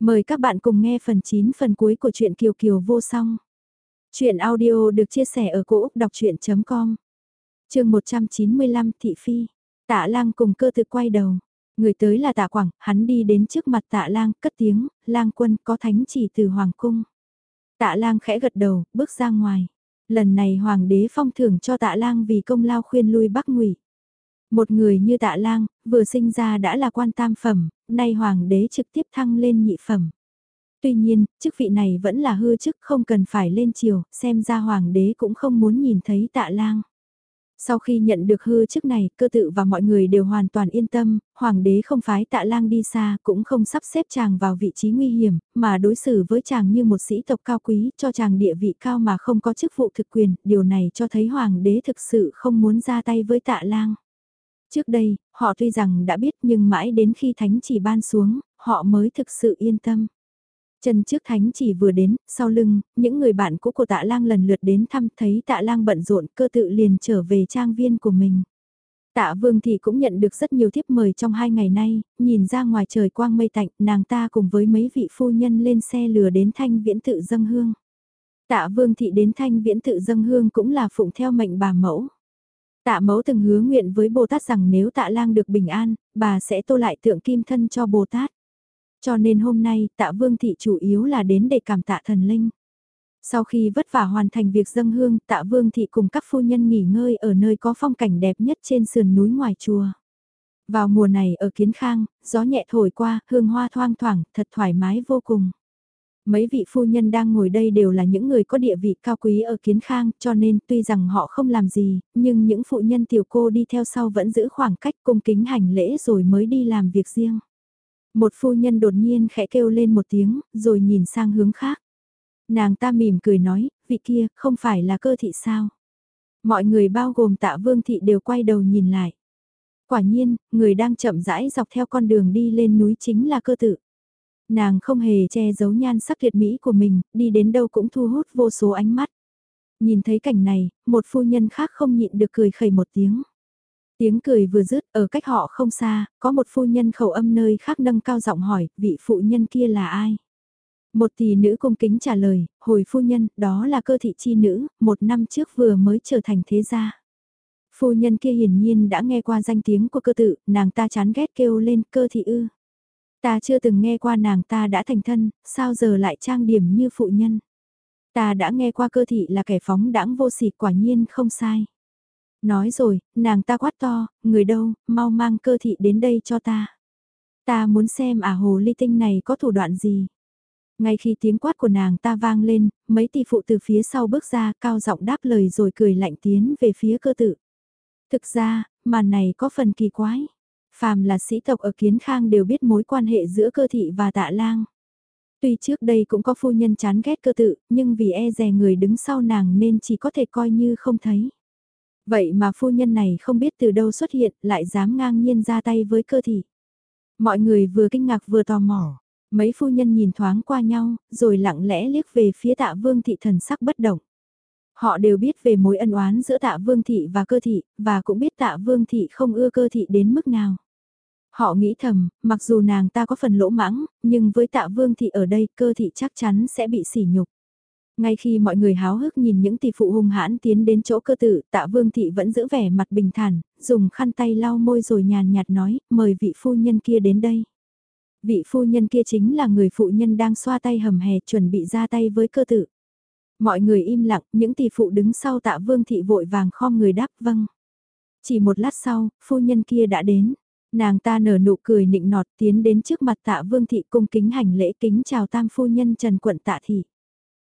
Mời các bạn cùng nghe phần 9 phần cuối của truyện Kiều Kiều vô song. Chuyện audio được chia sẻ ở cỗ đọc chuyện.com Trường 195 Thị Phi Tạ lang cùng cơ tự quay đầu. Người tới là tạ quảng, hắn đi đến trước mặt tạ lang, cất tiếng, lang quân có thánh chỉ từ Hoàng Cung. Tạ lang khẽ gật đầu, bước ra ngoài. Lần này Hoàng đế phong thưởng cho tạ lang vì công lao khuyên lui Bắc ngụy một người như tạ lang, vừa sinh ra đã là quan tam phẩm, nay Hoàng đế trực tiếp thăng lên nhị phẩm. Tuy nhiên, chức vị này vẫn là hư chức không cần phải lên chiều, xem ra Hoàng đế cũng không muốn nhìn thấy tạ lang. Sau khi nhận được hư chức này, cơ tự và mọi người đều hoàn toàn yên tâm, hoàng đế không phái tạ lang đi xa, cũng không sắp xếp chàng vào vị trí nguy hiểm, mà đối xử với chàng như một sĩ tộc cao quý, cho chàng địa vị cao mà không có chức vụ thực quyền, điều này cho thấy hoàng đế thực sự không muốn ra tay với tạ lang. Trước đây, họ tuy rằng đã biết nhưng mãi đến khi thánh chỉ ban xuống, họ mới thực sự yên tâm. Chân trước thánh chỉ vừa đến, sau lưng, những người bạn cũ của tạ lang lần lượt đến thăm thấy tạ lang bận rộn cơ tự liền trở về trang viên của mình. Tạ vương thì cũng nhận được rất nhiều thiếp mời trong hai ngày nay, nhìn ra ngoài trời quang mây tạnh, nàng ta cùng với mấy vị phu nhân lên xe lừa đến thanh viễn tự dâng hương. Tạ vương thị đến thanh viễn tự dâng hương cũng là phụng theo mệnh bà mẫu. Tạ mẫu từng hứa nguyện với Bồ Tát rằng nếu tạ lang được bình an, bà sẽ tô lại tượng kim thân cho Bồ Tát. Cho nên hôm nay tạ vương thị chủ yếu là đến để cảm tạ thần linh. Sau khi vất vả hoàn thành việc dâng hương, tạ vương thị cùng các phu nhân nghỉ ngơi ở nơi có phong cảnh đẹp nhất trên sườn núi ngoài chùa. Vào mùa này ở Kiến Khang, gió nhẹ thổi qua, hương hoa thoang thoảng, thật thoải mái vô cùng. Mấy vị phu nhân đang ngồi đây đều là những người có địa vị cao quý ở Kiến Khang, cho nên tuy rằng họ không làm gì, nhưng những phụ nhân tiểu cô đi theo sau vẫn giữ khoảng cách cung kính hành lễ rồi mới đi làm việc riêng. Một phu nhân đột nhiên khẽ kêu lên một tiếng, rồi nhìn sang hướng khác. Nàng ta mỉm cười nói, vị kia, không phải là cơ thị sao? Mọi người bao gồm tạ vương thị đều quay đầu nhìn lại. Quả nhiên, người đang chậm rãi dọc theo con đường đi lên núi chính là cơ tự. Nàng không hề che giấu nhan sắc tuyệt mỹ của mình, đi đến đâu cũng thu hút vô số ánh mắt. Nhìn thấy cảnh này, một phu nhân khác không nhịn được cười khẩy một tiếng. Tiếng cười vừa dứt ở cách họ không xa, có một phu nhân khẩu âm nơi khác nâng cao giọng hỏi, vị phụ nhân kia là ai? Một tỷ nữ cung kính trả lời, hồi phu nhân, đó là cơ thị chi nữ, một năm trước vừa mới trở thành thế gia. Phu nhân kia hiển nhiên đã nghe qua danh tiếng của cơ tự, nàng ta chán ghét kêu lên cơ thị ư. Ta chưa từng nghe qua nàng ta đã thành thân, sao giờ lại trang điểm như phụ nhân. Ta đã nghe qua cơ thị là kẻ phóng đãng vô sỉ quả nhiên không sai. Nói rồi, nàng ta quát to, người đâu, mau mang cơ thị đến đây cho ta. Ta muốn xem ả hồ ly tinh này có thủ đoạn gì. Ngay khi tiếng quát của nàng ta vang lên, mấy tỷ phụ từ phía sau bước ra cao giọng đáp lời rồi cười lạnh tiến về phía cơ tự. Thực ra, màn này có phần kỳ quái. Phàm là sĩ tộc ở Kiến Khang đều biết mối quan hệ giữa cơ thị và tạ lang. Tuy trước đây cũng có phu nhân chán ghét cơ tự, nhưng vì e rè người đứng sau nàng nên chỉ có thể coi như không thấy. Vậy mà phu nhân này không biết từ đâu xuất hiện, lại dám ngang nhiên ra tay với cơ thị. Mọi người vừa kinh ngạc vừa tò mò, mấy phu nhân nhìn thoáng qua nhau, rồi lặng lẽ liếc về phía tạ vương thị thần sắc bất động. Họ đều biết về mối ân oán giữa tạ vương thị và cơ thị, và cũng biết tạ vương thị không ưa cơ thị đến mức nào. Họ nghĩ thầm, mặc dù nàng ta có phần lỗ mãng, nhưng với tạ vương thị ở đây cơ thị chắc chắn sẽ bị sỉ nhục. Ngay khi mọi người háo hức nhìn những tỷ phụ hung hãn tiến đến chỗ cơ tử, tạ vương thị vẫn giữ vẻ mặt bình thản, dùng khăn tay lau môi rồi nhàn nhạt nói, mời vị phu nhân kia đến đây. Vị phu nhân kia chính là người phụ nhân đang xoa tay hầm hè chuẩn bị ra tay với cơ tử. Mọi người im lặng, những tỷ phụ đứng sau tạ vương thị vội vàng khom người đáp vâng. Chỉ một lát sau, phu nhân kia đã đến. Nàng ta nở nụ cười nịnh nọt tiến đến trước mặt tạ vương thị cung kính hành lễ kính chào tam phu nhân Trần Quận tạ thị.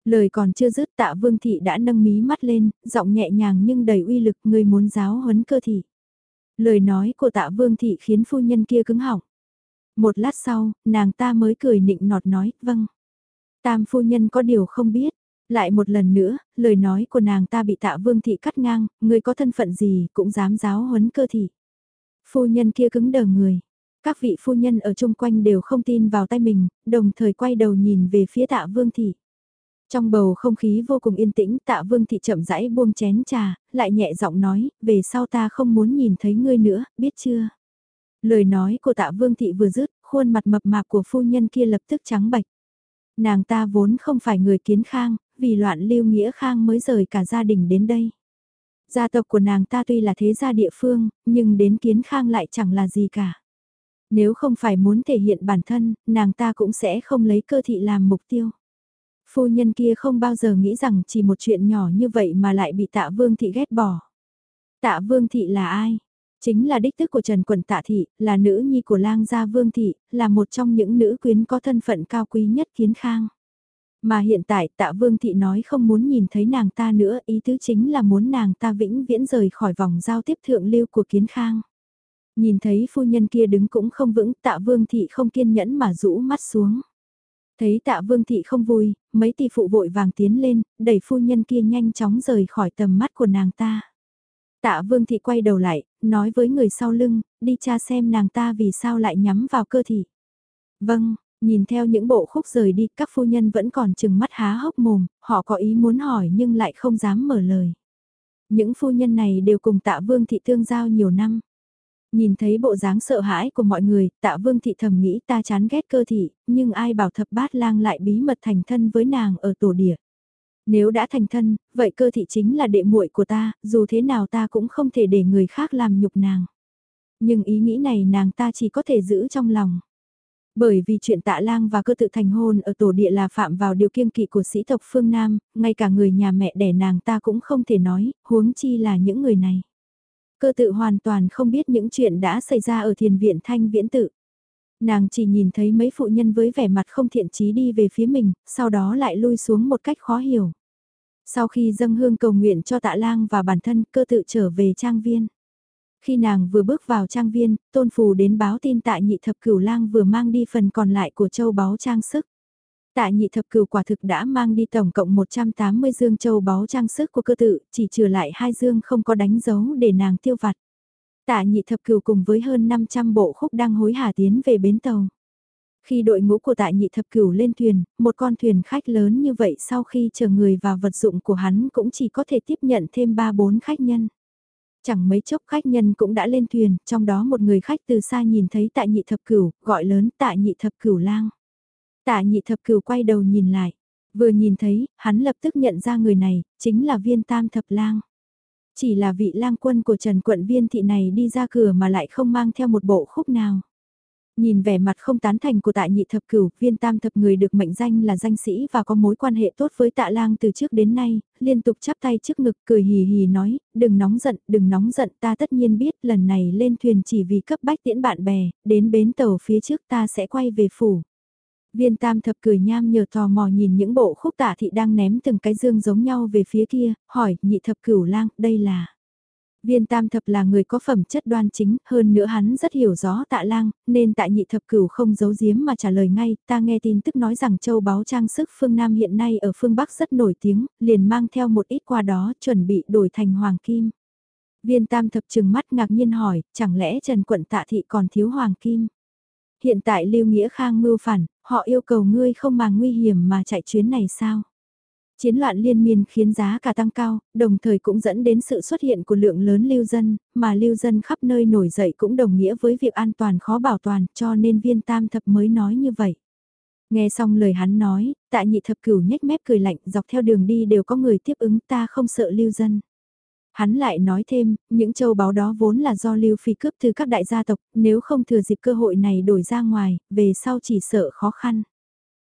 Lời còn chưa dứt tạ vương thị đã nâng mí mắt lên, giọng nhẹ nhàng nhưng đầy uy lực người muốn giáo huấn cơ thị. Lời nói của tạ vương thị khiến phu nhân kia cứng họng. Một lát sau, nàng ta mới cười nịnh nọt nói, vâng. Tam phu nhân có điều không biết. Lại một lần nữa, lời nói của nàng ta bị tạ vương thị cắt ngang, người có thân phận gì cũng dám giáo huấn cơ thị. Phu nhân kia cứng đờ người. Các vị phu nhân ở chung quanh đều không tin vào tay mình, đồng thời quay đầu nhìn về phía tạ vương thị. Trong bầu không khí vô cùng yên tĩnh tạ vương thị chậm rãi buông chén trà, lại nhẹ giọng nói, về sau ta không muốn nhìn thấy ngươi nữa, biết chưa? Lời nói của tạ vương thị vừa dứt, khuôn mặt mập mạp của phu nhân kia lập tức trắng bệch. Nàng ta vốn không phải người kiến khang, vì loạn lưu nghĩa khang mới rời cả gia đình đến đây. Gia tộc của nàng ta tuy là thế gia địa phương, nhưng đến kiến khang lại chẳng là gì cả. Nếu không phải muốn thể hiện bản thân, nàng ta cũng sẽ không lấy cơ thị làm mục tiêu. Phu nhân kia không bao giờ nghĩ rằng chỉ một chuyện nhỏ như vậy mà lại bị tạ vương thị ghét bỏ. Tạ vương thị là ai? Chính là đích tức của Trần Quận Tạ Thị, là nữ nhi của lang gia Vương Thị, là một trong những nữ quyến có thân phận cao quý nhất kiến khang. Mà hiện tại tạ Vương Thị nói không muốn nhìn thấy nàng ta nữa, ý tứ chính là muốn nàng ta vĩnh viễn rời khỏi vòng giao tiếp thượng lưu của kiến khang. Nhìn thấy phu nhân kia đứng cũng không vững, tạ Vương Thị không kiên nhẫn mà rũ mắt xuống. Thấy tạ Vương Thị không vui, mấy tỷ phụ vội vàng tiến lên, đẩy phu nhân kia nhanh chóng rời khỏi tầm mắt của nàng ta. Tạ Vương Thị quay đầu lại, nói với người sau lưng, đi tra xem nàng ta vì sao lại nhắm vào cơ thị. Vâng, nhìn theo những bộ khúc rời đi, các phu nhân vẫn còn chừng mắt há hốc mồm, họ có ý muốn hỏi nhưng lại không dám mở lời. Những phu nhân này đều cùng tạ Vương Thị tương giao nhiều năm. Nhìn thấy bộ dáng sợ hãi của mọi người, tạ Vương Thị thầm nghĩ ta chán ghét cơ thị, nhưng ai bảo thập bát lang lại bí mật thành thân với nàng ở tổ địa. Nếu đã thành thân, vậy cơ thị chính là đệ muội của ta, dù thế nào ta cũng không thể để người khác làm nhục nàng. Nhưng ý nghĩ này nàng ta chỉ có thể giữ trong lòng. Bởi vì chuyện tạ lang và cơ tự thành hôn ở tổ địa là phạm vào điều kiêng kỵ của sĩ tộc phương Nam, ngay cả người nhà mẹ đẻ nàng ta cũng không thể nói, huống chi là những người này. Cơ tự hoàn toàn không biết những chuyện đã xảy ra ở thiền viện thanh viễn tự. Nàng chỉ nhìn thấy mấy phụ nhân với vẻ mặt không thiện chí đi về phía mình, sau đó lại lui xuống một cách khó hiểu. Sau khi dâng hương cầu nguyện cho tạ lang và bản thân cơ tự trở về trang viên. Khi nàng vừa bước vào trang viên, tôn phù đến báo tin tạ nhị thập cửu lang vừa mang đi phần còn lại của châu báu trang sức. Tạ nhị thập cửu quả thực đã mang đi tổng cộng 180 dương châu báu trang sức của cơ tự, chỉ trừ lại hai dương không có đánh dấu để nàng tiêu vặt. Tạ nhị thập cửu cùng với hơn 500 bộ khúc đang hối hả tiến về bến tàu. Khi đội ngũ của tạ nhị thập cửu lên thuyền, một con thuyền khách lớn như vậy sau khi chờ người và vật dụng của hắn cũng chỉ có thể tiếp nhận thêm 3-4 khách nhân. Chẳng mấy chốc khách nhân cũng đã lên thuyền, trong đó một người khách từ xa nhìn thấy tạ nhị thập cửu, gọi lớn tạ nhị thập cửu lang. Tạ nhị thập cửu quay đầu nhìn lại, vừa nhìn thấy, hắn lập tức nhận ra người này, chính là viên tam thập lang. Chỉ là vị lang quân của Trần Quận Viên thị này đi ra cửa mà lại không mang theo một bộ khúc nào. Nhìn vẻ mặt không tán thành của tạ nhị thập cửu, viên tam thập người được mệnh danh là danh sĩ và có mối quan hệ tốt với tạ lang từ trước đến nay, liên tục chắp tay trước ngực cười hì hì nói, đừng nóng giận, đừng nóng giận, ta tất nhiên biết lần này lên thuyền chỉ vì cấp bách tiễn bạn bè, đến bến tàu phía trước ta sẽ quay về phủ. Viên tam thập cười nham nhờ tò mò nhìn những bộ khúc tạ thị đang ném từng cái dương giống nhau về phía kia, hỏi nhị thập cửu lang, đây là... Viên tam thập là người có phẩm chất đoan chính, hơn nữa hắn rất hiểu rõ tạ lang, nên tại nhị thập cửu không giấu giếm mà trả lời ngay, ta nghe tin tức nói rằng châu báu trang sức phương Nam hiện nay ở phương Bắc rất nổi tiếng, liền mang theo một ít qua đó chuẩn bị đổi thành hoàng kim. Viên tam thập trừng mắt ngạc nhiên hỏi, chẳng lẽ Trần Quận Tạ Thị còn thiếu hoàng kim? Hiện tại Lưu Nghĩa Khang mưu phản, họ yêu cầu ngươi không mà nguy hiểm mà chạy chuyến này sao? Chiến loạn liên miên khiến giá cả tăng cao, đồng thời cũng dẫn đến sự xuất hiện của lượng lớn lưu dân, mà lưu dân khắp nơi nổi dậy cũng đồng nghĩa với việc an toàn khó bảo toàn cho nên viên tam thập mới nói như vậy. Nghe xong lời hắn nói, tạ nhị thập cửu nhếch mép cười lạnh dọc theo đường đi đều có người tiếp ứng ta không sợ lưu dân. Hắn lại nói thêm, những châu báu đó vốn là do lưu phi cướp từ các đại gia tộc, nếu không thừa dịp cơ hội này đổi ra ngoài, về sau chỉ sợ khó khăn.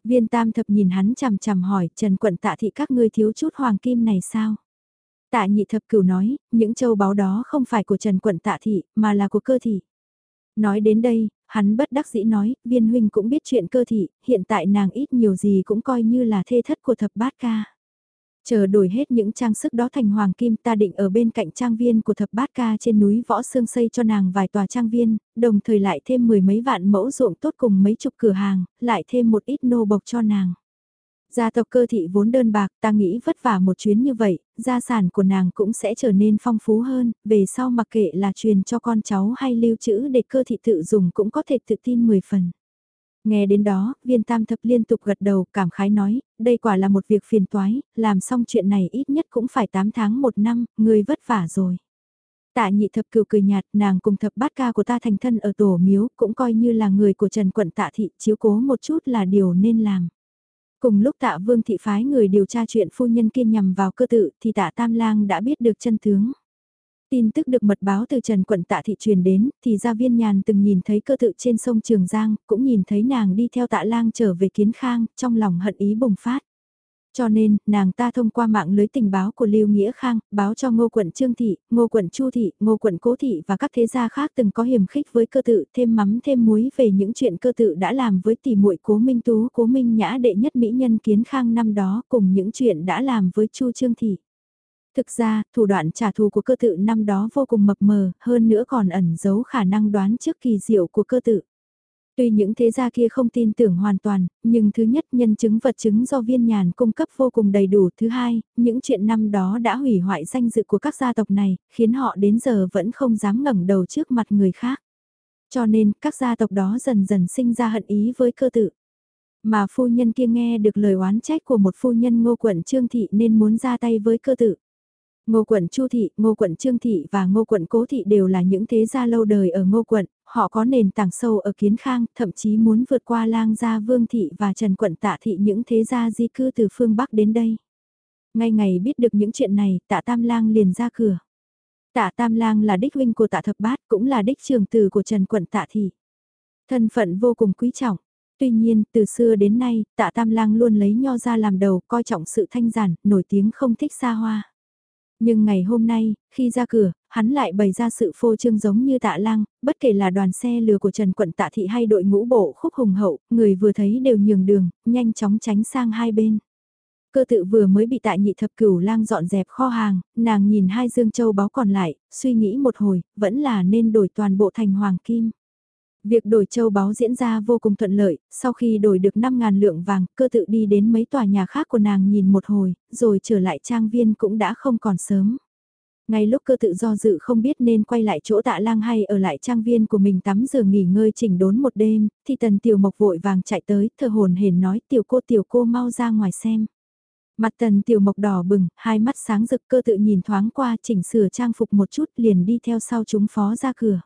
Viên tam thập nhìn hắn chằm chằm hỏi, Trần quận tạ thị các ngươi thiếu chút hoàng kim này sao? Tạ nhị thập cửu nói, những châu báu đó không phải của Trần quận tạ thị, mà là của cơ thị. Nói đến đây, hắn bất đắc dĩ nói, viên huynh cũng biết chuyện cơ thị, hiện tại nàng ít nhiều gì cũng coi như là thê thất của thập bát ca. Chờ đổi hết những trang sức đó thành hoàng kim ta định ở bên cạnh trang viên của thập bát ca trên núi Võ Sương xây cho nàng vài tòa trang viên, đồng thời lại thêm mười mấy vạn mẫu ruộng tốt cùng mấy chục cửa hàng, lại thêm một ít nô bộc cho nàng. Gia tộc cơ thị vốn đơn bạc ta nghĩ vất vả một chuyến như vậy, gia sản của nàng cũng sẽ trở nên phong phú hơn, về sau mặc kệ là truyền cho con cháu hay lưu trữ để cơ thị tự dùng cũng có thể tự tin 10 phần. Nghe đến đó, viên tam thập liên tục gật đầu, cảm khái nói, đây quả là một việc phiền toái, làm xong chuyện này ít nhất cũng phải 8 tháng một năm, người vất vả rồi. Tạ nhị thập cửu cười nhạt, nàng cùng thập bát ca của ta thành thân ở tổ miếu, cũng coi như là người của Trần Quận Tạ Thị, chiếu cố một chút là điều nên làm. Cùng lúc tạ vương thị phái người điều tra chuyện phu nhân kia nhằm vào cơ tự thì tạ tam lang đã biết được chân tướng. Tin tức được mật báo từ Trần Quận Tạ Thị truyền đến, thì gia viên nhàn từng nhìn thấy cơ tự trên sông Trường Giang, cũng nhìn thấy nàng đi theo tạ lang trở về kiến khang, trong lòng hận ý bùng phát. Cho nên, nàng ta thông qua mạng lưới tình báo của Lưu Nghĩa Khang, báo cho Ngô quận Trương Thị, Ngô quận Chu Thị, Ngô quận Cố Thị và các thế gia khác từng có hiểm khích với cơ tự thêm mắm thêm muối về những chuyện cơ tự đã làm với tỷ muội Cố Minh Tú, Cố Minh Nhã đệ nhất mỹ nhân kiến khang năm đó cùng những chuyện đã làm với Chu Trương Thị. Thực ra, thủ đoạn trả thù của cơ tự năm đó vô cùng mập mờ, hơn nữa còn ẩn giấu khả năng đoán trước kỳ diệu của cơ tự. Tuy những thế gia kia không tin tưởng hoàn toàn, nhưng thứ nhất nhân chứng vật chứng do viên nhàn cung cấp vô cùng đầy đủ. Thứ hai, những chuyện năm đó đã hủy hoại danh dự của các gia tộc này, khiến họ đến giờ vẫn không dám ngẩng đầu trước mặt người khác. Cho nên, các gia tộc đó dần dần sinh ra hận ý với cơ tự. Mà phu nhân kia nghe được lời oán trách của một phu nhân ngô quận trương thị nên muốn ra tay với cơ tự. Ngô quận Chu thị, Ngô quận Trương thị và Ngô quận Cố thị đều là những thế gia lâu đời ở Ngô quận, họ có nền tảng sâu ở Kiến Khang, thậm chí muốn vượt qua Lang gia Vương thị và Trần quận Tạ thị những thế gia di cư từ phương Bắc đến đây. Ngay ngày biết được những chuyện này, Tạ Tam Lang liền ra cửa. Tạ Tam Lang là đích huynh của Tạ Thập Bát, cũng là đích trường tử của Trần quận Tạ thị. Thân phận vô cùng quý trọng. Tuy nhiên, từ xưa đến nay, Tạ Tam Lang luôn lấy nho ra làm đầu, coi trọng sự thanh giản, nổi tiếng không thích xa hoa. Nhưng ngày hôm nay, khi ra cửa, hắn lại bày ra sự phô trương giống như tạ lang, bất kể là đoàn xe lừa của Trần Quận Tạ Thị hay đội ngũ bộ khúc hùng hậu, người vừa thấy đều nhường đường, nhanh chóng tránh sang hai bên. Cơ tự vừa mới bị tại nhị thập cửu lang dọn dẹp kho hàng, nàng nhìn hai dương châu báu còn lại, suy nghĩ một hồi, vẫn là nên đổi toàn bộ thành hoàng kim. Việc đổi châu báu diễn ra vô cùng thuận lợi, sau khi đổi được 5.000 lượng vàng, cơ tự đi đến mấy tòa nhà khác của nàng nhìn một hồi, rồi trở lại trang viên cũng đã không còn sớm. Ngay lúc cơ tự do dự không biết nên quay lại chỗ tạ lang hay ở lại trang viên của mình tắm giờ nghỉ ngơi chỉnh đốn một đêm, thì tần tiểu mộc vội vàng chạy tới, thờ hồn hển nói tiểu cô tiểu cô mau ra ngoài xem. Mặt tần tiểu mộc đỏ bừng, hai mắt sáng rực cơ tự nhìn thoáng qua chỉnh sửa trang phục một chút liền đi theo sau chúng phó ra cửa.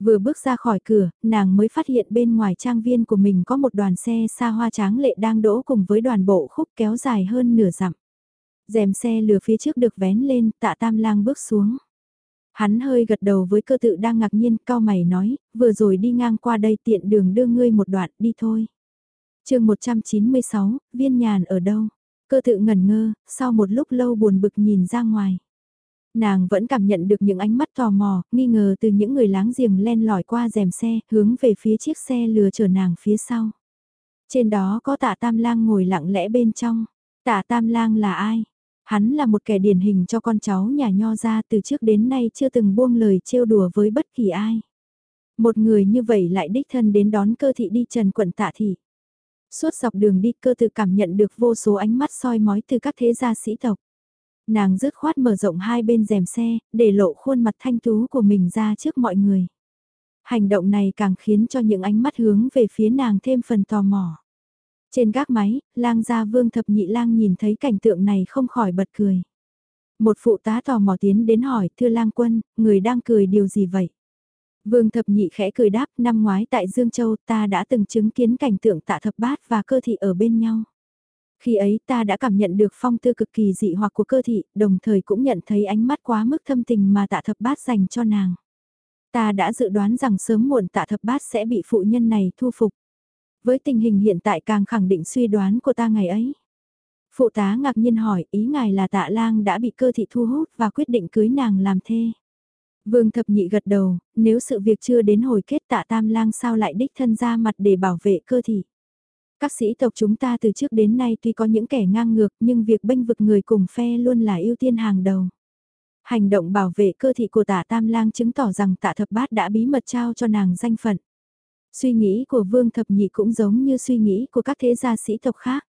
Vừa bước ra khỏi cửa, nàng mới phát hiện bên ngoài trang viên của mình có một đoàn xe xa hoa tráng lệ đang đỗ cùng với đoàn bộ khúc kéo dài hơn nửa dặm. Dèm xe lừa phía trước được vén lên, tạ tam lang bước xuống. Hắn hơi gật đầu với cơ tự đang ngạc nhiên, cao mày nói, vừa rồi đi ngang qua đây tiện đường đưa ngươi một đoạn, đi thôi. chương 196, viên nhàn ở đâu? Cơ tự ngẩn ngơ, sau một lúc lâu buồn bực nhìn ra ngoài nàng vẫn cảm nhận được những ánh mắt tò mò, nghi ngờ từ những người láng giềng len lỏi qua rèm xe, hướng về phía chiếc xe lừa chở nàng phía sau. Trên đó có tạ tam lang ngồi lặng lẽ bên trong. Tạ tam lang là ai? Hắn là một kẻ điển hình cho con cháu nhà nho ra từ trước đến nay chưa từng buông lời trêu đùa với bất kỳ ai. Một người như vậy lại đích thân đến đón cơ thị đi trần quận tạ thị. Suốt dọc đường đi cơ tự cảm nhận được vô số ánh mắt soi mói từ các thế gia sĩ tộc. Nàng dứt khoát mở rộng hai bên rèm xe, để lộ khuôn mặt thanh tú của mình ra trước mọi người. Hành động này càng khiến cho những ánh mắt hướng về phía nàng thêm phần tò mò. Trên gác máy, lang gia vương thập nhị lang nhìn thấy cảnh tượng này không khỏi bật cười. Một phụ tá tò mò tiến đến hỏi, thưa lang quân, người đang cười điều gì vậy? Vương thập nhị khẽ cười đáp, năm ngoái tại Dương Châu ta đã từng chứng kiến cảnh tượng tạ thập bát và cơ thị ở bên nhau. Khi ấy ta đã cảm nhận được phong tư cực kỳ dị hoặc của cơ thị, đồng thời cũng nhận thấy ánh mắt quá mức thâm tình mà tạ thập bát dành cho nàng. Ta đã dự đoán rằng sớm muộn tạ thập bát sẽ bị phụ nhân này thu phục. Với tình hình hiện tại càng khẳng định suy đoán của ta ngày ấy. Phụ tá ngạc nhiên hỏi ý ngài là tạ lang đã bị cơ thị thu hút và quyết định cưới nàng làm thê. Vương thập nhị gật đầu, nếu sự việc chưa đến hồi kết tạ tam lang sao lại đích thân ra mặt để bảo vệ cơ thị. Các sĩ tộc chúng ta từ trước đến nay tuy có những kẻ ngang ngược nhưng việc bênh vực người cùng phe luôn là ưu tiên hàng đầu. Hành động bảo vệ cơ thị của tạ Tam Lang chứng tỏ rằng tạ thập bát đã bí mật trao cho nàng danh phận. Suy nghĩ của Vương Thập Nhị cũng giống như suy nghĩ của các thế gia sĩ tộc khác.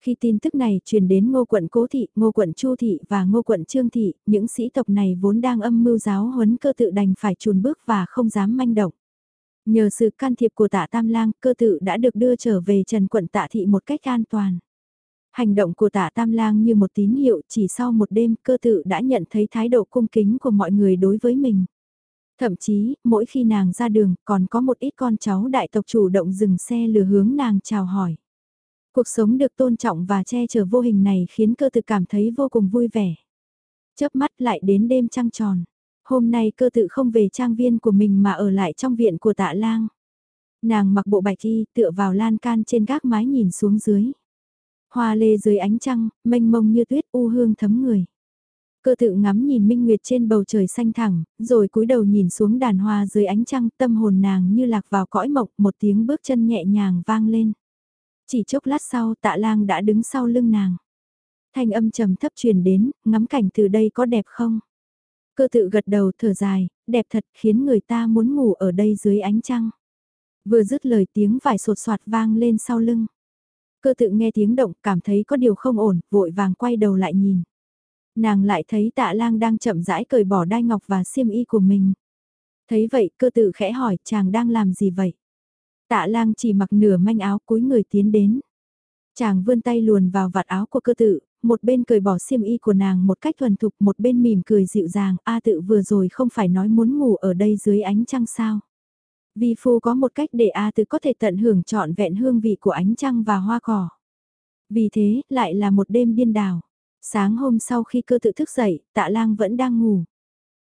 Khi tin tức này truyền đến ngô quận Cố Thị, ngô quận Chu Thị và ngô quận Trương Thị, những sĩ tộc này vốn đang âm mưu giáo huấn cơ tự đành phải chùn bước và không dám manh động. Nhờ sự can thiệp của tạ Tam Lang, cơ tự đã được đưa trở về Trần quận tạ thị một cách an toàn. Hành động của tạ Tam Lang như một tín hiệu chỉ sau một đêm cơ tự đã nhận thấy thái độ cung kính của mọi người đối với mình. Thậm chí, mỗi khi nàng ra đường còn có một ít con cháu đại tộc chủ động dừng xe lừa hướng nàng chào hỏi. Cuộc sống được tôn trọng và che chở vô hình này khiến cơ tự cảm thấy vô cùng vui vẻ. Chớp mắt lại đến đêm trăng tròn. Hôm nay cơ tự không về trang viên của mình mà ở lại trong viện của tạ lang. Nàng mặc bộ bạch y tựa vào lan can trên gác mái nhìn xuống dưới. Hoa lê dưới ánh trăng, mênh mông như tuyết u hương thấm người. Cơ tự ngắm nhìn minh nguyệt trên bầu trời xanh thẳng, rồi cúi đầu nhìn xuống đàn hoa dưới ánh trăng tâm hồn nàng như lạc vào cõi mộng một tiếng bước chân nhẹ nhàng vang lên. Chỉ chốc lát sau tạ lang đã đứng sau lưng nàng. Thanh âm trầm thấp truyền đến, ngắm cảnh từ đây có đẹp không? Cơ tự gật đầu thở dài, đẹp thật khiến người ta muốn ngủ ở đây dưới ánh trăng. Vừa dứt lời tiếng vải sột soạt vang lên sau lưng. Cơ tự nghe tiếng động cảm thấy có điều không ổn, vội vàng quay đầu lại nhìn. Nàng lại thấy tạ lang đang chậm rãi cởi bỏ đai ngọc và xiêm y của mình. Thấy vậy cơ tự khẽ hỏi chàng đang làm gì vậy? Tạ lang chỉ mặc nửa manh áo cúi người tiến đến. Chàng vươn tay luồn vào vạt áo của cơ tự, một bên cởi bỏ xiêm y của nàng một cách thuần thục một bên mỉm cười dịu dàng, A tự vừa rồi không phải nói muốn ngủ ở đây dưới ánh trăng sao. Vi phu có một cách để A tự có thể tận hưởng trọn vẹn hương vị của ánh trăng và hoa cỏ. Vì thế, lại là một đêm điên đảo. Sáng hôm sau khi cơ tự thức dậy, tạ lang vẫn đang ngủ.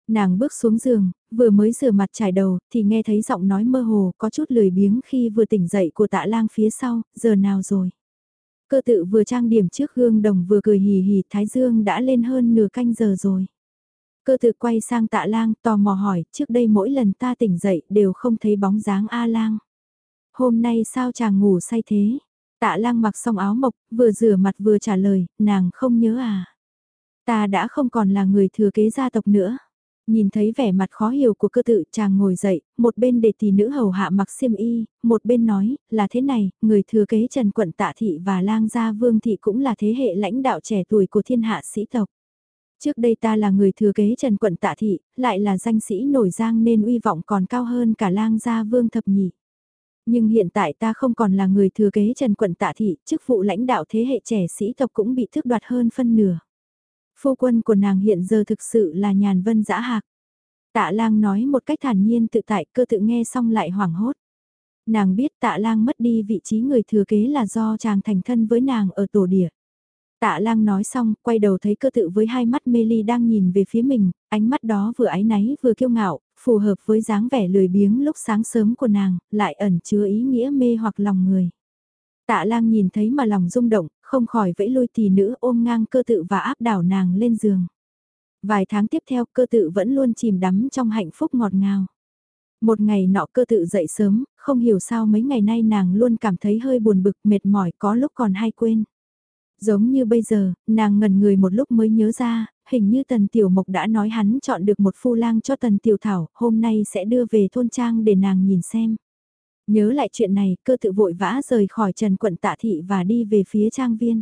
Nàng bước xuống giường, vừa mới rửa mặt trải đầu, thì nghe thấy giọng nói mơ hồ, có chút lười biếng khi vừa tỉnh dậy của tạ lang phía sau, giờ nào rồi. Cơ tự vừa trang điểm trước gương đồng vừa cười hì hì, thái dương đã lên hơn nửa canh giờ rồi. Cơ tự quay sang tạ lang tò mò hỏi, trước đây mỗi lần ta tỉnh dậy đều không thấy bóng dáng A lang. Hôm nay sao chàng ngủ say thế? Tạ lang mặc xong áo mộc, vừa rửa mặt vừa trả lời, nàng không nhớ à. Ta đã không còn là người thừa kế gia tộc nữa. Nhìn thấy vẻ mặt khó hiểu của cơ tự chàng ngồi dậy, một bên để tỷ nữ hầu hạ mặc xiêm y, một bên nói, là thế này, người thừa kế Trần Quận Tạ Thị và Lang Gia Vương Thị cũng là thế hệ lãnh đạo trẻ tuổi của thiên hạ sĩ tộc. Trước đây ta là người thừa kế Trần Quận Tạ Thị, lại là danh sĩ nổi giang nên uy vọng còn cao hơn cả Lang Gia Vương Thập Nhị. Nhưng hiện tại ta không còn là người thừa kế Trần Quận Tạ Thị, chức vụ lãnh đạo thế hệ trẻ sĩ tộc cũng bị thước đoạt hơn phân nửa. Phu quân của nàng hiện giờ thực sự là nhàn vân dã hạc. Tạ lang nói một cách thản nhiên tự tại cơ tự nghe xong lại hoảng hốt. Nàng biết tạ lang mất đi vị trí người thừa kế là do chàng thành thân với nàng ở tổ địa. Tạ lang nói xong, quay đầu thấy cơ tự với hai mắt mê ly đang nhìn về phía mình, ánh mắt đó vừa ái náy vừa kiêu ngạo, phù hợp với dáng vẻ lười biếng lúc sáng sớm của nàng, lại ẩn chứa ý nghĩa mê hoặc lòng người. Tạ lang nhìn thấy mà lòng rung động, không khỏi vẫy lôi tỷ nữ ôm ngang cơ tự và áp đảo nàng lên giường. Vài tháng tiếp theo cơ tự vẫn luôn chìm đắm trong hạnh phúc ngọt ngào. Một ngày nọ cơ tự dậy sớm, không hiểu sao mấy ngày nay nàng luôn cảm thấy hơi buồn bực mệt mỏi có lúc còn hay quên. Giống như bây giờ, nàng ngần người một lúc mới nhớ ra, hình như Tần Tiểu Mộc đã nói hắn chọn được một phu lang cho Tần Tiểu Thảo, hôm nay sẽ đưa về thôn trang để nàng nhìn xem. Nhớ lại chuyện này, cơ tự vội vã rời khỏi Trần Quận Tạ Thị và đi về phía trang viên.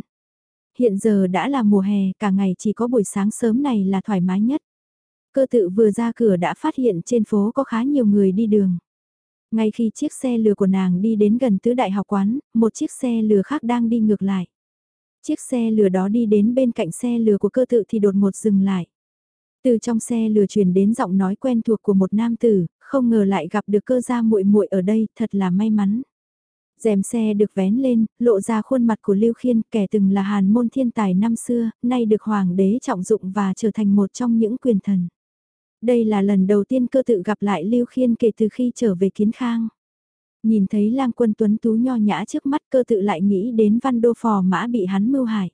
Hiện giờ đã là mùa hè, cả ngày chỉ có buổi sáng sớm này là thoải mái nhất. Cơ tự vừa ra cửa đã phát hiện trên phố có khá nhiều người đi đường. Ngay khi chiếc xe lừa của nàng đi đến gần tứ đại học quán, một chiếc xe lừa khác đang đi ngược lại. Chiếc xe lừa đó đi đến bên cạnh xe lừa của cơ tự thì đột ngột dừng lại. Từ trong xe lừa truyền đến giọng nói quen thuộc của một nam tử, không ngờ lại gặp được cơ gia muội muội ở đây, thật là may mắn. Rèm xe được vén lên, lộ ra khuôn mặt của Lưu Khiên, kẻ từng là hàn môn thiên tài năm xưa, nay được hoàng đế trọng dụng và trở thành một trong những quyền thần. Đây là lần đầu tiên cơ tự gặp lại Lưu Khiên kể từ khi trở về kiến khang. Nhìn thấy lang quân tuấn tú nho nhã trước mắt cơ tự lại nghĩ đến văn đô phò mã bị hắn mưu hại.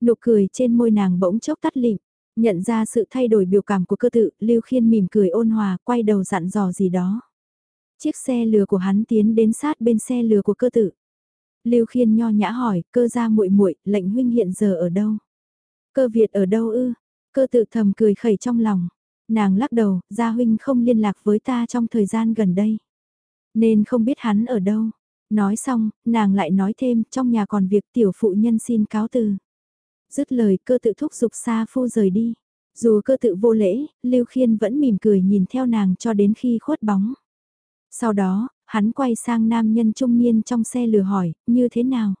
Nụ cười trên môi nàng bỗng chốc tắt lịm, nhận ra sự thay đổi biểu cảm của cơ tự, Lưu Khiên mỉm cười ôn hòa, quay đầu dặn dò gì đó. Chiếc xe lừa của hắn tiến đến sát bên xe lừa của cơ tự. Lưu Khiên nho nhã hỏi, cơ gia muội muội, lệnh huynh hiện giờ ở đâu? Cơ Việt ở đâu ư? Cơ tự thầm cười khẩy trong lòng. Nàng lắc đầu, gia huynh không liên lạc với ta trong thời gian gần đây. Nên không biết hắn ở đâu. Nói xong, nàng lại nói thêm, trong nhà còn việc tiểu phụ nhân xin cáo từ. Dứt lời cơ tự thúc giục xa phu rời đi. Dù cơ tự vô lễ, Lưu Khiên vẫn mỉm cười nhìn theo nàng cho đến khi khuất bóng. Sau đó, hắn quay sang nam nhân trung niên trong xe lừa hỏi, như thế nào?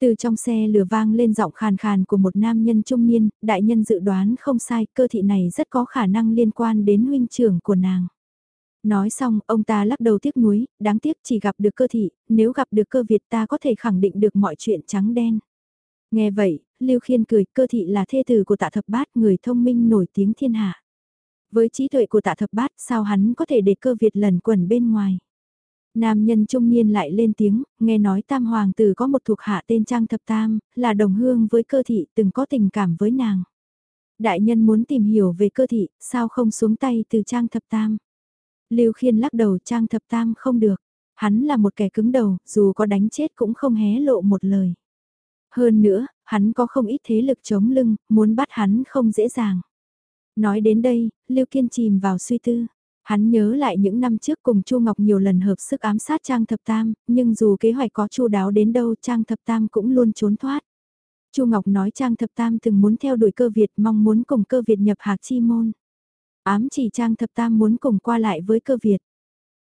Từ trong xe lừa vang lên giọng khàn khàn của một nam nhân trung niên, đại nhân dự đoán không sai, cơ thị này rất có khả năng liên quan đến huynh trưởng của nàng. Nói xong, ông ta lắc đầu tiếc nuối, đáng tiếc chỉ gặp được cơ thị, nếu gặp được cơ Việt ta có thể khẳng định được mọi chuyện trắng đen. Nghe vậy, Lưu Khiên cười, cơ thị là thê tử của tạ thập bát, người thông minh nổi tiếng thiên hạ. Với trí tuệ của tạ thập bát, sao hắn có thể để cơ Việt lần quẩn bên ngoài. Nam nhân trung niên lại lên tiếng, nghe nói tam hoàng tử có một thuộc hạ tên Trang Thập Tam, là đồng hương với cơ thị, từng có tình cảm với nàng. Đại nhân muốn tìm hiểu về cơ thị, sao không xuống tay từ Trang Thập Tam. Lưu Khiên lắc đầu Trang Thập Tam không được. Hắn là một kẻ cứng đầu, dù có đánh chết cũng không hé lộ một lời. Hơn nữa, hắn có không ít thế lực chống lưng, muốn bắt hắn không dễ dàng. Nói đến đây, Lưu Kiên chìm vào suy tư. Hắn nhớ lại những năm trước cùng Chu Ngọc nhiều lần hợp sức ám sát Trang Thập Tam, nhưng dù kế hoạch có chu đáo đến đâu Trang Thập Tam cũng luôn trốn thoát. Chu Ngọc nói Trang Thập Tam từng muốn theo đuổi cơ Việt mong muốn cùng cơ Việt nhập hạc chi môn. Ám chỉ Trang Thập Tam muốn cùng qua lại với cơ Việt.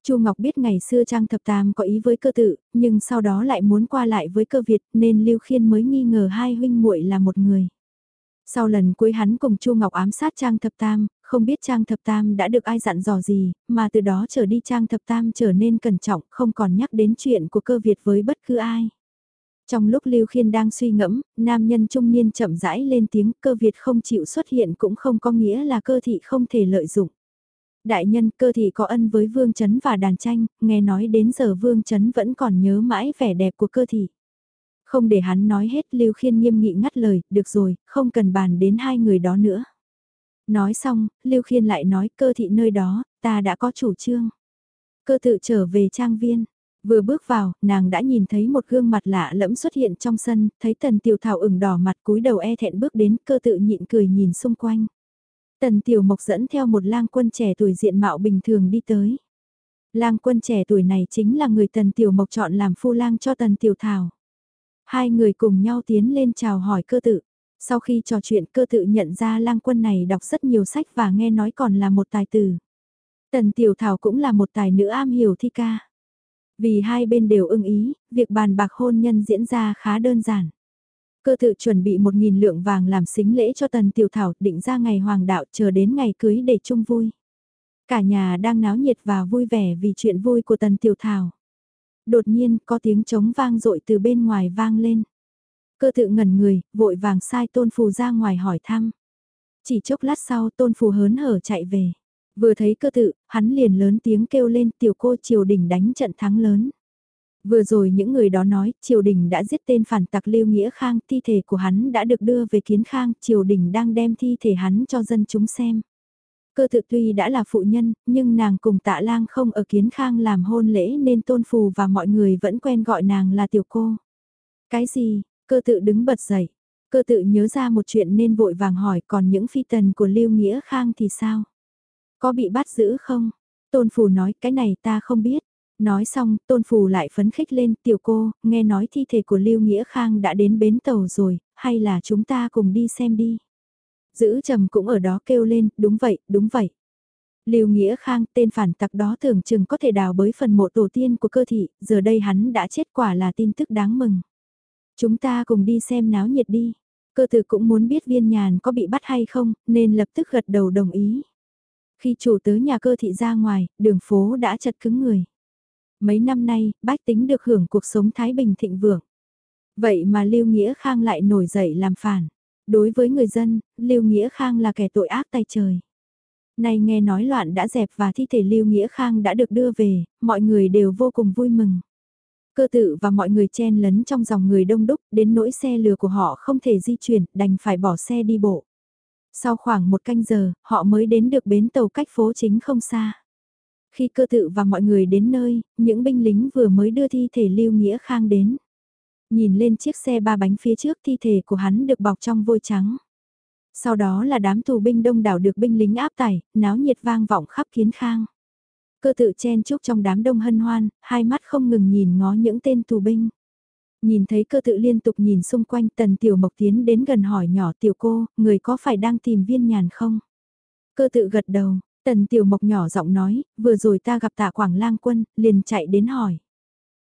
Chu Ngọc biết ngày xưa Trang Thập Tam có ý với cơ tự, nhưng sau đó lại muốn qua lại với cơ Việt nên Lưu Khiên mới nghi ngờ hai huynh muội là một người. Sau lần cuối hắn cùng Chu Ngọc ám sát Trang Thập Tam, không biết Trang Thập Tam đã được ai dặn dò gì, mà từ đó trở đi Trang Thập Tam trở nên cẩn trọng, không còn nhắc đến chuyện của cơ Việt với bất cứ ai. Trong lúc Lưu Khiên đang suy ngẫm, nam nhân trung niên chậm rãi lên tiếng cơ Việt không chịu xuất hiện cũng không có nghĩa là cơ thị không thể lợi dụng. Đại nhân cơ thị có ân với Vương Trấn và đàn tranh, nghe nói đến giờ Vương Trấn vẫn còn nhớ mãi vẻ đẹp của cơ thị. Không để hắn nói hết Lưu Khiên nghiêm nghị ngắt lời, được rồi, không cần bàn đến hai người đó nữa. Nói xong, Lưu Khiên lại nói cơ thị nơi đó, ta đã có chủ trương. Cơ tự trở về trang viên. Vừa bước vào, nàng đã nhìn thấy một gương mặt lạ lẫm xuất hiện trong sân, thấy tần tiểu thảo ửng đỏ mặt cúi đầu e thẹn bước đến cơ tự nhịn cười nhìn xung quanh. Tần tiểu mộc dẫn theo một lang quân trẻ tuổi diện mạo bình thường đi tới. Lang quân trẻ tuổi này chính là người tần tiểu mộc chọn làm phu lang cho tần tiểu thảo. Hai người cùng nhau tiến lên chào hỏi cơ tự. Sau khi trò chuyện cơ tự nhận ra lang quân này đọc rất nhiều sách và nghe nói còn là một tài tử. Tần Tiểu Thảo cũng là một tài nữ am hiểu thi ca. Vì hai bên đều ưng ý, việc bàn bạc hôn nhân diễn ra khá đơn giản. Cơ tự chuẩn bị một nghìn lượng vàng làm xính lễ cho Tần Tiểu Thảo định ra ngày hoàng đạo chờ đến ngày cưới để chung vui. Cả nhà đang náo nhiệt và vui vẻ vì chuyện vui của Tần Tiểu Thảo. Đột nhiên có tiếng trống vang dội từ bên ngoài vang lên. Cơ tự ngẩn người, vội vàng sai tôn phù ra ngoài hỏi thăm. Chỉ chốc lát sau tôn phù hớn hở chạy về. Vừa thấy cơ tự, hắn liền lớn tiếng kêu lên tiểu cô triều đình đánh trận thắng lớn. Vừa rồi những người đó nói, triều đình đã giết tên phản tặc Lưu Nghĩa Khang, thi thể của hắn đã được đưa về kiến khang, triều đình đang đem thi thể hắn cho dân chúng xem. Cơ tự tuy đã là phụ nhân, nhưng nàng cùng tạ lang không ở kiến khang làm hôn lễ nên tôn phù và mọi người vẫn quen gọi nàng là tiểu cô. Cái gì, cơ tự đứng bật dậy, cơ tự nhớ ra một chuyện nên vội vàng hỏi còn những phi tần của Lưu Nghĩa Khang thì sao? Có bị bắt giữ không? Tôn Phù nói cái này ta không biết. Nói xong, Tôn Phù lại phấn khích lên tiểu cô, nghe nói thi thể của Lưu Nghĩa Khang đã đến bến tàu rồi, hay là chúng ta cùng đi xem đi. Giữ trầm cũng ở đó kêu lên, đúng vậy, đúng vậy. Lưu Nghĩa Khang, tên phản tặc đó tưởng chừng có thể đào bới phần mộ tổ tiên của cơ thị, giờ đây hắn đã chết quả là tin tức đáng mừng. Chúng ta cùng đi xem náo nhiệt đi. Cơ tử cũng muốn biết viên nhàn có bị bắt hay không, nên lập tức gật đầu đồng ý. Khi chủ tớ nhà cơ thị ra ngoài, đường phố đã chật cứng người. Mấy năm nay, bách tính được hưởng cuộc sống thái bình thịnh vượng. Vậy mà Lưu Nghĩa Khang lại nổi dậy làm phản. Đối với người dân, Lưu Nghĩa Khang là kẻ tội ác tay trời. Nay nghe nói loạn đã dẹp và thi thể Lưu Nghĩa Khang đã được đưa về, mọi người đều vô cùng vui mừng. Cơ tự và mọi người chen lấn trong dòng người đông đúc, đến nỗi xe lừa của họ không thể di chuyển, đành phải bỏ xe đi bộ. Sau khoảng một canh giờ, họ mới đến được bến tàu cách phố chính không xa. Khi cơ tự và mọi người đến nơi, những binh lính vừa mới đưa thi thể Lưu Nghĩa Khang đến. Nhìn lên chiếc xe ba bánh phía trước thi thể của hắn được bọc trong vôi trắng. Sau đó là đám tù binh đông đảo được binh lính áp tải, náo nhiệt vang vọng khắp kiến khang. Cơ tự chen chúc trong đám đông hân hoan, hai mắt không ngừng nhìn ngó những tên tù binh. Nhìn thấy cơ tự liên tục nhìn xung quanh tần tiểu mộc tiến đến gần hỏi nhỏ tiểu cô, người có phải đang tìm viên nhàn không? Cơ tự gật đầu, tần tiểu mộc nhỏ giọng nói, vừa rồi ta gặp tạ quảng lang quân, liền chạy đến hỏi.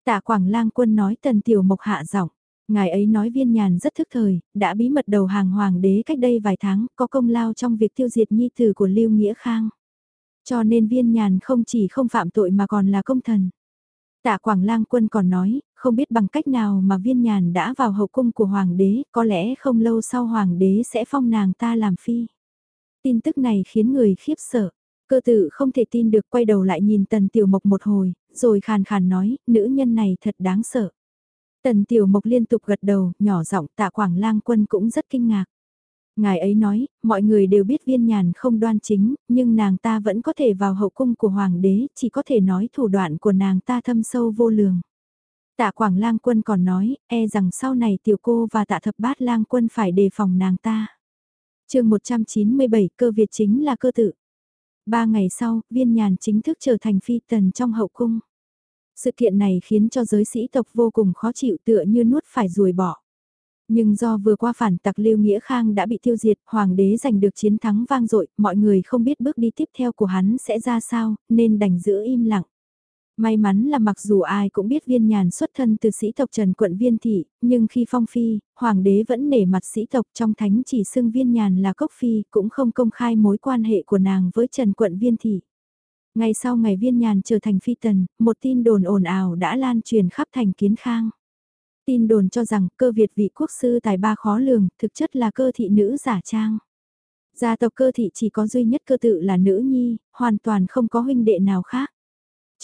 Tạ quảng lang quân nói tần tiểu mộc hạ giọng, Ngài ấy nói viên nhàn rất thức thời, đã bí mật đầu hàng hoàng đế cách đây vài tháng, có công lao trong việc tiêu diệt nhi tử của Lưu Nghĩa Khang. Cho nên viên nhàn không chỉ không phạm tội mà còn là công thần. Tạ Quảng Lang Quân còn nói, không biết bằng cách nào mà viên nhàn đã vào hậu cung của hoàng đế, có lẽ không lâu sau hoàng đế sẽ phong nàng ta làm phi. Tin tức này khiến người khiếp sợ. Cơ Tử không thể tin được quay đầu lại nhìn Tần Tiểu Mộc một hồi, rồi khàn khàn nói, nữ nhân này thật đáng sợ. Tần Tiểu Mộc liên tục gật đầu, nhỏ giọng tạ Quảng Lang Quân cũng rất kinh ngạc. Ngài ấy nói, mọi người đều biết viên nhàn không đoan chính, nhưng nàng ta vẫn có thể vào hậu cung của hoàng đế, chỉ có thể nói thủ đoạn của nàng ta thâm sâu vô lường. Tạ Quảng Lang Quân còn nói, e rằng sau này tiểu cô và tạ thập bát lang quân phải đề phòng nàng ta. chương 197 cơ Việt chính là cơ tự. Ba ngày sau, viên nhàn chính thức trở thành phi tần trong hậu cung. Sự kiện này khiến cho giới sĩ tộc vô cùng khó chịu tựa như nuốt phải ruồi bỏ. Nhưng do vừa qua phản tặc Lưu Nghĩa Khang đã bị tiêu diệt, hoàng đế giành được chiến thắng vang dội, mọi người không biết bước đi tiếp theo của hắn sẽ ra sao, nên đành giữ im lặng. May mắn là mặc dù ai cũng biết viên nhàn xuất thân từ sĩ tộc Trần quận viên thị, nhưng khi phong phi, hoàng đế vẫn nể mặt sĩ tộc trong thánh chỉ xưng viên nhàn là cốc phi, cũng không công khai mối quan hệ của nàng với Trần quận viên thị. Ngay sau ngày viên nhàn trở thành phi tần, một tin đồn ồn ào đã lan truyền khắp thành kiến khang. Tin đồn cho rằng cơ Việt vị quốc sư tài ba khó lường, thực chất là cơ thị nữ giả trang. Gia tộc cơ thị chỉ có duy nhất cơ tự là nữ nhi, hoàn toàn không có huynh đệ nào khác.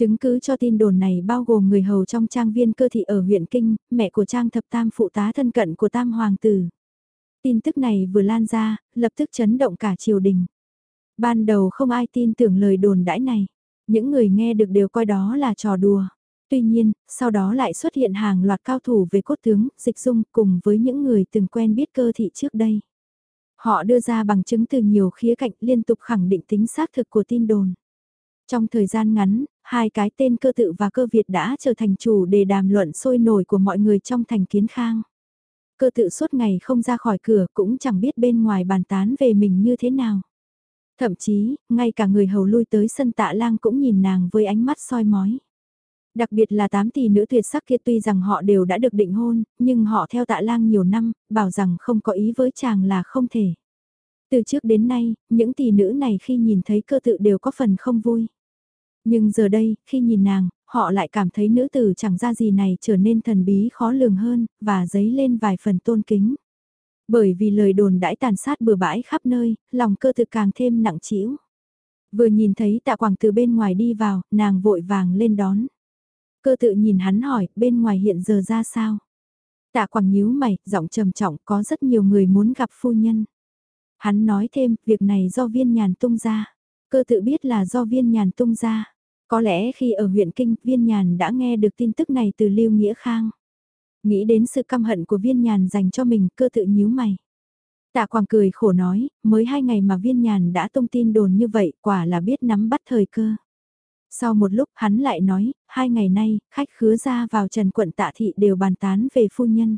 Chứng cứ cho tin đồn này bao gồm người hầu trong trang viên cơ thị ở huyện Kinh, mẹ của trang thập tam phụ tá thân cận của tam hoàng tử. Tin tức này vừa lan ra, lập tức chấn động cả triều đình. Ban đầu không ai tin tưởng lời đồn đãi này. Những người nghe được đều coi đó là trò đùa. Tuy nhiên, sau đó lại xuất hiện hàng loạt cao thủ về cốt tướng, dịch dung cùng với những người từng quen biết cơ thị trước đây. Họ đưa ra bằng chứng từ nhiều khía cạnh liên tục khẳng định tính xác thực của tin đồn. Trong thời gian ngắn, hai cái tên cơ tự và cơ Việt đã trở thành chủ đề đàm luận sôi nổi của mọi người trong thành kiến khang. Cơ tự suốt ngày không ra khỏi cửa cũng chẳng biết bên ngoài bàn tán về mình như thế nào. Thậm chí, ngay cả người hầu lui tới sân tạ lang cũng nhìn nàng với ánh mắt soi mói. Đặc biệt là tám tỷ nữ tuyệt sắc kia tuy rằng họ đều đã được định hôn, nhưng họ theo tạ lang nhiều năm, bảo rằng không có ý với chàng là không thể. Từ trước đến nay, những tỷ nữ này khi nhìn thấy cơ tự đều có phần không vui. Nhưng giờ đây, khi nhìn nàng, họ lại cảm thấy nữ tử chẳng ra gì này trở nên thần bí khó lường hơn, và dấy lên vài phần tôn kính. Bởi vì lời đồn đãi tàn sát bừa bãi khắp nơi, lòng cơ thực càng thêm nặng trĩu. Vừa nhìn thấy tạ quảng từ bên ngoài đi vào, nàng vội vàng lên đón. Cơ tự nhìn hắn hỏi, bên ngoài hiện giờ ra sao? Tạ quảng nhíu mày, giọng trầm trọng, có rất nhiều người muốn gặp phu nhân. Hắn nói thêm, việc này do viên nhàn tung ra. Cơ tự biết là do viên nhàn tung ra. Có lẽ khi ở huyện Kinh, viên nhàn đã nghe được tin tức này từ Lưu Nghĩa Khang. Nghĩ đến sự căm hận của viên nhàn dành cho mình, cơ tự nhíu mày. Tạ Quảng cười khổ nói, mới hai ngày mà viên nhàn đã tung tin đồn như vậy, quả là biết nắm bắt thời cơ. Sau một lúc hắn lại nói, hai ngày nay, khách khứa ra vào trần quận tạ thị đều bàn tán về phu nhân.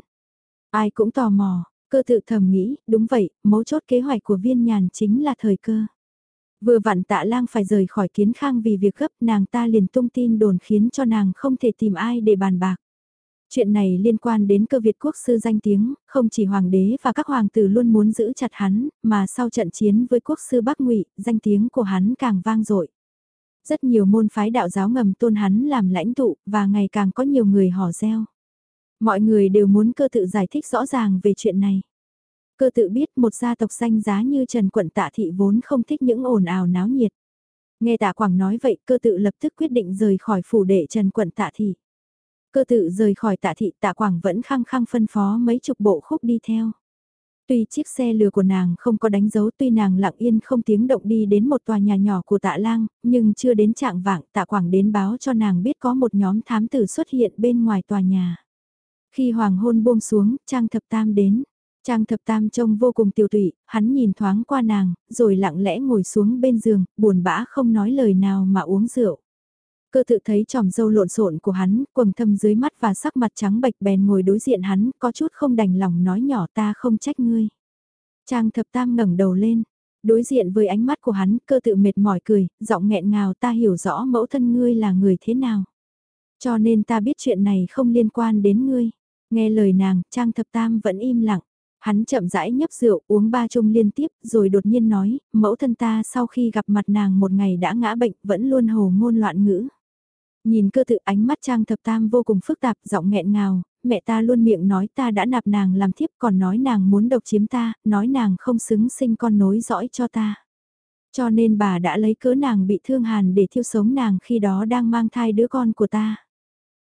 Ai cũng tò mò, cơ tự thầm nghĩ, đúng vậy, mấu chốt kế hoạch của viên nhàn chính là thời cơ. Vừa vặn tạ lang phải rời khỏi kiến khang vì việc gấp nàng ta liền tung tin đồn khiến cho nàng không thể tìm ai để bàn bạc. Chuyện này liên quan đến cơ Việt quốc sư danh tiếng, không chỉ hoàng đế và các hoàng tử luôn muốn giữ chặt hắn, mà sau trận chiến với quốc sư Bắc Ngụy, danh tiếng của hắn càng vang dội. Rất nhiều môn phái đạo giáo ngầm tôn hắn làm lãnh tụ và ngày càng có nhiều người hò reo. Mọi người đều muốn cơ tự giải thích rõ ràng về chuyện này. Cơ tự biết một gia tộc danh giá như Trần Quận Tạ Thị vốn không thích những ồn ào náo nhiệt. Nghe Tạ Quảng nói vậy cơ tự lập tức quyết định rời khỏi phủ đệ Trần Quận Tạ Thị. Cơ tự rời khỏi Tạ Thị Tạ Quảng vẫn khăng khăng phân phó mấy chục bộ khúc đi theo. Tuy chiếc xe lừa của nàng không có đánh dấu tuy nàng lặng yên không tiếng động đi đến một tòa nhà nhỏ của tạ lang, nhưng chưa đến trạng vạng tạ quảng đến báo cho nàng biết có một nhóm thám tử xuất hiện bên ngoài tòa nhà. Khi hoàng hôn buông xuống, Trang Thập Tam đến. Trang Thập Tam trông vô cùng tiêu tụy, hắn nhìn thoáng qua nàng, rồi lặng lẽ ngồi xuống bên giường, buồn bã không nói lời nào mà uống rượu. Cơ tự thấy tròm dâu lộn xộn của hắn, quầng thâm dưới mắt và sắc mặt trắng bệch bèn ngồi đối diện hắn, có chút không đành lòng nói nhỏ ta không trách ngươi. Trang thập tam ngẩng đầu lên, đối diện với ánh mắt của hắn, cơ tự mệt mỏi cười, giọng nghẹn ngào ta hiểu rõ mẫu thân ngươi là người thế nào. Cho nên ta biết chuyện này không liên quan đến ngươi. Nghe lời nàng, Trang Thập Tam vẫn im lặng. Hắn chậm rãi nhấp rượu uống ba chung liên tiếp rồi đột nhiên nói, mẫu thân ta sau khi gặp mặt nàng một ngày đã ngã bệnh vẫn luôn hồ ngôn loạn ngữ. Nhìn cơ tự ánh mắt Trang Thập Tam vô cùng phức tạp, giọng nghẹn ngào, mẹ ta luôn miệng nói ta đã nạp nàng làm thiếp còn nói nàng muốn độc chiếm ta, nói nàng không xứng sinh con nối dõi cho ta. Cho nên bà đã lấy cớ nàng bị thương hàn để thiêu sống nàng khi đó đang mang thai đứa con của ta.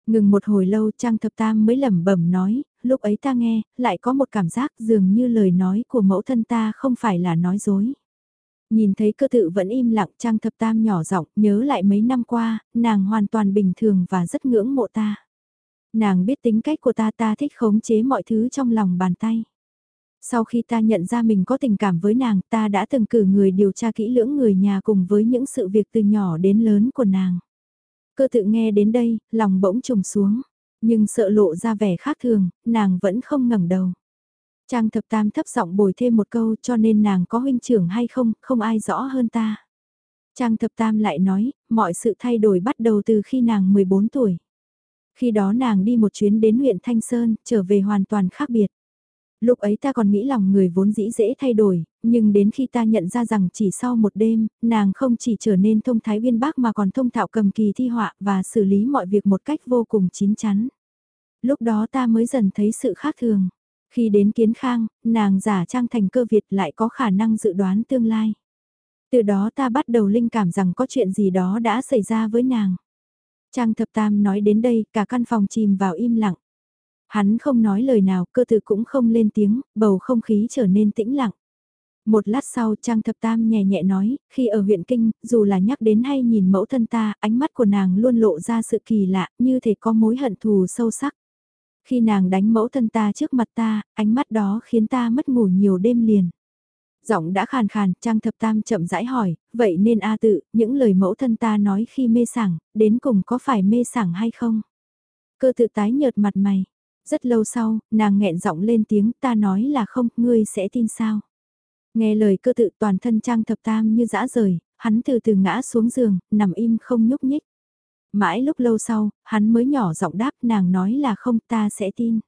Ngừng một hồi lâu Trang Thập Tam mới lẩm bẩm nói, lúc ấy ta nghe, lại có một cảm giác dường như lời nói của mẫu thân ta không phải là nói dối. Nhìn thấy cơ tự vẫn im lặng Trang Thập Tam nhỏ giọng nhớ lại mấy năm qua, nàng hoàn toàn bình thường và rất ngưỡng mộ ta. Nàng biết tính cách của ta ta thích khống chế mọi thứ trong lòng bàn tay. Sau khi ta nhận ra mình có tình cảm với nàng, ta đã từng cử người điều tra kỹ lưỡng người nhà cùng với những sự việc từ nhỏ đến lớn của nàng. Cơ tự nghe đến đây, lòng bỗng trùng xuống, nhưng sợ lộ ra vẻ khác thường, nàng vẫn không ngẩng đầu. Trang thập tam thấp giọng bồi thêm một câu cho nên nàng có huynh trưởng hay không, không ai rõ hơn ta. Trang thập tam lại nói, mọi sự thay đổi bắt đầu từ khi nàng 14 tuổi. Khi đó nàng đi một chuyến đến huyện Thanh Sơn, trở về hoàn toàn khác biệt. Lúc ấy ta còn nghĩ lòng người vốn dĩ dễ thay đổi, nhưng đến khi ta nhận ra rằng chỉ sau một đêm, nàng không chỉ trở nên thông thái uyên bác mà còn thông thạo cầm kỳ thi họa và xử lý mọi việc một cách vô cùng chín chắn. Lúc đó ta mới dần thấy sự khác thường. Khi đến kiến khang, nàng giả trang thành cơ Việt lại có khả năng dự đoán tương lai. Từ đó ta bắt đầu linh cảm rằng có chuyện gì đó đã xảy ra với nàng. Trang thập tam nói đến đây, cả căn phòng chìm vào im lặng. Hắn không nói lời nào, cơ tự cũng không lên tiếng, bầu không khí trở nên tĩnh lặng. Một lát sau Trang Thập Tam nhẹ nhẹ nói, khi ở huyện Kinh, dù là nhắc đến hay nhìn mẫu thân ta, ánh mắt của nàng luôn lộ ra sự kỳ lạ, như thể có mối hận thù sâu sắc. Khi nàng đánh mẫu thân ta trước mặt ta, ánh mắt đó khiến ta mất ngủ nhiều đêm liền. Giọng đã khàn khàn, Trang Thập Tam chậm rãi hỏi, vậy nên A tự, những lời mẫu thân ta nói khi mê sảng, đến cùng có phải mê sảng hay không? Cơ tự tái nhợt mặt mày. Rất lâu sau, nàng nghẹn giọng lên tiếng ta nói là không, ngươi sẽ tin sao? Nghe lời cơ tự toàn thân Trang Thập Tam như dã rời, hắn từ từ ngã xuống giường, nằm im không nhúc nhích. Mãi lúc lâu sau, hắn mới nhỏ giọng đáp nàng nói là không ta sẽ tin.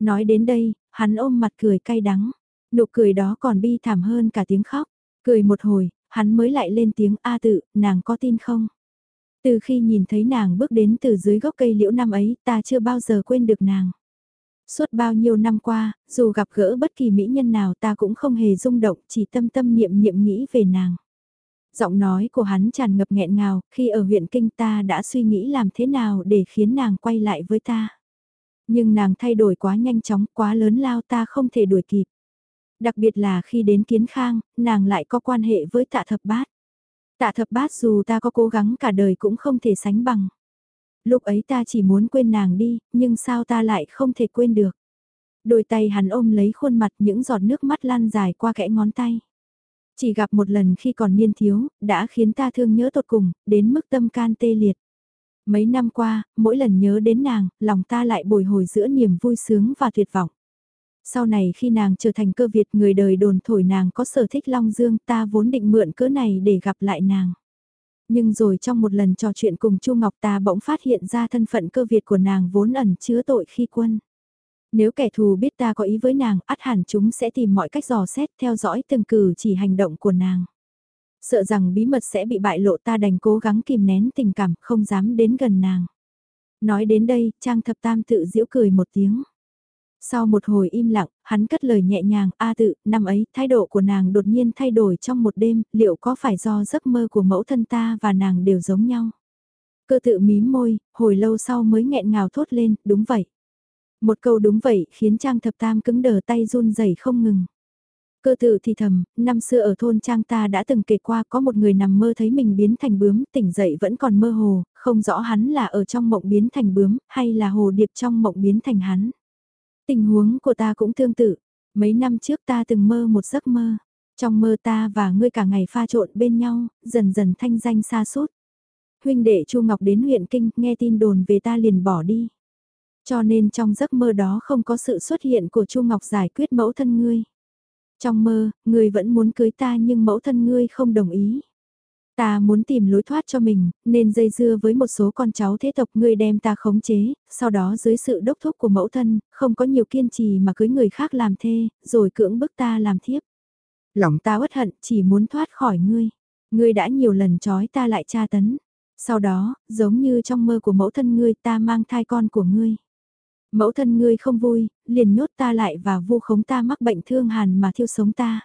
Nói đến đây, hắn ôm mặt cười cay đắng. Nụ cười đó còn bi thảm hơn cả tiếng khóc. Cười một hồi, hắn mới lại lên tiếng A tự, nàng có tin không? Từ khi nhìn thấy nàng bước đến từ dưới gốc cây liễu năm ấy, ta chưa bao giờ quên được nàng. Suốt bao nhiêu năm qua, dù gặp gỡ bất kỳ mỹ nhân nào ta cũng không hề rung động, chỉ tâm tâm niệm niệm nghĩ về nàng. Giọng nói của hắn tràn ngập nghẹn ngào, khi ở huyện kinh ta đã suy nghĩ làm thế nào để khiến nàng quay lại với ta. Nhưng nàng thay đổi quá nhanh chóng, quá lớn lao ta không thể đuổi kịp. Đặc biệt là khi đến kiến khang, nàng lại có quan hệ với tạ thập bát. Tạ thập bát dù ta có cố gắng cả đời cũng không thể sánh bằng. Lúc ấy ta chỉ muốn quên nàng đi, nhưng sao ta lại không thể quên được. Đôi tay hắn ôm lấy khuôn mặt những giọt nước mắt lan dài qua kẽ ngón tay. Chỉ gặp một lần khi còn niên thiếu, đã khiến ta thương nhớ tột cùng, đến mức tâm can tê liệt. Mấy năm qua, mỗi lần nhớ đến nàng, lòng ta lại bồi hồi giữa niềm vui sướng và tuyệt vọng. Sau này khi nàng trở thành cơ Việt người đời đồn thổi nàng có sở thích Long Dương ta vốn định mượn cỡ này để gặp lại nàng. Nhưng rồi trong một lần trò chuyện cùng Chu Ngọc ta bỗng phát hiện ra thân phận cơ Việt của nàng vốn ẩn chứa tội khi quân. Nếu kẻ thù biết ta có ý với nàng, ắt hẳn chúng sẽ tìm mọi cách dò xét theo dõi từng cử chỉ hành động của nàng. Sợ rằng bí mật sẽ bị bại lộ ta đành cố gắng kìm nén tình cảm, không dám đến gần nàng. Nói đến đây, Trang Thập Tam tự giễu cười một tiếng. Sau một hồi im lặng, hắn cất lời nhẹ nhàng, A tự, năm ấy, thái độ của nàng đột nhiên thay đổi trong một đêm, liệu có phải do giấc mơ của mẫu thân ta và nàng đều giống nhau? Cơ tự mím môi, hồi lâu sau mới nghẹn ngào thốt lên, đúng vậy. Một câu đúng vậy khiến Trang Thập Tam cứng đờ tay run rẩy không ngừng. Cơ tự thì thầm, năm xưa ở thôn Trang ta đã từng kể qua có một người nằm mơ thấy mình biến thành bướm, tỉnh dậy vẫn còn mơ hồ, không rõ hắn là ở trong mộng biến thành bướm, hay là hồ điệp trong mộng biến thành hắn. Tình huống của ta cũng tương tự, mấy năm trước ta từng mơ một giấc mơ, trong mơ ta và ngươi cả ngày pha trộn bên nhau, dần dần thanh danh xa suốt. Huynh đệ Chu Ngọc đến huyện Kinh, nghe tin đồn về ta liền bỏ đi. Cho nên trong giấc mơ đó không có sự xuất hiện của Chu Ngọc giải quyết mẫu thân ngươi. Trong mơ, ngươi vẫn muốn cưới ta nhưng mẫu thân ngươi không đồng ý. Ta muốn tìm lối thoát cho mình, nên dây dưa với một số con cháu thế tộc ngươi đem ta khống chế, sau đó dưới sự đốc thúc của mẫu thân, không có nhiều kiên trì mà cưới người khác làm thê, rồi cưỡng bức ta làm thiếp. Lòng ta uất hận, chỉ muốn thoát khỏi ngươi. Ngươi đã nhiều lần trói ta lại tra tấn. Sau đó, giống như trong mơ của mẫu thân ngươi ta mang thai con của ngươi. Mẫu thân ngươi không vui, liền nhốt ta lại và vu khống ta mắc bệnh thương hàn mà thiêu sống ta.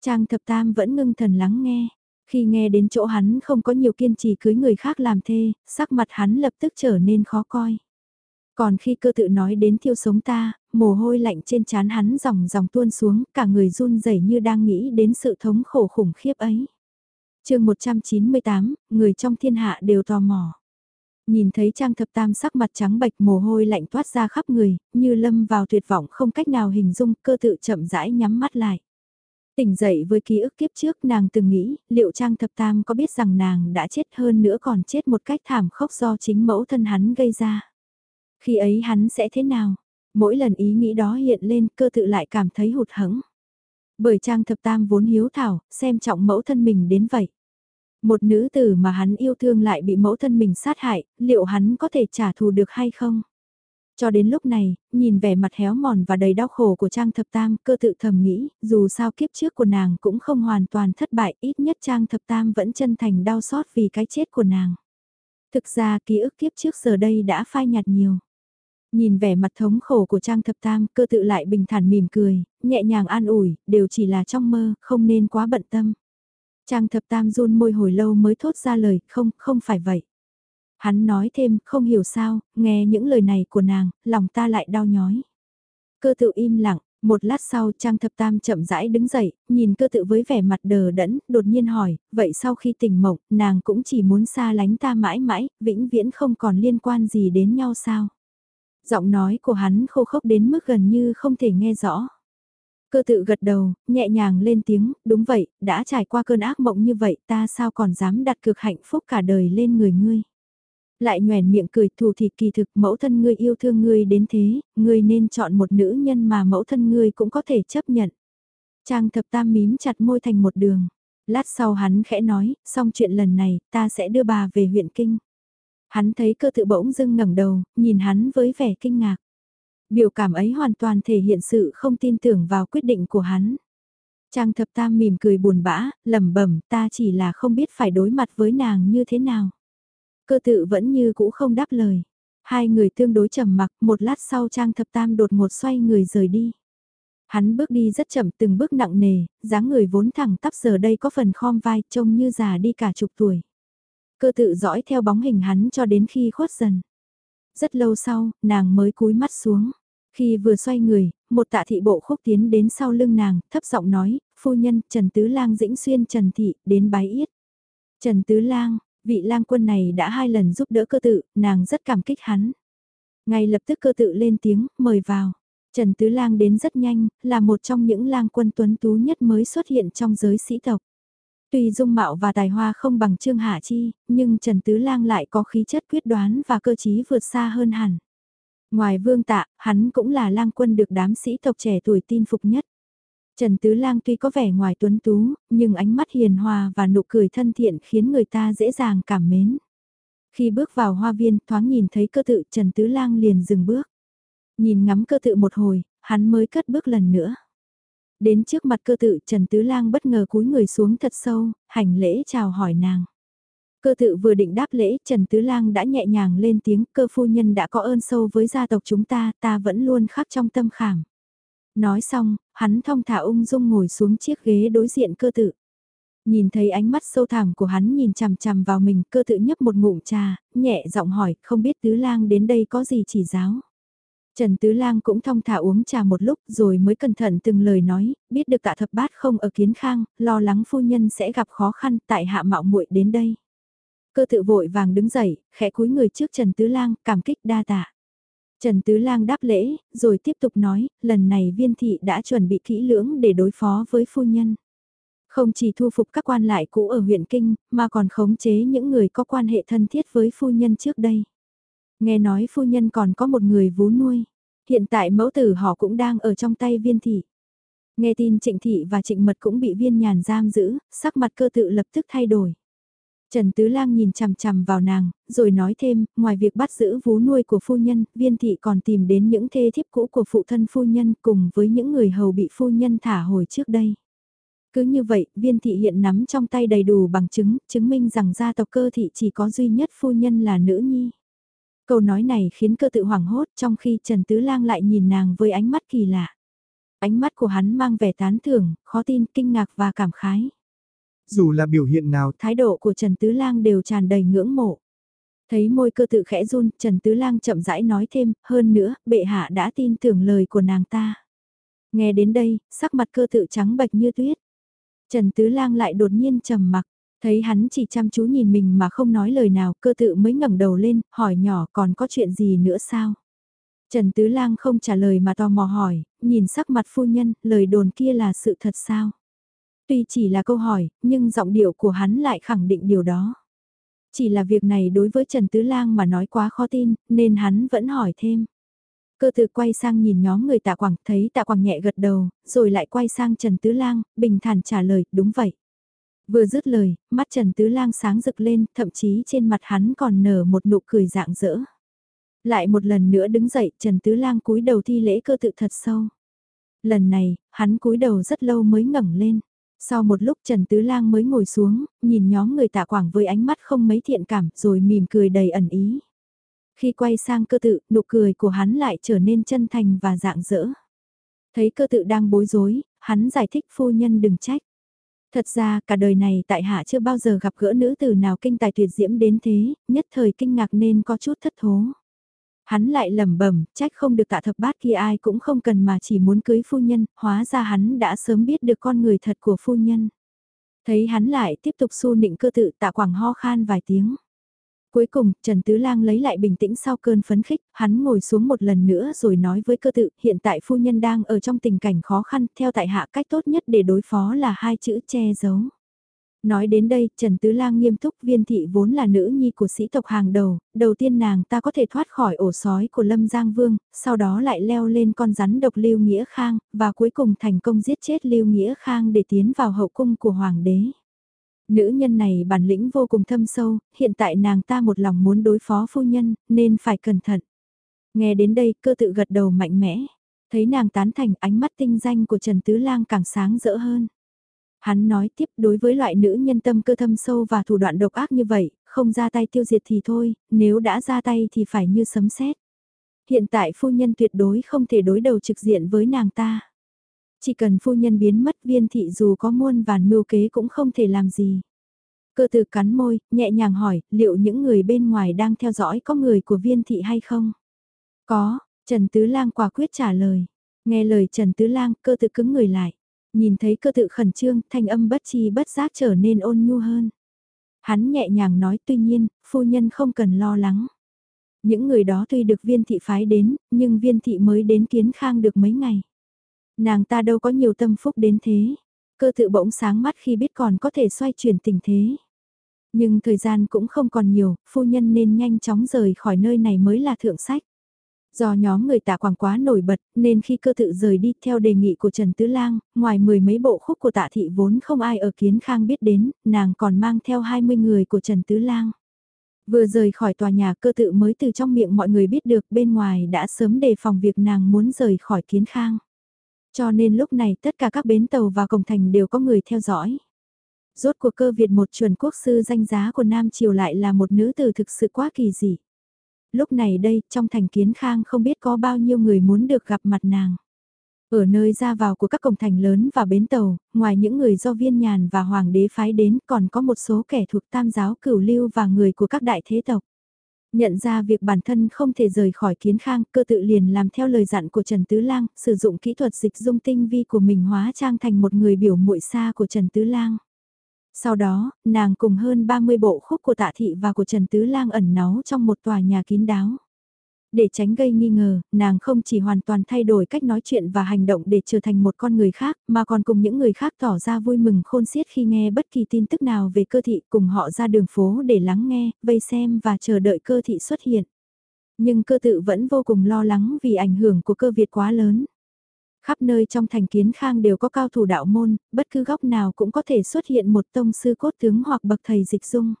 Trang thập tam vẫn ngưng thần lắng nghe. Khi nghe đến chỗ hắn không có nhiều kiên trì cưới người khác làm thê, sắc mặt hắn lập tức trở nên khó coi. Còn khi cơ tự nói đến thiêu sống ta, mồ hôi lạnh trên trán hắn dòng dòng tuôn xuống, cả người run rẩy như đang nghĩ đến sự thống khổ khủng khiếp ấy. chương 198, người trong thiên hạ đều tò mò. Nhìn thấy Trang Thập Tam sắc mặt trắng bệch mồ hôi lạnh toát ra khắp người, như lâm vào tuyệt vọng không cách nào hình dung cơ tự chậm rãi nhắm mắt lại. Tỉnh dậy với ký ức kiếp trước nàng từng nghĩ liệu Trang Thập Tam có biết rằng nàng đã chết hơn nữa còn chết một cách thảm khốc do chính mẫu thân hắn gây ra. Khi ấy hắn sẽ thế nào? Mỗi lần ý nghĩ đó hiện lên cơ tự lại cảm thấy hụt hẫng. Bởi Trang Thập Tam vốn hiếu thảo, xem trọng mẫu thân mình đến vậy. Một nữ tử mà hắn yêu thương lại bị mẫu thân mình sát hại, liệu hắn có thể trả thù được hay không? Cho đến lúc này, nhìn vẻ mặt héo mòn và đầy đau khổ của Trang Thập Tam, cơ tự thầm nghĩ, dù sao kiếp trước của nàng cũng không hoàn toàn thất bại, ít nhất Trang Thập Tam vẫn chân thành đau xót vì cái chết của nàng. Thực ra ký ức kiếp trước giờ đây đã phai nhạt nhiều. Nhìn vẻ mặt thống khổ của Trang Thập Tam, cơ tự lại bình thản mỉm cười, nhẹ nhàng an ủi, đều chỉ là trong mơ, không nên quá bận tâm. Trang Thập Tam run môi hồi lâu mới thốt ra lời, không, không phải vậy. Hắn nói thêm, không hiểu sao, nghe những lời này của nàng, lòng ta lại đau nhói. Cơ tự im lặng, một lát sau Trang Thập Tam chậm rãi đứng dậy, nhìn cơ tự với vẻ mặt đờ đẫn, đột nhiên hỏi, vậy sau khi tỉnh mộng, nàng cũng chỉ muốn xa lánh ta mãi mãi, vĩnh viễn không còn liên quan gì đến nhau sao? Giọng nói của hắn khô khốc đến mức gần như không thể nghe rõ. Cơ tự gật đầu, nhẹ nhàng lên tiếng, đúng vậy, đã trải qua cơn ác mộng như vậy ta sao còn dám đặt cực hạnh phúc cả đời lên người ngươi. Lại nhoèn miệng cười thù thịt kỳ thực mẫu thân ngươi yêu thương ngươi đến thế, ngươi nên chọn một nữ nhân mà mẫu thân ngươi cũng có thể chấp nhận. Trang thập tam mím chặt môi thành một đường. Lát sau hắn khẽ nói, xong chuyện lần này, ta sẽ đưa bà về huyện Kinh. Hắn thấy cơ tự bỗng dưng ngẩng đầu, nhìn hắn với vẻ kinh ngạc. Biểu cảm ấy hoàn toàn thể hiện sự không tin tưởng vào quyết định của hắn. Trang thập tam mỉm cười buồn bã, lẩm bẩm ta chỉ là không biết phải đối mặt với nàng như thế nào. Cơ tự vẫn như cũ không đáp lời. Hai người tương đối trầm mặc, một lát sau Trang Thập Tam đột ngột xoay người rời đi. Hắn bước đi rất chậm từng bước nặng nề, dáng người vốn thẳng tắp giờ đây có phần khom vai trông như già đi cả chục tuổi. Cơ tự dõi theo bóng hình hắn cho đến khi khuất dần. Rất lâu sau, nàng mới cúi mắt xuống. Khi vừa xoay người, một tạ thị bộ khúc tiến đến sau lưng nàng, thấp giọng nói, phu nhân, Trần Tứ Lang dĩnh xuyên Trần Thị, đến bái yết. Trần Tứ Lang, vị lang quân này đã hai lần giúp đỡ cơ tự, nàng rất cảm kích hắn. Ngay lập tức cơ tự lên tiếng, mời vào. Trần Tứ Lang đến rất nhanh, là một trong những lang quân tuấn tú nhất mới xuất hiện trong giới sĩ tộc. Tuy dung mạo và tài hoa không bằng Trương Hạ Chi, nhưng Trần Tứ Lang lại có khí chất quyết đoán và cơ trí vượt xa hơn hẳn. Ngoài vương tạ, hắn cũng là lang quân được đám sĩ tộc trẻ tuổi tin phục nhất. Trần Tứ Lang tuy có vẻ ngoài tuấn tú, nhưng ánh mắt hiền hòa và nụ cười thân thiện khiến người ta dễ dàng cảm mến. Khi bước vào hoa viên thoáng nhìn thấy cơ tự Trần Tứ Lang liền dừng bước. Nhìn ngắm cơ tự một hồi, hắn mới cất bước lần nữa. Đến trước mặt cơ tự Trần Tứ Lang bất ngờ cúi người xuống thật sâu, hành lễ chào hỏi nàng. Cơ tự vừa định đáp lễ, Trần Tứ Lang đã nhẹ nhàng lên tiếng, cơ phu nhân đã có ơn sâu với gia tộc chúng ta, ta vẫn luôn khắc trong tâm khảm. Nói xong, hắn thong thả ung dung ngồi xuống chiếc ghế đối diện cơ tự. Nhìn thấy ánh mắt sâu thẳm của hắn nhìn chằm chằm vào mình, cơ tự nhấp một ngụm trà, nhẹ giọng hỏi, không biết Tứ Lang đến đây có gì chỉ giáo. Trần Tứ Lang cũng thong thả uống trà một lúc rồi mới cẩn thận từng lời nói, biết được tạ thập bát không ở kiến khang, lo lắng phu nhân sẽ gặp khó khăn tại hạ mạo muội đến đây. Cơ tự vội vàng đứng dậy, khẽ cúi người trước Trần Tứ Lang, cảm kích đa tạ. Trần Tứ Lang đáp lễ, rồi tiếp tục nói, lần này viên thị đã chuẩn bị kỹ lưỡng để đối phó với phu nhân. Không chỉ thu phục các quan lại cũ ở huyện Kinh, mà còn khống chế những người có quan hệ thân thiết với phu nhân trước đây. Nghe nói phu nhân còn có một người vú nuôi. Hiện tại mẫu tử họ cũng đang ở trong tay viên thị. Nghe tin trịnh thị và trịnh mật cũng bị viên nhàn giam giữ, sắc mặt cơ tự lập tức thay đổi. Trần Tứ Lang nhìn chằm chằm vào nàng, rồi nói thêm, ngoài việc bắt giữ vú nuôi của phu nhân, viên thị còn tìm đến những thê thiếp cũ của phụ thân phu nhân cùng với những người hầu bị phu nhân thả hồi trước đây. Cứ như vậy, viên thị hiện nắm trong tay đầy đủ bằng chứng, chứng minh rằng gia tộc cơ thị chỉ có duy nhất phu nhân là nữ nhi. Câu nói này khiến cơ tự hoảng hốt trong khi Trần Tứ Lang lại nhìn nàng với ánh mắt kỳ lạ. Ánh mắt của hắn mang vẻ tán thưởng, khó tin, kinh ngạc và cảm khái. Dù là biểu hiện nào, thái độ của Trần Tứ Lang đều tràn đầy ngưỡng mộ. Thấy môi cơ tự khẽ run, Trần Tứ Lang chậm rãi nói thêm, hơn nữa, bệ hạ đã tin tưởng lời của nàng ta. Nghe đến đây, sắc mặt cơ tự trắng bệch như tuyết. Trần Tứ Lang lại đột nhiên trầm mặc, thấy hắn chỉ chăm chú nhìn mình mà không nói lời nào, cơ tự mới ngẩng đầu lên, hỏi nhỏ còn có chuyện gì nữa sao? Trần Tứ Lang không trả lời mà tò mò hỏi, nhìn sắc mặt phu nhân, lời đồn kia là sự thật sao? Tuy chỉ là câu hỏi, nhưng giọng điệu của hắn lại khẳng định điều đó. Chỉ là việc này đối với Trần Tứ Lang mà nói quá khó tin, nên hắn vẫn hỏi thêm. Cơ tự quay sang nhìn nhóm người tạ quảng, thấy tạ quảng nhẹ gật đầu, rồi lại quay sang Trần Tứ Lang, bình thản trả lời, đúng vậy. Vừa dứt lời, mắt Trần Tứ Lang sáng rực lên, thậm chí trên mặt hắn còn nở một nụ cười dạng dỡ. Lại một lần nữa đứng dậy, Trần Tứ Lang cúi đầu thi lễ cơ tự thật sâu. Lần này, hắn cúi đầu rất lâu mới ngẩng lên. Sau một lúc Trần Tứ Lang mới ngồi xuống, nhìn nhóm người tạ quảng với ánh mắt không mấy thiện cảm, rồi mỉm cười đầy ẩn ý. Khi quay sang cơ tự, nụ cười của hắn lại trở nên chân thành và dạng dỡ. Thấy cơ tự đang bối rối, hắn giải thích phu nhân đừng trách. Thật ra cả đời này tại hạ chưa bao giờ gặp gỡ nữ tử nào kinh tài tuyệt diễm đến thế, nhất thời kinh ngạc nên có chút thất thố. Hắn lại lẩm bẩm, trách không được tạ thập bát kia ai cũng không cần mà chỉ muốn cưới phu nhân, hóa ra hắn đã sớm biết được con người thật của phu nhân. Thấy hắn lại tiếp tục xu nịnh cơ tự tạ quảng ho khan vài tiếng. Cuối cùng, Trần Tứ Lang lấy lại bình tĩnh sau cơn phấn khích, hắn ngồi xuống một lần nữa rồi nói với cơ tự, hiện tại phu nhân đang ở trong tình cảnh khó khăn, theo tại hạ cách tốt nhất để đối phó là hai chữ che giấu. Nói đến đây, Trần Tứ Lang nghiêm túc viên thị vốn là nữ nhi của sĩ tộc hàng đầu, đầu tiên nàng ta có thể thoát khỏi ổ sói của Lâm Giang Vương, sau đó lại leo lên con rắn độc Lưu Nghĩa Khang, và cuối cùng thành công giết chết Lưu Nghĩa Khang để tiến vào hậu cung của Hoàng đế. Nữ nhân này bản lĩnh vô cùng thâm sâu, hiện tại nàng ta một lòng muốn đối phó phu nhân, nên phải cẩn thận. Nghe đến đây cơ tự gật đầu mạnh mẽ, thấy nàng tán thành ánh mắt tinh danh của Trần Tứ Lang càng sáng rỡ hơn. Hắn nói tiếp đối với loại nữ nhân tâm cơ thâm sâu và thủ đoạn độc ác như vậy, không ra tay tiêu diệt thì thôi, nếu đã ra tay thì phải như sấm sét. Hiện tại phu nhân tuyệt đối không thể đối đầu trực diện với nàng ta. Chỉ cần phu nhân biến mất viên thị dù có muôn vàn mưu kế cũng không thể làm gì. Cơ từ cắn môi, nhẹ nhàng hỏi, liệu những người bên ngoài đang theo dõi có người của viên thị hay không? Có, Trần Tứ Lang quả quyết trả lời. Nghe lời Trần Tứ Lang, cơ tự cứng người lại. Nhìn thấy cơ tự khẩn trương, thanh âm bất chi bất giác trở nên ôn nhu hơn. Hắn nhẹ nhàng nói tuy nhiên, phu nhân không cần lo lắng. Những người đó tuy được viên thị phái đến, nhưng viên thị mới đến kiến khang được mấy ngày. Nàng ta đâu có nhiều tâm phúc đến thế. Cơ tự bỗng sáng mắt khi biết còn có thể xoay chuyển tình thế. Nhưng thời gian cũng không còn nhiều, phu nhân nên nhanh chóng rời khỏi nơi này mới là thượng sách. Do nhóm người tạ quảng quá nổi bật, nên khi cơ tự rời đi theo đề nghị của Trần Tứ Lang, ngoài mười mấy bộ khúc của tạ thị vốn không ai ở kiến khang biết đến, nàng còn mang theo 20 người của Trần Tứ Lang. Vừa rời khỏi tòa nhà cơ tự mới từ trong miệng mọi người biết được bên ngoài đã sớm đề phòng việc nàng muốn rời khỏi kiến khang. Cho nên lúc này tất cả các bến tàu và cổng thành đều có người theo dõi. Rốt cuộc cơ Việt một chuẩn quốc sư danh giá của Nam Triều lại là một nữ tử thực sự quá kỳ dị. Lúc này đây, trong thành kiến khang không biết có bao nhiêu người muốn được gặp mặt nàng. Ở nơi ra vào của các cổng thành lớn và bến tàu, ngoài những người do viên nhàn và hoàng đế phái đến còn có một số kẻ thuộc tam giáo cửu lưu và người của các đại thế tộc. Nhận ra việc bản thân không thể rời khỏi kiến khang, cơ tự liền làm theo lời dặn của Trần Tứ Lang, sử dụng kỹ thuật dịch dung tinh vi của mình hóa trang thành một người biểu muội xa của Trần Tứ Lang. Sau đó, nàng cùng hơn 30 bộ khúc của tạ thị và của Trần Tứ Lang ẩn náu trong một tòa nhà kín đáo. Để tránh gây nghi ngờ, nàng không chỉ hoàn toàn thay đổi cách nói chuyện và hành động để trở thành một con người khác, mà còn cùng những người khác tỏ ra vui mừng khôn xiết khi nghe bất kỳ tin tức nào về cơ thị cùng họ ra đường phố để lắng nghe, vây xem và chờ đợi cơ thị xuất hiện. Nhưng cơ tự vẫn vô cùng lo lắng vì ảnh hưởng của cơ Việt quá lớn. Khắp nơi trong thành kiến khang đều có cao thủ đạo môn, bất cứ góc nào cũng có thể xuất hiện một tông sư cốt tướng hoặc bậc thầy dịch dung.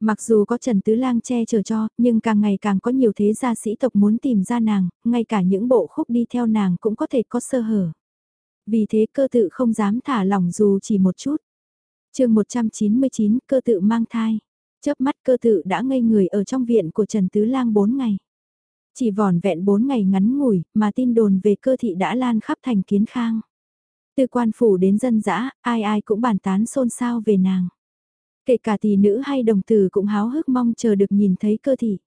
Mặc dù có Trần Tứ Lang che chở cho, nhưng càng ngày càng có nhiều thế gia sĩ tộc muốn tìm ra nàng, ngay cả những bộ khúc đi theo nàng cũng có thể có sơ hở. Vì thế cơ tự không dám thả lỏng dù chỉ một chút. chương 199 cơ tự mang thai. Chớp mắt cơ tự đã ngây người ở trong viện của Trần Tứ Lang 4 ngày. Chỉ vỏn vẹn 4 ngày ngắn ngủi mà tin đồn về cơ thị đã lan khắp thành kiến khang. Từ quan phủ đến dân dã, ai ai cũng bàn tán xôn xao về nàng. Kể cả tỷ nữ hay đồng tử cũng háo hức mong chờ được nhìn thấy cơ thị.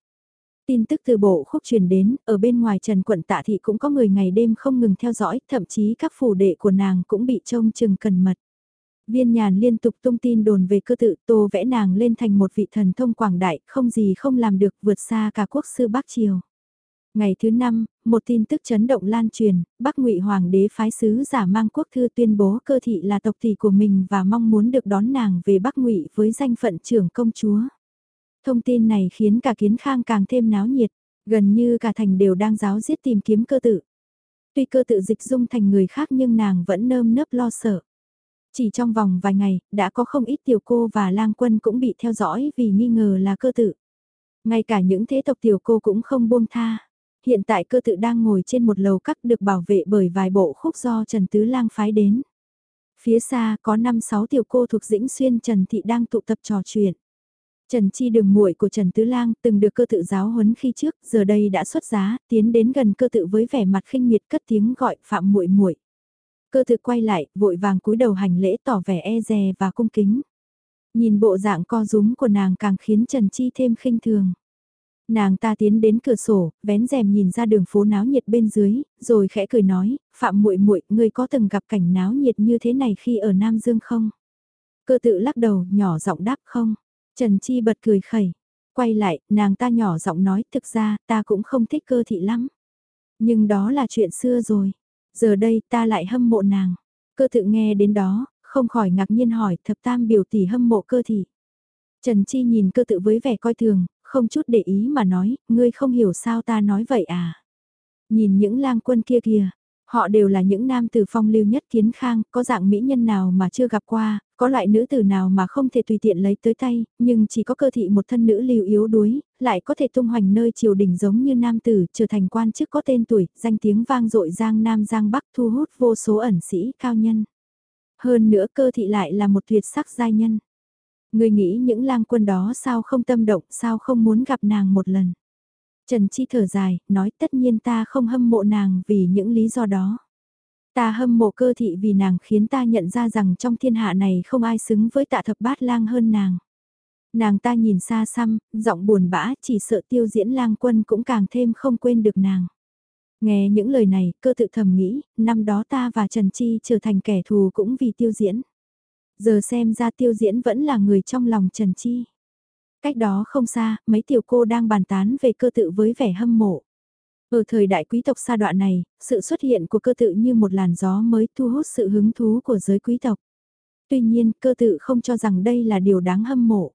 Tin tức từ bộ khúc truyền đến, ở bên ngoài Trần Quận Tạ Thị cũng có người ngày đêm không ngừng theo dõi, thậm chí các phủ đệ của nàng cũng bị trông chừng cẩn mật. Viên nhàn liên tục tung tin đồn về cơ tự tô vẽ nàng lên thành một vị thần thông quảng đại, không gì không làm được vượt xa cả quốc sư Bắc Triều. Ngày thứ năm, một tin tức chấn động lan truyền, Bắc Ngụy Hoàng đế phái sứ giả mang quốc thư tuyên bố cơ thị là tộc tỷ của mình và mong muốn được đón nàng về Bắc Ngụy với danh phận trưởng công chúa. Thông tin này khiến cả kiến khang càng thêm náo nhiệt, gần như cả thành đều đang giáo giết tìm kiếm cơ tự. Tuy cơ tự dịch dung thành người khác nhưng nàng vẫn nơm nớp lo sợ. Chỉ trong vòng vài ngày, đã có không ít tiểu cô và lang quân cũng bị theo dõi vì nghi ngờ là cơ tự. Ngay cả những thế tộc tiểu cô cũng không buông tha. Hiện tại cơ tự đang ngồi trên một lầu cắt được bảo vệ bởi vài bộ khúc do Trần Tứ Lang phái đến. Phía xa có 5-6 tiểu cô thuộc Dĩnh Xuyên Trần Thị đang tụ tập trò chuyện. Trần Chi đường muội của Trần Tứ Lang từng được cơ tự giáo huấn khi trước, giờ đây đã xuất giá, tiến đến gần cơ tự với vẻ mặt khinh miệt cất tiếng gọi phạm muội muội. Cơ tự quay lại, vội vàng cúi đầu hành lễ tỏ vẻ e dè và cung kính. Nhìn bộ dạng co rúm của nàng càng khiến Trần Chi thêm khinh thường. Nàng ta tiến đến cửa sổ, vén rèm nhìn ra đường phố náo nhiệt bên dưới, rồi khẽ cười nói, "Phạm muội muội, ngươi có từng gặp cảnh náo nhiệt như thế này khi ở Nam Dương không?" Cơ tự lắc đầu, nhỏ giọng đáp không. Trần Chi bật cười khẩy, quay lại, nàng ta nhỏ giọng nói, "Thực ra, ta cũng không thích cơ thị lắm." Nhưng đó là chuyện xưa rồi. Giờ đây ta lại hâm mộ nàng. Cơ tự nghe đến đó, không khỏi ngạc nhiên hỏi thập tam biểu tỷ hâm mộ cơ thị. Trần Chi nhìn cơ tự với vẻ coi thường, không chút để ý mà nói, ngươi không hiểu sao ta nói vậy à. Nhìn những lang quân kia kìa, họ đều là những nam tử phong lưu nhất kiến khang, có dạng mỹ nhân nào mà chưa gặp qua, có loại nữ tử nào mà không thể tùy tiện lấy tới tay, nhưng chỉ có cơ thị một thân nữ lưu yếu đuối, lại có thể tung hoành nơi triều đình giống như nam tử, trở thành quan chức có tên tuổi, danh tiếng vang dội giang nam giang bắc thu hút vô số ẩn sĩ cao nhân. Hơn nữa cơ thị lại là một tuyệt sắc giai nhân. Người nghĩ những lang quân đó sao không tâm động, sao không muốn gặp nàng một lần. Trần Chi thở dài, nói tất nhiên ta không hâm mộ nàng vì những lý do đó. Ta hâm mộ cơ thị vì nàng khiến ta nhận ra rằng trong thiên hạ này không ai xứng với tạ thập bát lang hơn nàng. Nàng ta nhìn xa xăm, giọng buồn bã, chỉ sợ tiêu diễn lang quân cũng càng thêm không quên được nàng. Nghe những lời này, cơ tự thầm nghĩ, năm đó ta và Trần Chi trở thành kẻ thù cũng vì tiêu diễn. Giờ xem ra tiêu diễn vẫn là người trong lòng Trần Chi. Cách đó không xa, mấy tiểu cô đang bàn tán về cơ tự với vẻ hâm mộ. Ở thời đại quý tộc xa đoạn này, sự xuất hiện của cơ tự như một làn gió mới thu hút sự hứng thú của giới quý tộc. Tuy nhiên, cơ tự không cho rằng đây là điều đáng hâm mộ.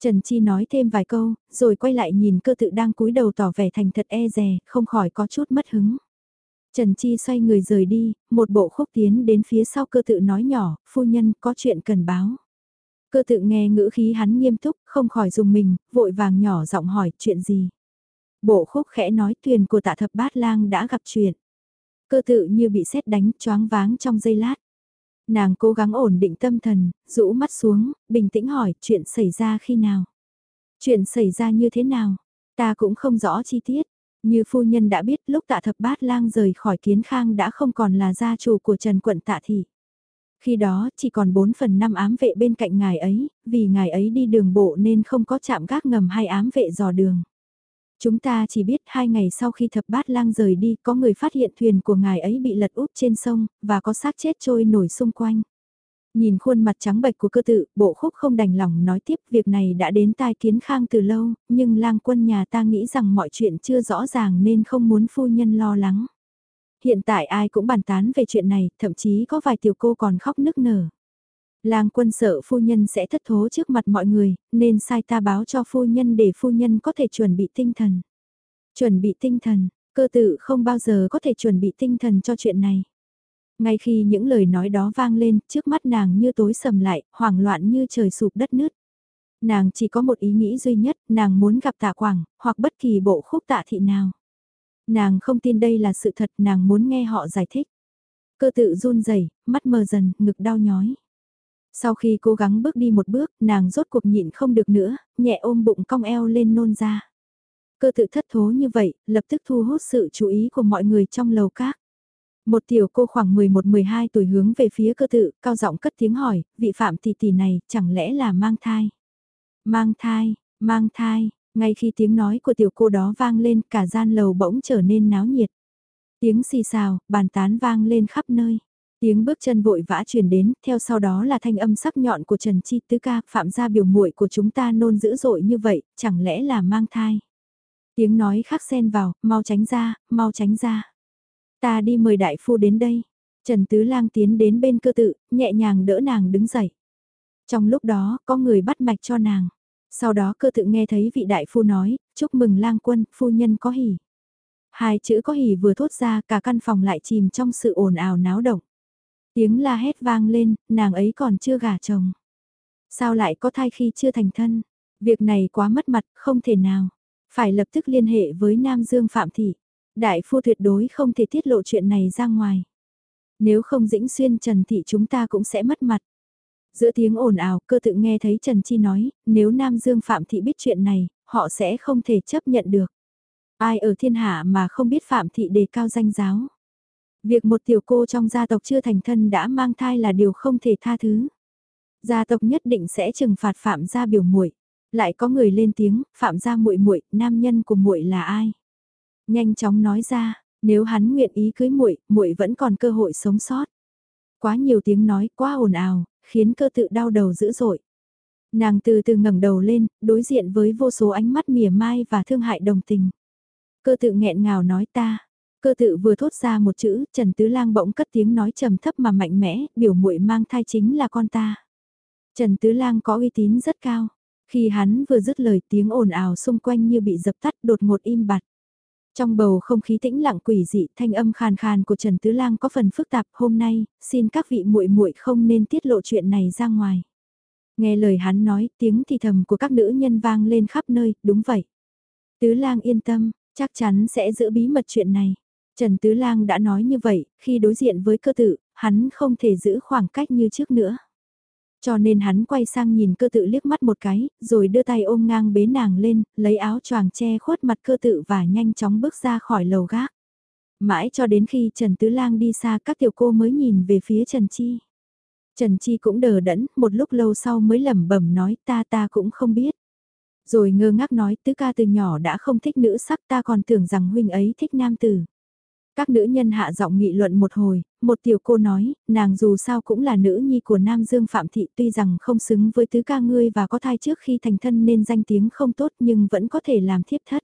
Trần Chi nói thêm vài câu, rồi quay lại nhìn cơ tự đang cúi đầu tỏ vẻ thành thật e dè, không khỏi có chút mất hứng. Trần Chi xoay người rời đi, một bộ khúc tiến đến phía sau cơ tự nói nhỏ, phu nhân có chuyện cần báo. Cơ tự nghe ngữ khí hắn nghiêm túc, không khỏi dùng mình, vội vàng nhỏ giọng hỏi chuyện gì. Bộ khúc khẽ nói thuyền của tạ thập bát lang đã gặp chuyện. Cơ tự như bị sét đánh choáng váng trong giây lát. Nàng cố gắng ổn định tâm thần, rũ mắt xuống, bình tĩnh hỏi chuyện xảy ra khi nào. Chuyện xảy ra như thế nào? Ta cũng không rõ chi tiết. Như phu nhân đã biết lúc tạ thập bát lang rời khỏi kiến khang đã không còn là gia chủ của Trần Quận Tạ Thị. Khi đó chỉ còn 4 phần 5 ám vệ bên cạnh ngài ấy, vì ngài ấy đi đường bộ nên không có chạm gác ngầm hay ám vệ dò đường. Chúng ta chỉ biết hai ngày sau khi thập bát lang rời đi có người phát hiện thuyền của ngài ấy bị lật úp trên sông, và có xác chết trôi nổi xung quanh. Nhìn khuôn mặt trắng bệch của cơ tự, bộ khúc không đành lòng nói tiếp việc này đã đến tai kiến khang từ lâu, nhưng lang quân nhà ta nghĩ rằng mọi chuyện chưa rõ ràng nên không muốn phu nhân lo lắng. Hiện tại ai cũng bàn tán về chuyện này, thậm chí có vài tiểu cô còn khóc nức nở. Lang quân sợ phu nhân sẽ thất thố trước mặt mọi người, nên sai ta báo cho phu nhân để phu nhân có thể chuẩn bị tinh thần. Chuẩn bị tinh thần, cơ tự không bao giờ có thể chuẩn bị tinh thần cho chuyện này. Ngay khi những lời nói đó vang lên, trước mắt nàng như tối sầm lại, hoảng loạn như trời sụp đất nứt. Nàng chỉ có một ý nghĩ duy nhất, nàng muốn gặp tạ quảng, hoặc bất kỳ bộ khúc tạ thị nào. Nàng không tin đây là sự thật, nàng muốn nghe họ giải thích. Cơ tự run rẩy, mắt mờ dần, ngực đau nhói. Sau khi cố gắng bước đi một bước, nàng rốt cuộc nhịn không được nữa, nhẹ ôm bụng cong eo lên nôn ra. Cơ tự thất thố như vậy, lập tức thu hút sự chú ý của mọi người trong lầu các. Một tiểu cô khoảng 11-12 tuổi hướng về phía cơ tự, cao giọng cất tiếng hỏi, vị phạm tỷ tỷ này, chẳng lẽ là mang thai? Mang thai, mang thai, ngay khi tiếng nói của tiểu cô đó vang lên cả gian lầu bỗng trở nên náo nhiệt. Tiếng xì xào, bàn tán vang lên khắp nơi. Tiếng bước chân vội vã truyền đến, theo sau đó là thanh âm sắc nhọn của Trần Chi Tứ ca, phạm gia biểu muội của chúng ta nôn dữ dội như vậy, chẳng lẽ là mang thai. Tiếng nói khác xen vào, mau tránh ra, mau tránh ra. Ta đi mời đại phu đến đây. Trần Tứ Lang tiến đến bên cơ tự, nhẹ nhàng đỡ nàng đứng dậy. Trong lúc đó, có người bắt mạch cho nàng. Sau đó cơ tự nghe thấy vị đại phu nói, chúc mừng lang quân, phu nhân có hỉ. Hai chữ có hỉ vừa thốt ra cả căn phòng lại chìm trong sự ồn ào náo động. Tiếng la hét vang lên, nàng ấy còn chưa gả chồng. Sao lại có thai khi chưa thành thân? Việc này quá mất mặt, không thể nào. Phải lập tức liên hệ với Nam Dương Phạm Thị. Đại phu tuyệt đối không thể tiết lộ chuyện này ra ngoài. Nếu không dĩnh xuyên Trần Thị chúng ta cũng sẽ mất mặt. Giữa tiếng ồn ào, cơ tự nghe thấy Trần Chi nói, nếu Nam Dương Phạm Thị biết chuyện này, họ sẽ không thể chấp nhận được. Ai ở thiên hạ mà không biết Phạm Thị đề cao danh giáo. Việc một tiểu cô trong gia tộc chưa thành thân đã mang thai là điều không thể tha thứ. Gia tộc nhất định sẽ trừng phạt Phạm gia biểu muội. Lại có người lên tiếng, Phạm gia muội muội, nam nhân của muội là ai? Nhanh chóng nói ra, nếu hắn nguyện ý cưới muội, muội vẫn còn cơ hội sống sót. Quá nhiều tiếng nói, quá ồn ào, khiến cơ tự đau đầu dữ dội. Nàng từ từ ngẩng đầu lên, đối diện với vô số ánh mắt mỉa mai và thương hại đồng tình. Cơ tự nghẹn ngào nói ta. Cơ tự vừa thốt ra một chữ, Trần Tứ Lang bỗng cất tiếng nói trầm thấp mà mạnh mẽ, biểu muội mang thai chính là con ta. Trần Tứ Lang có uy tín rất cao. Khi hắn vừa dứt lời tiếng ồn ào xung quanh như bị dập tắt đột ngột im bặt. Trong bầu không khí tĩnh lặng quỷ dị, thanh âm khàn khàn của Trần Tứ Lang có phần phức tạp, hôm nay, xin các vị muội muội không nên tiết lộ chuyện này ra ngoài. Nghe lời hắn nói, tiếng thì thầm của các nữ nhân vang lên khắp nơi, đúng vậy. Tứ Lang yên tâm, chắc chắn sẽ giữ bí mật chuyện này. Trần Tứ Lang đã nói như vậy, khi đối diện với cơ tự, hắn không thể giữ khoảng cách như trước nữa. Cho nên hắn quay sang nhìn cơ tự liếc mắt một cái, rồi đưa tay ôm ngang bế nàng lên, lấy áo choàng che khuất mặt cơ tự và nhanh chóng bước ra khỏi lầu gác. Mãi cho đến khi Trần Tứ Lang đi xa các tiểu cô mới nhìn về phía Trần Chi. Trần Chi cũng đờ đẫn, một lúc lâu sau mới lẩm bẩm nói ta ta cũng không biết. Rồi ngơ ngác nói tứ ca từ nhỏ đã không thích nữ sắc ta còn tưởng rằng huynh ấy thích nam tử. Các nữ nhân hạ giọng nghị luận một hồi, một tiểu cô nói, nàng dù sao cũng là nữ nhi của Nam Dương Phạm Thị tuy rằng không xứng với tứ ca ngươi và có thai trước khi thành thân nên danh tiếng không tốt nhưng vẫn có thể làm thiếp thất.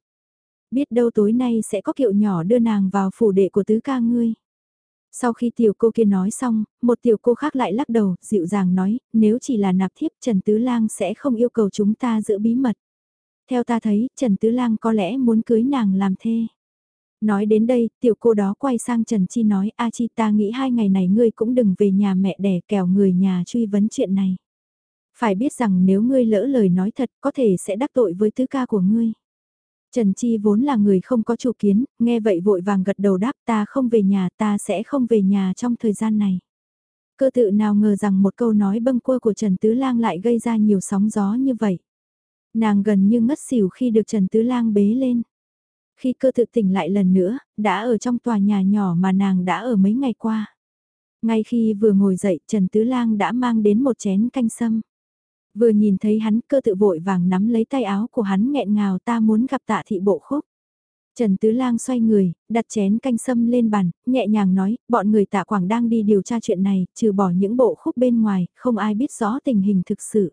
Biết đâu tối nay sẽ có kiệu nhỏ đưa nàng vào phủ đệ của tứ ca ngươi. Sau khi tiểu cô kia nói xong, một tiểu cô khác lại lắc đầu, dịu dàng nói, nếu chỉ là nạp thiếp Trần Tứ Lang sẽ không yêu cầu chúng ta giữ bí mật. Theo ta thấy, Trần Tứ Lang có lẽ muốn cưới nàng làm thê. Nói đến đây, tiểu cô đó quay sang Trần Chi nói, A Chi ta nghĩ hai ngày này ngươi cũng đừng về nhà mẹ đẻ kẻo người nhà truy vấn chuyện này. Phải biết rằng nếu ngươi lỡ lời nói thật có thể sẽ đắc tội với tứ ca của ngươi. Trần Chi vốn là người không có chủ kiến, nghe vậy vội vàng gật đầu đáp ta không về nhà ta sẽ không về nhà trong thời gian này. Cơ tự nào ngờ rằng một câu nói bâng quơ của Trần Tứ Lang lại gây ra nhiều sóng gió như vậy. Nàng gần như ngất xỉu khi được Trần Tứ Lang bế lên. Khi cơ tự tỉnh lại lần nữa, đã ở trong tòa nhà nhỏ mà nàng đã ở mấy ngày qua. Ngay khi vừa ngồi dậy Trần Tứ Lang đã mang đến một chén canh sâm. Vừa nhìn thấy hắn cơ tự vội vàng nắm lấy tay áo của hắn nghẹn ngào ta muốn gặp tạ thị bộ khúc. Trần Tứ Lang xoay người, đặt chén canh sâm lên bàn, nhẹ nhàng nói, bọn người tạ quảng đang đi điều tra chuyện này, trừ bỏ những bộ khúc bên ngoài, không ai biết rõ tình hình thực sự.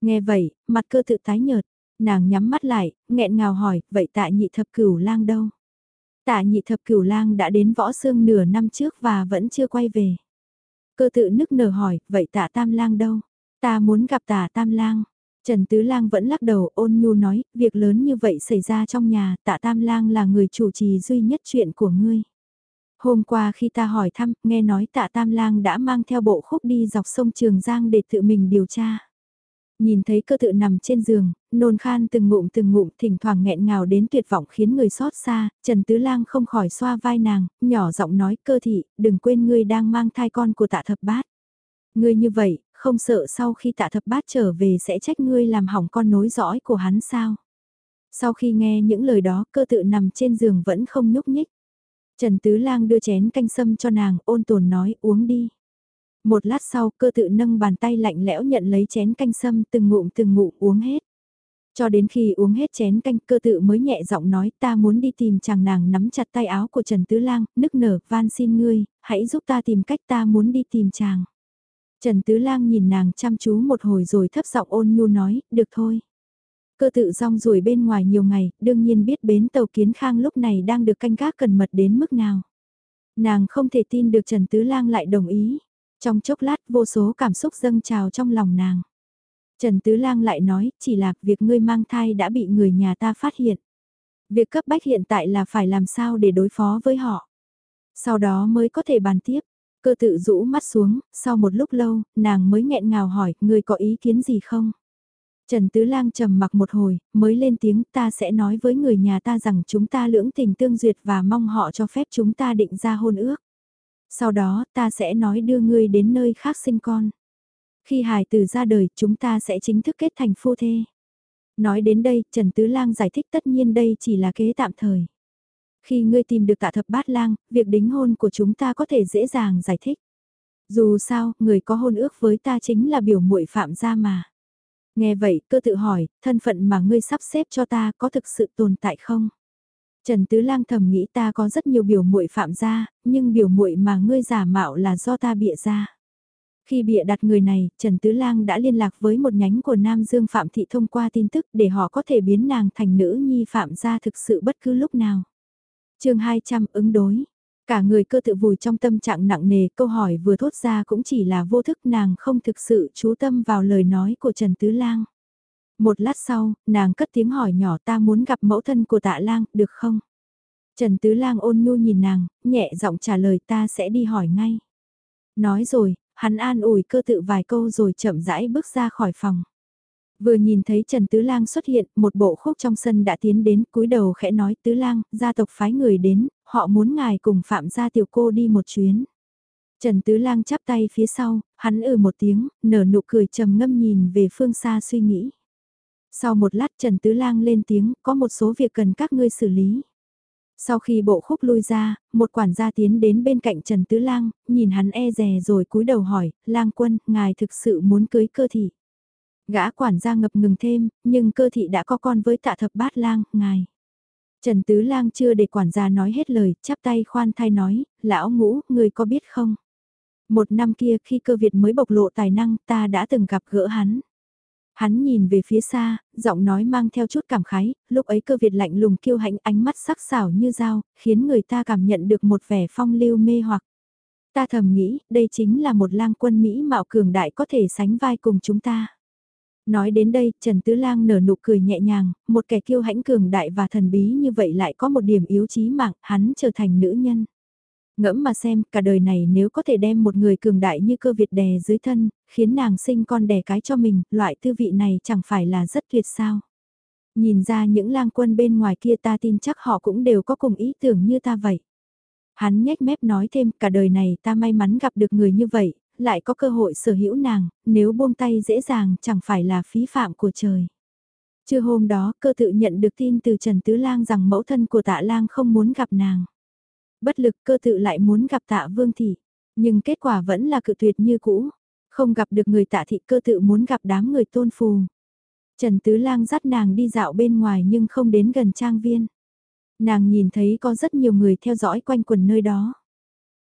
Nghe vậy, mặt cơ tự tái nhợt, nàng nhắm mắt lại, nghẹn ngào hỏi, vậy tạ nhị thập cửu lang đâu? Tạ nhị thập cửu lang đã đến võ xương nửa năm trước và vẫn chưa quay về. Cơ tự nức nở hỏi, vậy tạ tam lang đâu? Ta muốn gặp tạ tam lang. Trần Tứ Lang vẫn lắc đầu ôn nhu nói, việc lớn như vậy xảy ra trong nhà, tạ tam lang là người chủ trì duy nhất chuyện của ngươi. Hôm qua khi ta hỏi thăm, nghe nói tạ tam lang đã mang theo bộ khúc đi dọc sông Trường Giang để tự mình điều tra. Nhìn thấy cơ tự nằm trên giường, nôn khan từng ngụm từng ngụm thỉnh thoảng nghẹn ngào đến tuyệt vọng khiến người xót xa, Trần Tứ Lang không khỏi xoa vai nàng, nhỏ giọng nói cơ thị, đừng quên ngươi đang mang thai con của tạ thập bát. Ngươi như vậy, không sợ sau khi tạ thập bát trở về sẽ trách ngươi làm hỏng con nối dõi của hắn sao? Sau khi nghe những lời đó cơ tự nằm trên giường vẫn không nhúc nhích. Trần Tứ Lang đưa chén canh sâm cho nàng ôn tồn nói uống đi. Một lát sau cơ tự nâng bàn tay lạnh lẽo nhận lấy chén canh sâm từng ngụm từng ngụm uống hết. Cho đến khi uống hết chén canh cơ tự mới nhẹ giọng nói ta muốn đi tìm chàng nàng nắm chặt tay áo của Trần Tứ Lang, nức nở, van xin ngươi, hãy giúp ta tìm cách ta muốn đi tìm chàng. Trần Tứ Lang nhìn nàng chăm chú một hồi rồi thấp giọng ôn nhu nói, được thôi. Cơ tự rong ruổi bên ngoài nhiều ngày, đương nhiên biết bến tàu kiến khang lúc này đang được canh gác cần mật đến mức nào. Nàng không thể tin được Trần Tứ Lang lại đồng ý. Trong chốc lát vô số cảm xúc dâng trào trong lòng nàng. Trần Tứ Lang lại nói, chỉ là việc ngươi mang thai đã bị người nhà ta phát hiện. Việc cấp bách hiện tại là phải làm sao để đối phó với họ. Sau đó mới có thể bàn tiếp. Cơ tự rũ mắt xuống, sau một lúc lâu, nàng mới nghẹn ngào hỏi, ngươi có ý kiến gì không? Trần Tứ Lang trầm mặc một hồi, mới lên tiếng ta sẽ nói với người nhà ta rằng chúng ta lưỡng tình tương duyệt và mong họ cho phép chúng ta định ra hôn ước. Sau đó ta sẽ nói đưa ngươi đến nơi khác sinh con. Khi hài tử ra đời chúng ta sẽ chính thức kết thành phu thê. Nói đến đây, Trần Tứ Lang giải thích tất nhiên đây chỉ là kế tạm thời. Khi ngươi tìm được tạ thập bát lang, việc đính hôn của chúng ta có thể dễ dàng giải thích. Dù sao, người có hôn ước với ta chính là biểu muội phạm gia mà. Nghe vậy, cơ tự hỏi, thân phận mà ngươi sắp xếp cho ta có thực sự tồn tại không? Trần Tứ Lang thầm nghĩ ta có rất nhiều biểu muội phạm gia, nhưng biểu muội mà ngươi giả mạo là do ta bịa ra. Khi bịa đặt người này, Trần Tứ Lang đã liên lạc với một nhánh của Nam Dương Phạm Thị thông qua tin tức để họ có thể biến nàng thành nữ nhi phạm gia thực sự bất cứ lúc nào. chương 200 ứng đối. Cả người cơ tự vùi trong tâm trạng nặng nề, câu hỏi vừa thốt ra cũng chỉ là vô thức nàng không thực sự chú tâm vào lời nói của Trần Tứ Lang. Một lát sau, nàng cất tiếng hỏi nhỏ ta muốn gặp mẫu thân của tạ lang, được không? Trần Tứ Lang ôn nhu nhìn nàng, nhẹ giọng trả lời ta sẽ đi hỏi ngay. Nói rồi, hắn an ủi cơ tự vài câu rồi chậm rãi bước ra khỏi phòng. Vừa nhìn thấy Trần Tứ Lang xuất hiện, một bộ khúc trong sân đã tiến đến, cúi đầu khẽ nói Tứ Lang, gia tộc phái người đến, họ muốn ngài cùng Phạm gia tiểu cô đi một chuyến. Trần Tứ Lang chắp tay phía sau, hắn ừ một tiếng, nở nụ cười trầm ngâm nhìn về phương xa suy nghĩ. Sau một lát Trần Tứ Lang lên tiếng, có một số việc cần các ngươi xử lý. Sau khi bộ khúc lui ra, một quản gia tiến đến bên cạnh Trần Tứ Lang, nhìn hắn e rè rồi cúi đầu hỏi, Lang quân, ngài thực sự muốn cưới cơ thị. Gã quản gia ngập ngừng thêm, nhưng cơ thị đã có con với tạ thập bát lang, ngài. Trần Tứ Lang chưa để quản gia nói hết lời, chắp tay khoan thai nói, lão ngũ, người có biết không? Một năm kia khi cơ Việt mới bộc lộ tài năng ta đã từng gặp gỡ hắn. Hắn nhìn về phía xa, giọng nói mang theo chút cảm khái, lúc ấy cơ Việt lạnh lùng kiêu hãnh ánh mắt sắc sảo như dao, khiến người ta cảm nhận được một vẻ phong lưu mê hoặc. Ta thầm nghĩ, đây chính là một lang quân Mỹ mạo cường đại có thể sánh vai cùng chúng ta. Nói đến đây, Trần Tứ Lang nở nụ cười nhẹ nhàng, một kẻ kiêu hãnh cường đại và thần bí như vậy lại có một điểm yếu chí mạng, hắn trở thành nữ nhân. Ngẫm mà xem, cả đời này nếu có thể đem một người cường đại như cơ Việt đè dưới thân, khiến nàng sinh con đẻ cái cho mình, loại tư vị này chẳng phải là rất tuyệt sao. Nhìn ra những lang quân bên ngoài kia ta tin chắc họ cũng đều có cùng ý tưởng như ta vậy. Hắn nhếch mép nói thêm, cả đời này ta may mắn gặp được người như vậy, lại có cơ hội sở hữu nàng, nếu buông tay dễ dàng chẳng phải là phí phạm của trời. Trưa hôm đó, cơ tự nhận được tin từ Trần Tứ Lang rằng mẫu thân của tạ lang không muốn gặp nàng. Bất lực cơ tự lại muốn gặp tạ vương thị, nhưng kết quả vẫn là cự tuyệt như cũ. Không gặp được người tạ thị cơ tự muốn gặp đám người tôn phù. Trần Tứ Lang dắt nàng đi dạo bên ngoài nhưng không đến gần trang viên. Nàng nhìn thấy có rất nhiều người theo dõi quanh quần nơi đó.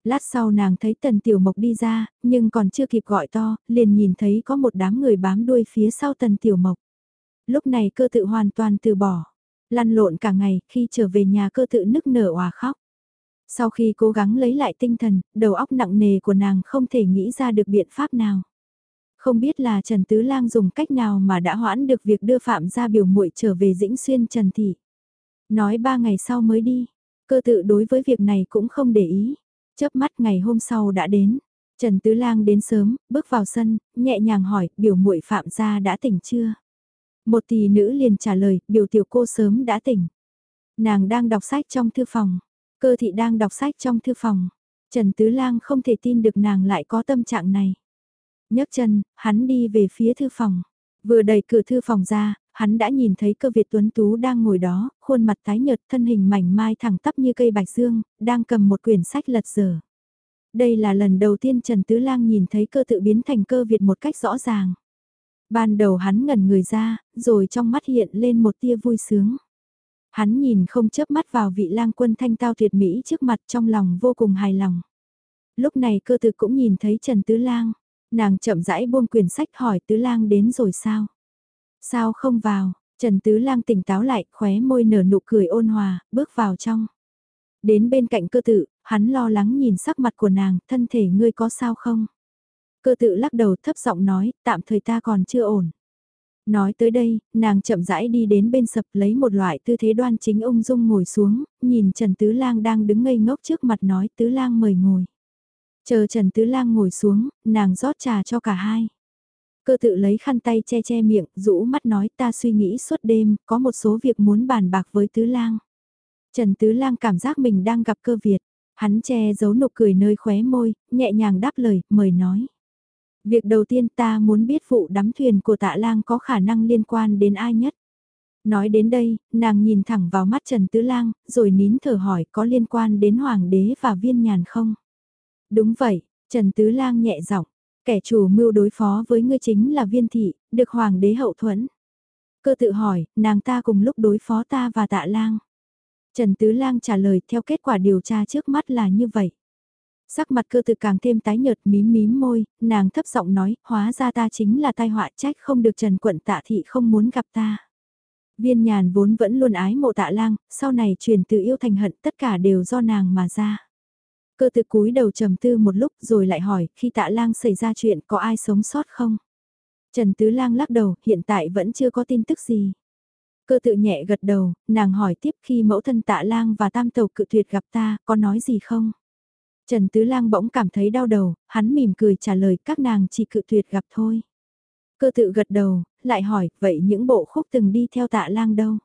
Lát sau nàng thấy Tần Tiểu Mộc đi ra, nhưng còn chưa kịp gọi to, liền nhìn thấy có một đám người bám đuôi phía sau Tần Tiểu Mộc. Lúc này cơ tự hoàn toàn từ bỏ. Lăn lộn cả ngày, khi trở về nhà cơ tự nức nở hòa khóc. Sau khi cố gắng lấy lại tinh thần, đầu óc nặng nề của nàng không thể nghĩ ra được biện pháp nào. Không biết là Trần Tứ Lang dùng cách nào mà đã hoãn được việc đưa Phạm ra biểu muội trở về Dĩnh Xuyên Trần Thị. Nói ba ngày sau mới đi, cơ tự đối với việc này cũng không để ý. Chớp mắt ngày hôm sau đã đến. Trần Tứ Lang đến sớm, bước vào sân, nhẹ nhàng hỏi, biểu muội Phạm gia đã tỉnh chưa? Một tỷ nữ liền trả lời, biểu tiểu cô sớm đã tỉnh. Nàng đang đọc sách trong thư phòng, cơ thị đang đọc sách trong thư phòng. Trần Tứ Lang không thể tin được nàng lại có tâm trạng này. nhấc chân, hắn đi về phía thư phòng. Vừa đẩy cửa thư phòng ra, hắn đã nhìn thấy cơ Việt Tuấn Tú đang ngồi đó, khuôn mặt tái nhợt thân hình mảnh mai thẳng tắp như cây bạch dương, đang cầm một quyển sách lật dở. Đây là lần đầu tiên Trần Tứ Lang nhìn thấy cơ tự biến thành cơ Việt một cách rõ ràng. Ban đầu hắn ngẩn người ra, rồi trong mắt hiện lên một tia vui sướng. Hắn nhìn không chớp mắt vào vị lang quân thanh tao tuyệt mỹ trước mặt trong lòng vô cùng hài lòng. Lúc này cơ tự cũng nhìn thấy Trần Tứ Lang, nàng chậm rãi buông quyển sách hỏi Tứ Lang đến rồi sao? Sao không vào? Trần Tứ Lang tỉnh táo lại, khóe môi nở nụ cười ôn hòa, bước vào trong. Đến bên cạnh cơ tự, hắn lo lắng nhìn sắc mặt của nàng, thân thể ngươi có sao không? Cơ tự lắc đầu thấp giọng nói, tạm thời ta còn chưa ổn. Nói tới đây, nàng chậm rãi đi đến bên sập lấy một loại tư thế đoan chính ung dung ngồi xuống, nhìn Trần Tứ Lang đang đứng ngây ngốc trước mặt nói Tứ Lang mời ngồi. Chờ Trần Tứ Lang ngồi xuống, nàng rót trà cho cả hai. Cơ tự lấy khăn tay che che miệng, rũ mắt nói ta suy nghĩ suốt đêm, có một số việc muốn bàn bạc với Tứ Lang. Trần Tứ Lang cảm giác mình đang gặp cơ Việt, hắn che giấu nụ cười nơi khóe môi, nhẹ nhàng đáp lời, mời nói. Việc đầu tiên ta muốn biết vụ đắm thuyền của tạ lang có khả năng liên quan đến ai nhất. Nói đến đây, nàng nhìn thẳng vào mắt Trần Tứ Lang, rồi nín thở hỏi có liên quan đến Hoàng đế và viên nhàn không? Đúng vậy, Trần Tứ Lang nhẹ giọng, kẻ chủ mưu đối phó với ngươi chính là viên thị, được Hoàng đế hậu thuẫn. Cơ tự hỏi, nàng ta cùng lúc đối phó ta và tạ lang. Trần Tứ Lang trả lời theo kết quả điều tra trước mắt là như vậy. Sắc mặt cơ tự càng thêm tái nhợt mím mím môi, nàng thấp giọng nói, hóa ra ta chính là tai họa trách không được Trần Quận tạ thị không muốn gặp ta. Viên nhàn vốn vẫn luôn ái mộ tạ lang, sau này chuyển từ yêu thành hận tất cả đều do nàng mà ra. Cơ tự cúi đầu trầm tư một lúc rồi lại hỏi, khi tạ lang xảy ra chuyện có ai sống sót không? Trần Tứ Lang lắc đầu, hiện tại vẫn chưa có tin tức gì. Cơ tự nhẹ gật đầu, nàng hỏi tiếp khi mẫu thân tạ lang và tam tàu cự tuyệt gặp ta, có nói gì không? Trần Tứ Lang bỗng cảm thấy đau đầu, hắn mỉm cười trả lời các nàng chỉ cự tuyệt gặp thôi. Cơ tự gật đầu, lại hỏi, vậy những bộ khúc từng đi theo tạ lang đâu?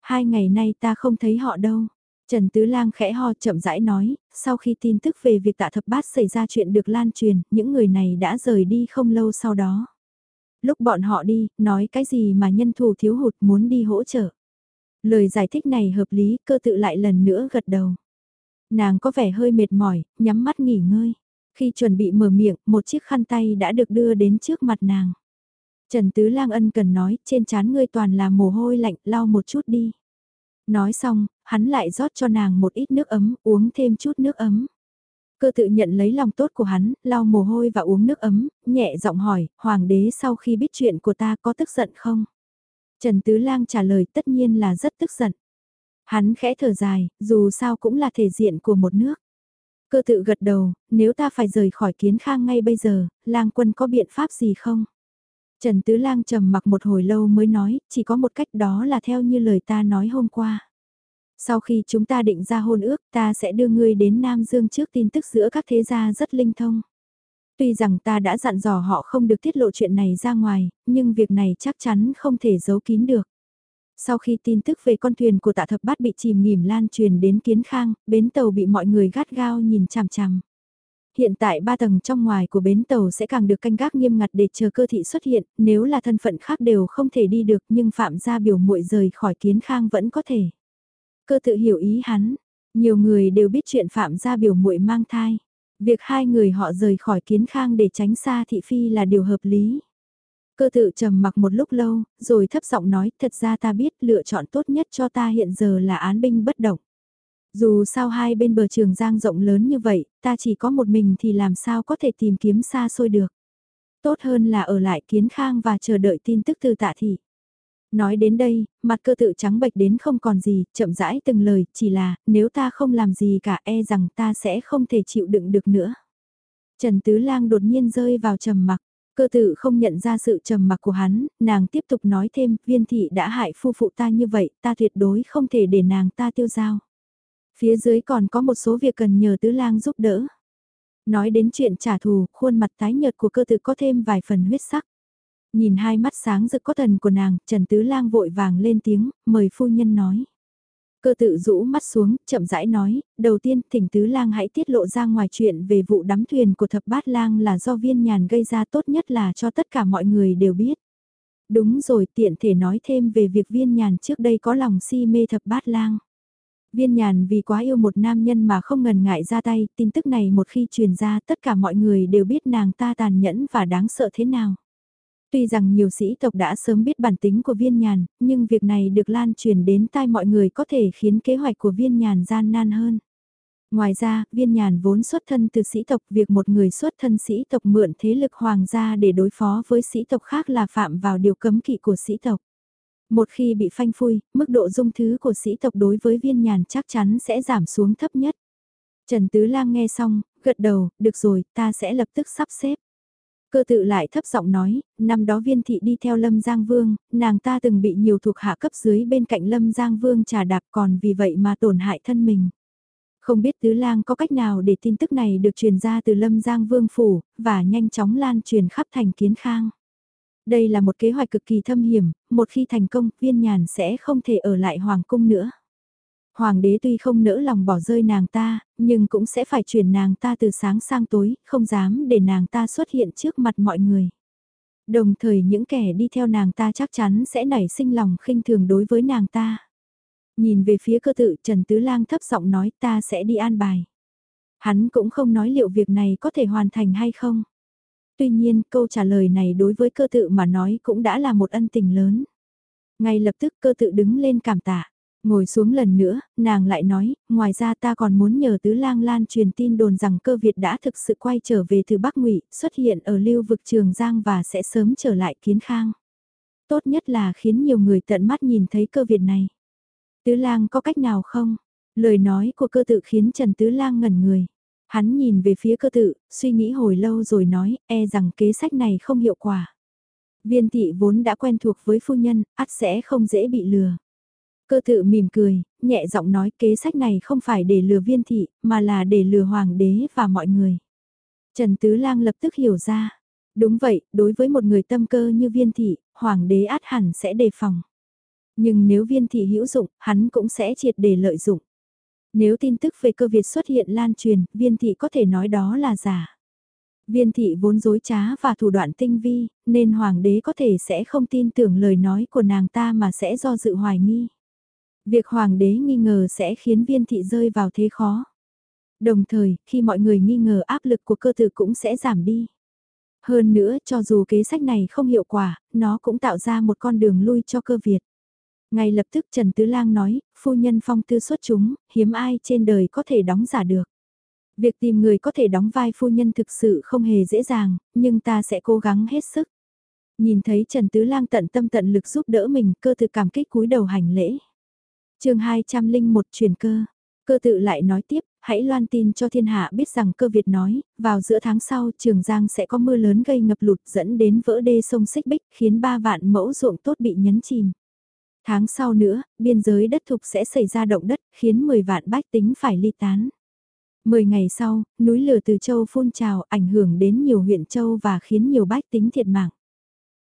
Hai ngày nay ta không thấy họ đâu. Trần Tứ Lang khẽ ho chậm rãi nói, sau khi tin tức về việc tạ thập bát xảy ra chuyện được lan truyền, những người này đã rời đi không lâu sau đó. Lúc bọn họ đi, nói cái gì mà nhân thủ thiếu hụt muốn đi hỗ trợ. Lời giải thích này hợp lý, cơ tự lại lần nữa gật đầu. Nàng có vẻ hơi mệt mỏi, nhắm mắt nghỉ ngơi. Khi chuẩn bị mở miệng, một chiếc khăn tay đã được đưa đến trước mặt nàng. Trần Tứ Lang ân cần nói, trên trán ngươi toàn là mồ hôi lạnh, lau một chút đi. Nói xong, hắn lại rót cho nàng một ít nước ấm, uống thêm chút nước ấm. Cơ tự nhận lấy lòng tốt của hắn, lau mồ hôi và uống nước ấm, nhẹ giọng hỏi, hoàng đế sau khi biết chuyện của ta có tức giận không? Trần Tứ Lang trả lời tất nhiên là rất tức giận. Hắn khẽ thở dài, dù sao cũng là thể diện của một nước. Cơ tự gật đầu, nếu ta phải rời khỏi kiến khang ngay bây giờ, lang quân có biện pháp gì không? Trần Tứ Lang trầm mặc một hồi lâu mới nói, chỉ có một cách đó là theo như lời ta nói hôm qua. Sau khi chúng ta định ra hôn ước, ta sẽ đưa ngươi đến Nam Dương trước tin tức giữa các thế gia rất linh thông. Tuy rằng ta đã dặn dò họ không được tiết lộ chuyện này ra ngoài, nhưng việc này chắc chắn không thể giấu kín được. Sau khi tin tức về con thuyền của tạ thập bát bị chìm nghỉm lan truyền đến kiến khang, bến tàu bị mọi người gắt gao nhìn chằm chằm. Hiện tại ba tầng trong ngoài của bến tàu sẽ càng được canh gác nghiêm ngặt để chờ cơ thị xuất hiện, nếu là thân phận khác đều không thể đi được nhưng phạm gia biểu muội rời khỏi kiến khang vẫn có thể. Cơ tự hiểu ý hắn, nhiều người đều biết chuyện phạm gia biểu muội mang thai. Việc hai người họ rời khỏi kiến khang để tránh xa thị phi là điều hợp lý. Cơ tự trầm mặc một lúc lâu, rồi thấp giọng nói, thật ra ta biết lựa chọn tốt nhất cho ta hiện giờ là án binh bất động. Dù sao hai bên bờ trường giang rộng lớn như vậy, ta chỉ có một mình thì làm sao có thể tìm kiếm xa xôi được. Tốt hơn là ở lại kiến khang và chờ đợi tin tức từ tạ thị. Nói đến đây, mặt cơ tự trắng bệch đến không còn gì, chậm rãi từng lời, chỉ là, nếu ta không làm gì cả e rằng ta sẽ không thể chịu đựng được nữa. Trần Tứ Lang đột nhiên rơi vào trầm mặc, Cơ Tử không nhận ra sự trầm mặc của hắn, nàng tiếp tục nói thêm, viên thị đã hại phu phụ ta như vậy, ta tuyệt đối không thể để nàng ta tiêu giao. Phía dưới còn có một số việc cần nhờ tứ lang giúp đỡ. Nói đến chuyện trả thù, khuôn mặt tái nhợt của cơ Tử có thêm vài phần huyết sắc. Nhìn hai mắt sáng rực có thần của nàng, Trần Tứ Lang vội vàng lên tiếng, mời phu nhân nói. Cơ tự rũ mắt xuống, chậm rãi nói, đầu tiên thỉnh Tứ Lang hãy tiết lộ ra ngoài chuyện về vụ đắm thuyền của thập bát lang là do viên nhàn gây ra tốt nhất là cho tất cả mọi người đều biết. Đúng rồi tiện thể nói thêm về việc viên nhàn trước đây có lòng si mê thập bát lang. Viên nhàn vì quá yêu một nam nhân mà không ngần ngại ra tay, tin tức này một khi truyền ra tất cả mọi người đều biết nàng ta tàn nhẫn và đáng sợ thế nào. Tuy rằng nhiều sĩ tộc đã sớm biết bản tính của viên nhàn, nhưng việc này được lan truyền đến tai mọi người có thể khiến kế hoạch của viên nhàn gian nan hơn. Ngoài ra, viên nhàn vốn xuất thân từ sĩ tộc, việc một người xuất thân sĩ tộc mượn thế lực hoàng gia để đối phó với sĩ tộc khác là phạm vào điều cấm kỵ của sĩ tộc. Một khi bị phanh phui, mức độ dung thứ của sĩ tộc đối với viên nhàn chắc chắn sẽ giảm xuống thấp nhất. Trần Tứ Lang nghe xong, gật đầu, được rồi, ta sẽ lập tức sắp xếp. Cơ tự lại thấp giọng nói, năm đó viên thị đi theo Lâm Giang Vương, nàng ta từng bị nhiều thuộc hạ cấp dưới bên cạnh Lâm Giang Vương trà đạp còn vì vậy mà tổn hại thân mình. Không biết Tứ Lang có cách nào để tin tức này được truyền ra từ Lâm Giang Vương Phủ, và nhanh chóng lan truyền khắp thành kiến khang. Đây là một kế hoạch cực kỳ thâm hiểm, một khi thành công, viên nhàn sẽ không thể ở lại Hoàng cung nữa. Hoàng đế tuy không nỡ lòng bỏ rơi nàng ta, nhưng cũng sẽ phải chuyển nàng ta từ sáng sang tối, không dám để nàng ta xuất hiện trước mặt mọi người. Đồng thời những kẻ đi theo nàng ta chắc chắn sẽ nảy sinh lòng khinh thường đối với nàng ta. Nhìn về phía cơ tự Trần Tứ Lang thấp giọng nói ta sẽ đi an bài. Hắn cũng không nói liệu việc này có thể hoàn thành hay không. Tuy nhiên câu trả lời này đối với cơ tự mà nói cũng đã là một ân tình lớn. Ngay lập tức cơ tự đứng lên cảm tạ. Ngồi xuống lần nữa, nàng lại nói, ngoài ra ta còn muốn nhờ tứ lang lan truyền tin đồn rằng cơ Việt đã thực sự quay trở về từ Bắc ngụy xuất hiện ở lưu vực Trường Giang và sẽ sớm trở lại kiến khang. Tốt nhất là khiến nhiều người tận mắt nhìn thấy cơ Việt này. Tứ lang có cách nào không? Lời nói của cơ tự khiến Trần Tứ lang ngẩn người. Hắn nhìn về phía cơ tự, suy nghĩ hồi lâu rồi nói, e rằng kế sách này không hiệu quả. Viên thị vốn đã quen thuộc với phu nhân, ắt sẽ không dễ bị lừa. Cơ tự mỉm cười, nhẹ giọng nói kế sách này không phải để lừa viên thị, mà là để lừa hoàng đế và mọi người. Trần Tứ Lang lập tức hiểu ra. Đúng vậy, đối với một người tâm cơ như viên thị, hoàng đế át hẳn sẽ đề phòng. Nhưng nếu viên thị hữu dụng, hắn cũng sẽ triệt để lợi dụng. Nếu tin tức về cơ Việt xuất hiện lan truyền, viên thị có thể nói đó là giả. Viên thị vốn dối trá và thủ đoạn tinh vi, nên hoàng đế có thể sẽ không tin tưởng lời nói của nàng ta mà sẽ do dự hoài nghi. Việc hoàng đế nghi ngờ sẽ khiến viên thị rơi vào thế khó. Đồng thời, khi mọi người nghi ngờ áp lực của cơ tử cũng sẽ giảm đi. Hơn nữa, cho dù kế sách này không hiệu quả, nó cũng tạo ra một con đường lui cho cơ Việt. Ngay lập tức Trần Tứ Lang nói, phu nhân phong tư xuất chúng, hiếm ai trên đời có thể đóng giả được. Việc tìm người có thể đóng vai phu nhân thực sự không hề dễ dàng, nhưng ta sẽ cố gắng hết sức. Nhìn thấy Trần Tứ Lang tận tâm tận lực giúp đỡ mình, cơ thực cảm kích cúi đầu hành lễ chương 201 truyền cơ, cơ tự lại nói tiếp, hãy loan tin cho thiên hạ biết rằng cơ Việt nói, vào giữa tháng sau Trường Giang sẽ có mưa lớn gây ngập lụt dẫn đến vỡ đê sông Xích Bích khiến ba vạn mẫu ruộng tốt bị nhấn chìm. Tháng sau nữa, biên giới đất thục sẽ xảy ra động đất, khiến 10 vạn bách tính phải ly tán. 10 ngày sau, núi lửa từ châu phun trào ảnh hưởng đến nhiều huyện châu và khiến nhiều bách tính thiệt mạng.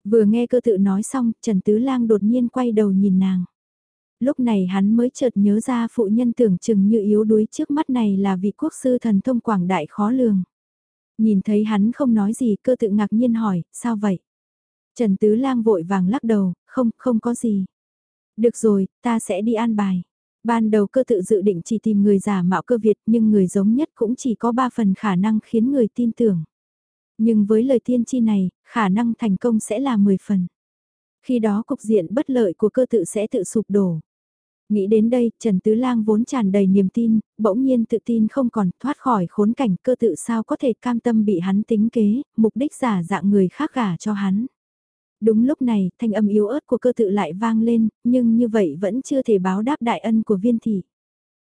Vừa nghe cơ tự nói xong, Trần Tứ Lang đột nhiên quay đầu nhìn nàng. Lúc này hắn mới chợt nhớ ra phụ nhân tưởng chừng như yếu đuối trước mắt này là vị quốc sư thần thông quảng đại khó lường. Nhìn thấy hắn không nói gì cơ tự ngạc nhiên hỏi, sao vậy? Trần Tứ Lang vội vàng lắc đầu, không, không có gì. Được rồi, ta sẽ đi an bài. Ban đầu cơ tự dự định chỉ tìm người giả mạo cơ Việt nhưng người giống nhất cũng chỉ có 3 phần khả năng khiến người tin tưởng. Nhưng với lời tiên tri này, khả năng thành công sẽ là 10 phần. Khi đó cục diện bất lợi của cơ tự sẽ tự sụp đổ. Nghĩ đến đây, Trần Tứ Lang vốn tràn đầy niềm tin, bỗng nhiên tự tin không còn thoát khỏi khốn cảnh cơ tự sao có thể cam tâm bị hắn tính kế, mục đích giả dạng người khác gả cho hắn. Đúng lúc này, thanh âm yếu ớt của cơ tự lại vang lên, nhưng như vậy vẫn chưa thể báo đáp đại ân của viên thị.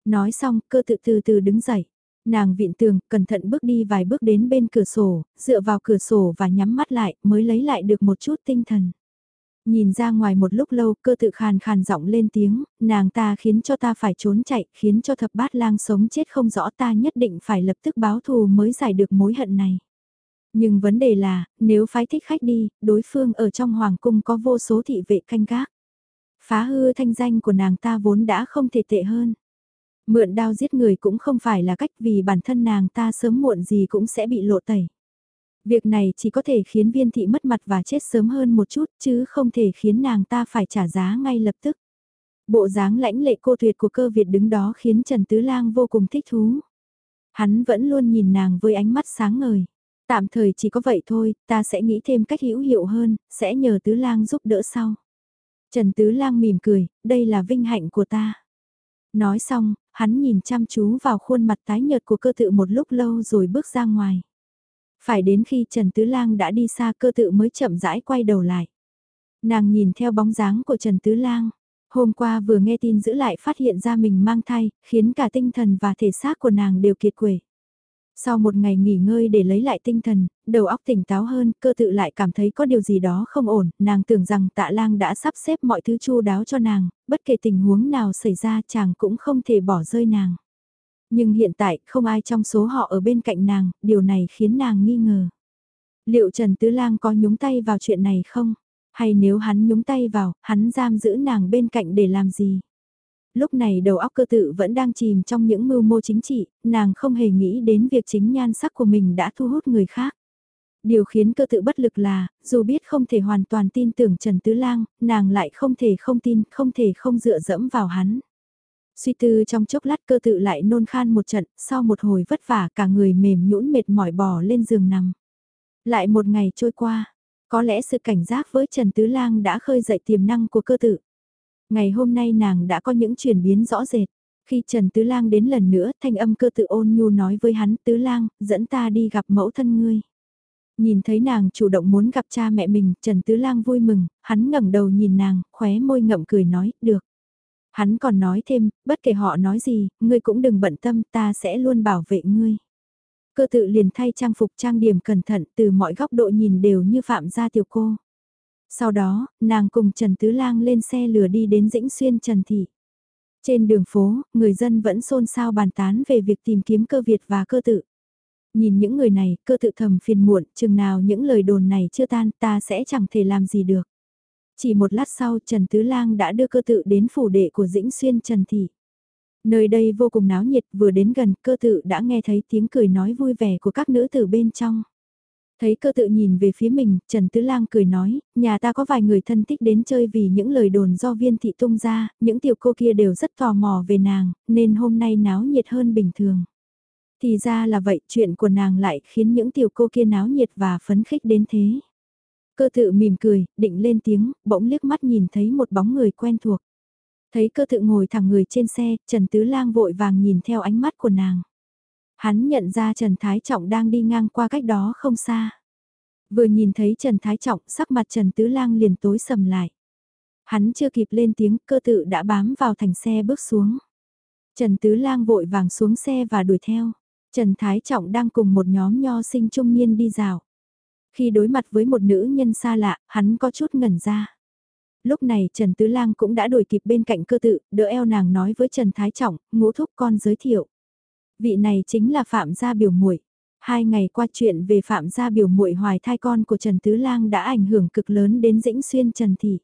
Nói xong, cơ tự từ từ đứng dậy. Nàng viện tường, cẩn thận bước đi vài bước đến bên cửa sổ, dựa vào cửa sổ và nhắm mắt lại, mới lấy lại được một chút tinh thần. Nhìn ra ngoài một lúc lâu cơ tự khàn khàn giọng lên tiếng, nàng ta khiến cho ta phải trốn chạy, khiến cho thập bát lang sống chết không rõ ta nhất định phải lập tức báo thù mới giải được mối hận này. Nhưng vấn đề là, nếu phái thích khách đi, đối phương ở trong hoàng cung có vô số thị vệ canh gác. Phá hư thanh danh của nàng ta vốn đã không thể tệ hơn. Mượn đao giết người cũng không phải là cách vì bản thân nàng ta sớm muộn gì cũng sẽ bị lộ tẩy. Việc này chỉ có thể khiến viên thị mất mặt và chết sớm hơn một chút chứ không thể khiến nàng ta phải trả giá ngay lập tức. Bộ dáng lãnh lệ cô tuyệt của cơ Việt đứng đó khiến Trần Tứ Lang vô cùng thích thú. Hắn vẫn luôn nhìn nàng với ánh mắt sáng ngời. Tạm thời chỉ có vậy thôi, ta sẽ nghĩ thêm cách hữu hiệu hơn, sẽ nhờ Tứ Lang giúp đỡ sau. Trần Tứ Lang mỉm cười, đây là vinh hạnh của ta. Nói xong, hắn nhìn chăm chú vào khuôn mặt tái nhợt của cơ tự một lúc lâu rồi bước ra ngoài. Phải đến khi Trần Tứ Lang đã đi xa cơ tự mới chậm rãi quay đầu lại. Nàng nhìn theo bóng dáng của Trần Tứ Lang. Hôm qua vừa nghe tin giữ lại phát hiện ra mình mang thai, khiến cả tinh thần và thể xác của nàng đều kiệt quệ. Sau một ngày nghỉ ngơi để lấy lại tinh thần, đầu óc tỉnh táo hơn, cơ tự lại cảm thấy có điều gì đó không ổn, nàng tưởng rằng tạ lang đã sắp xếp mọi thứ chu đáo cho nàng, bất kể tình huống nào xảy ra chàng cũng không thể bỏ rơi nàng. Nhưng hiện tại không ai trong số họ ở bên cạnh nàng, điều này khiến nàng nghi ngờ. Liệu Trần Tứ Lang có nhúng tay vào chuyện này không? Hay nếu hắn nhúng tay vào, hắn giam giữ nàng bên cạnh để làm gì? Lúc này đầu óc cơ tự vẫn đang chìm trong những mưu mô chính trị, nàng không hề nghĩ đến việc chính nhan sắc của mình đã thu hút người khác. Điều khiến cơ tự bất lực là, dù biết không thể hoàn toàn tin tưởng Trần Tứ Lang, nàng lại không thể không tin, không thể không dựa dẫm vào hắn. Suy tư trong chốc lát cơ tự lại nôn khan một trận, sau một hồi vất vả cả người mềm nhũn mệt mỏi bò lên giường nằm. Lại một ngày trôi qua, có lẽ sự cảnh giác với Trần Tứ Lang đã khơi dậy tiềm năng của cơ tự. Ngày hôm nay nàng đã có những chuyển biến rõ rệt. Khi Trần Tứ Lang đến lần nữa, thanh âm cơ tự ôn nhu nói với hắn, Tứ Lang, dẫn ta đi gặp mẫu thân ngươi. Nhìn thấy nàng chủ động muốn gặp cha mẹ mình, Trần Tứ Lang vui mừng, hắn ngẩng đầu nhìn nàng, khóe môi ngậm cười nói, được. Hắn còn nói thêm, bất kể họ nói gì, ngươi cũng đừng bận tâm, ta sẽ luôn bảo vệ ngươi. Cơ tự liền thay trang phục trang điểm cẩn thận từ mọi góc độ nhìn đều như phạm gia tiểu cô. Sau đó, nàng cùng Trần Tứ Lang lên xe lửa đi đến Dĩnh Xuyên Trần Thị. Trên đường phố, người dân vẫn xôn xao bàn tán về việc tìm kiếm cơ Việt và cơ tự. Nhìn những người này, cơ tự thầm phiền muộn, chừng nào những lời đồn này chưa tan ta sẽ chẳng thể làm gì được. Chỉ một lát sau Trần Tứ Lang đã đưa cơ tự đến phủ đệ của Dĩnh Xuyên Trần Thị. Nơi đây vô cùng náo nhiệt vừa đến gần cơ tự đã nghe thấy tiếng cười nói vui vẻ của các nữ tử bên trong. Thấy cơ tự nhìn về phía mình, Trần Tứ Lang cười nói, nhà ta có vài người thân thích đến chơi vì những lời đồn do viên thị tung ra, những tiểu cô kia đều rất tò mò về nàng, nên hôm nay náo nhiệt hơn bình thường. Thì ra là vậy, chuyện của nàng lại khiến những tiểu cô kia náo nhiệt và phấn khích đến thế. Cơ tự mỉm cười, định lên tiếng, bỗng liếc mắt nhìn thấy một bóng người quen thuộc. Thấy cơ tự ngồi thẳng người trên xe, Trần Tứ Lang vội vàng nhìn theo ánh mắt của nàng. Hắn nhận ra Trần Thái Trọng đang đi ngang qua cách đó không xa. Vừa nhìn thấy Trần Thái Trọng, sắc mặt Trần Tứ Lang liền tối sầm lại. Hắn chưa kịp lên tiếng, cơ tự đã bám vào thành xe bước xuống. Trần Tứ Lang vội vàng xuống xe và đuổi theo. Trần Thái Trọng đang cùng một nhóm nho sinh trung niên đi dạo khi đối mặt với một nữ nhân xa lạ, hắn có chút ngẩn ra. Lúc này Trần Tứ Lang cũng đã đuổi kịp bên cạnh cơ tự, đỡ eo nàng nói với Trần Thái Trọng, ngũ thúc con giới thiệu. Vị này chính là Phạm Gia Biểu muội. Hai ngày qua chuyện về Phạm Gia Biểu muội hoài thai con của Trần Tứ Lang đã ảnh hưởng cực lớn đến Dĩnh Xuyên Trần Thị.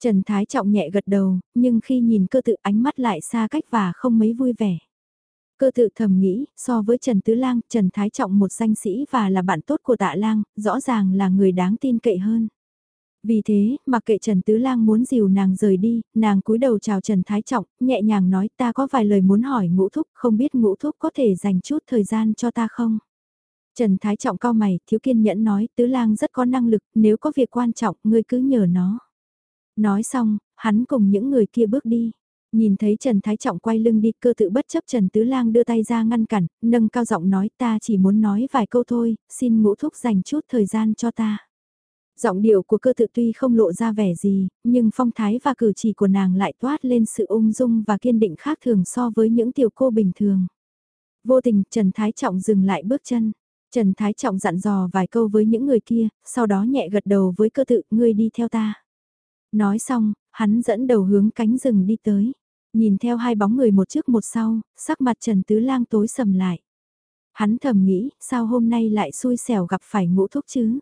Trần Thái Trọng nhẹ gật đầu, nhưng khi nhìn cơ tự ánh mắt lại xa cách và không mấy vui vẻ. Cơ tự thầm nghĩ, so với Trần Tứ Lang, Trần Thái Trọng một danh sĩ và là bạn tốt của tạ lang, rõ ràng là người đáng tin cậy hơn. Vì thế, mặc kệ Trần Tứ Lang muốn dìu nàng rời đi, nàng cúi đầu chào Trần Thái Trọng, nhẹ nhàng nói ta có vài lời muốn hỏi ngũ thúc, không biết ngũ thúc có thể dành chút thời gian cho ta không? Trần Thái Trọng cao mày, thiếu kiên nhẫn nói, Tứ Lang rất có năng lực, nếu có việc quan trọng, ngươi cứ nhờ nó. Nói xong, hắn cùng những người kia bước đi. Nhìn thấy Trần Thái Trọng quay lưng đi cơ tự bất chấp Trần Tứ Lang đưa tay ra ngăn cản, nâng cao giọng nói ta chỉ muốn nói vài câu thôi, xin ngũ thúc dành chút thời gian cho ta. Giọng điệu của cơ tự tuy không lộ ra vẻ gì, nhưng phong thái và cử chỉ của nàng lại toát lên sự ung dung và kiên định khác thường so với những tiểu cô bình thường. Vô tình Trần Thái Trọng dừng lại bước chân. Trần Thái Trọng dặn dò vài câu với những người kia, sau đó nhẹ gật đầu với cơ tự, ngươi đi theo ta. Nói xong, hắn dẫn đầu hướng cánh rừng đi tới. Nhìn theo hai bóng người một trước một sau, sắc mặt Trần Tứ Lang tối sầm lại. Hắn thầm nghĩ, sao hôm nay lại xui xẻo gặp phải ngũ thúc chứ?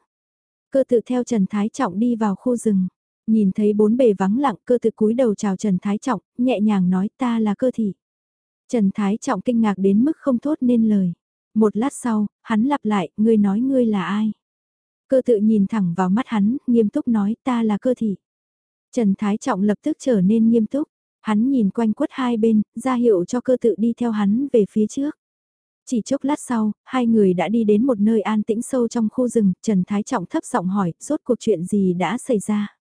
Cơ tự theo Trần Thái Trọng đi vào khu rừng. Nhìn thấy bốn bề vắng lặng cơ tự cúi đầu chào Trần Thái Trọng, nhẹ nhàng nói ta là cơ thị. Trần Thái Trọng kinh ngạc đến mức không thốt nên lời. Một lát sau, hắn lặp lại, ngươi nói ngươi là ai? Cơ tự nhìn thẳng vào mắt hắn, nghiêm túc nói ta là cơ thị. Trần Thái Trọng lập tức trở nên nghiêm túc, hắn nhìn quanh quất hai bên, ra hiệu cho cơ tự đi theo hắn về phía trước. Chỉ chốc lát sau, hai người đã đi đến một nơi an tĩnh sâu trong khu rừng, Trần Thái Trọng thấp giọng hỏi, rốt cuộc chuyện gì đã xảy ra.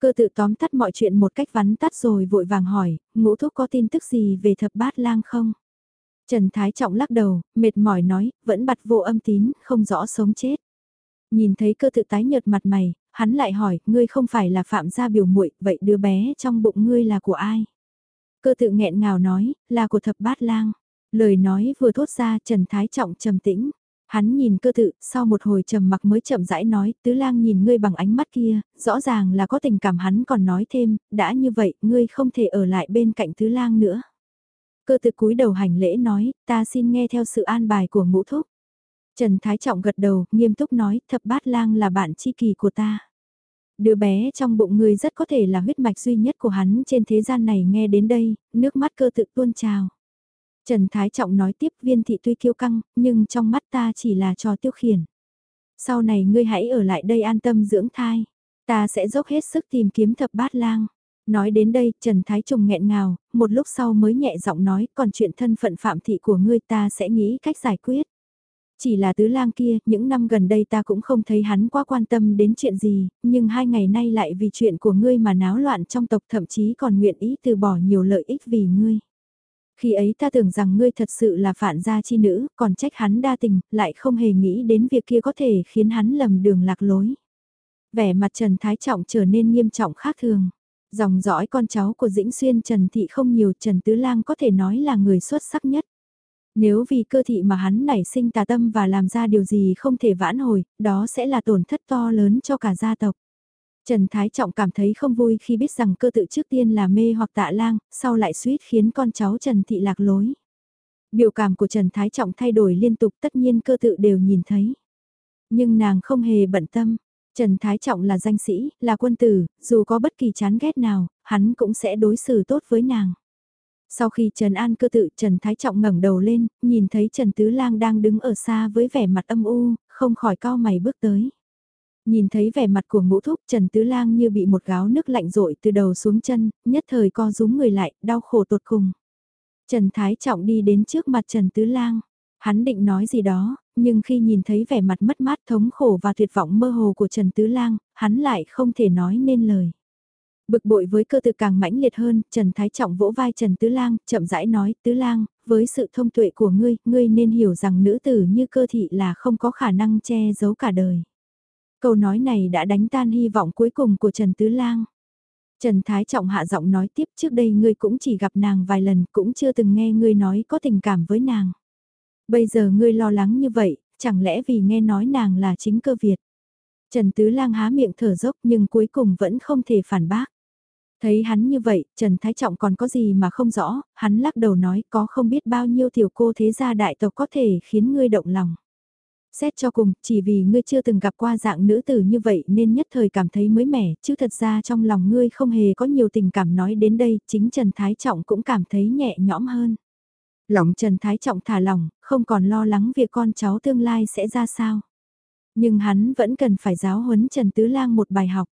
Cơ tự tóm tắt mọi chuyện một cách vắn tắt rồi vội vàng hỏi, ngũ thúc có tin tức gì về thập bát lang không? Trần Thái Trọng lắc đầu, mệt mỏi nói, vẫn bặt vô âm tín, không rõ sống chết. Nhìn thấy cơ tự tái nhợt mặt mày, hắn lại hỏi, ngươi không phải là phạm gia biểu muội, vậy đứa bé trong bụng ngươi là của ai? Cơ tự nghẹn ngào nói, là của thập bát lang. Lời nói vừa thốt ra Trần Thái Trọng trầm tĩnh. Hắn nhìn cơ tự, sau một hồi trầm mặc mới chậm rãi nói, tứ lang nhìn ngươi bằng ánh mắt kia, rõ ràng là có tình cảm hắn còn nói thêm, đã như vậy, ngươi không thể ở lại bên cạnh tứ lang nữa. Cơ tự cúi đầu hành lễ nói, ta xin nghe theo sự an bài của ngũ thúc. Trần Thái Trọng gật đầu, nghiêm túc nói, thập bát lang là bạn tri kỳ của ta. Đứa bé trong bụng ngươi rất có thể là huyết mạch duy nhất của hắn trên thế gian này nghe đến đây, nước mắt cơ tự tuôn trào. Trần Thái Trọng nói tiếp viên thị tuy kiêu căng, nhưng trong mắt ta chỉ là trò tiêu khiển. Sau này ngươi hãy ở lại đây an tâm dưỡng thai. Ta sẽ dốc hết sức tìm kiếm thập bát lang. Nói đến đây, Trần Thái Trùng nghẹn ngào, một lúc sau mới nhẹ giọng nói, còn chuyện thân phận phạm thị của ngươi ta sẽ nghĩ cách giải quyết. Chỉ là tứ lang kia, những năm gần đây ta cũng không thấy hắn quá quan tâm đến chuyện gì, nhưng hai ngày nay lại vì chuyện của ngươi mà náo loạn trong tộc thậm chí còn nguyện ý từ bỏ nhiều lợi ích vì ngươi. Khi ấy ta tưởng rằng ngươi thật sự là phản gia chi nữ, còn trách hắn đa tình, lại không hề nghĩ đến việc kia có thể khiến hắn lầm đường lạc lối. Vẻ mặt Trần Thái Trọng trở nên nghiêm trọng khác thường. Dòng dõi con cháu của Dĩnh Xuyên Trần Thị không nhiều Trần Tứ Lang có thể nói là người xuất sắc nhất. Nếu vì cơ thị mà hắn nảy sinh tà tâm và làm ra điều gì không thể vãn hồi, đó sẽ là tổn thất to lớn cho cả gia tộc. Trần Thái Trọng cảm thấy không vui khi biết rằng cơ tự trước tiên là mê hoặc tạ lang, sau lại suýt khiến con cháu Trần Thị lạc lối. Biểu cảm của Trần Thái Trọng thay đổi liên tục tất nhiên cơ tự đều nhìn thấy. Nhưng nàng không hề bận tâm. Trần Thái Trọng là danh sĩ, là quân tử, dù có bất kỳ chán ghét nào, hắn cũng sẽ đối xử tốt với nàng. Sau khi Trần An cơ tự Trần Thái Trọng ngẩng đầu lên, nhìn thấy Trần Tứ Lang đang đứng ở xa với vẻ mặt âm u, không khỏi cao mày bước tới. Nhìn thấy vẻ mặt của ngũ thúc Trần Tứ Lang như bị một gáo nước lạnh rội từ đầu xuống chân, nhất thời co rúm người lại, đau khổ tột cùng. Trần Thái Trọng đi đến trước mặt Trần Tứ Lang. Hắn định nói gì đó, nhưng khi nhìn thấy vẻ mặt mất mát thống khổ và tuyệt vọng mơ hồ của Trần Tứ Lang, hắn lại không thể nói nên lời. Bực bội với cơ tự càng mãnh liệt hơn, Trần Thái Trọng vỗ vai Trần Tứ Lang, chậm rãi nói, Tứ Lang, với sự thông tuệ của ngươi, ngươi nên hiểu rằng nữ tử như cơ thị là không có khả năng che giấu cả đời. Câu nói này đã đánh tan hy vọng cuối cùng của Trần Tứ Lang. Trần Thái Trọng hạ giọng nói tiếp trước đây ngươi cũng chỉ gặp nàng vài lần cũng chưa từng nghe ngươi nói có tình cảm với nàng. Bây giờ ngươi lo lắng như vậy, chẳng lẽ vì nghe nói nàng là chính cơ Việt. Trần Tứ Lang há miệng thở dốc nhưng cuối cùng vẫn không thể phản bác. Thấy hắn như vậy, Trần Thái Trọng còn có gì mà không rõ, hắn lắc đầu nói có không biết bao nhiêu tiểu cô thế gia đại tộc có thể khiến ngươi động lòng. Xét cho cùng, chỉ vì ngươi chưa từng gặp qua dạng nữ tử như vậy nên nhất thời cảm thấy mới mẻ, chứ thật ra trong lòng ngươi không hề có nhiều tình cảm nói đến đây, chính Trần Thái Trọng cũng cảm thấy nhẹ nhõm hơn. Lòng Trần Thái Trọng thả lòng, không còn lo lắng việc con cháu tương lai sẽ ra sao. Nhưng hắn vẫn cần phải giáo huấn Trần Tứ Lang một bài học.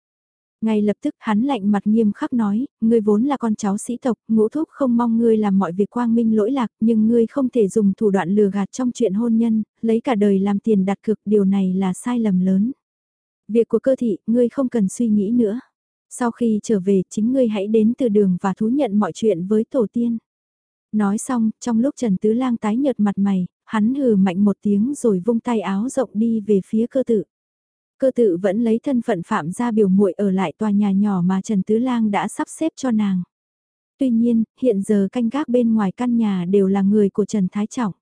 Ngay lập tức hắn lạnh mặt nghiêm khắc nói, ngươi vốn là con cháu sĩ tộc, ngũ thúc không mong ngươi làm mọi việc quang minh lỗi lạc, nhưng ngươi không thể dùng thủ đoạn lừa gạt trong chuyện hôn nhân, lấy cả đời làm tiền đặt cược, điều này là sai lầm lớn. Việc của cơ thị, ngươi không cần suy nghĩ nữa. Sau khi trở về, chính ngươi hãy đến từ đường và thú nhận mọi chuyện với tổ tiên. Nói xong, trong lúc Trần Tứ Lang tái nhợt mặt mày, hắn hừ mạnh một tiếng rồi vung tay áo rộng đi về phía cơ tự cơ tự vẫn lấy thân phận phạm gia biểu muội ở lại tòa nhà nhỏ mà Trần Tứ Lang đã sắp xếp cho nàng. Tuy nhiên, hiện giờ canh gác bên ngoài căn nhà đều là người của Trần Thái Trọng.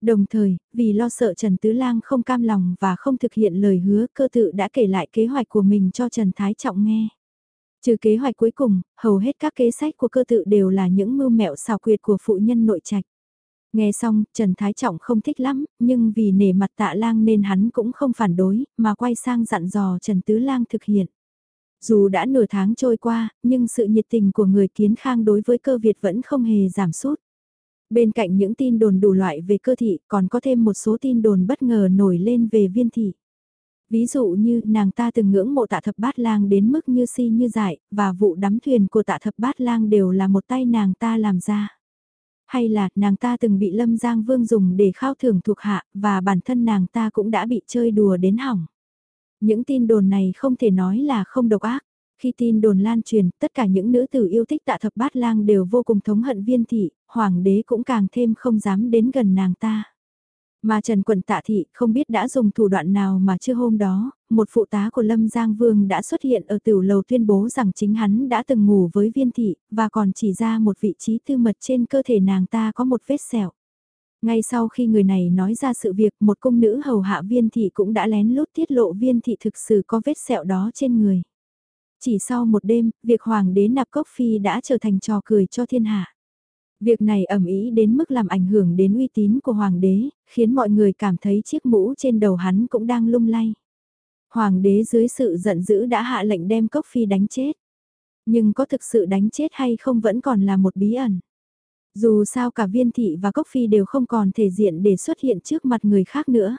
Đồng thời, vì lo sợ Trần Tứ Lang không cam lòng và không thực hiện lời hứa cơ tự đã kể lại kế hoạch của mình cho Trần Thái Trọng nghe. Trừ kế hoạch cuối cùng, hầu hết các kế sách của cơ tự đều là những mưu mẹo xào quyệt của phụ nhân nội trạch. Nghe xong, Trần Thái Trọng không thích lắm, nhưng vì nể mặt tạ lang nên hắn cũng không phản đối, mà quay sang dặn dò Trần Tứ Lang thực hiện. Dù đã nửa tháng trôi qua, nhưng sự nhiệt tình của người kiến khang đối với cơ Việt vẫn không hề giảm sút. Bên cạnh những tin đồn đủ loại về cơ thị, còn có thêm một số tin đồn bất ngờ nổi lên về viên thị. Ví dụ như nàng ta từng ngưỡng mộ tạ thập bát lang đến mức như si như dại, và vụ đắm thuyền của tạ thập bát lang đều là một tay nàng ta làm ra. Hay là nàng ta từng bị Lâm Giang Vương dùng để khao thưởng thuộc hạ, và bản thân nàng ta cũng đã bị chơi đùa đến hỏng. Những tin đồn này không thể nói là không độc ác. Khi tin đồn lan truyền, tất cả những nữ tử yêu thích tạ thập bát lang đều vô cùng thống hận viên thị, hoàng đế cũng càng thêm không dám đến gần nàng ta. Mà Trần Quận Tạ Thị không biết đã dùng thủ đoạn nào mà chưa hôm đó, một phụ tá của Lâm Giang Vương đã xuất hiện ở tiểu lầu tuyên bố rằng chính hắn đã từng ngủ với viên thị, và còn chỉ ra một vị trí tư mật trên cơ thể nàng ta có một vết sẹo. Ngay sau khi người này nói ra sự việc một cung nữ hầu hạ viên thị cũng đã lén lút tiết lộ viên thị thực sự có vết sẹo đó trên người. Chỉ sau một đêm, việc hoàng đế nạp cốc phi đã trở thành trò cười cho thiên hạ. Việc này ẩm ý đến mức làm ảnh hưởng đến uy tín của hoàng đế, khiến mọi người cảm thấy chiếc mũ trên đầu hắn cũng đang lung lay. Hoàng đế dưới sự giận dữ đã hạ lệnh đem cốc phi đánh chết. Nhưng có thực sự đánh chết hay không vẫn còn là một bí ẩn. Dù sao cả viên thị và cốc phi đều không còn thể diện để xuất hiện trước mặt người khác nữa.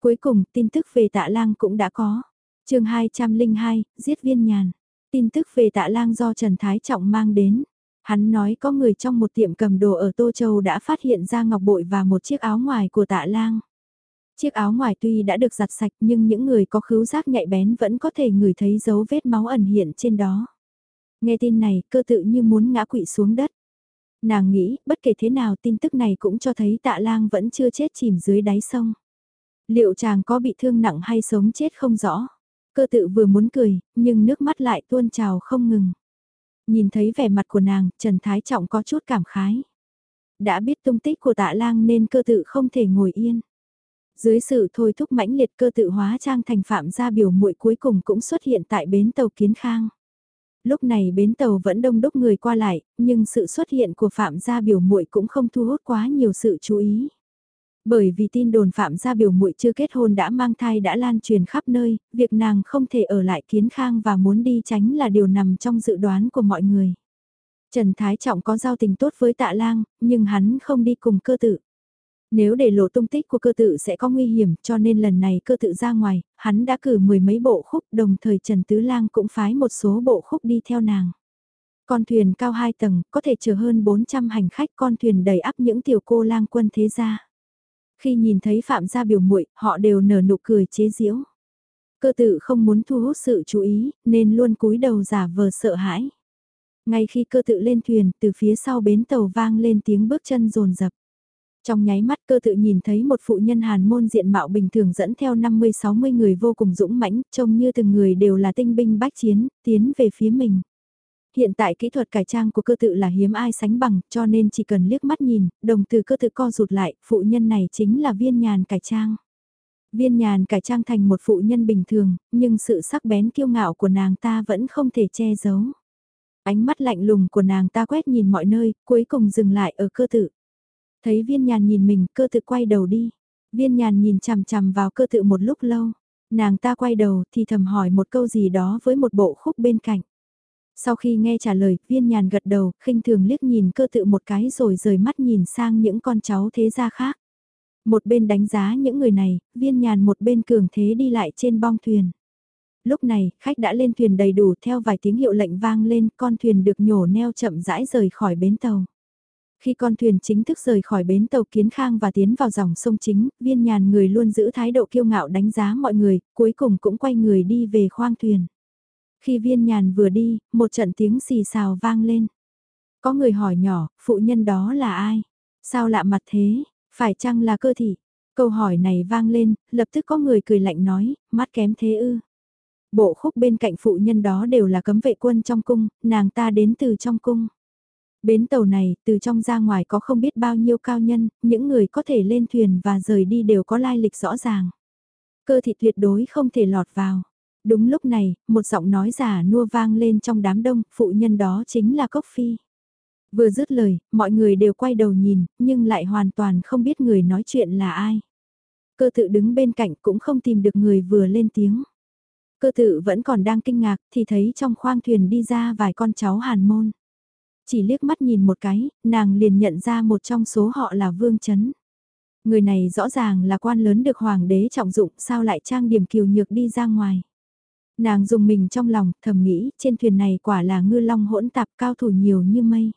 Cuối cùng, tin tức về tạ lang cũng đã có. chương 202, giết viên nhàn. Tin tức về tạ lang do Trần Thái Trọng mang đến. Hắn nói có người trong một tiệm cầm đồ ở Tô Châu đã phát hiện ra ngọc bội và một chiếc áo ngoài của tạ lang. Chiếc áo ngoài tuy đã được giặt sạch nhưng những người có khứu giác nhạy bén vẫn có thể ngửi thấy dấu vết máu ẩn hiện trên đó. Nghe tin này cơ tự như muốn ngã quỵ xuống đất. Nàng nghĩ bất kể thế nào tin tức này cũng cho thấy tạ lang vẫn chưa chết chìm dưới đáy sông. Liệu chàng có bị thương nặng hay sống chết không rõ. Cơ tự vừa muốn cười, nhưng nước mắt lại tuôn trào không ngừng. Nhìn thấy vẻ mặt của nàng, Trần Thái Trọng có chút cảm khái. Đã biết tung tích của tạ lang nên cơ tự không thể ngồi yên. Dưới sự thôi thúc mãnh liệt cơ tự hóa trang thành phạm gia biểu muội cuối cùng cũng xuất hiện tại bến tàu Kiến Khang. Lúc này bến tàu vẫn đông đúc người qua lại, nhưng sự xuất hiện của phạm gia biểu muội cũng không thu hút quá nhiều sự chú ý. Bởi vì tin đồn phạm gia biểu muội chưa kết hôn đã mang thai đã lan truyền khắp nơi, việc nàng không thể ở lại kiến khang và muốn đi tránh là điều nằm trong dự đoán của mọi người. Trần Thái Trọng có giao tình tốt với tạ lang, nhưng hắn không đi cùng cơ tự. Nếu để lộ tung tích của cơ tự sẽ có nguy hiểm cho nên lần này cơ tự ra ngoài, hắn đã cử mười mấy bộ khúc đồng thời Trần Tứ Lang cũng phái một số bộ khúc đi theo nàng. Con thuyền cao 2 tầng, có thể chở hơn 400 hành khách con thuyền đầy ắp những tiểu cô lang quân thế gia. Khi nhìn thấy Phạm gia biểu muội, họ đều nở nụ cười chế giễu. Cơ tự không muốn thu hút sự chú ý, nên luôn cúi đầu giả vờ sợ hãi. Ngay khi cơ tự lên thuyền, từ phía sau bến tàu vang lên tiếng bước chân rồn rập. Trong nháy mắt cơ tự nhìn thấy một phụ nhân hàn môn diện mạo bình thường dẫn theo 50-60 người vô cùng dũng mãnh, trông như từng người đều là tinh binh bách chiến, tiến về phía mình. Hiện tại kỹ thuật cải trang của cơ tự là hiếm ai sánh bằng, cho nên chỉ cần liếc mắt nhìn, đồng từ cơ tự co rụt lại, phụ nhân này chính là viên nhàn cải trang. Viên nhàn cải trang thành một phụ nhân bình thường, nhưng sự sắc bén kiêu ngạo của nàng ta vẫn không thể che giấu. Ánh mắt lạnh lùng của nàng ta quét nhìn mọi nơi, cuối cùng dừng lại ở cơ tự. Thấy viên nhàn nhìn mình, cơ tự quay đầu đi. Viên nhàn nhìn chằm chằm vào cơ tự một lúc lâu. Nàng ta quay đầu thì thầm hỏi một câu gì đó với một bộ khúc bên cạnh. Sau khi nghe trả lời, viên nhàn gật đầu, khinh thường liếc nhìn cơ tự một cái rồi rời mắt nhìn sang những con cháu thế gia khác. Một bên đánh giá những người này, viên nhàn một bên cường thế đi lại trên bong thuyền. Lúc này, khách đã lên thuyền đầy đủ theo vài tiếng hiệu lệnh vang lên, con thuyền được nhổ neo chậm rãi rời khỏi bến tàu. Khi con thuyền chính thức rời khỏi bến tàu Kiến Khang và tiến vào dòng sông chính, viên nhàn người luôn giữ thái độ kiêu ngạo đánh giá mọi người, cuối cùng cũng quay người đi về khoang thuyền. Khi viên nhàn vừa đi, một trận tiếng xì xào vang lên. Có người hỏi nhỏ, phụ nhân đó là ai? Sao lạ mặt thế? Phải chăng là cơ thị? Câu hỏi này vang lên, lập tức có người cười lạnh nói, mắt kém thế ư. Bộ khúc bên cạnh phụ nhân đó đều là cấm vệ quân trong cung, nàng ta đến từ trong cung. Bến tàu này, từ trong ra ngoài có không biết bao nhiêu cao nhân, những người có thể lên thuyền và rời đi đều có lai lịch rõ ràng. Cơ thị tuyệt đối không thể lọt vào. Đúng lúc này, một giọng nói giả nua vang lên trong đám đông, phụ nhân đó chính là Cốc Phi. Vừa dứt lời, mọi người đều quay đầu nhìn, nhưng lại hoàn toàn không biết người nói chuyện là ai. Cơ tự đứng bên cạnh cũng không tìm được người vừa lên tiếng. Cơ tự vẫn còn đang kinh ngạc thì thấy trong khoang thuyền đi ra vài con cháu hàn môn. Chỉ liếc mắt nhìn một cái, nàng liền nhận ra một trong số họ là Vương Chấn. Người này rõ ràng là quan lớn được hoàng đế trọng dụng sao lại trang điểm kiều nhược đi ra ngoài. Nàng dùng mình trong lòng, thầm nghĩ, trên thuyền này quả là ngư long hỗn tạp cao thủ nhiều như mây.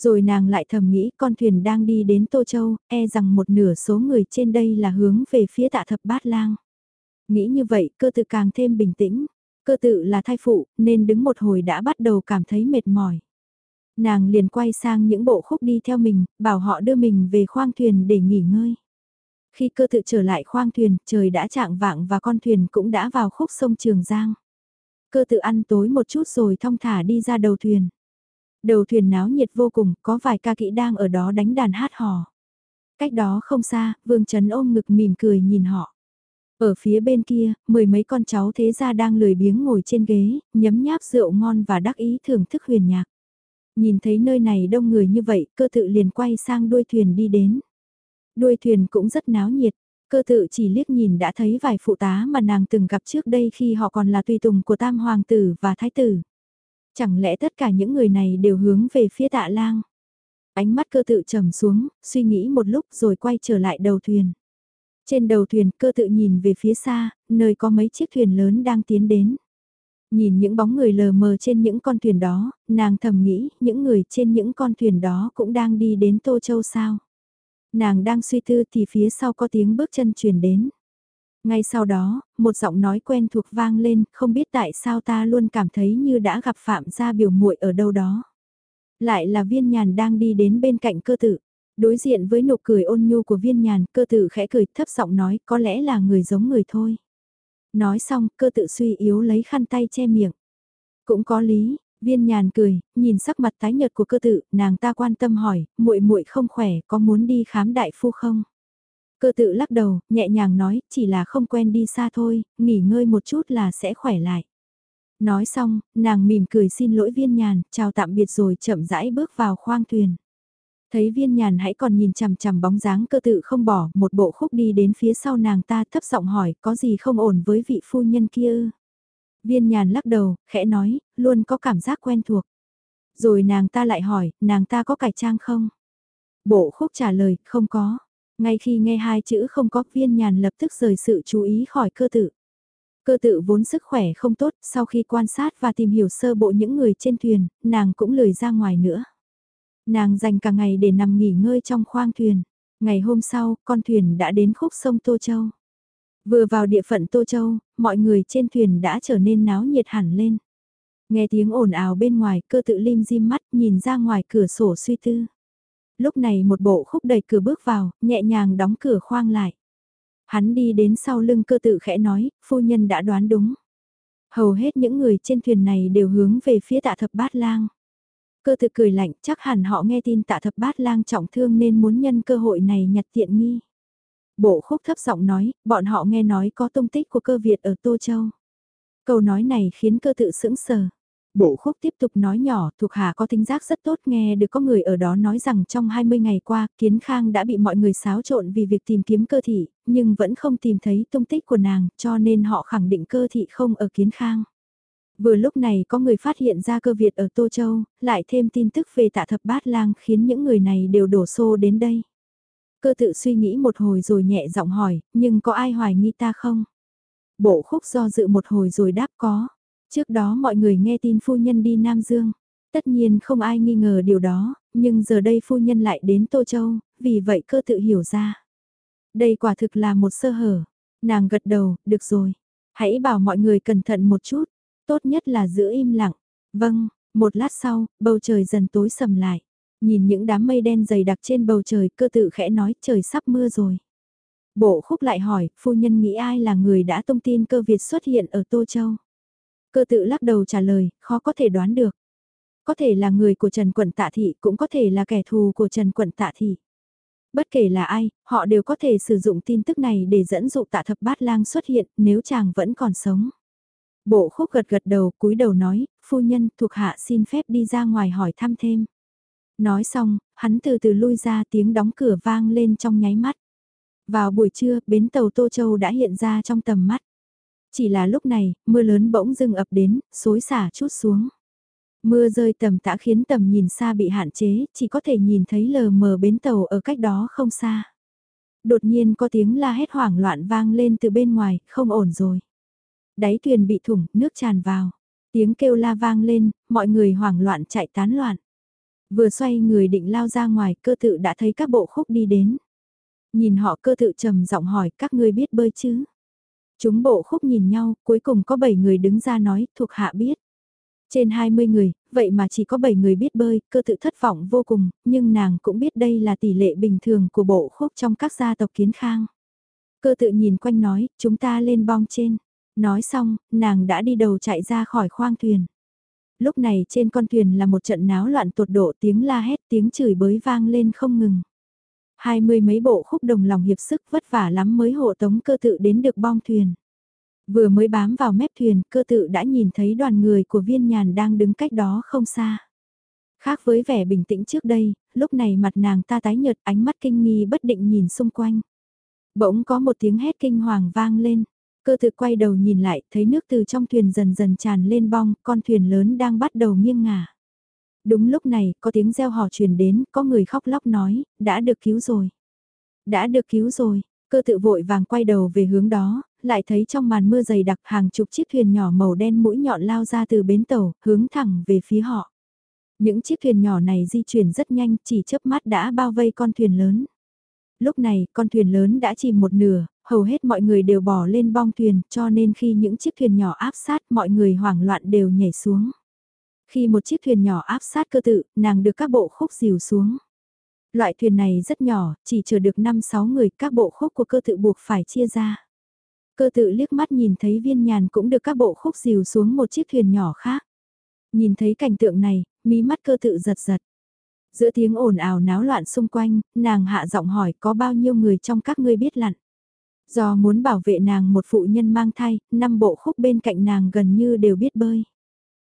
Rồi nàng lại thầm nghĩ con thuyền đang đi đến Tô Châu, e rằng một nửa số người trên đây là hướng về phía tạ thập bát lang. Nghĩ như vậy cơ tự càng thêm bình tĩnh, cơ tự là thai phụ nên đứng một hồi đã bắt đầu cảm thấy mệt mỏi. Nàng liền quay sang những bộ khúc đi theo mình, bảo họ đưa mình về khoang thuyền để nghỉ ngơi. Khi cơ tự trở lại khoang thuyền, trời đã trạng vạng và con thuyền cũng đã vào khúc sông Trường Giang. Cơ tự ăn tối một chút rồi thong thả đi ra đầu thuyền. Đầu thuyền náo nhiệt vô cùng, có vài ca kỹ đang ở đó đánh đàn hát hò. Cách đó không xa, Vương Trấn ôm ngực mỉm cười nhìn họ. Ở phía bên kia, mười mấy con cháu thế gia đang lười biếng ngồi trên ghế, nhấm nháp rượu ngon và đắc ý thưởng thức huyền nhạc. Nhìn thấy nơi này đông người như vậy, cơ tự liền quay sang đuôi thuyền đi đến. Đuôi thuyền cũng rất náo nhiệt, cơ tự chỉ liếc nhìn đã thấy vài phụ tá mà nàng từng gặp trước đây khi họ còn là tùy tùng của tam hoàng tử và thái tử. Chẳng lẽ tất cả những người này đều hướng về phía tạ lang? Ánh mắt cơ tự trầm xuống, suy nghĩ một lúc rồi quay trở lại đầu thuyền. Trên đầu thuyền cơ tự nhìn về phía xa, nơi có mấy chiếc thuyền lớn đang tiến đến. Nhìn những bóng người lờ mờ trên những con thuyền đó, nàng thầm nghĩ những người trên những con thuyền đó cũng đang đi đến Tô Châu sao. Nàng đang suy tư thì phía sau có tiếng bước chân truyền đến. Ngay sau đó, một giọng nói quen thuộc vang lên, không biết tại sao ta luôn cảm thấy như đã gặp Phạm gia biểu muội ở đâu đó. Lại là viên nhàn đang đi đến bên cạnh cơ tử. Đối diện với nụ cười ôn nhu của viên nhàn, cơ tử khẽ cười thấp giọng nói có lẽ là người giống người thôi. Nói xong, cơ tự suy yếu lấy khăn tay che miệng. Cũng có lý, viên nhàn cười, nhìn sắc mặt tái nhợt của cơ tự, nàng ta quan tâm hỏi, muội muội không khỏe, có muốn đi khám đại phu không? Cơ tự lắc đầu, nhẹ nhàng nói, chỉ là không quen đi xa thôi, nghỉ ngơi một chút là sẽ khỏe lại. Nói xong, nàng mỉm cười xin lỗi viên nhàn, chào tạm biệt rồi chậm rãi bước vào khoang thuyền. Thấy viên nhàn hãy còn nhìn chằm chằm bóng dáng cơ tự không bỏ, một bộ khúc đi đến phía sau nàng ta thấp giọng hỏi, có gì không ổn với vị phu nhân kia ư? Viên nhàn lắc đầu, khẽ nói, luôn có cảm giác quen thuộc. Rồi nàng ta lại hỏi, nàng ta có cải trang không? Bộ khúc trả lời, không có. Ngay khi nghe hai chữ không có viên nhàn lập tức rời sự chú ý khỏi cơ tự. Cơ tự vốn sức khỏe không tốt, sau khi quan sát và tìm hiểu sơ bộ những người trên thuyền, nàng cũng lười ra ngoài nữa. Nàng dành cả ngày để nằm nghỉ ngơi trong khoang thuyền. Ngày hôm sau, con thuyền đã đến khúc sông Tô Châu. Vừa vào địa phận Tô Châu, mọi người trên thuyền đã trở nên náo nhiệt hẳn lên. Nghe tiếng ồn ào bên ngoài, cơ tự lim dim mắt nhìn ra ngoài cửa sổ suy tư. Lúc này một bộ khúc đẩy cửa bước vào, nhẹ nhàng đóng cửa khoang lại. Hắn đi đến sau lưng cơ tự khẽ nói, phu nhân đã đoán đúng. Hầu hết những người trên thuyền này đều hướng về phía tạ thập bát lang. Cơ tự cười lạnh, chắc hẳn họ nghe tin tạ thập bát lang trọng thương nên muốn nhân cơ hội này nhặt tiện nghi. Bộ khúc thấp giọng nói, bọn họ nghe nói có tung tích của cơ Việt ở Tô Châu. Câu nói này khiến cơ tự sững sờ. Bộ khúc tiếp tục nói nhỏ, thuộc hạ có tính giác rất tốt nghe được có người ở đó nói rằng trong 20 ngày qua, Kiến Khang đã bị mọi người xáo trộn vì việc tìm kiếm cơ thị, nhưng vẫn không tìm thấy tung tích của nàng, cho nên họ khẳng định cơ thị không ở Kiến Khang. Vừa lúc này có người phát hiện ra cơ Việt ở Tô Châu, lại thêm tin tức về tạ thập bát lang khiến những người này đều đổ xô đến đây. Cơ tự suy nghĩ một hồi rồi nhẹ giọng hỏi, nhưng có ai hoài nghi ta không? Bộ khúc do dự một hồi rồi đáp có. Trước đó mọi người nghe tin phu nhân đi Nam Dương. Tất nhiên không ai nghi ngờ điều đó, nhưng giờ đây phu nhân lại đến Tô Châu, vì vậy cơ tự hiểu ra. Đây quả thực là một sơ hở. Nàng gật đầu, được rồi. Hãy bảo mọi người cẩn thận một chút. Tốt nhất là giữ im lặng. Vâng, một lát sau, bầu trời dần tối sầm lại. Nhìn những đám mây đen dày đặc trên bầu trời, cơ tự khẽ nói trời sắp mưa rồi. Bộ khúc lại hỏi, phu nhân nghĩ ai là người đã tung tin cơ Việt xuất hiện ở Tô Châu? Cơ tự lắc đầu trả lời, khó có thể đoán được. Có thể là người của Trần Quận Tạ Thị, cũng có thể là kẻ thù của Trần Quận Tạ Thị. Bất kể là ai, họ đều có thể sử dụng tin tức này để dẫn dụ tạ thập bát lang xuất hiện nếu chàng vẫn còn sống. Bộ khúc gật gật đầu, cúi đầu nói, phu nhân, thuộc hạ xin phép đi ra ngoài hỏi thăm thêm. Nói xong, hắn từ từ lui ra tiếng đóng cửa vang lên trong nháy mắt. Vào buổi trưa, bến tàu Tô Châu đã hiện ra trong tầm mắt. Chỉ là lúc này, mưa lớn bỗng dưng ập đến, xối xả chút xuống. Mưa rơi tầm tã khiến tầm nhìn xa bị hạn chế, chỉ có thể nhìn thấy lờ mờ bến tàu ở cách đó không xa. Đột nhiên có tiếng la hét hoảng loạn vang lên từ bên ngoài, không ổn rồi. Đáy thuyền bị thủng, nước tràn vào. Tiếng kêu la vang lên, mọi người hoảng loạn chạy tán loạn. Vừa xoay người định lao ra ngoài, cơ tự đã thấy các bộ khúc đi đến. Nhìn họ cơ tự trầm giọng hỏi các ngươi biết bơi chứ? Chúng bộ khúc nhìn nhau, cuối cùng có 7 người đứng ra nói, thuộc hạ biết. Trên 20 người, vậy mà chỉ có 7 người biết bơi, cơ tự thất vọng vô cùng, nhưng nàng cũng biết đây là tỷ lệ bình thường của bộ khúc trong các gia tộc kiến khang. Cơ tự nhìn quanh nói, chúng ta lên bong trên. Nói xong, nàng đã đi đầu chạy ra khỏi khoang thuyền. Lúc này trên con thuyền là một trận náo loạn tột độ tiếng la hét tiếng chửi bới vang lên không ngừng. Hai mươi mấy bộ khúc đồng lòng hiệp sức vất vả lắm mới hộ tống cơ tự đến được bong thuyền. Vừa mới bám vào mép thuyền, cơ tự đã nhìn thấy đoàn người của viên nhàn đang đứng cách đó không xa. Khác với vẻ bình tĩnh trước đây, lúc này mặt nàng ta tái nhợt ánh mắt kinh nghi bất định nhìn xung quanh. Bỗng có một tiếng hét kinh hoàng vang lên. Cơ tự quay đầu nhìn lại, thấy nước từ trong thuyền dần dần tràn lên bong, con thuyền lớn đang bắt đầu nghiêng ngả. Đúng lúc này, có tiếng reo hò truyền đến, có người khóc lóc nói, đã được cứu rồi. Đã được cứu rồi, cơ tự vội vàng quay đầu về hướng đó, lại thấy trong màn mưa dày đặc hàng chục chiếc thuyền nhỏ màu đen mũi nhọn lao ra từ bến tàu, hướng thẳng về phía họ. Những chiếc thuyền nhỏ này di chuyển rất nhanh, chỉ chớp mắt đã bao vây con thuyền lớn. Lúc này, con thuyền lớn đã chìm một nửa, hầu hết mọi người đều bỏ lên bong thuyền, cho nên khi những chiếc thuyền nhỏ áp sát, mọi người hoảng loạn đều nhảy xuống. Khi một chiếc thuyền nhỏ áp sát cơ tự, nàng được các bộ khúc dìu xuống. Loại thuyền này rất nhỏ, chỉ chờ được 5-6 người, các bộ khúc của cơ tự buộc phải chia ra. Cơ tự liếc mắt nhìn thấy viên nhàn cũng được các bộ khúc dìu xuống một chiếc thuyền nhỏ khác. Nhìn thấy cảnh tượng này, mí mắt cơ tự giật giật. Giữa tiếng ồn ào náo loạn xung quanh, nàng hạ giọng hỏi có bao nhiêu người trong các ngươi biết lặn. Do muốn bảo vệ nàng một phụ nhân mang thai, năm bộ khúc bên cạnh nàng gần như đều biết bơi.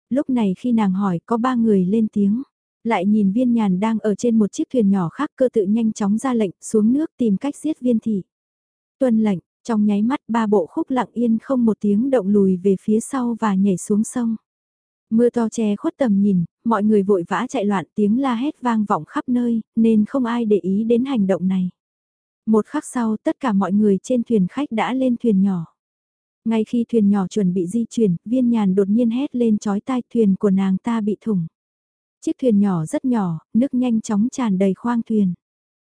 Lúc này khi nàng hỏi có ba người lên tiếng, lại nhìn viên nhàn đang ở trên một chiếc thuyền nhỏ khác cơ tự nhanh chóng ra lệnh xuống nước tìm cách giết viên thị. Tuân lệnh, trong nháy mắt ba bộ khúc lặng yên không một tiếng động lùi về phía sau và nhảy xuống sông. Mưa to che khuất tầm nhìn, mọi người vội vã chạy loạn tiếng la hét vang vọng khắp nơi, nên không ai để ý đến hành động này. Một khắc sau tất cả mọi người trên thuyền khách đã lên thuyền nhỏ. Ngay khi thuyền nhỏ chuẩn bị di chuyển, viên nhàn đột nhiên hét lên chói tai thuyền của nàng ta bị thủng. Chiếc thuyền nhỏ rất nhỏ, nước nhanh chóng tràn đầy khoang thuyền.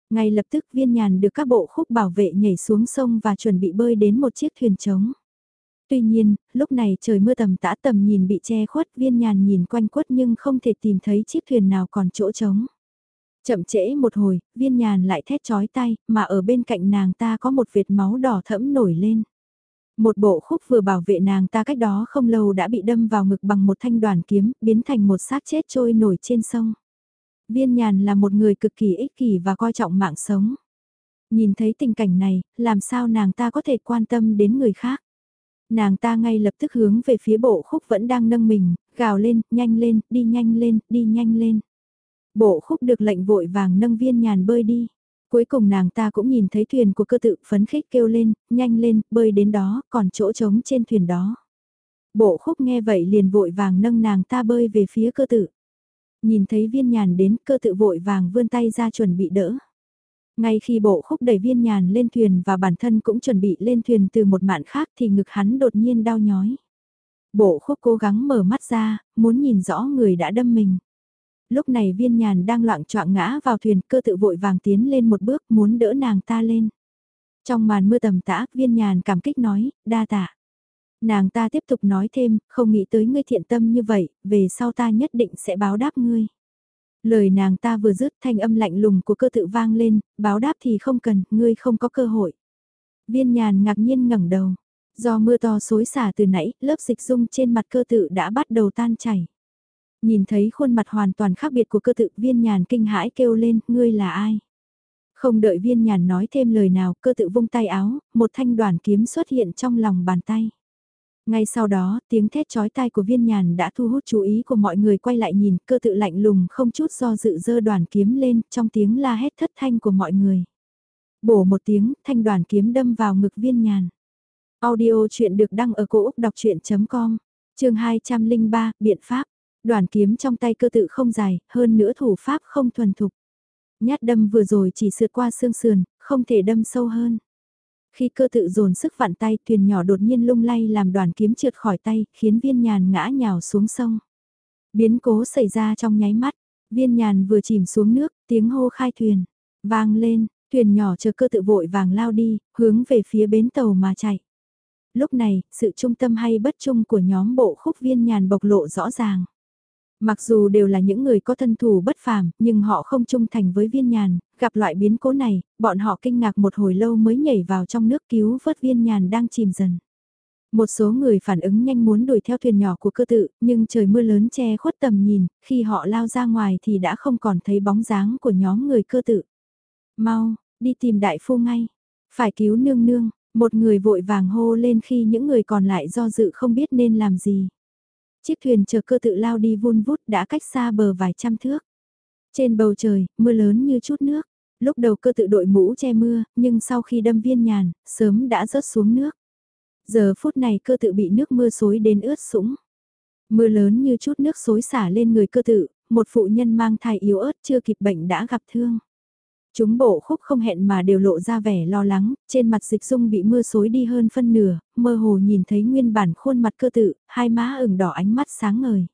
Ngay lập tức viên nhàn được các bộ khúc bảo vệ nhảy xuống sông và chuẩn bị bơi đến một chiếc thuyền trống. Tuy nhiên, lúc này trời mưa tầm tã tầm nhìn bị che khuất viên nhàn nhìn quanh quất nhưng không thể tìm thấy chiếc thuyền nào còn chỗ trống. Chậm trễ một hồi, viên nhàn lại thét chói tay, mà ở bên cạnh nàng ta có một vệt máu đỏ thẫm nổi lên. Một bộ khúc vừa bảo vệ nàng ta cách đó không lâu đã bị đâm vào ngực bằng một thanh đoàn kiếm, biến thành một xác chết trôi nổi trên sông. Viên nhàn là một người cực kỳ ích kỷ và coi trọng mạng sống. Nhìn thấy tình cảnh này, làm sao nàng ta có thể quan tâm đến người khác. Nàng ta ngay lập tức hướng về phía bộ khúc vẫn đang nâng mình, gào lên, nhanh lên, đi nhanh lên, đi nhanh lên. Bộ khúc được lệnh vội vàng nâng viên nhàn bơi đi. Cuối cùng nàng ta cũng nhìn thấy thuyền của cơ tự phấn khích kêu lên, nhanh lên, bơi đến đó, còn chỗ trống trên thuyền đó. Bộ khúc nghe vậy liền vội vàng nâng nàng ta bơi về phía cơ tự. Nhìn thấy viên nhàn đến cơ tự vội vàng vươn tay ra chuẩn bị đỡ. Ngay khi bộ khúc đẩy viên nhàn lên thuyền và bản thân cũng chuẩn bị lên thuyền từ một mạn khác thì ngực hắn đột nhiên đau nhói. Bộ khúc cố gắng mở mắt ra, muốn nhìn rõ người đã đâm mình. Lúc này viên nhàn đang loạn choạng ngã vào thuyền cơ tự vội vàng tiến lên một bước muốn đỡ nàng ta lên. Trong màn mưa tầm tã, viên nhàn cảm kích nói, đa tạ. Nàng ta tiếp tục nói thêm, không nghĩ tới ngươi thiện tâm như vậy, về sau ta nhất định sẽ báo đáp ngươi. Lời nàng ta vừa dứt thanh âm lạnh lùng của cơ tự vang lên, báo đáp thì không cần, ngươi không có cơ hội. Viên nhàn ngạc nhiên ngẩng đầu. Do mưa to xối xả từ nãy, lớp dịch dung trên mặt cơ tự đã bắt đầu tan chảy. Nhìn thấy khuôn mặt hoàn toàn khác biệt của cơ tự viên nhàn kinh hãi kêu lên, ngươi là ai? Không đợi viên nhàn nói thêm lời nào, cơ tự vung tay áo, một thanh đoàn kiếm xuất hiện trong lòng bàn tay. Ngay sau đó, tiếng thét chói tai của viên nhàn đã thu hút chú ý của mọi người quay lại nhìn, cơ tự lạnh lùng không chút do dự dơ đoàn kiếm lên, trong tiếng la hét thất thanh của mọi người. Bổ một tiếng, thanh đoàn kiếm đâm vào ngực viên nhàn. Audio chuyện được đăng ở cổ Úc đọc chuyện.com, trường 203, biện pháp. Đoàn kiếm trong tay cơ tự không dài, hơn nữa thủ pháp không thuần thục. Nhát đâm vừa rồi chỉ sượt qua xương sườn, không thể đâm sâu hơn. Khi cơ tự dồn sức vặn tay, thuyền nhỏ đột nhiên lung lay làm đoàn kiếm trượt khỏi tay, khiến viên nhàn ngã nhào xuống sông. Biến cố xảy ra trong nháy mắt, viên nhàn vừa chìm xuống nước, tiếng hô khai thuyền, vang lên, thuyền nhỏ chờ cơ tự vội vàng lao đi, hướng về phía bến tàu mà chạy. Lúc này, sự trung tâm hay bất trung của nhóm bộ khúc viên nhàn bộc lộ rõ ràng. Mặc dù đều là những người có thân thủ bất phàm, nhưng họ không trung thành với viên nhàn, gặp loại biến cố này, bọn họ kinh ngạc một hồi lâu mới nhảy vào trong nước cứu vớt viên nhàn đang chìm dần. Một số người phản ứng nhanh muốn đuổi theo thuyền nhỏ của cơ tự, nhưng trời mưa lớn che khuất tầm nhìn, khi họ lao ra ngoài thì đã không còn thấy bóng dáng của nhóm người cơ tự. Mau, đi tìm đại phu ngay, phải cứu nương nương, một người vội vàng hô lên khi những người còn lại do dự không biết nên làm gì. Chiếc thuyền chờ cơ tự lao đi vun vút đã cách xa bờ vài trăm thước. Trên bầu trời, mưa lớn như chút nước. Lúc đầu cơ tự đội mũ che mưa, nhưng sau khi đâm viên nhàn, sớm đã rớt xuống nước. Giờ phút này cơ tự bị nước mưa xối đến ướt sũng. Mưa lớn như chút nước xối xả lên người cơ tự, một phụ nhân mang thai yếu ớt chưa kịp bệnh đã gặp thương. Chúng bộ khúc không hẹn mà đều lộ ra vẻ lo lắng, trên mặt dịch dung bị mưa xối đi hơn phân nửa, mơ hồ nhìn thấy nguyên bản khuôn mặt cơ tự, hai má ửng đỏ ánh mắt sáng ngời.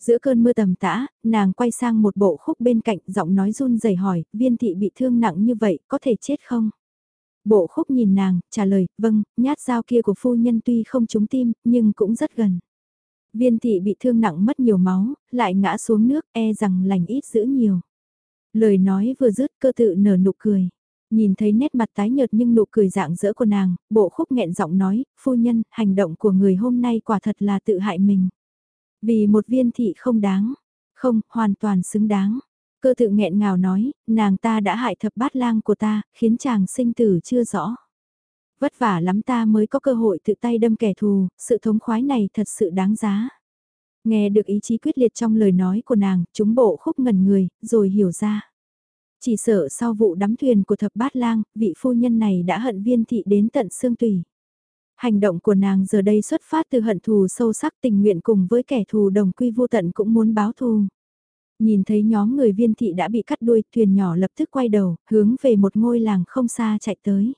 Giữa cơn mưa tầm tã, nàng quay sang một bộ khúc bên cạnh giọng nói run rẩy hỏi, viên thị bị thương nặng như vậy, có thể chết không? Bộ khúc nhìn nàng, trả lời, vâng, nhát dao kia của phu nhân tuy không trúng tim, nhưng cũng rất gần. Viên thị bị thương nặng mất nhiều máu, lại ngã xuống nước, e rằng lành ít giữ nhiều. Lời nói vừa dứt cơ tự nở nụ cười. Nhìn thấy nét mặt tái nhợt nhưng nụ cười dạng dỡ của nàng, bộ khúc nghẹn giọng nói, phu nhân, hành động của người hôm nay quả thật là tự hại mình. Vì một viên thị không đáng, không, hoàn toàn xứng đáng. Cơ tự nghẹn ngào nói, nàng ta đã hại thập bát lang của ta, khiến chàng sinh tử chưa rõ. Vất vả lắm ta mới có cơ hội tự tay đâm kẻ thù, sự thống khoái này thật sự đáng giá. Nghe được ý chí quyết liệt trong lời nói của nàng, chúng bộ khúc ngẩn người, rồi hiểu ra. Chỉ sợ sau vụ đắm thuyền của thập bát lang, vị phu nhân này đã hận viên thị đến tận xương tùy. Hành động của nàng giờ đây xuất phát từ hận thù sâu sắc tình nguyện cùng với kẻ thù đồng quy vô tận cũng muốn báo thù. Nhìn thấy nhóm người viên thị đã bị cắt đuôi, thuyền nhỏ lập tức quay đầu, hướng về một ngôi làng không xa chạy tới.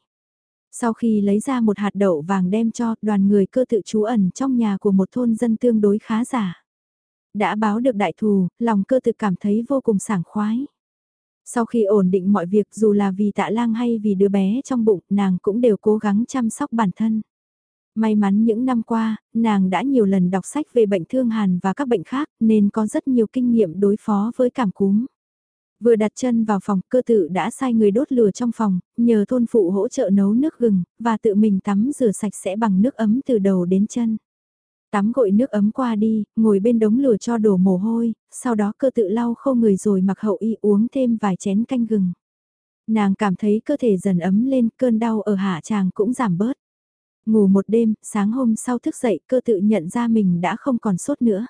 Sau khi lấy ra một hạt đậu vàng đem cho, đoàn người cơ tự trú ẩn trong nhà của một thôn dân tương đối khá giả. Đã báo được đại thù, lòng cơ tự cảm thấy vô cùng sảng khoái. Sau khi ổn định mọi việc dù là vì tạ lang hay vì đứa bé trong bụng, nàng cũng đều cố gắng chăm sóc bản thân. May mắn những năm qua, nàng đã nhiều lần đọc sách về bệnh thương hàn và các bệnh khác nên có rất nhiều kinh nghiệm đối phó với cảm cúm. Vừa đặt chân vào phòng, cơ tự đã sai người đốt lửa trong phòng, nhờ thôn phụ hỗ trợ nấu nước gừng, và tự mình tắm rửa sạch sẽ bằng nước ấm từ đầu đến chân. Tắm gội nước ấm qua đi, ngồi bên đống lửa cho đổ mồ hôi, sau đó cơ tự lau khô người rồi mặc hậu y uống thêm vài chén canh gừng. Nàng cảm thấy cơ thể dần ấm lên, cơn đau ở hạ tràng cũng giảm bớt. Ngủ một đêm, sáng hôm sau thức dậy cơ tự nhận ra mình đã không còn sốt nữa.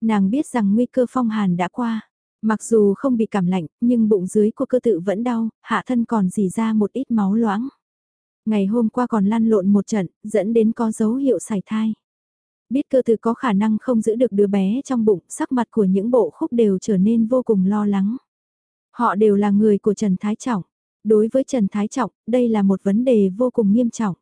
Nàng biết rằng nguy cơ phong hàn đã qua. Mặc dù không bị cảm lạnh, nhưng bụng dưới của cơ tự vẫn đau, hạ thân còn dì ra một ít máu loãng. Ngày hôm qua còn lăn lộn một trận, dẫn đến có dấu hiệu sảy thai. Biết cơ tự có khả năng không giữ được đứa bé trong bụng, sắc mặt của những bộ khúc đều trở nên vô cùng lo lắng. Họ đều là người của Trần Thái Trọng. Đối với Trần Thái Trọng, đây là một vấn đề vô cùng nghiêm trọng.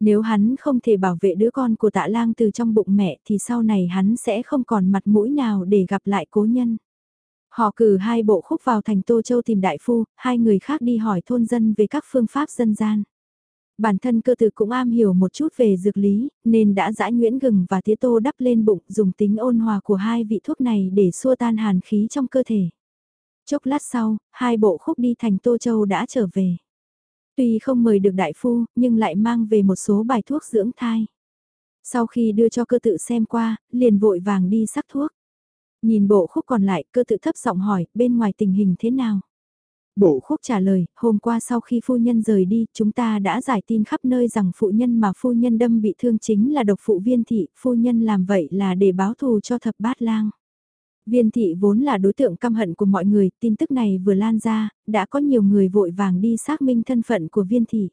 Nếu hắn không thể bảo vệ đứa con của tạ lang từ trong bụng mẹ thì sau này hắn sẽ không còn mặt mũi nào để gặp lại cố nhân. Họ cử hai bộ khúc vào thành Tô Châu tìm đại phu, hai người khác đi hỏi thôn dân về các phương pháp dân gian. Bản thân cơ tử cũng am hiểu một chút về dược lý, nên đã giã nguyễn gừng và tía tô đắp lên bụng dùng tính ôn hòa của hai vị thuốc này để xua tan hàn khí trong cơ thể. Chốc lát sau, hai bộ khúc đi thành Tô Châu đã trở về. Tuy không mời được đại phu, nhưng lại mang về một số bài thuốc dưỡng thai. Sau khi đưa cho cơ tự xem qua, liền vội vàng đi sắc thuốc. Nhìn bộ khúc còn lại, cơ tự thấp giọng hỏi, bên ngoài tình hình thế nào? Bộ khúc trả lời, hôm qua sau khi phu nhân rời đi, chúng ta đã giải tin khắp nơi rằng phụ nhân mà phu nhân đâm bị thương chính là độc phụ viên thị, phu nhân làm vậy là để báo thù cho thập bát lang. Viên thị vốn là đối tượng căm hận của mọi người, tin tức này vừa lan ra, đã có nhiều người vội vàng đi xác minh thân phận của viên thị.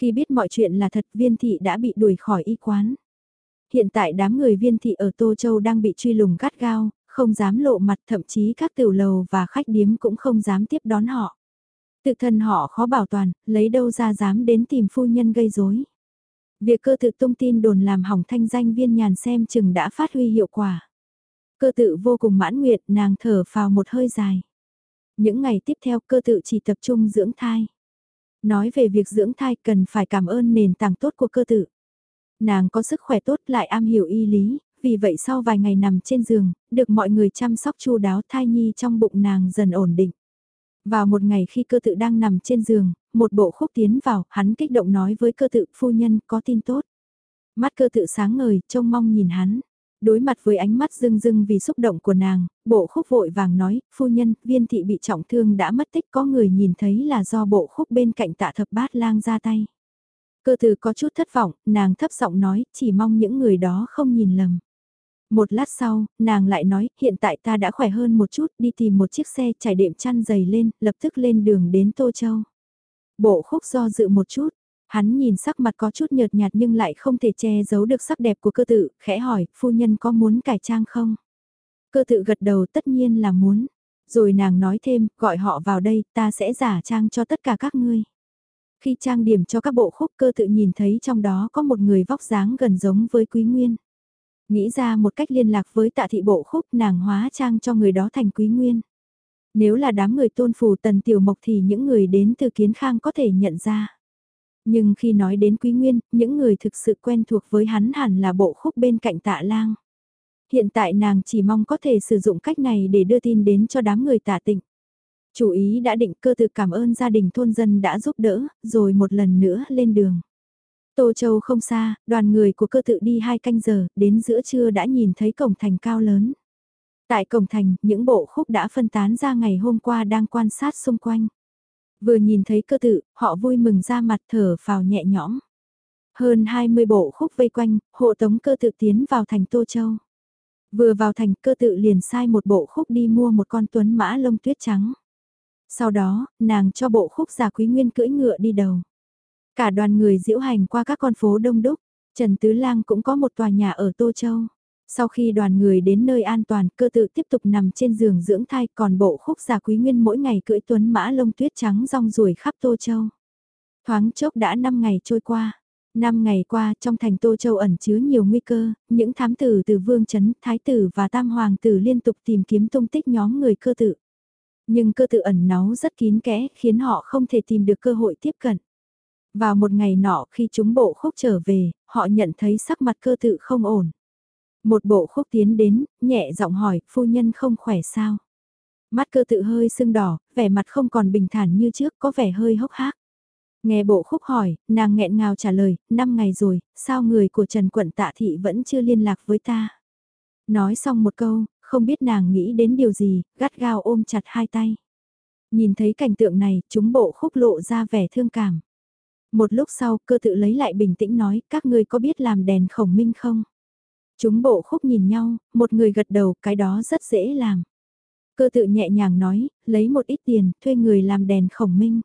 Khi biết mọi chuyện là thật viên thị đã bị đuổi khỏi y quán. Hiện tại đám người viên thị ở Tô Châu đang bị truy lùng gắt gao, không dám lộ mặt thậm chí các tiểu lầu và khách điếm cũng không dám tiếp đón họ. Tự thân họ khó bảo toàn, lấy đâu ra dám đến tìm phu nhân gây rối. Việc cơ tự tung tin đồn làm hỏng thanh danh viên nhàn xem chừng đã phát huy hiệu quả. Cơ tự vô cùng mãn nguyện, nàng thở vào một hơi dài. Những ngày tiếp theo cơ tự chỉ tập trung dưỡng thai. Nói về việc dưỡng thai cần phải cảm ơn nền tảng tốt của cơ tự. Nàng có sức khỏe tốt lại am hiểu y lý, vì vậy sau vài ngày nằm trên giường, được mọi người chăm sóc chu đáo thai nhi trong bụng nàng dần ổn định. Vào một ngày khi cơ tự đang nằm trên giường, một bộ khúc tiến vào, hắn kích động nói với cơ tự phu nhân có tin tốt. Mắt cơ tự sáng ngời, trông mong nhìn hắn. Đối mặt với ánh mắt rưng rưng vì xúc động của nàng, bộ khúc vội vàng nói, phu nhân, viên thị bị trọng thương đã mất tích có người nhìn thấy là do bộ khúc bên cạnh tạ thập bát lang ra tay. Cơ từ có chút thất vọng, nàng thấp giọng nói, chỉ mong những người đó không nhìn lầm. Một lát sau, nàng lại nói, hiện tại ta đã khỏe hơn một chút, đi tìm một chiếc xe trải đệm chăn dày lên, lập tức lên đường đến Tô Châu. Bộ khúc do dự một chút, hắn nhìn sắc mặt có chút nhợt nhạt nhưng lại không thể che giấu được sắc đẹp của cơ tự, khẽ hỏi, phu nhân có muốn cải trang không? Cơ tự gật đầu tất nhiên là muốn. Rồi nàng nói thêm, gọi họ vào đây, ta sẽ giả trang cho tất cả các ngươi. Khi trang điểm cho các bộ khúc cơ tự nhìn thấy trong đó có một người vóc dáng gần giống với Quý Nguyên. Nghĩ ra một cách liên lạc với tạ thị bộ khúc nàng hóa trang cho người đó thành Quý Nguyên. Nếu là đám người tôn phù tần tiểu mộc thì những người đến từ kiến khang có thể nhận ra. Nhưng khi nói đến Quý Nguyên, những người thực sự quen thuộc với hắn hẳn là bộ khúc bên cạnh tạ lang. Hiện tại nàng chỉ mong có thể sử dụng cách này để đưa tin đến cho đám người tạ tịnh. Chủ ý đã định cơ tự cảm ơn gia đình thôn dân đã giúp đỡ, rồi một lần nữa lên đường. Tô Châu không xa, đoàn người của cơ tự đi hai canh giờ, đến giữa trưa đã nhìn thấy cổng thành cao lớn. Tại cổng thành, những bộ khúc đã phân tán ra ngày hôm qua đang quan sát xung quanh. Vừa nhìn thấy cơ tự, họ vui mừng ra mặt thở phào nhẹ nhõm. Hơn 20 bộ khúc vây quanh, hộ tống cơ tự tiến vào thành Tô Châu. Vừa vào thành cơ tự liền sai một bộ khúc đi mua một con tuấn mã lông tuyết trắng. Sau đó, nàng cho bộ khúc giả quý nguyên cưỡi ngựa đi đầu. Cả đoàn người diễu hành qua các con phố đông đúc, Trần Tứ Lang cũng có một tòa nhà ở Tô Châu. Sau khi đoàn người đến nơi an toàn, cơ tự tiếp tục nằm trên giường dưỡng thai, còn bộ khúc giả quý nguyên mỗi ngày cưỡi tuấn mã lông tuyết trắng rong ruổi khắp Tô Châu. Thoáng chốc đã 5 ngày trôi qua. Năm ngày qua, trong thành Tô Châu ẩn chứa nhiều nguy cơ, những thám tử từ Vương Trấn, Thái tử và Tam Hoàng tử liên tục tìm kiếm tung tích nhóm người cơ tự. Nhưng cơ tự ẩn náu rất kín kẽ, khiến họ không thể tìm được cơ hội tiếp cận. Vào một ngày nọ khi chúng bộ khúc trở về, họ nhận thấy sắc mặt cơ tự không ổn. Một bộ khúc tiến đến, nhẹ giọng hỏi, phu nhân không khỏe sao? Mắt cơ tự hơi sưng đỏ, vẻ mặt không còn bình thản như trước, có vẻ hơi hốc hác. Nghe bộ khúc hỏi, nàng nghẹn ngào trả lời, năm ngày rồi, sao người của Trần Quận Tạ Thị vẫn chưa liên lạc với ta? Nói xong một câu, không biết nàng nghĩ đến điều gì, gắt gao ôm chặt hai tay. Nhìn thấy cảnh tượng này, chúng bộ khúc lộ ra vẻ thương cảm. Một lúc sau, cơ tự lấy lại bình tĩnh nói, các ngươi có biết làm đèn khổng minh không? Chúng bộ khúc nhìn nhau, một người gật đầu, cái đó rất dễ làm. Cơ tự nhẹ nhàng nói, lấy một ít tiền, thuê người làm đèn khổng minh.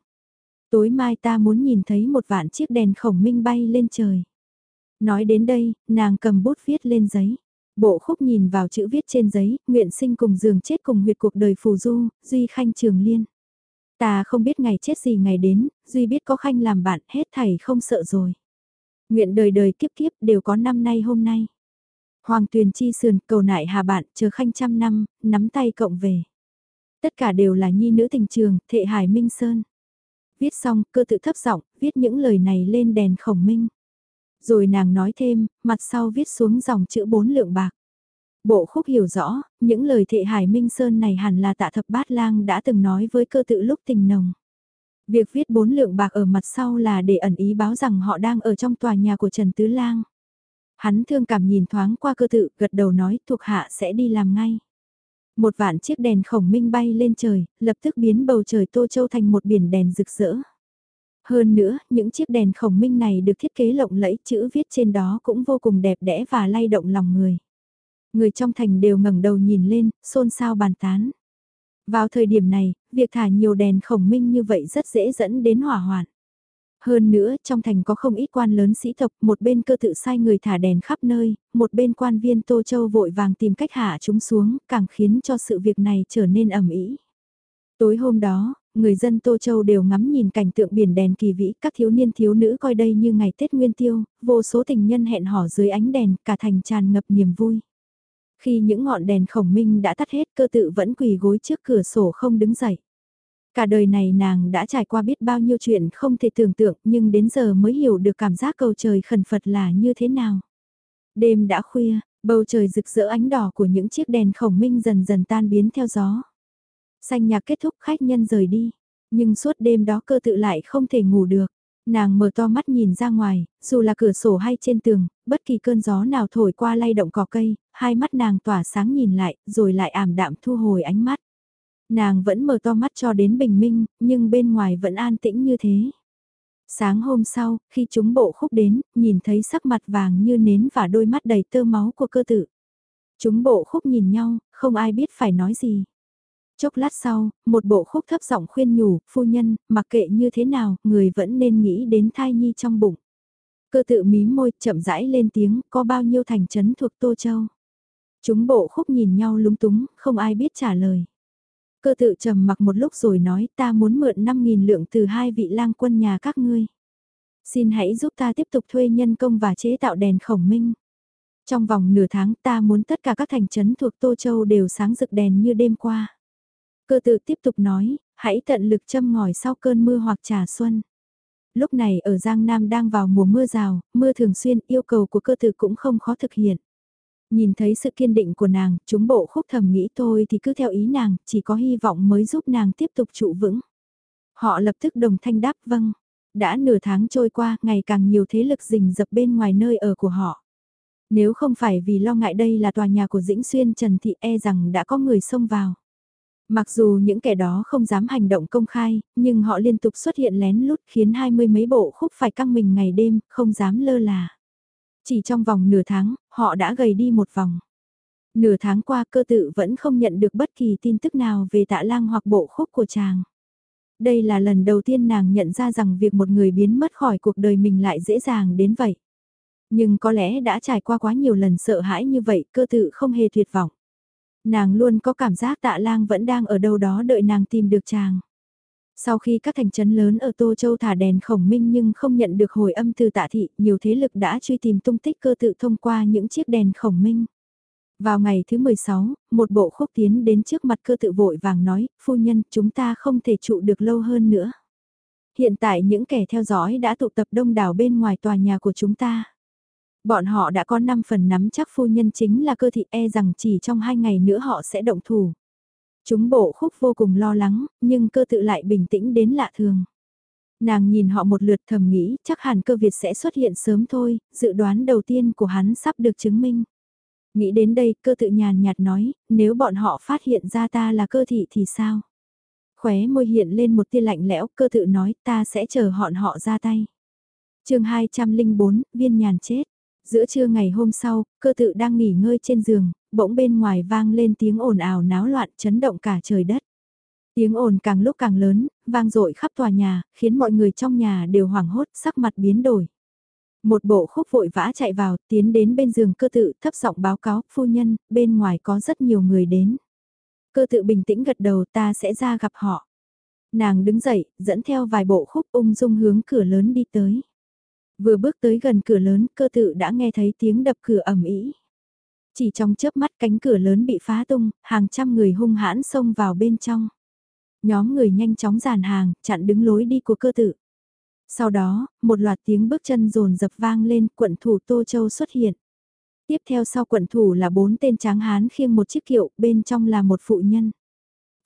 Tối mai ta muốn nhìn thấy một vạn chiếc đèn khổng minh bay lên trời. Nói đến đây, nàng cầm bút viết lên giấy. Bộ khúc nhìn vào chữ viết trên giấy, nguyện sinh cùng giường chết cùng huyệt cuộc đời phù du, duy khanh trường liên. Ta không biết ngày chết gì ngày đến, duy biết có khanh làm bạn hết thảy không sợ rồi. Nguyện đời đời kiếp kiếp đều có năm nay hôm nay. Hoàng tuyền chi sườn cầu nại hà bạn chờ khanh trăm năm, nắm tay cộng về. Tất cả đều là nhi nữ tình trường, thệ hải minh sơn. Viết xong, cơ tự thấp giọng viết những lời này lên đèn khổng minh. Rồi nàng nói thêm, mặt sau viết xuống dòng chữ bốn lượng bạc. Bộ khúc hiểu rõ, những lời thệ hải minh sơn này hẳn là tạ thập bát lang đã từng nói với cơ tự lúc tình nồng. Việc viết bốn lượng bạc ở mặt sau là để ẩn ý báo rằng họ đang ở trong tòa nhà của Trần Tứ Lang. Hắn thương cảm nhìn thoáng qua cơ tự, gật đầu nói thuộc hạ sẽ đi làm ngay. Một vạn chiếc đèn khổng minh bay lên trời, lập tức biến bầu trời Tô Châu thành một biển đèn rực rỡ. Hơn nữa, những chiếc đèn khổng minh này được thiết kế lộng lẫy, chữ viết trên đó cũng vô cùng đẹp đẽ và lay động lòng người. Người trong thành đều ngẩng đầu nhìn lên, xôn xao bàn tán. Vào thời điểm này, việc thả nhiều đèn khổng minh như vậy rất dễ dẫn đến hỏa hoạn. Hơn nữa, trong thành có không ít quan lớn sĩ tộc, một bên cơ tự sai người thả đèn khắp nơi, một bên quan viên Tô Châu vội vàng tìm cách hạ chúng xuống, càng khiến cho sự việc này trở nên ẩm ý. Tối hôm đó, người dân Tô Châu đều ngắm nhìn cảnh tượng biển đèn kỳ vĩ, các thiếu niên thiếu nữ coi đây như ngày Tết Nguyên Tiêu, vô số tình nhân hẹn hò dưới ánh đèn, cả thành tràn ngập niềm vui. Khi những ngọn đèn khổng minh đã tắt hết cơ tự vẫn quỳ gối trước cửa sổ không đứng dậy. Cả đời này nàng đã trải qua biết bao nhiêu chuyện không thể tưởng tượng nhưng đến giờ mới hiểu được cảm giác cầu trời khẩn Phật là như thế nào. Đêm đã khuya, bầu trời rực rỡ ánh đỏ của những chiếc đèn khổng minh dần dần tan biến theo gió. Xanh nhạc kết thúc khách nhân rời đi, nhưng suốt đêm đó cơ tự lại không thể ngủ được. Nàng mở to mắt nhìn ra ngoài, dù là cửa sổ hay trên tường, bất kỳ cơn gió nào thổi qua lay động cỏ cây, hai mắt nàng tỏa sáng nhìn lại, rồi lại ảm đạm thu hồi ánh mắt. Nàng vẫn mở to mắt cho đến bình minh, nhưng bên ngoài vẫn an tĩnh như thế. Sáng hôm sau, khi chúng bộ khúc đến, nhìn thấy sắc mặt vàng như nến và đôi mắt đầy tơ máu của cơ tử. Chúng bộ khúc nhìn nhau, không ai biết phải nói gì. Chốc lát sau, một bộ khúc thấp giọng khuyên nhủ, phu nhân, mặc kệ như thế nào, người vẫn nên nghĩ đến thai nhi trong bụng. Cơ tự mím môi, chậm rãi lên tiếng, có bao nhiêu thành trấn thuộc Tô Châu. Chúng bộ khúc nhìn nhau lúng túng, không ai biết trả lời. Cơ tự trầm mặc một lúc rồi nói ta muốn mượn 5.000 lượng từ hai vị lang quân nhà các ngươi. Xin hãy giúp ta tiếp tục thuê nhân công và chế tạo đèn khổng minh. Trong vòng nửa tháng ta muốn tất cả các thành trấn thuộc Tô Châu đều sáng rực đèn như đêm qua. Cơ tự tiếp tục nói, hãy tận lực châm ngòi sau cơn mưa hoặc trà xuân. Lúc này ở Giang Nam đang vào mùa mưa rào, mưa thường xuyên yêu cầu của cơ tự cũng không khó thực hiện. Nhìn thấy sự kiên định của nàng, chúng bộ khúc thầm nghĩ thôi thì cứ theo ý nàng, chỉ có hy vọng mới giúp nàng tiếp tục trụ vững. Họ lập tức đồng thanh đáp vâng. Đã nửa tháng trôi qua, ngày càng nhiều thế lực rình dập bên ngoài nơi ở của họ. Nếu không phải vì lo ngại đây là tòa nhà của Dĩnh Xuyên Trần Thị e rằng đã có người xông vào. Mặc dù những kẻ đó không dám hành động công khai, nhưng họ liên tục xuất hiện lén lút khiến hai mươi mấy bộ khúc phải căng mình ngày đêm, không dám lơ là. Chỉ trong vòng nửa tháng, họ đã gầy đi một vòng. Nửa tháng qua cơ tự vẫn không nhận được bất kỳ tin tức nào về tạ lang hoặc bộ khúc của chàng. Đây là lần đầu tiên nàng nhận ra rằng việc một người biến mất khỏi cuộc đời mình lại dễ dàng đến vậy. Nhưng có lẽ đã trải qua quá nhiều lần sợ hãi như vậy cơ tự không hề tuyệt vọng. Nàng luôn có cảm giác tạ lang vẫn đang ở đâu đó đợi nàng tìm được chàng. Sau khi các thành trấn lớn ở Tô Châu thả đèn khổng minh nhưng không nhận được hồi âm từ tạ thị, nhiều thế lực đã truy tìm tung tích cơ tự thông qua những chiếc đèn khổng minh. Vào ngày thứ 16, một bộ khúc tiến đến trước mặt cơ tự vội vàng nói, phu nhân, chúng ta không thể trụ được lâu hơn nữa. Hiện tại những kẻ theo dõi đã tụ tập đông đảo bên ngoài tòa nhà của chúng ta. Bọn họ đã có 5 phần nắm chắc phu nhân chính là cơ thị e rằng chỉ trong 2 ngày nữa họ sẽ động thủ. Chúng bộ khúc vô cùng lo lắng, nhưng cơ tự lại bình tĩnh đến lạ thường. Nàng nhìn họ một lượt thầm nghĩ chắc hẳn cơ Việt sẽ xuất hiện sớm thôi, dự đoán đầu tiên của hắn sắp được chứng minh. Nghĩ đến đây cơ tự nhàn nhạt nói, nếu bọn họ phát hiện ra ta là cơ thị thì sao? Khóe môi hiện lên một tia lạnh lẽo, cơ tự nói ta sẽ chờ họn họ ra tay. chương 204, viên nhàn chết. Giữa trưa ngày hôm sau, cơ tự đang nghỉ ngơi trên giường, bỗng bên ngoài vang lên tiếng ồn ào náo loạn chấn động cả trời đất. Tiếng ồn càng lúc càng lớn, vang dội khắp tòa nhà, khiến mọi người trong nhà đều hoảng hốt, sắc mặt biến đổi. Một bộ khúc vội vã chạy vào, tiến đến bên giường cơ tự, thấp giọng báo cáo, phu nhân, bên ngoài có rất nhiều người đến. Cơ tự bình tĩnh gật đầu ta sẽ ra gặp họ. Nàng đứng dậy, dẫn theo vài bộ khúc ung dung hướng cửa lớn đi tới. Vừa bước tới gần cửa lớn, cơ tự đã nghe thấy tiếng đập cửa ầm ĩ. Chỉ trong chớp mắt cánh cửa lớn bị phá tung, hàng trăm người hung hãn xông vào bên trong. Nhóm người nhanh chóng dàn hàng, chặn đứng lối đi của cơ tử Sau đó, một loạt tiếng bước chân rồn dập vang lên, quận thủ Tô Châu xuất hiện. Tiếp theo sau quận thủ là bốn tên tráng hán khiêng một chiếc kiệu, bên trong là một phụ nhân.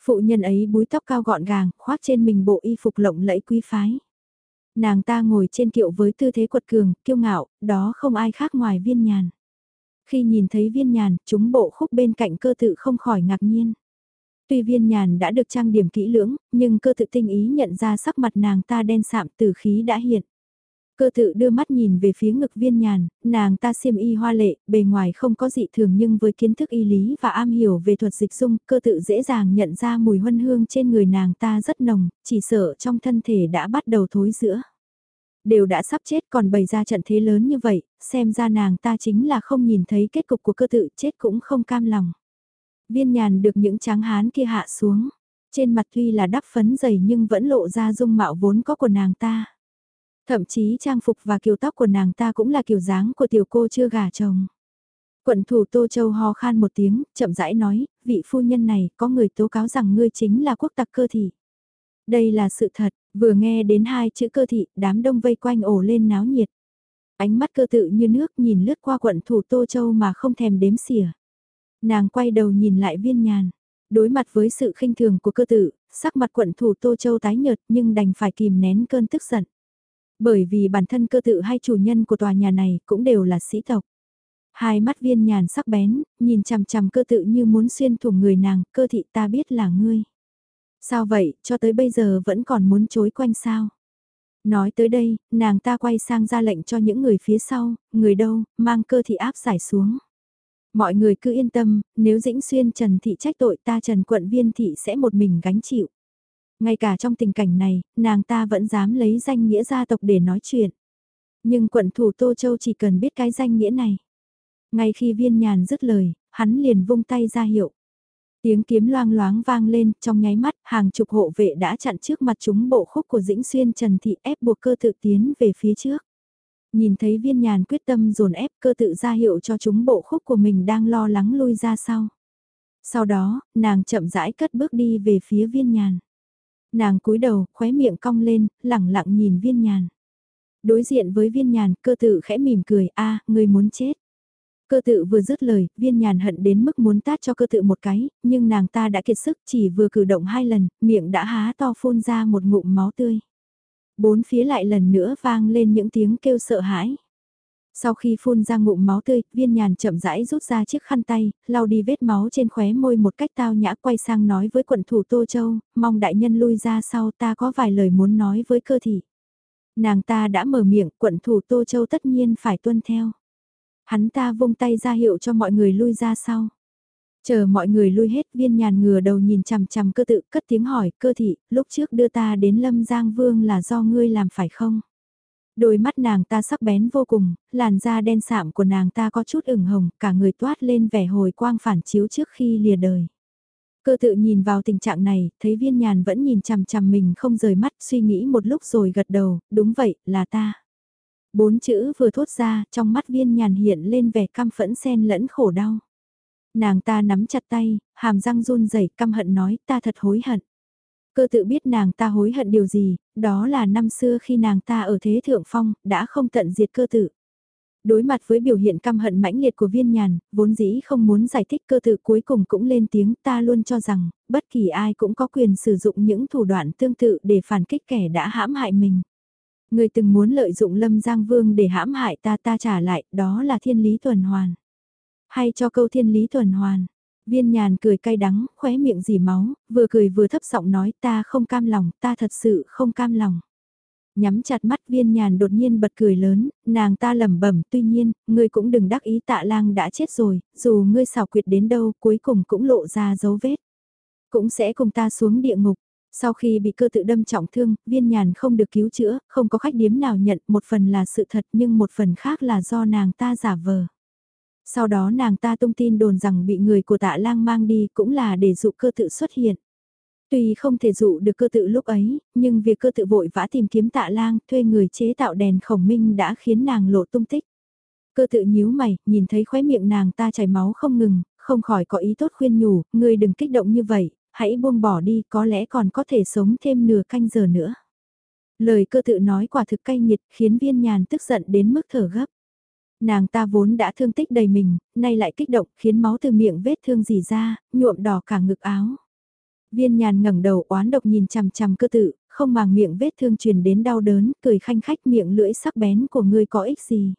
Phụ nhân ấy búi tóc cao gọn gàng, khoác trên mình bộ y phục lộng lẫy quý phái. Nàng ta ngồi trên kiệu với tư thế quật cường, kiêu ngạo, đó không ai khác ngoài viên nhàn. Khi nhìn thấy viên nhàn, chúng bộ khúc bên cạnh cơ tự không khỏi ngạc nhiên. Tuy viên nhàn đã được trang điểm kỹ lưỡng, nhưng cơ tự tinh ý nhận ra sắc mặt nàng ta đen sạm từ khí đã hiện. Cơ tự đưa mắt nhìn về phía ngực viên nhàn, nàng ta xiêm y hoa lệ, bề ngoài không có dị thường nhưng với kiến thức y lý và am hiểu về thuật dịch dung, cơ tự dễ dàng nhận ra mùi huân hương trên người nàng ta rất nồng, chỉ sợ trong thân thể đã bắt đầu thối giữa. Đều đã sắp chết còn bày ra trận thế lớn như vậy, xem ra nàng ta chính là không nhìn thấy kết cục của cơ tự chết cũng không cam lòng. Viên nhàn được những tráng hán kia hạ xuống, trên mặt tuy là đắp phấn dày nhưng vẫn lộ ra dung mạo vốn có của nàng ta. Thậm chí trang phục và kiểu tóc của nàng ta cũng là kiểu dáng của tiểu cô chưa gả chồng. Quận thủ Tô Châu ho khan một tiếng, chậm rãi nói, vị phu nhân này có người tố cáo rằng ngươi chính là quốc tặc cơ thị. Đây là sự thật, vừa nghe đến hai chữ cơ thị, đám đông vây quanh ổ lên náo nhiệt. Ánh mắt cơ tự như nước nhìn lướt qua quận thủ Tô Châu mà không thèm đếm xỉa. Nàng quay đầu nhìn lại viên nhàn. Đối mặt với sự khinh thường của cơ tự, sắc mặt quận thủ Tô Châu tái nhợt nhưng đành phải kìm nén cơn tức giận. Bởi vì bản thân cơ tự hay chủ nhân của tòa nhà này cũng đều là sĩ tộc. Hai mắt viên nhàn sắc bén, nhìn chằm chằm cơ tự như muốn xuyên thủng người nàng, cơ thị ta biết là ngươi. Sao vậy, cho tới bây giờ vẫn còn muốn chối quanh sao? Nói tới đây, nàng ta quay sang ra lệnh cho những người phía sau, người đâu, mang cơ thị áp giải xuống. Mọi người cứ yên tâm, nếu dĩnh xuyên Trần Thị trách tội ta Trần Quận Viên Thị sẽ một mình gánh chịu. Ngay cả trong tình cảnh này, nàng ta vẫn dám lấy danh nghĩa gia tộc để nói chuyện. Nhưng quận thủ Tô Châu chỉ cần biết cái danh nghĩa này. Ngay khi viên nhàn dứt lời, hắn liền vung tay ra hiệu. Tiếng kiếm loang loáng vang lên, trong nháy mắt, hàng chục hộ vệ đã chặn trước mặt chúng bộ khúc của Dĩnh Xuyên Trần Thị ép buộc cơ tự tiến về phía trước. Nhìn thấy viên nhàn quyết tâm dồn ép cơ tự ra hiệu cho chúng bộ khúc của mình đang lo lắng lui ra sau. Sau đó, nàng chậm rãi cất bước đi về phía viên nhàn. Nàng cúi đầu, khóe miệng cong lên, lẳng lặng nhìn viên nhàn. Đối diện với viên nhàn, cơ tự khẽ mỉm cười, a người muốn chết. Cơ tự vừa dứt lời, viên nhàn hận đến mức muốn tát cho cơ tự một cái, nhưng nàng ta đã kiệt sức chỉ vừa cử động hai lần, miệng đã há to phun ra một ngụm máu tươi. Bốn phía lại lần nữa vang lên những tiếng kêu sợ hãi. Sau khi phun ra ngụm máu tươi, viên nhàn chậm rãi rút ra chiếc khăn tay, lau đi vết máu trên khóe môi một cách tao nhã quay sang nói với quận thủ Tô Châu, mong đại nhân lui ra sau ta có vài lời muốn nói với cơ thị. Nàng ta đã mở miệng, quận thủ Tô Châu tất nhiên phải tuân theo. Hắn ta vung tay ra hiệu cho mọi người lui ra sau. Chờ mọi người lui hết viên nhàn ngừa đầu nhìn chằm chằm cơ tự cất tiếng hỏi cơ thị, lúc trước đưa ta đến Lâm Giang Vương là do ngươi làm phải không? Đôi mắt nàng ta sắc bén vô cùng, làn da đen sạm của nàng ta có chút ửng hồng, cả người toát lên vẻ hồi quang phản chiếu trước khi lìa đời. Cơ tự nhìn vào tình trạng này, thấy viên nhàn vẫn nhìn chằm chằm mình không rời mắt, suy nghĩ một lúc rồi gật đầu, đúng vậy, là ta. Bốn chữ vừa thốt ra, trong mắt viên nhàn hiện lên vẻ căm phẫn xen lẫn khổ đau. Nàng ta nắm chặt tay, hàm răng run rẩy căm hận nói, ta thật hối hận. Cơ tự biết nàng ta hối hận điều gì, đó là năm xưa khi nàng ta ở thế thượng phong, đã không tận diệt cơ tự. Đối mặt với biểu hiện căm hận mãnh liệt của viên nhàn, vốn dĩ không muốn giải thích cơ tự cuối cùng cũng lên tiếng ta luôn cho rằng, bất kỳ ai cũng có quyền sử dụng những thủ đoạn tương tự để phản kích kẻ đã hãm hại mình. Người từng muốn lợi dụng Lâm Giang Vương để hãm hại ta ta trả lại, đó là thiên lý tuần hoàn. Hay cho câu thiên lý tuần hoàn. Viên nhàn cười cay đắng, khóe miệng dì máu, vừa cười vừa thấp giọng nói ta không cam lòng, ta thật sự không cam lòng. Nhắm chặt mắt viên nhàn đột nhiên bật cười lớn, nàng ta lẩm bẩm tuy nhiên, ngươi cũng đừng đắc ý tạ lang đã chết rồi, dù ngươi xảo quyệt đến đâu cuối cùng cũng lộ ra dấu vết. Cũng sẽ cùng ta xuống địa ngục. Sau khi bị cơ tự đâm trọng thương, viên nhàn không được cứu chữa, không có khách điếm nào nhận, một phần là sự thật nhưng một phần khác là do nàng ta giả vờ. Sau đó nàng ta tung tin đồn rằng bị người của tạ lang mang đi cũng là để dụ cơ tự xuất hiện. Tuy không thể dụ được cơ tự lúc ấy, nhưng việc cơ tự vội vã tìm kiếm tạ lang thuê người chế tạo đèn khổng minh đã khiến nàng lộ tung tích. Cơ tự nhíu mày, nhìn thấy khóe miệng nàng ta chảy máu không ngừng, không khỏi có ý tốt khuyên nhủ, ngươi đừng kích động như vậy, hãy buông bỏ đi, có lẽ còn có thể sống thêm nửa canh giờ nữa. Lời cơ tự nói quả thực cay nghiệt khiến viên nhàn tức giận đến mức thở gấp. Nàng ta vốn đã thương tích đầy mình, nay lại kích động khiến máu từ miệng vết thương dì ra, nhuộm đỏ cả ngực áo. Viên nhàn ngẩng đầu oán độc nhìn chằm chằm cơ tự, không màng miệng vết thương truyền đến đau đớn, cười khanh khách miệng lưỡi sắc bén của ngươi có ích gì.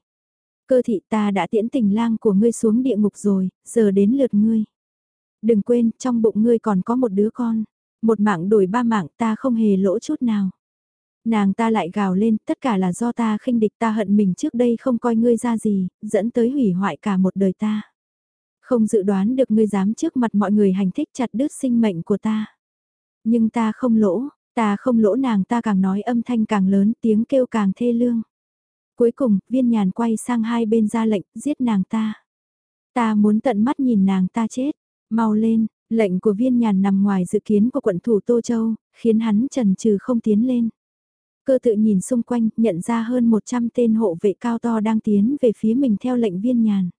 Cơ thị ta đã tiễn tình lang của ngươi xuống địa ngục rồi, giờ đến lượt ngươi. Đừng quên, trong bụng ngươi còn có một đứa con. Một mạng đổi ba mạng ta không hề lỗ chút nào. Nàng ta lại gào lên, tất cả là do ta khinh địch ta hận mình trước đây không coi ngươi ra gì, dẫn tới hủy hoại cả một đời ta. Không dự đoán được ngươi dám trước mặt mọi người hành thích chặt đứt sinh mệnh của ta. Nhưng ta không lỗ, ta không lỗ nàng ta càng nói âm thanh càng lớn tiếng kêu càng thê lương. Cuối cùng, viên nhàn quay sang hai bên ra lệnh, giết nàng ta. Ta muốn tận mắt nhìn nàng ta chết, mau lên, lệnh của viên nhàn nằm ngoài dự kiến của quận thủ Tô Châu, khiến hắn trần trừ không tiến lên. Cơ tự nhìn xung quanh, nhận ra hơn 100 tên hộ vệ cao to đang tiến về phía mình theo lệnh viên nhàn.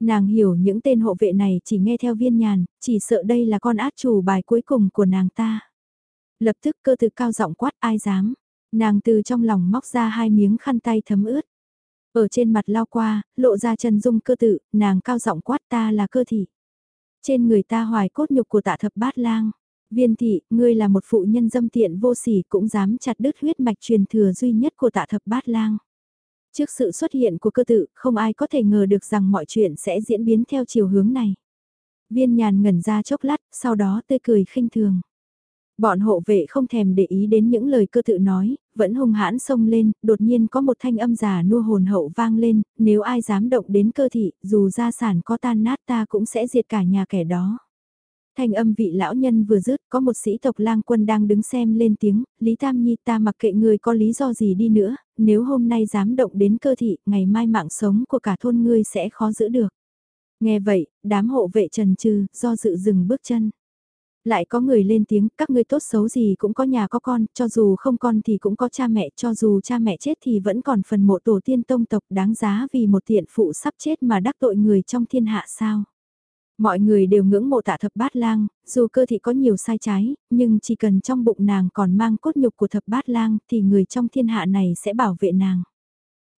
Nàng hiểu những tên hộ vệ này chỉ nghe theo viên nhàn, chỉ sợ đây là con át chủ bài cuối cùng của nàng ta. Lập tức cơ tự cao giọng quát ai dám. Nàng từ trong lòng móc ra hai miếng khăn tay thấm ướt. Ở trên mặt lao qua, lộ ra chân dung cơ tự, nàng cao giọng quát ta là cơ thị. Trên người ta hoài cốt nhục của tạ thập bát lang. Viên thị, ngươi là một phụ nhân dâm tiện vô sỉ cũng dám chặt đứt huyết mạch truyền thừa duy nhất của tạ thập bát lang. Trước sự xuất hiện của cơ tự, không ai có thể ngờ được rằng mọi chuyện sẽ diễn biến theo chiều hướng này. Viên nhàn ngẩn ra chốc lát, sau đó tươi cười khinh thường. Bọn hộ vệ không thèm để ý đến những lời cơ tự nói, vẫn hung hãn xông lên, đột nhiên có một thanh âm già nua hồn hậu vang lên, nếu ai dám động đến cơ thị, dù gia sản có tan nát ta cũng sẽ diệt cả nhà kẻ đó. Thanh âm vị lão nhân vừa dứt, có một sĩ tộc lang quân đang đứng xem lên tiếng, Lý Tam Nhi ta mặc kệ người có lý do gì đi nữa, nếu hôm nay dám động đến cơ thị, ngày mai mạng sống của cả thôn ngươi sẽ khó giữ được. Nghe vậy, đám hộ vệ trần trừ, do dự dừng bước chân. Lại có người lên tiếng, các ngươi tốt xấu gì cũng có nhà có con, cho dù không con thì cũng có cha mẹ, cho dù cha mẹ chết thì vẫn còn phần mộ tổ tiên tông tộc đáng giá vì một tiện phụ sắp chết mà đắc tội người trong thiên hạ sao. Mọi người đều ngưỡng mộ tạ thập bát lang, dù cơ thị có nhiều sai trái, nhưng chỉ cần trong bụng nàng còn mang cốt nhục của thập bát lang thì người trong thiên hạ này sẽ bảo vệ nàng.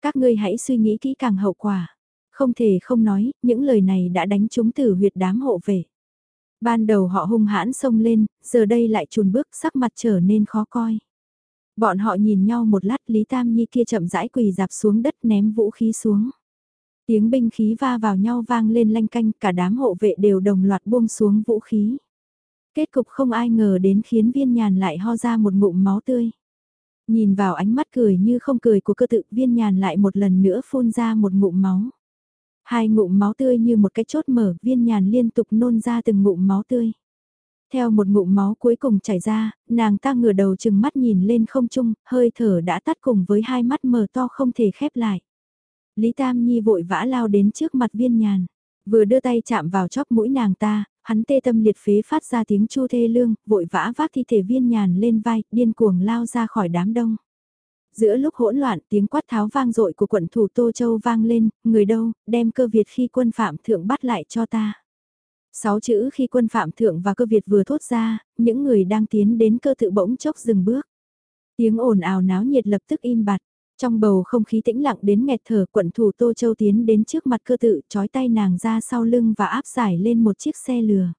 Các ngươi hãy suy nghĩ kỹ càng hậu quả. Không thể không nói, những lời này đã đánh trúng tử huyệt đám hộ vệ. Ban đầu họ hung hãn xông lên, giờ đây lại chùn bước sắc mặt trở nên khó coi. Bọn họ nhìn nhau một lát Lý Tam Nhi kia chậm rãi quỳ dạp xuống đất ném vũ khí xuống. Tiếng binh khí va vào nhau vang lên lanh canh cả đám hộ vệ đều đồng loạt buông xuống vũ khí. Kết cục không ai ngờ đến khiến viên nhàn lại ho ra một ngụm máu tươi. Nhìn vào ánh mắt cười như không cười của cơ tự viên nhàn lại một lần nữa phun ra một ngụm máu. Hai ngụm máu tươi như một cái chốt mở, viên nhàn liên tục nôn ra từng ngụm máu tươi. Theo một ngụm máu cuối cùng chảy ra, nàng ta ngửa đầu chừng mắt nhìn lên không trung, hơi thở đã tắt cùng với hai mắt mờ to không thể khép lại. Lý Tam Nhi vội vã lao đến trước mặt viên nhàn, vừa đưa tay chạm vào chóp mũi nàng ta, hắn tê tâm liệt phế phát ra tiếng chu thê lương, vội vã vác thi thể viên nhàn lên vai, điên cuồng lao ra khỏi đám đông. Giữa lúc hỗn loạn tiếng quát tháo vang dội của quận thủ Tô Châu vang lên, người đâu, đem cơ Việt khi quân phạm thượng bắt lại cho ta. Sáu chữ khi quân phạm thượng và cơ Việt vừa thốt ra, những người đang tiến đến cơ tự bỗng chốc dừng bước. Tiếng ồn ào náo nhiệt lập tức im bặt. Trong bầu không khí tĩnh lặng đến nghẹt thở quận thủ Tô Châu tiến đến trước mặt cơ tự trói tay nàng ra sau lưng và áp giải lên một chiếc xe lừa.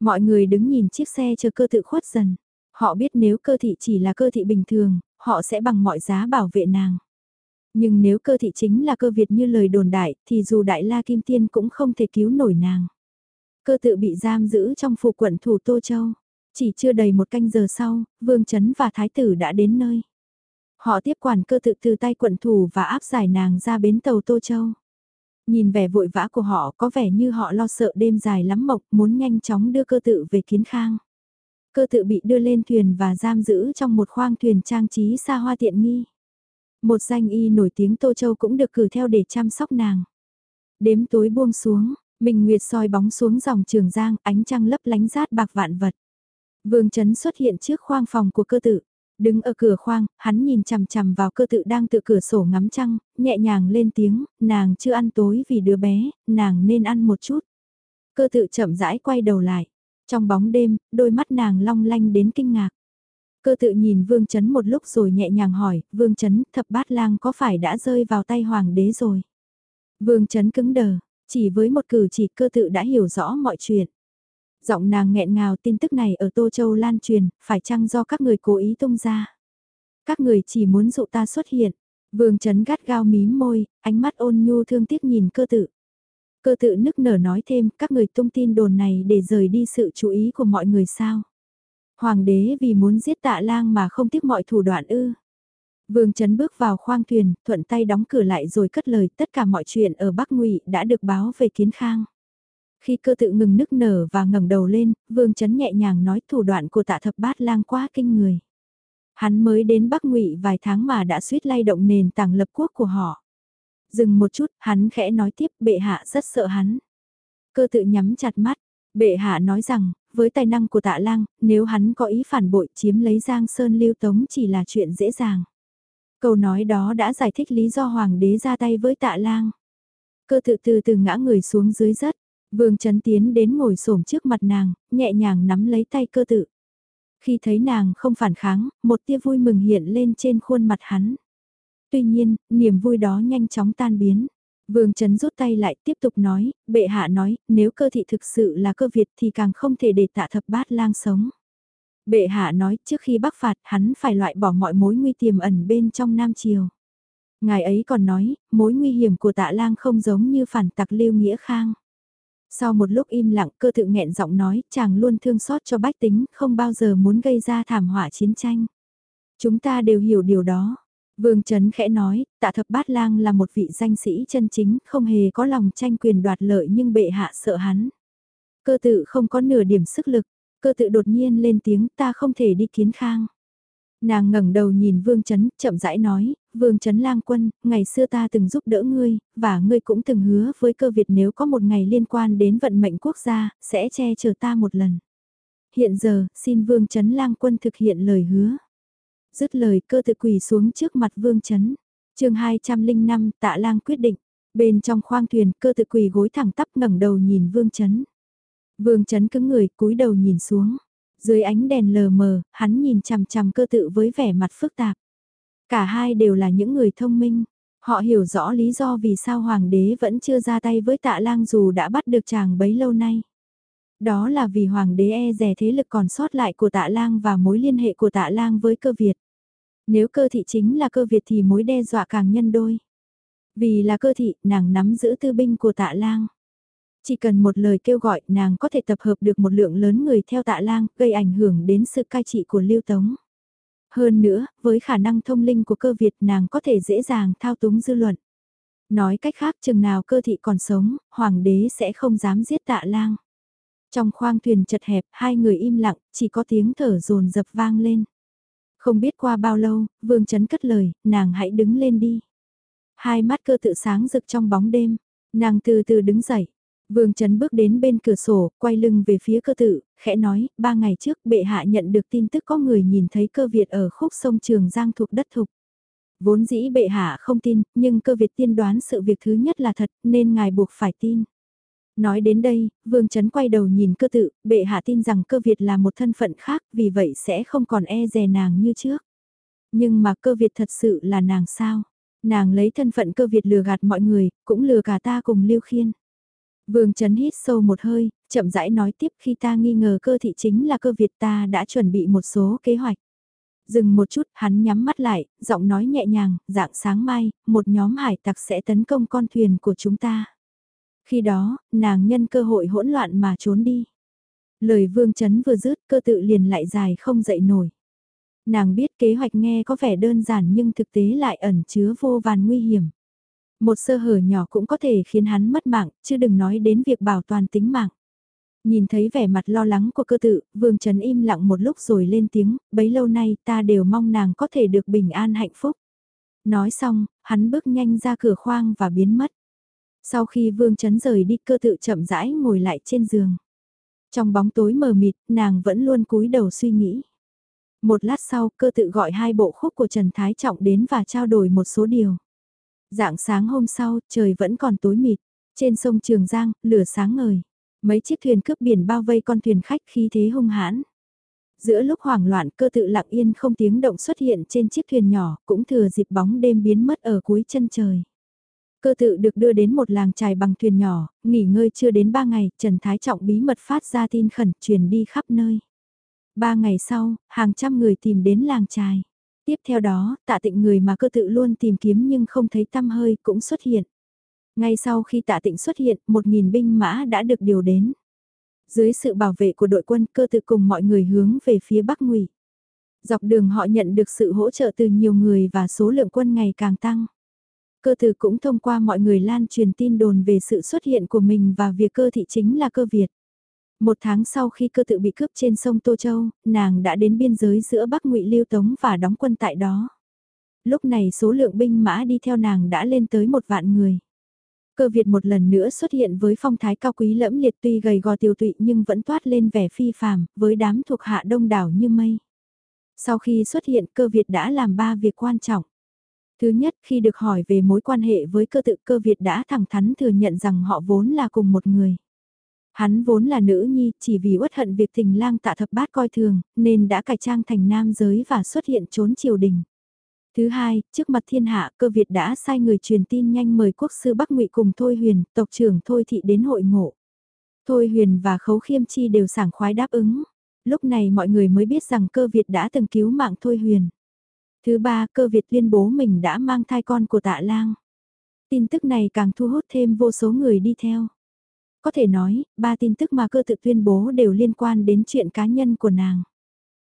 Mọi người đứng nhìn chiếc xe chờ cơ tự khuất dần. Họ biết nếu cơ thị chỉ là cơ thị bình thường, họ sẽ bằng mọi giá bảo vệ nàng. Nhưng nếu cơ thị chính là cơ Việt như lời đồn đại, thì dù Đại La Kim Tiên cũng không thể cứu nổi nàng. Cơ tự bị giam giữ trong phủ quận thủ Tô Châu. Chỉ chưa đầy một canh giờ sau, Vương Trấn và Thái tử đã đến nơi. Họ tiếp quản cơ tự từ tay quận thủ và áp giải nàng ra bến tàu Tô Châu. Nhìn vẻ vội vã của họ có vẻ như họ lo sợ đêm dài lắm mộc muốn nhanh chóng đưa cơ tự về kiến khang. Cơ tự bị đưa lên thuyền và giam giữ trong một khoang thuyền trang trí xa hoa tiện nghi. Một danh y nổi tiếng Tô Châu cũng được cử theo để chăm sóc nàng. Đếm tối buông xuống, mình nguyệt soi bóng xuống dòng trường giang, ánh trăng lấp lánh rát bạc vạn vật. Vương Trấn xuất hiện trước khoang phòng của cơ tự. Đứng ở cửa khoang, hắn nhìn chằm chằm vào cơ tự đang tự cửa sổ ngắm trăng, nhẹ nhàng lên tiếng, nàng chưa ăn tối vì đứa bé, nàng nên ăn một chút. Cơ tự chậm rãi quay đầu lại. Trong bóng đêm, đôi mắt nàng long lanh đến kinh ngạc. Cơ tự nhìn Vương Chấn một lúc rồi nhẹ nhàng hỏi, Vương Chấn, thập bát lang có phải đã rơi vào tay hoàng đế rồi? Vương Chấn cứng đờ, chỉ với một cử chỉ cơ tự đã hiểu rõ mọi chuyện. Giọng nàng nghẹn ngào tin tức này ở Tô Châu lan truyền, phải chăng do các người cố ý tung ra? Các người chỉ muốn dụ ta xuất hiện. Vương Trấn gắt gao mím môi, ánh mắt ôn nhu thương tiếc nhìn cơ tự. Cơ tự nức nở nói thêm các người tung tin đồn này để rời đi sự chú ý của mọi người sao. Hoàng đế vì muốn giết tạ lang mà không tiếc mọi thủ đoạn ư. Vương Trấn bước vào khoang thuyền, thuận tay đóng cửa lại rồi cất lời tất cả mọi chuyện ở Bắc Ngụy đã được báo về kiến khang. Khi cơ tự ngừng nức nở và ngẩng đầu lên, Vương Trấn nhẹ nhàng nói thủ đoạn của tạ thập bát lang quá kinh người. Hắn mới đến Bắc Ngụy vài tháng mà đã suýt lay động nền tảng lập quốc của họ. Dừng một chút, hắn khẽ nói tiếp, bệ hạ rất sợ hắn. Cơ tự nhắm chặt mắt, bệ hạ nói rằng, với tài năng của tạ lang, nếu hắn có ý phản bội chiếm lấy Giang Sơn lưu tống chỉ là chuyện dễ dàng. Câu nói đó đã giải thích lý do hoàng đế ra tay với tạ lang. Cơ tự từ từ ngã người xuống dưới rất, vương chấn tiến đến ngồi xổm trước mặt nàng, nhẹ nhàng nắm lấy tay cơ tự. Khi thấy nàng không phản kháng, một tia vui mừng hiện lên trên khuôn mặt hắn. Tuy nhiên, niềm vui đó nhanh chóng tan biến. Vương Trấn rút tay lại tiếp tục nói, bệ hạ nói, nếu cơ thị thực sự là cơ Việt thì càng không thể để tạ thập bát lang sống. Bệ hạ nói trước khi bắc phạt hắn phải loại bỏ mọi mối nguy tiềm ẩn bên trong Nam Triều. Ngài ấy còn nói, mối nguy hiểm của tạ lang không giống như phản tặc lưu nghĩa khang. Sau một lúc im lặng cơ tự nghẹn giọng nói, chàng luôn thương xót cho bách tính, không bao giờ muốn gây ra thảm họa chiến tranh. Chúng ta đều hiểu điều đó. Vương Trấn khẽ nói, tạ thập bát lang là một vị danh sĩ chân chính, không hề có lòng tranh quyền đoạt lợi nhưng bệ hạ sợ hắn. Cơ tự không có nửa điểm sức lực, cơ tự đột nhiên lên tiếng ta không thể đi kiến khang. Nàng ngẩng đầu nhìn Vương Trấn, chậm rãi nói, Vương Trấn lang quân, ngày xưa ta từng giúp đỡ ngươi, và ngươi cũng từng hứa với cơ Việt nếu có một ngày liên quan đến vận mệnh quốc gia, sẽ che chở ta một lần. Hiện giờ, xin Vương Trấn lang quân thực hiện lời hứa. Dứt lời cơ tự quỳ xuống trước mặt Vương chấn chương 205 tạ lang quyết định. Bên trong khoang thuyền cơ tự quỳ gối thẳng tắp ngẩng đầu nhìn Vương chấn Vương chấn cứng người cúi đầu nhìn xuống. Dưới ánh đèn lờ mờ, hắn nhìn chằm chằm cơ tự với vẻ mặt phức tạp. Cả hai đều là những người thông minh. Họ hiểu rõ lý do vì sao hoàng đế vẫn chưa ra tay với tạ lang dù đã bắt được chàng bấy lâu nay. Đó là vì hoàng đế e rè thế lực còn sót lại của tạ lang và mối liên hệ của tạ lang với cơ Việt. Nếu cơ thị chính là cơ Việt thì mối đe dọa càng nhân đôi. Vì là cơ thị, nàng nắm giữ tư binh của tạ lang. Chỉ cần một lời kêu gọi nàng có thể tập hợp được một lượng lớn người theo tạ lang, gây ảnh hưởng đến sự cai trị của Lưu Tống. Hơn nữa, với khả năng thông linh của cơ Việt nàng có thể dễ dàng thao túng dư luận. Nói cách khác chừng nào cơ thị còn sống, hoàng đế sẽ không dám giết tạ lang. Trong khoang thuyền chật hẹp, hai người im lặng, chỉ có tiếng thở rồn dập vang lên. Không biết qua bao lâu, vương chấn cất lời, nàng hãy đứng lên đi. Hai mắt cơ tự sáng rực trong bóng đêm, nàng từ từ đứng dậy. Vương Trấn bước đến bên cửa sổ, quay lưng về phía cơ tự, khẽ nói, ba ngày trước bệ hạ nhận được tin tức có người nhìn thấy cơ Việt ở khúc sông Trường Giang thuộc đất thục. Vốn dĩ bệ hạ không tin, nhưng cơ Việt tiên đoán sự việc thứ nhất là thật, nên ngài buộc phải tin. Nói đến đây, Vương Trấn quay đầu nhìn cơ tự, bệ hạ tin rằng cơ Việt là một thân phận khác, vì vậy sẽ không còn e dè nàng như trước. Nhưng mà cơ Việt thật sự là nàng sao? Nàng lấy thân phận cơ Việt lừa gạt mọi người, cũng lừa cả ta cùng Lưu Khiên. Vương Trấn hít sâu một hơi, chậm rãi nói tiếp khi ta nghi ngờ cơ thị chính là cơ Việt ta đã chuẩn bị một số kế hoạch. Dừng một chút, hắn nhắm mắt lại, giọng nói nhẹ nhàng, dạng sáng mai, một nhóm hải tặc sẽ tấn công con thuyền của chúng ta. Khi đó, nàng nhân cơ hội hỗn loạn mà trốn đi. Lời vương chấn vừa dứt cơ tự liền lại dài không dậy nổi. Nàng biết kế hoạch nghe có vẻ đơn giản nhưng thực tế lại ẩn chứa vô vàn nguy hiểm. Một sơ hở nhỏ cũng có thể khiến hắn mất mạng, chứ đừng nói đến việc bảo toàn tính mạng. Nhìn thấy vẻ mặt lo lắng của cơ tự, Vương Trấn im lặng một lúc rồi lên tiếng, bấy lâu nay ta đều mong nàng có thể được bình an hạnh phúc. Nói xong, hắn bước nhanh ra cửa khoang và biến mất. Sau khi Vương chấn rời đi cơ tự chậm rãi ngồi lại trên giường. Trong bóng tối mờ mịt, nàng vẫn luôn cúi đầu suy nghĩ. Một lát sau, cơ tự gọi hai bộ khúc của Trần Thái Trọng đến và trao đổi một số điều. Dạng sáng hôm sau, trời vẫn còn tối mịt. Trên sông Trường Giang, lửa sáng ngời. Mấy chiếc thuyền cướp biển bao vây con thuyền khách khí thế hung hãn. Giữa lúc hoảng loạn cơ tự lặng yên không tiếng động xuất hiện trên chiếc thuyền nhỏ, cũng thừa dịp bóng đêm biến mất ở cuối chân trời. Cơ tự được đưa đến một làng trài bằng thuyền nhỏ, nghỉ ngơi chưa đến ba ngày, Trần Thái Trọng bí mật phát ra tin khẩn truyền đi khắp nơi. Ba ngày sau, hàng trăm người tìm đến làng trài. Tiếp theo đó, tạ tịnh người mà cơ tự luôn tìm kiếm nhưng không thấy tăm hơi cũng xuất hiện. Ngay sau khi tạ tịnh xuất hiện, một nghìn binh mã đã được điều đến. Dưới sự bảo vệ của đội quân cơ tự cùng mọi người hướng về phía Bắc Ngụy. Dọc đường họ nhận được sự hỗ trợ từ nhiều người và số lượng quân ngày càng tăng. Cơ Từ cũng thông qua mọi người lan truyền tin đồn về sự xuất hiện của mình và việc cơ thị chính là cơ Việt. Một tháng sau khi cơ tự bị cướp trên sông Tô Châu, nàng đã đến biên giới giữa Bắc Ngụy Lưu Tống và đóng quân tại đó. Lúc này số lượng binh mã đi theo nàng đã lên tới một vạn người. Cơ Việt một lần nữa xuất hiện với phong thái cao quý lẫm liệt tuy gầy gò tiêu tụy nhưng vẫn toát lên vẻ phi phàm, với đám thuộc hạ đông đảo như mây. Sau khi xuất hiện cơ Việt đã làm ba việc quan trọng. Thứ nhất khi được hỏi về mối quan hệ với cơ tự cơ Việt đã thẳng thắn thừa nhận rằng họ vốn là cùng một người. Hắn vốn là nữ nhi chỉ vì uất hận việc tình lang tạ thập bát coi thường nên đã cải trang thành nam giới và xuất hiện trốn triều đình. Thứ hai, trước mặt thiên hạ cơ Việt đã sai người truyền tin nhanh mời quốc sư Bắc ngụy cùng Thôi Huyền, tộc trưởng Thôi Thị đến hội ngộ. Thôi Huyền và Khấu Khiêm Chi đều sảng khoái đáp ứng. Lúc này mọi người mới biết rằng cơ Việt đã từng cứu mạng Thôi Huyền. Thứ ba, cơ Việt tuyên bố mình đã mang thai con của tạ lang. Tin tức này càng thu hút thêm vô số người đi theo. Có thể nói, ba tin tức mà cơ tự tuyên bố đều liên quan đến chuyện cá nhân của nàng.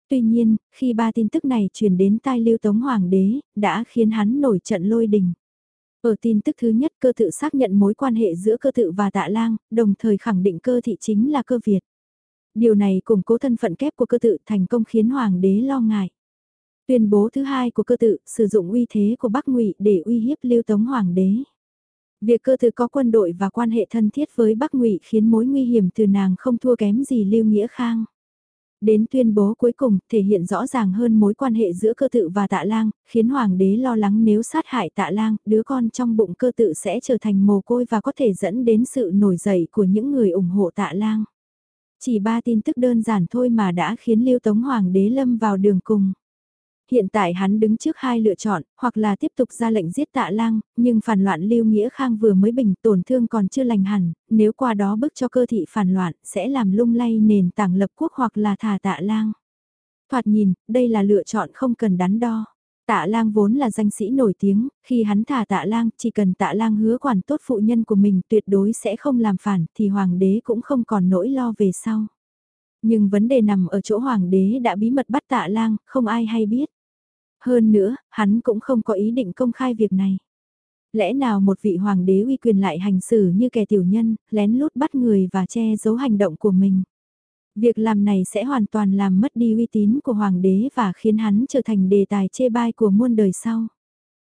Tuy nhiên, khi ba tin tức này truyền đến tai lưu tống hoàng đế, đã khiến hắn nổi trận lôi đình. Ở tin tức thứ nhất cơ tự xác nhận mối quan hệ giữa cơ tự và tạ lang, đồng thời khẳng định cơ thị chính là cơ Việt. Điều này củng cố thân phận kép của cơ tự thành công khiến hoàng đế lo ngại. Tuyên bố thứ hai của cơ tự sử dụng uy thế của Bắc Ngụy để uy hiếp lưu tống hoàng đế. Việc cơ tự có quân đội và quan hệ thân thiết với Bắc Ngụy khiến mối nguy hiểm từ nàng không thua kém gì Lưu Nghĩa Khang. Đến tuyên bố cuối cùng thể hiện rõ ràng hơn mối quan hệ giữa cơ tự và tạ lang, khiến hoàng đế lo lắng nếu sát hại tạ lang, đứa con trong bụng cơ tự sẽ trở thành mồ côi và có thể dẫn đến sự nổi dậy của những người ủng hộ tạ lang. Chỉ ba tin tức đơn giản thôi mà đã khiến Lưu Tống Hoàng đế lâm vào đường cùng. Hiện tại hắn đứng trước hai lựa chọn, hoặc là tiếp tục ra lệnh giết tạ lang, nhưng phản loạn Lưu Nghĩa Khang vừa mới bình tổn thương còn chưa lành hẳn, nếu qua đó bức cho cơ thị phản loạn sẽ làm lung lay nền tảng lập quốc hoặc là thả tạ lang. Thoạt nhìn, đây là lựa chọn không cần đắn đo. Tạ lang vốn là danh sĩ nổi tiếng, khi hắn thả tạ lang, chỉ cần tạ lang hứa quản tốt phụ nhân của mình tuyệt đối sẽ không làm phản, thì hoàng đế cũng không còn nỗi lo về sau. Nhưng vấn đề nằm ở chỗ hoàng đế đã bí mật bắt tạ lang, không ai hay biết. Hơn nữa, hắn cũng không có ý định công khai việc này. Lẽ nào một vị hoàng đế uy quyền lại hành xử như kẻ tiểu nhân, lén lút bắt người và che giấu hành động của mình. Việc làm này sẽ hoàn toàn làm mất đi uy tín của hoàng đế và khiến hắn trở thành đề tài chê bai của muôn đời sau.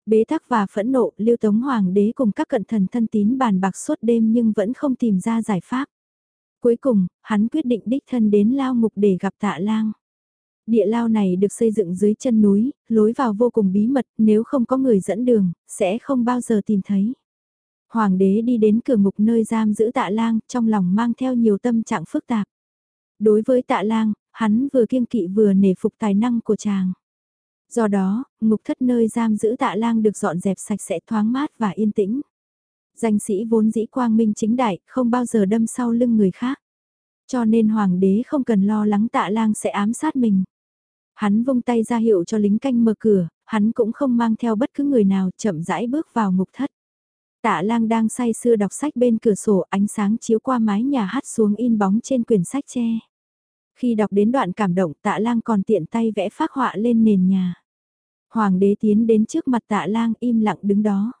Bế tắc và phẫn nộ, lưu tống hoàng đế cùng các cận thần thân tín bàn bạc suốt đêm nhưng vẫn không tìm ra giải pháp. Cuối cùng, hắn quyết định đích thân đến lao ngục để gặp tạ lang. Địa lao này được xây dựng dưới chân núi, lối vào vô cùng bí mật, nếu không có người dẫn đường, sẽ không bao giờ tìm thấy. Hoàng đế đi đến cửa ngục nơi giam giữ tạ lang, trong lòng mang theo nhiều tâm trạng phức tạp. Đối với tạ lang, hắn vừa kiêng kỵ vừa nể phục tài năng của chàng. Do đó, ngục thất nơi giam giữ tạ lang được dọn dẹp sạch sẽ thoáng mát và yên tĩnh. Danh sĩ vốn dĩ quang minh chính đại, không bao giờ đâm sau lưng người khác. Cho nên hoàng đế không cần lo lắng tạ lang sẽ ám sát mình. Hắn vung tay ra hiệu cho lính canh mở cửa, hắn cũng không mang theo bất cứ người nào chậm rãi bước vào ngục thất. Tạ lang đang say sưa đọc sách bên cửa sổ ánh sáng chiếu qua mái nhà hắt xuống in bóng trên quyển sách tre. Khi đọc đến đoạn cảm động tạ lang còn tiện tay vẽ phác họa lên nền nhà. Hoàng đế tiến đến trước mặt tạ lang im lặng đứng đó.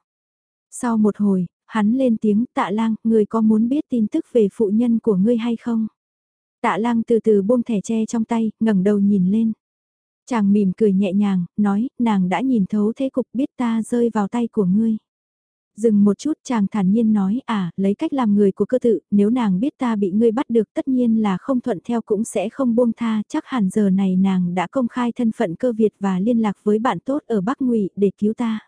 Sau một hồi, hắn lên tiếng tạ lang, người có muốn biết tin tức về phụ nhân của ngươi hay không? Tạ lang từ từ buông thẻ tre trong tay, ngẩng đầu nhìn lên. Chàng mỉm cười nhẹ nhàng, nói, nàng đã nhìn thấu thế cục biết ta rơi vào tay của ngươi. Dừng một chút chàng thản nhiên nói, à, lấy cách làm người của cơ tự, nếu nàng biết ta bị ngươi bắt được tất nhiên là không thuận theo cũng sẽ không buông tha, chắc hẳn giờ này nàng đã công khai thân phận cơ Việt và liên lạc với bạn tốt ở Bắc Ngụy để cứu ta.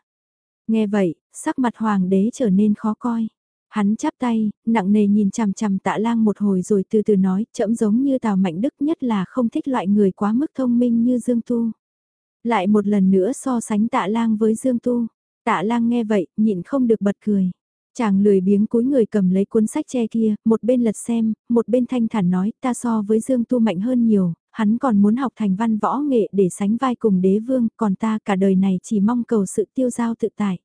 Nghe vậy, sắc mặt hoàng đế trở nên khó coi. Hắn chắp tay, nặng nề nhìn chằm chằm tạ lang một hồi rồi từ từ nói, chậm giống như Tào Mạnh Đức nhất là không thích loại người quá mức thông minh như Dương Tu. Lại một lần nữa so sánh tạ lang với Dương Tu. Tạ lang nghe vậy, nhịn không được bật cười. Chàng lười biếng cúi người cầm lấy cuốn sách che kia, một bên lật xem, một bên thanh thản nói, ta so với Dương Tu mạnh hơn nhiều, hắn còn muốn học thành văn võ nghệ để sánh vai cùng đế vương, còn ta cả đời này chỉ mong cầu sự tiêu giao tự tại.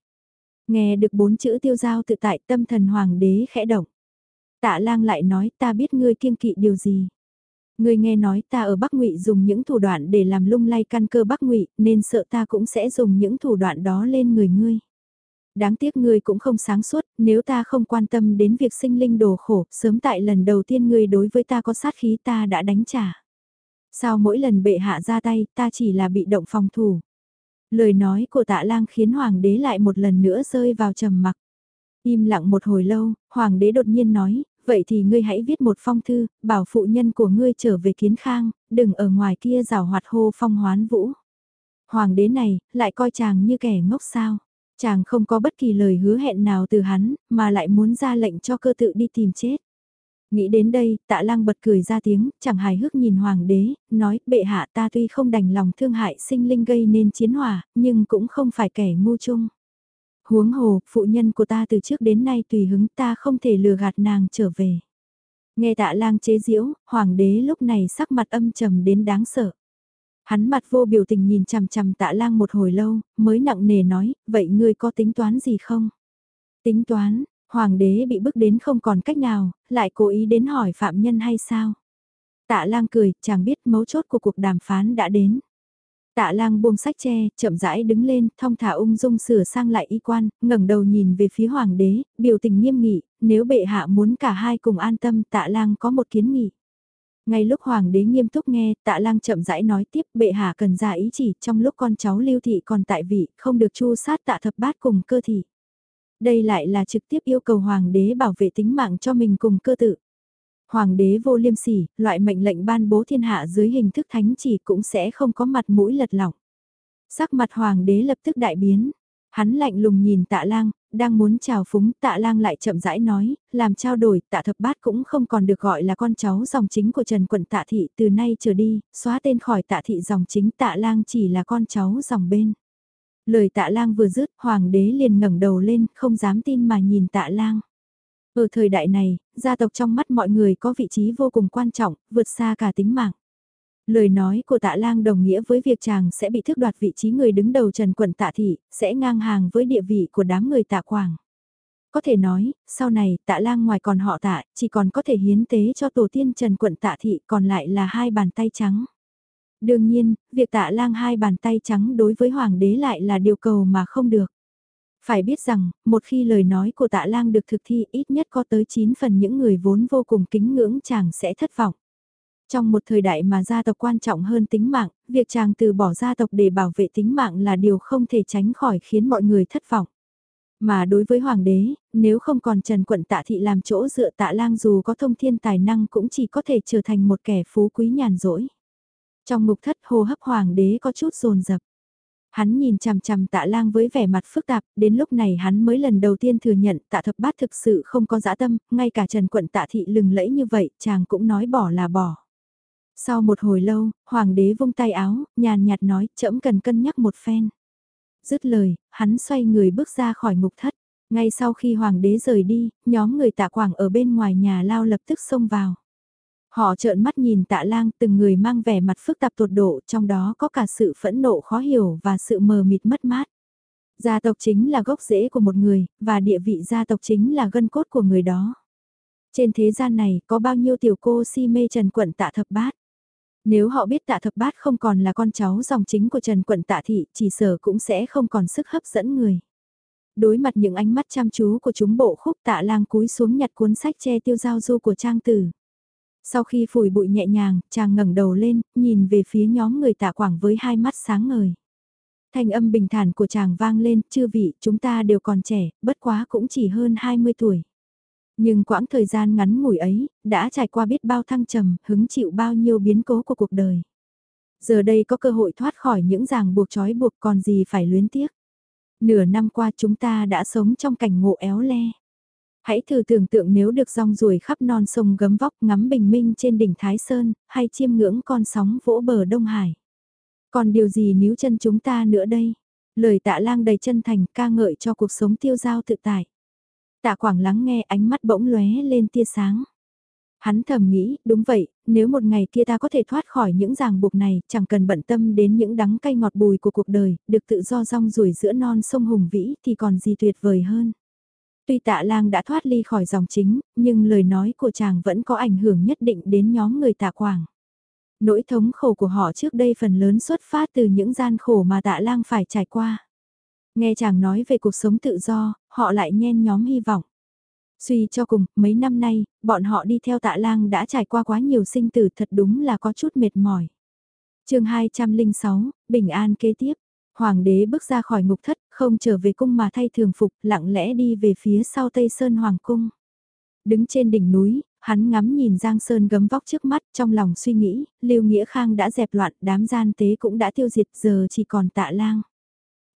Nghe được bốn chữ tiêu giao tự tại tâm thần hoàng đế khẽ động. Tạ lang lại nói ta biết ngươi kiêng kỵ điều gì. Ngươi nghe nói ta ở Bắc Ngụy dùng những thủ đoạn để làm lung lay căn cơ Bắc Ngụy, nên sợ ta cũng sẽ dùng những thủ đoạn đó lên người ngươi. Đáng tiếc ngươi cũng không sáng suốt, nếu ta không quan tâm đến việc sinh linh đồ khổ, sớm tại lần đầu tiên ngươi đối với ta có sát khí ta đã đánh trả. Sao mỗi lần bệ hạ ra tay, ta chỉ là bị động phòng thủ. Lời nói của tạ lang khiến hoàng đế lại một lần nữa rơi vào trầm mặc. Im lặng một hồi lâu, hoàng đế đột nhiên nói, vậy thì ngươi hãy viết một phong thư, bảo phụ nhân của ngươi trở về kiến khang, đừng ở ngoài kia rào hoạt hô phong hoán vũ. Hoàng đế này, lại coi chàng như kẻ ngốc sao. Chàng không có bất kỳ lời hứa hẹn nào từ hắn, mà lại muốn ra lệnh cho cơ tự đi tìm chết. Nghĩ đến đây, tạ lang bật cười ra tiếng, chẳng hài hước nhìn hoàng đế, nói, bệ hạ ta tuy không đành lòng thương hại sinh linh gây nên chiến hỏa, nhưng cũng không phải kẻ ngu chung. Huống hồ, phụ nhân của ta từ trước đến nay tùy hứng ta không thể lừa gạt nàng trở về. Nghe tạ lang chế diễu, hoàng đế lúc này sắc mặt âm trầm đến đáng sợ. Hắn mặt vô biểu tình nhìn chằm chằm tạ lang một hồi lâu, mới nặng nề nói, vậy ngươi có tính toán gì không? Tính toán, hoàng đế bị bức đến không còn cách nào, lại cố ý đến hỏi phạm nhân hay sao? Tạ lang cười, chàng biết mấu chốt của cuộc đàm phán đã đến. Tạ lang buông sách tre, chậm rãi đứng lên, thong thả ung dung sửa sang lại y quan, ngẩng đầu nhìn về phía hoàng đế, biểu tình nghiêm nghị, nếu bệ hạ muốn cả hai cùng an tâm tạ lang có một kiến nghị. Ngay lúc hoàng đế nghiêm túc nghe, tạ lang chậm rãi nói tiếp bệ hạ cần ra ý chỉ trong lúc con cháu lưu thị còn tại vị, không được chu sát tạ thập bát cùng cơ thị. Đây lại là trực tiếp yêu cầu hoàng đế bảo vệ tính mạng cho mình cùng cơ tự. Hoàng đế vô liêm sỉ, loại mệnh lệnh ban bố thiên hạ dưới hình thức thánh chỉ cũng sẽ không có mặt mũi lật lỏng. Sắc mặt hoàng đế lập tức đại biến, hắn lạnh lùng nhìn tạ lang, đang muốn chào phúng tạ lang lại chậm rãi nói, làm trao đổi tạ thập bát cũng không còn được gọi là con cháu dòng chính của Trần Quận tạ thị từ nay trở đi, xóa tên khỏi tạ thị dòng chính tạ lang chỉ là con cháu dòng bên. Lời tạ lang vừa dứt, hoàng đế liền ngẩng đầu lên, không dám tin mà nhìn tạ lang. Ở thời đại này, gia tộc trong mắt mọi người có vị trí vô cùng quan trọng, vượt xa cả tính mạng. Lời nói của tạ lang đồng nghĩa với việc chàng sẽ bị thức đoạt vị trí người đứng đầu Trần Quận Tạ Thị, sẽ ngang hàng với địa vị của đám người tạ quảng. Có thể nói, sau này tạ lang ngoài còn họ tạ, chỉ còn có thể hiến tế cho tổ tiên Trần Quận Tạ Thị còn lại là hai bàn tay trắng. Đương nhiên, việc tạ lang hai bàn tay trắng đối với hoàng đế lại là điều cầu mà không được. Phải biết rằng, một khi lời nói của tạ lang được thực thi ít nhất có tới 9 phần những người vốn vô cùng kính ngưỡng chàng sẽ thất vọng. Trong một thời đại mà gia tộc quan trọng hơn tính mạng, việc chàng từ bỏ gia tộc để bảo vệ tính mạng là điều không thể tránh khỏi khiến mọi người thất vọng. Mà đối với hoàng đế, nếu không còn Trần Quận Tạ Thị làm chỗ dựa tạ lang dù có thông thiên tài năng cũng chỉ có thể trở thành một kẻ phú quý nhàn rỗi. Trong mục thất hô hấp hoàng đế có chút rồn rập. Hắn nhìn chằm chằm tạ lang với vẻ mặt phức tạp, đến lúc này hắn mới lần đầu tiên thừa nhận tạ thập bát thực sự không có dã tâm, ngay cả Trần Quận Tạ Thị lừng lẫy như vậy, chàng cũng nói bỏ là bỏ. Sau một hồi lâu, hoàng đế vung tay áo, nhàn nhạt nói, trẫm cần cân nhắc một phen. Dứt lời, hắn xoay người bước ra khỏi ngục thất. Ngay sau khi hoàng đế rời đi, nhóm người tạ quảng ở bên ngoài nhà lao lập tức xông vào. Họ trợn mắt nhìn tạ lang từng người mang vẻ mặt phức tạp tột độ trong đó có cả sự phẫn nộ khó hiểu và sự mờ mịt mất mát. Gia tộc chính là gốc rễ của một người, và địa vị gia tộc chính là gân cốt của người đó. Trên thế gian này có bao nhiêu tiểu cô si mê trần quận tạ thập bát. Nếu họ biết tạ thập bát không còn là con cháu dòng chính của Trần Quận Tạ Thị, chỉ sở cũng sẽ không còn sức hấp dẫn người. Đối mặt những ánh mắt chăm chú của chúng bộ khúc tạ lang cúi xuống nhặt cuốn sách che tiêu giao du của Trang Tử. Sau khi phủi bụi nhẹ nhàng, chàng ngẩng đầu lên, nhìn về phía nhóm người tạ quảng với hai mắt sáng ngời. Thanh âm bình thản của chàng vang lên, chư vị, chúng ta đều còn trẻ, bất quá cũng chỉ hơn 20 tuổi. Nhưng quãng thời gian ngắn ngủi ấy, đã trải qua biết bao thăng trầm, hứng chịu bao nhiêu biến cố của cuộc đời. Giờ đây có cơ hội thoát khỏi những ràng buộc trói buộc còn gì phải luyến tiếc. Nửa năm qua chúng ta đã sống trong cảnh ngộ éo le. Hãy thử tưởng tượng nếu được rong ruổi khắp non sông gấm vóc ngắm bình minh trên đỉnh Thái Sơn, hay chiêm ngưỡng con sóng vỗ bờ Đông Hải. Còn điều gì níu chân chúng ta nữa đây? Lời tạ lang đầy chân thành ca ngợi cho cuộc sống tiêu giao tự tại. Tạ Quảng lắng nghe ánh mắt bỗng lóe lên tia sáng. Hắn thầm nghĩ, đúng vậy, nếu một ngày kia ta có thể thoát khỏi những ràng buộc này, chẳng cần bận tâm đến những đắng cay ngọt bùi của cuộc đời, được tự do rong ruổi giữa non sông hùng vĩ thì còn gì tuyệt vời hơn. Tuy tạ lang đã thoát ly khỏi dòng chính, nhưng lời nói của chàng vẫn có ảnh hưởng nhất định đến nhóm người tạ quảng. Nỗi thống khổ của họ trước đây phần lớn xuất phát từ những gian khổ mà tạ lang phải trải qua. Nghe chàng nói về cuộc sống tự do, họ lại nhen nhóm hy vọng. Suy cho cùng, mấy năm nay, bọn họ đi theo tạ lang đã trải qua quá nhiều sinh tử thật đúng là có chút mệt mỏi. chương 206, Bình An kế tiếp. Hoàng đế bước ra khỏi ngục thất, không trở về cung mà thay thường phục, lặng lẽ đi về phía sau Tây Sơn Hoàng cung. Đứng trên đỉnh núi, hắn ngắm nhìn Giang Sơn gấm vóc trước mắt, trong lòng suy nghĩ, Lưu Nghĩa Khang đã dẹp loạn, đám gian tế cũng đã tiêu diệt, giờ chỉ còn tạ lang.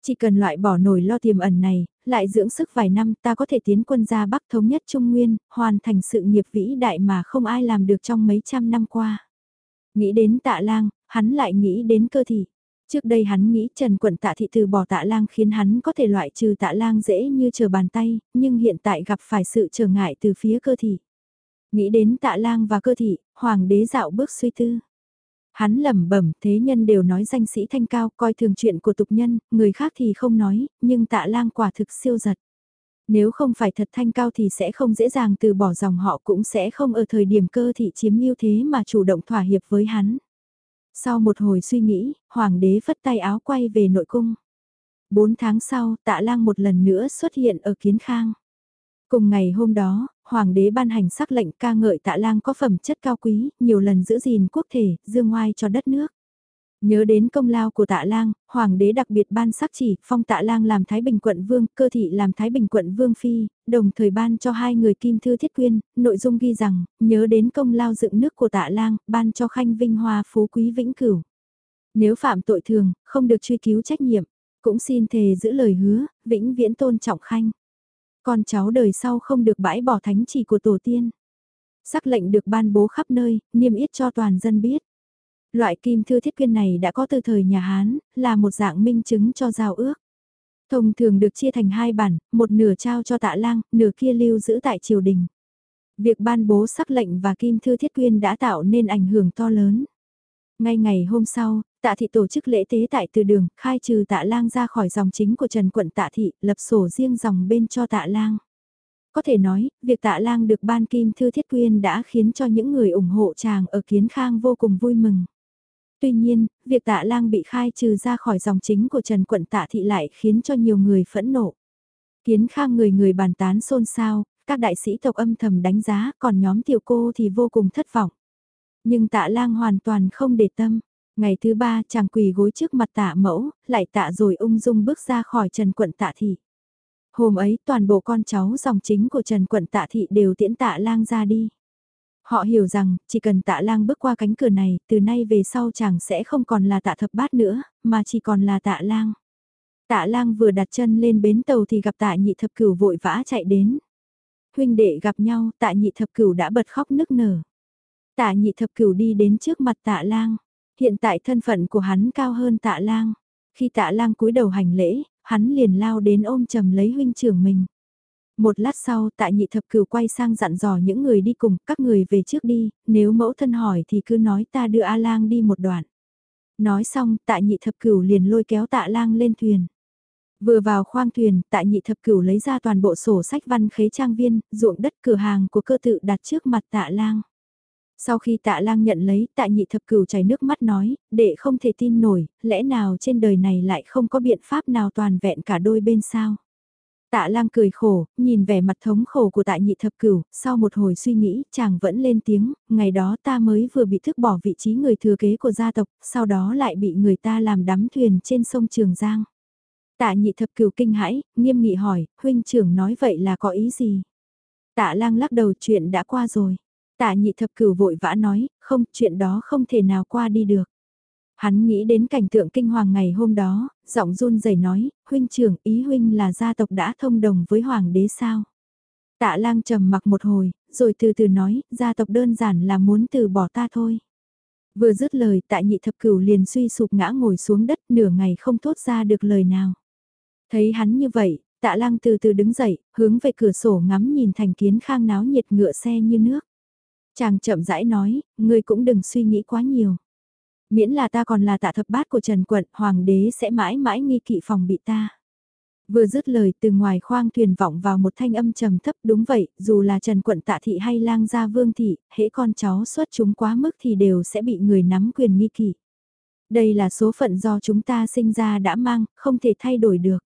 Chỉ cần loại bỏ nổi lo tiềm ẩn này, lại dưỡng sức vài năm ta có thể tiến quân ra Bắc thống nhất Trung Nguyên, hoàn thành sự nghiệp vĩ đại mà không ai làm được trong mấy trăm năm qua. Nghĩ đến tạ lang, hắn lại nghĩ đến cơ thị. Trước đây hắn nghĩ Trần Quận Tạ Thị từ bỏ Tạ Lang khiến hắn có thể loại trừ Tạ Lang dễ như chờ bàn tay, nhưng hiện tại gặp phải sự trở ngại từ phía cơ thị. Nghĩ đến Tạ Lang và cơ thị, Hoàng đế dạo bước suy tư. Hắn lẩm bẩm, thế nhân đều nói danh sĩ thanh cao, coi thường chuyện của tục nhân, người khác thì không nói, nhưng Tạ Lang quả thực siêu giật. Nếu không phải thật thanh cao thì sẽ không dễ dàng từ bỏ dòng họ cũng sẽ không ở thời điểm cơ thị chiếm ưu thế mà chủ động thỏa hiệp với hắn. Sau một hồi suy nghĩ, hoàng đế phất tay áo quay về nội cung. Bốn tháng sau, tạ lang một lần nữa xuất hiện ở kiến khang. Cùng ngày hôm đó, hoàng đế ban hành sắc lệnh ca ngợi tạ lang có phẩm chất cao quý, nhiều lần giữ gìn quốc thể, dương ngoai cho đất nước. Nhớ đến công lao của tạ lang, hoàng đế đặc biệt ban sắc chỉ, phong tạ lang làm Thái Bình quận vương, cơ thị làm Thái Bình quận vương phi, đồng thời ban cho hai người kim thư thiết quyên, nội dung ghi rằng, nhớ đến công lao dựng nước của tạ lang, ban cho khanh vinh hoa phú quý vĩnh cửu. Nếu phạm tội thường, không được truy cứu trách nhiệm, cũng xin thề giữ lời hứa, vĩnh viễn tôn trọng khanh. Con cháu đời sau không được bãi bỏ thánh chỉ của tổ tiên. Sắc lệnh được ban bố khắp nơi, niêm yết cho toàn dân biết. Loại kim thư thiết quyên này đã có từ thời nhà Hán, là một dạng minh chứng cho giao ước. Thông thường được chia thành hai bản, một nửa trao cho tạ lang, nửa kia lưu giữ tại triều đình. Việc ban bố sắc lệnh và kim thư thiết quyên đã tạo nên ảnh hưởng to lớn. Ngay ngày hôm sau, tạ thị tổ chức lễ tế tại từ đường, khai trừ tạ lang ra khỏi dòng chính của Trần Quận tạ thị, lập sổ riêng dòng bên cho tạ lang. Có thể nói, việc tạ lang được ban kim thư thiết quyên đã khiến cho những người ủng hộ chàng ở kiến khang vô cùng vui mừng. Tuy nhiên, việc tạ lang bị khai trừ ra khỏi dòng chính của Trần Quận tạ thị lại khiến cho nhiều người phẫn nộ. Kiến khang người người bàn tán xôn xao, các đại sĩ tộc âm thầm đánh giá, còn nhóm tiểu cô thì vô cùng thất vọng. Nhưng tạ lang hoàn toàn không để tâm. Ngày thứ ba chàng quỳ gối trước mặt tạ mẫu, lại tạ rồi ung dung bước ra khỏi Trần Quận tạ thị. Hôm ấy toàn bộ con cháu dòng chính của Trần Quận tạ thị đều tiễn tạ lang ra đi. Họ hiểu rằng, chỉ cần tạ lang bước qua cánh cửa này, từ nay về sau chàng sẽ không còn là tạ thập bát nữa, mà chỉ còn là tạ lang. Tạ lang vừa đặt chân lên bến tàu thì gặp tạ nhị thập cửu vội vã chạy đến. Huynh đệ gặp nhau, tạ nhị thập cửu đã bật khóc nức nở. Tạ nhị thập cửu đi đến trước mặt tạ lang. Hiện tại thân phận của hắn cao hơn tạ lang. Khi tạ lang cúi đầu hành lễ, hắn liền lao đến ôm chầm lấy huynh trưởng mình. Một lát sau tại nhị thập cửu quay sang dặn dò những người đi cùng, các người về trước đi, nếu mẫu thân hỏi thì cứ nói ta đưa A-lang đi một đoạn. Nói xong tại nhị thập cửu liền lôi kéo tạ lang lên thuyền. Vừa vào khoang thuyền, tại nhị thập cửu lấy ra toàn bộ sổ sách văn khế trang viên, ruộng đất cửa hàng của cơ tự đặt trước mặt tạ lang. Sau khi tạ lang nhận lấy, tạ nhị thập cửu chảy nước mắt nói, để không thể tin nổi, lẽ nào trên đời này lại không có biện pháp nào toàn vẹn cả đôi bên sao? Tạ lang cười khổ, nhìn vẻ mặt thống khổ của tạ nhị thập cửu, sau một hồi suy nghĩ, chàng vẫn lên tiếng, ngày đó ta mới vừa bị thức bỏ vị trí người thừa kế của gia tộc, sau đó lại bị người ta làm đắm thuyền trên sông Trường Giang. Tạ nhị thập cửu kinh hãi, nghiêm nghị hỏi, huynh trưởng nói vậy là có ý gì? Tạ lang lắc đầu chuyện đã qua rồi. Tạ nhị thập cửu vội vã nói, không, chuyện đó không thể nào qua đi được. Hắn nghĩ đến cảnh tượng kinh hoàng ngày hôm đó, giọng run rẩy nói, huynh trưởng ý huynh là gia tộc đã thông đồng với hoàng đế sao. Tạ lang trầm mặc một hồi, rồi từ từ nói, gia tộc đơn giản là muốn từ bỏ ta thôi. Vừa dứt lời tạ nhị thập cửu liền suy sụp ngã ngồi xuống đất nửa ngày không thốt ra được lời nào. Thấy hắn như vậy, tạ lang từ từ đứng dậy, hướng về cửa sổ ngắm nhìn thành kiến khang náo nhiệt ngựa xe như nước. Chàng chậm rãi nói, ngươi cũng đừng suy nghĩ quá nhiều. Miễn là ta còn là tạ thập bát của Trần Quận, hoàng đế sẽ mãi mãi nghi kỵ phòng bị ta. Vừa dứt lời từ ngoài khoang thuyền vọng vào một thanh âm trầm thấp đúng vậy, dù là Trần Quận Tạ Thị hay lang gia vương thị, hễ con cháu xuất chúng quá mức thì đều sẽ bị người nắm quyền nghi kỵ. Đây là số phận do chúng ta sinh ra đã mang, không thể thay đổi được.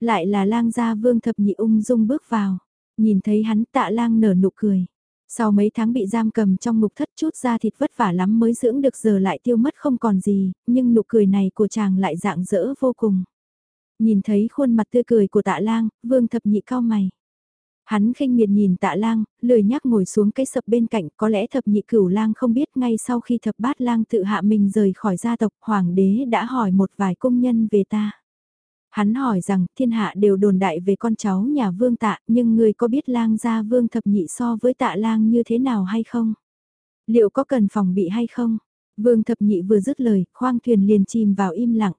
Lại là lang gia vương thập nhị ung dung bước vào, nhìn thấy hắn tạ lang nở nụ cười. Sau mấy tháng bị giam cầm trong ngục thất chút ra thịt vất vả lắm mới dưỡng được giờ lại tiêu mất không còn gì, nhưng nụ cười này của chàng lại dạng dỡ vô cùng. Nhìn thấy khuôn mặt tươi cười của tạ lang, vương thập nhị cao mày. Hắn khinh miệt nhìn tạ lang, lười nhắc ngồi xuống cái sập bên cạnh, có lẽ thập nhị cửu lang không biết ngay sau khi thập bát lang tự hạ mình rời khỏi gia tộc, hoàng đế đã hỏi một vài công nhân về ta. Hắn hỏi rằng thiên hạ đều đồn đại về con cháu nhà vương tạ, nhưng người có biết lang gia vương thập nhị so với tạ lang như thế nào hay không? Liệu có cần phòng bị hay không? Vương thập nhị vừa dứt lời, khoang thuyền liền chìm vào im lặng.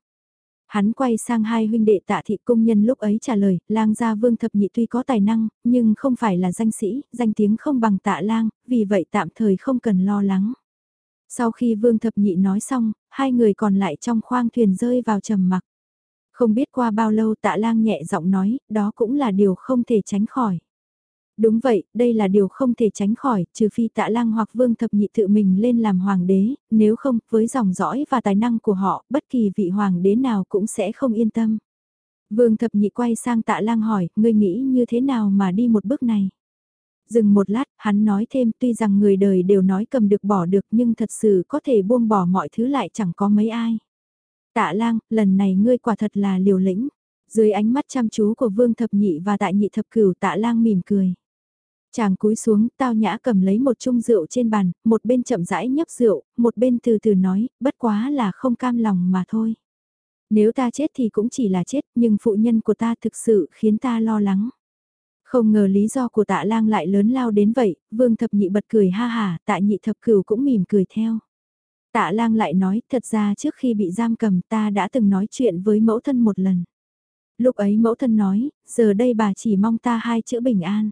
Hắn quay sang hai huynh đệ tạ thị công nhân lúc ấy trả lời, lang gia vương thập nhị tuy có tài năng, nhưng không phải là danh sĩ, danh tiếng không bằng tạ lang, vì vậy tạm thời không cần lo lắng. Sau khi vương thập nhị nói xong, hai người còn lại trong khoang thuyền rơi vào trầm mặc. Không biết qua bao lâu tạ lang nhẹ giọng nói, đó cũng là điều không thể tránh khỏi. Đúng vậy, đây là điều không thể tránh khỏi, trừ phi tạ lang hoặc vương thập nhị tự mình lên làm hoàng đế, nếu không, với dòng dõi và tài năng của họ, bất kỳ vị hoàng đế nào cũng sẽ không yên tâm. Vương thập nhị quay sang tạ lang hỏi, ngươi nghĩ như thế nào mà đi một bước này? Dừng một lát, hắn nói thêm tuy rằng người đời đều nói cầm được bỏ được nhưng thật sự có thể buông bỏ mọi thứ lại chẳng có mấy ai. Tạ lang, lần này ngươi quả thật là liều lĩnh. Dưới ánh mắt chăm chú của vương thập nhị và tại nhị thập cửu tạ lang mỉm cười. Chàng cúi xuống, tao nhã cầm lấy một chung rượu trên bàn, một bên chậm rãi nhấp rượu, một bên từ từ nói, bất quá là không cam lòng mà thôi. Nếu ta chết thì cũng chỉ là chết, nhưng phụ nhân của ta thực sự khiến ta lo lắng. Không ngờ lý do của tạ lang lại lớn lao đến vậy, vương thập nhị bật cười ha hà, tạ nhị thập cửu cũng mỉm cười theo. Tạ lang lại nói, thật ra trước khi bị giam cầm ta đã từng nói chuyện với mẫu thân một lần. Lúc ấy mẫu thân nói, giờ đây bà chỉ mong ta hai chữ bình an.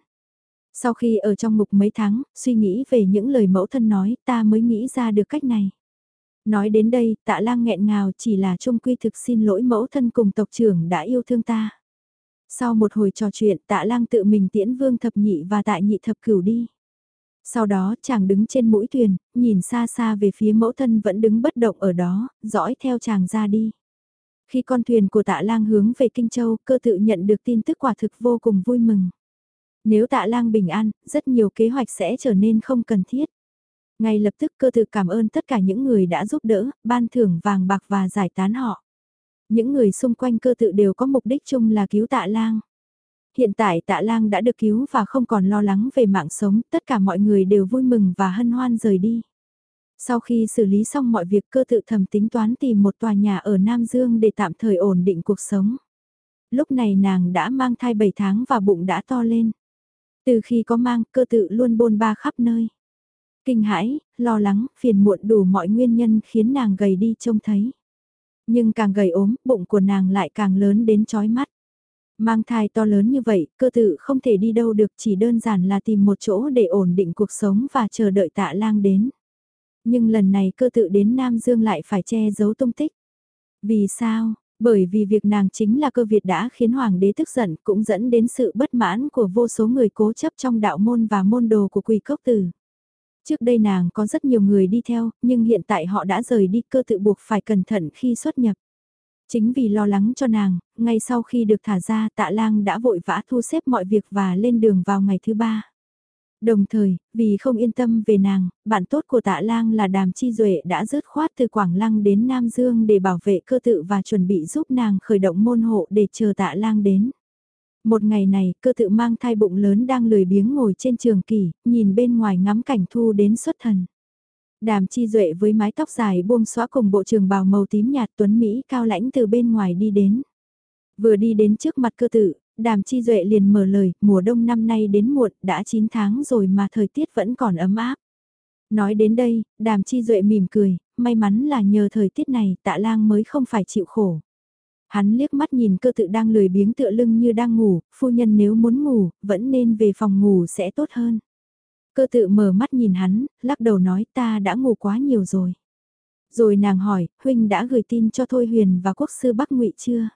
Sau khi ở trong ngục mấy tháng, suy nghĩ về những lời mẫu thân nói, ta mới nghĩ ra được cách này. Nói đến đây, tạ lang nghẹn ngào chỉ là trung quy thực xin lỗi mẫu thân cùng tộc trưởng đã yêu thương ta. Sau một hồi trò chuyện tạ lang tự mình tiễn vương thập nhị và tại nhị thập cửu đi. Sau đó chàng đứng trên mũi thuyền, nhìn xa xa về phía mẫu thân vẫn đứng bất động ở đó, dõi theo chàng ra đi. Khi con thuyền của tạ lang hướng về Kinh Châu, cơ tự nhận được tin tức quả thực vô cùng vui mừng. Nếu tạ lang bình an, rất nhiều kế hoạch sẽ trở nên không cần thiết. Ngay lập tức cơ tự cảm ơn tất cả những người đã giúp đỡ, ban thưởng vàng bạc và giải tán họ. Những người xung quanh cơ tự đều có mục đích chung là cứu tạ lang. Hiện tại tạ lang đã được cứu và không còn lo lắng về mạng sống, tất cả mọi người đều vui mừng và hân hoan rời đi. Sau khi xử lý xong mọi việc cơ tự thầm tính toán tìm một tòa nhà ở Nam Dương để tạm thời ổn định cuộc sống. Lúc này nàng đã mang thai 7 tháng và bụng đã to lên. Từ khi có mang cơ tự luôn bôn ba khắp nơi. Kinh hãi, lo lắng, phiền muộn đủ mọi nguyên nhân khiến nàng gầy đi trông thấy. Nhưng càng gầy ốm, bụng của nàng lại càng lớn đến chói mắt. Mang thai to lớn như vậy, cơ tự không thể đi đâu được chỉ đơn giản là tìm một chỗ để ổn định cuộc sống và chờ đợi tạ lang đến. Nhưng lần này cơ tự đến Nam Dương lại phải che giấu tung tích. Vì sao? Bởi vì việc nàng chính là cơ Việt đã khiến Hoàng đế tức giận cũng dẫn đến sự bất mãn của vô số người cố chấp trong đạo môn và môn đồ của quỳ cốc tử. Trước đây nàng có rất nhiều người đi theo, nhưng hiện tại họ đã rời đi cơ tự buộc phải cẩn thận khi xuất nhập. Chính vì lo lắng cho nàng, ngay sau khi được thả ra tạ lang đã vội vã thu xếp mọi việc và lên đường vào ngày thứ ba. Đồng thời, vì không yên tâm về nàng, bạn tốt của tạ lang là đàm chi duệ đã rớt khoát từ Quảng Lăng đến Nam Dương để bảo vệ cơ tự và chuẩn bị giúp nàng khởi động môn hộ để chờ tạ lang đến. Một ngày này, cơ tự mang thai bụng lớn đang lười biếng ngồi trên trường kỳ, nhìn bên ngoài ngắm cảnh thu đến xuất thần. Đàm chi duệ với mái tóc dài buông xóa cùng bộ trường bào màu tím nhạt tuấn Mỹ cao lãnh từ bên ngoài đi đến. Vừa đi đến trước mặt cơ tự, đàm chi duệ liền mở lời, mùa đông năm nay đến muộn, đã 9 tháng rồi mà thời tiết vẫn còn ấm áp. Nói đến đây, đàm chi duệ mỉm cười, may mắn là nhờ thời tiết này tạ lang mới không phải chịu khổ. Hắn liếc mắt nhìn cơ tự đang lười biếng tựa lưng như đang ngủ, phu nhân nếu muốn ngủ, vẫn nên về phòng ngủ sẽ tốt hơn. Cơ tự mở mắt nhìn hắn, lắc đầu nói ta đã ngủ quá nhiều rồi. Rồi nàng hỏi, huynh đã gửi tin cho Thôi Huyền và quốc sư Bắc Ngụy chưa?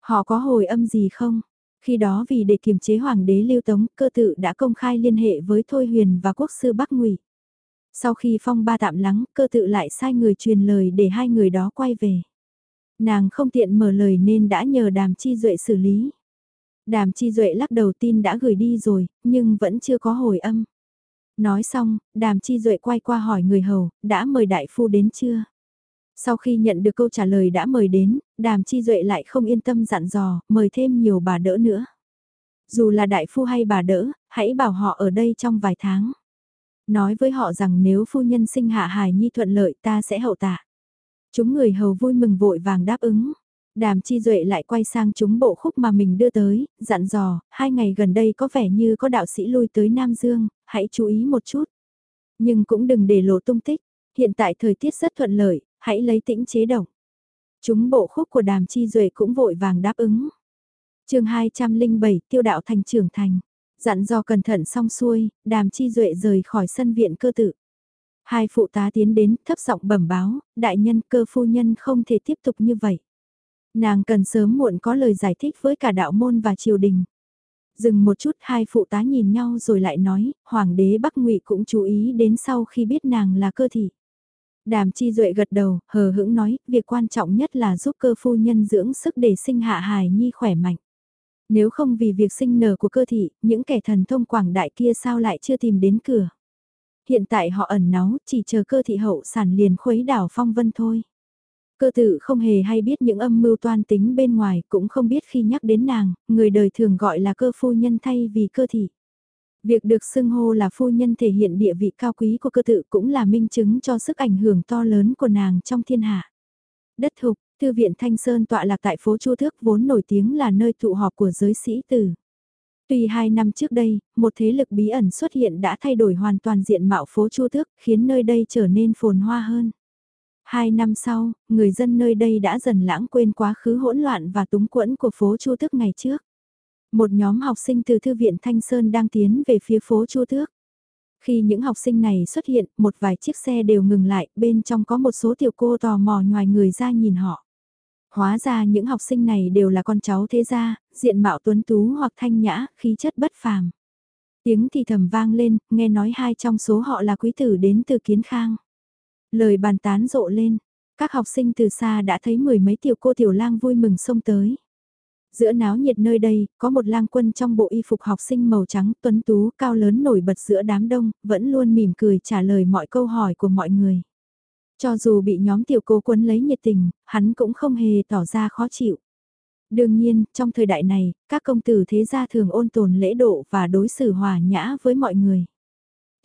Họ có hồi âm gì không? Khi đó vì để kiềm chế hoàng đế lưu tống, cơ tự đã công khai liên hệ với Thôi Huyền và quốc sư Bắc Ngụy. Sau khi phong ba tạm lắng, cơ tự lại sai người truyền lời để hai người đó quay về. Nàng không tiện mở lời nên đã nhờ đàm chi duệ xử lý. Đàm chi duệ lắc đầu tin đã gửi đi rồi, nhưng vẫn chưa có hồi âm. Nói xong, đàm chi duệ quay qua hỏi người hầu, đã mời đại phu đến chưa? Sau khi nhận được câu trả lời đã mời đến, đàm chi duệ lại không yên tâm dặn dò, mời thêm nhiều bà đỡ nữa. Dù là đại phu hay bà đỡ, hãy bảo họ ở đây trong vài tháng. Nói với họ rằng nếu phu nhân sinh hạ hài nhi thuận lợi ta sẽ hậu tạ. Chúng người hầu vui mừng vội vàng đáp ứng. Đàm chi duệ lại quay sang chúng bộ khúc mà mình đưa tới, dặn dò, hai ngày gần đây có vẻ như có đạo sĩ lui tới Nam Dương, hãy chú ý một chút. Nhưng cũng đừng để lộ tung tích, hiện tại thời tiết rất thuận lợi, hãy lấy tĩnh chế động. Chúng bộ khúc của đàm chi duệ cũng vội vàng đáp ứng. chương 207 tiêu đạo thành trưởng thành. Dặn dò cẩn thận xong xuôi, đàm chi duệ rời khỏi sân viện cơ tự. Hai phụ tá tiến đến, thấp giọng bẩm báo, đại nhân cơ phu nhân không thể tiếp tục như vậy. Nàng cần sớm muộn có lời giải thích với cả đạo môn và triều đình. Dừng một chút hai phụ tá nhìn nhau rồi lại nói, hoàng đế Bắc ngụy cũng chú ý đến sau khi biết nàng là cơ thị. Đàm chi duệ gật đầu, hờ hững nói, việc quan trọng nhất là giúp cơ phu nhân dưỡng sức để sinh hạ hài nhi khỏe mạnh. Nếu không vì việc sinh nở của cơ thị, những kẻ thần thông quảng đại kia sao lại chưa tìm đến cửa. Hiện tại họ ẩn náu, chỉ chờ cơ thị hậu sản liền khuấy đảo phong vân thôi. Cơ tự không hề hay biết những âm mưu toan tính bên ngoài, cũng không biết khi nhắc đến nàng, người đời thường gọi là cơ phu nhân thay vì cơ thị. Việc được xưng hô là phu nhân thể hiện địa vị cao quý của cơ tự cũng là minh chứng cho sức ảnh hưởng to lớn của nàng trong thiên hạ. Đất thục, Thư viện Thanh Sơn tọa lạc tại phố Chu Thước vốn nổi tiếng là nơi tụ họp của giới sĩ tử. Tuy hai năm trước đây, một thế lực bí ẩn xuất hiện đã thay đổi hoàn toàn diện mạo phố Chu Thước, khiến nơi đây trở nên phồn hoa hơn. Hai năm sau, người dân nơi đây đã dần lãng quên quá khứ hỗn loạn và túng quẫn của phố Chu Tước ngày trước. Một nhóm học sinh từ Thư viện Thanh Sơn đang tiến về phía phố Chu Tước. Khi những học sinh này xuất hiện, một vài chiếc xe đều ngừng lại, bên trong có một số tiểu cô tò mò ngoài người ra nhìn họ. Hóa ra những học sinh này đều là con cháu thế gia, diện mạo tuấn tú hoặc thanh nhã, khí chất bất phàm. Tiếng thì thầm vang lên, nghe nói hai trong số họ là quý tử đến từ Kiến Khang. Lời bàn tán rộ lên, các học sinh từ xa đã thấy mười mấy tiểu cô tiểu lang vui mừng xông tới. Giữa náo nhiệt nơi đây, có một lang quân trong bộ y phục học sinh màu trắng tuấn tú cao lớn nổi bật giữa đám đông, vẫn luôn mỉm cười trả lời mọi câu hỏi của mọi người. Cho dù bị nhóm tiểu cô quân lấy nhiệt tình, hắn cũng không hề tỏ ra khó chịu. Đương nhiên, trong thời đại này, các công tử thế gia thường ôn tồn lễ độ và đối xử hòa nhã với mọi người.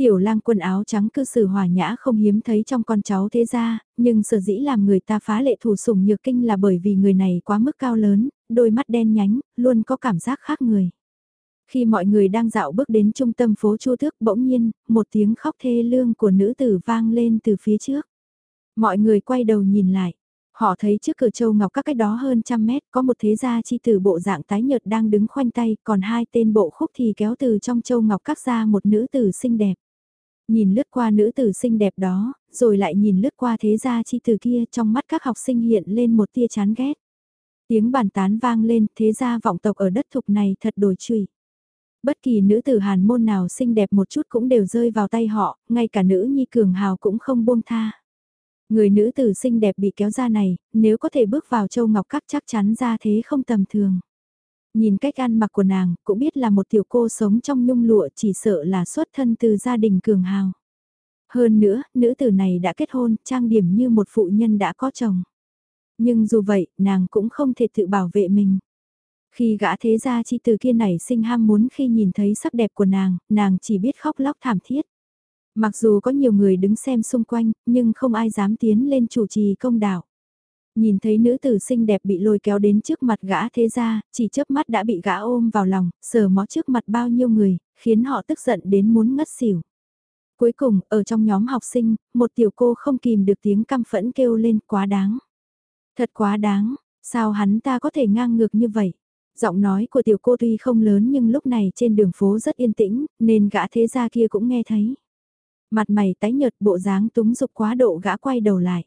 Tiểu lang quần áo trắng cư xử hòa nhã không hiếm thấy trong con cháu thế gia, nhưng sở dĩ làm người ta phá lệ thủ sủng nhược kinh là bởi vì người này quá mức cao lớn, đôi mắt đen nhánh, luôn có cảm giác khác người. Khi mọi người đang dạo bước đến trung tâm phố Chu Thước bỗng nhiên, một tiếng khóc thê lương của nữ tử vang lên từ phía trước. Mọi người quay đầu nhìn lại. Họ thấy trước cửa châu ngọc các cách đó hơn trăm mét có một thế gia chi tử bộ dạng tái nhợt đang đứng khoanh tay, còn hai tên bộ khúc thì kéo từ trong châu ngọc các ra một nữ tử xinh đẹp. Nhìn lướt qua nữ tử xinh đẹp đó, rồi lại nhìn lướt qua thế gia chi tử kia trong mắt các học sinh hiện lên một tia chán ghét. Tiếng bàn tán vang lên, thế gia vọng tộc ở đất thục này thật đổi trùy. Bất kỳ nữ tử hàn môn nào xinh đẹp một chút cũng đều rơi vào tay họ, ngay cả nữ nhi cường hào cũng không buông tha. Người nữ tử xinh đẹp bị kéo ra này, nếu có thể bước vào châu ngọc các chắc chắn ra thế không tầm thường. Nhìn cách ăn mặc của nàng, cũng biết là một tiểu cô sống trong nhung lụa chỉ sợ là xuất thân từ gia đình cường hào. Hơn nữa, nữ tử này đã kết hôn, trang điểm như một phụ nhân đã có chồng. Nhưng dù vậy, nàng cũng không thể tự bảo vệ mình. Khi gã thế gia chi từ kia nảy sinh ham muốn khi nhìn thấy sắc đẹp của nàng, nàng chỉ biết khóc lóc thảm thiết. Mặc dù có nhiều người đứng xem xung quanh, nhưng không ai dám tiến lên chủ trì công đạo. Nhìn thấy nữ tử xinh đẹp bị lôi kéo đến trước mặt gã thế gia, chỉ chớp mắt đã bị gã ôm vào lòng, sờ mó trước mặt bao nhiêu người, khiến họ tức giận đến muốn ngất xỉu. Cuối cùng, ở trong nhóm học sinh, một tiểu cô không kìm được tiếng căm phẫn kêu lên quá đáng. Thật quá đáng, sao hắn ta có thể ngang ngược như vậy? Giọng nói của tiểu cô tuy không lớn nhưng lúc này trên đường phố rất yên tĩnh, nên gã thế gia kia cũng nghe thấy. Mặt mày tái nhợt bộ dáng túng dục quá độ gã quay đầu lại.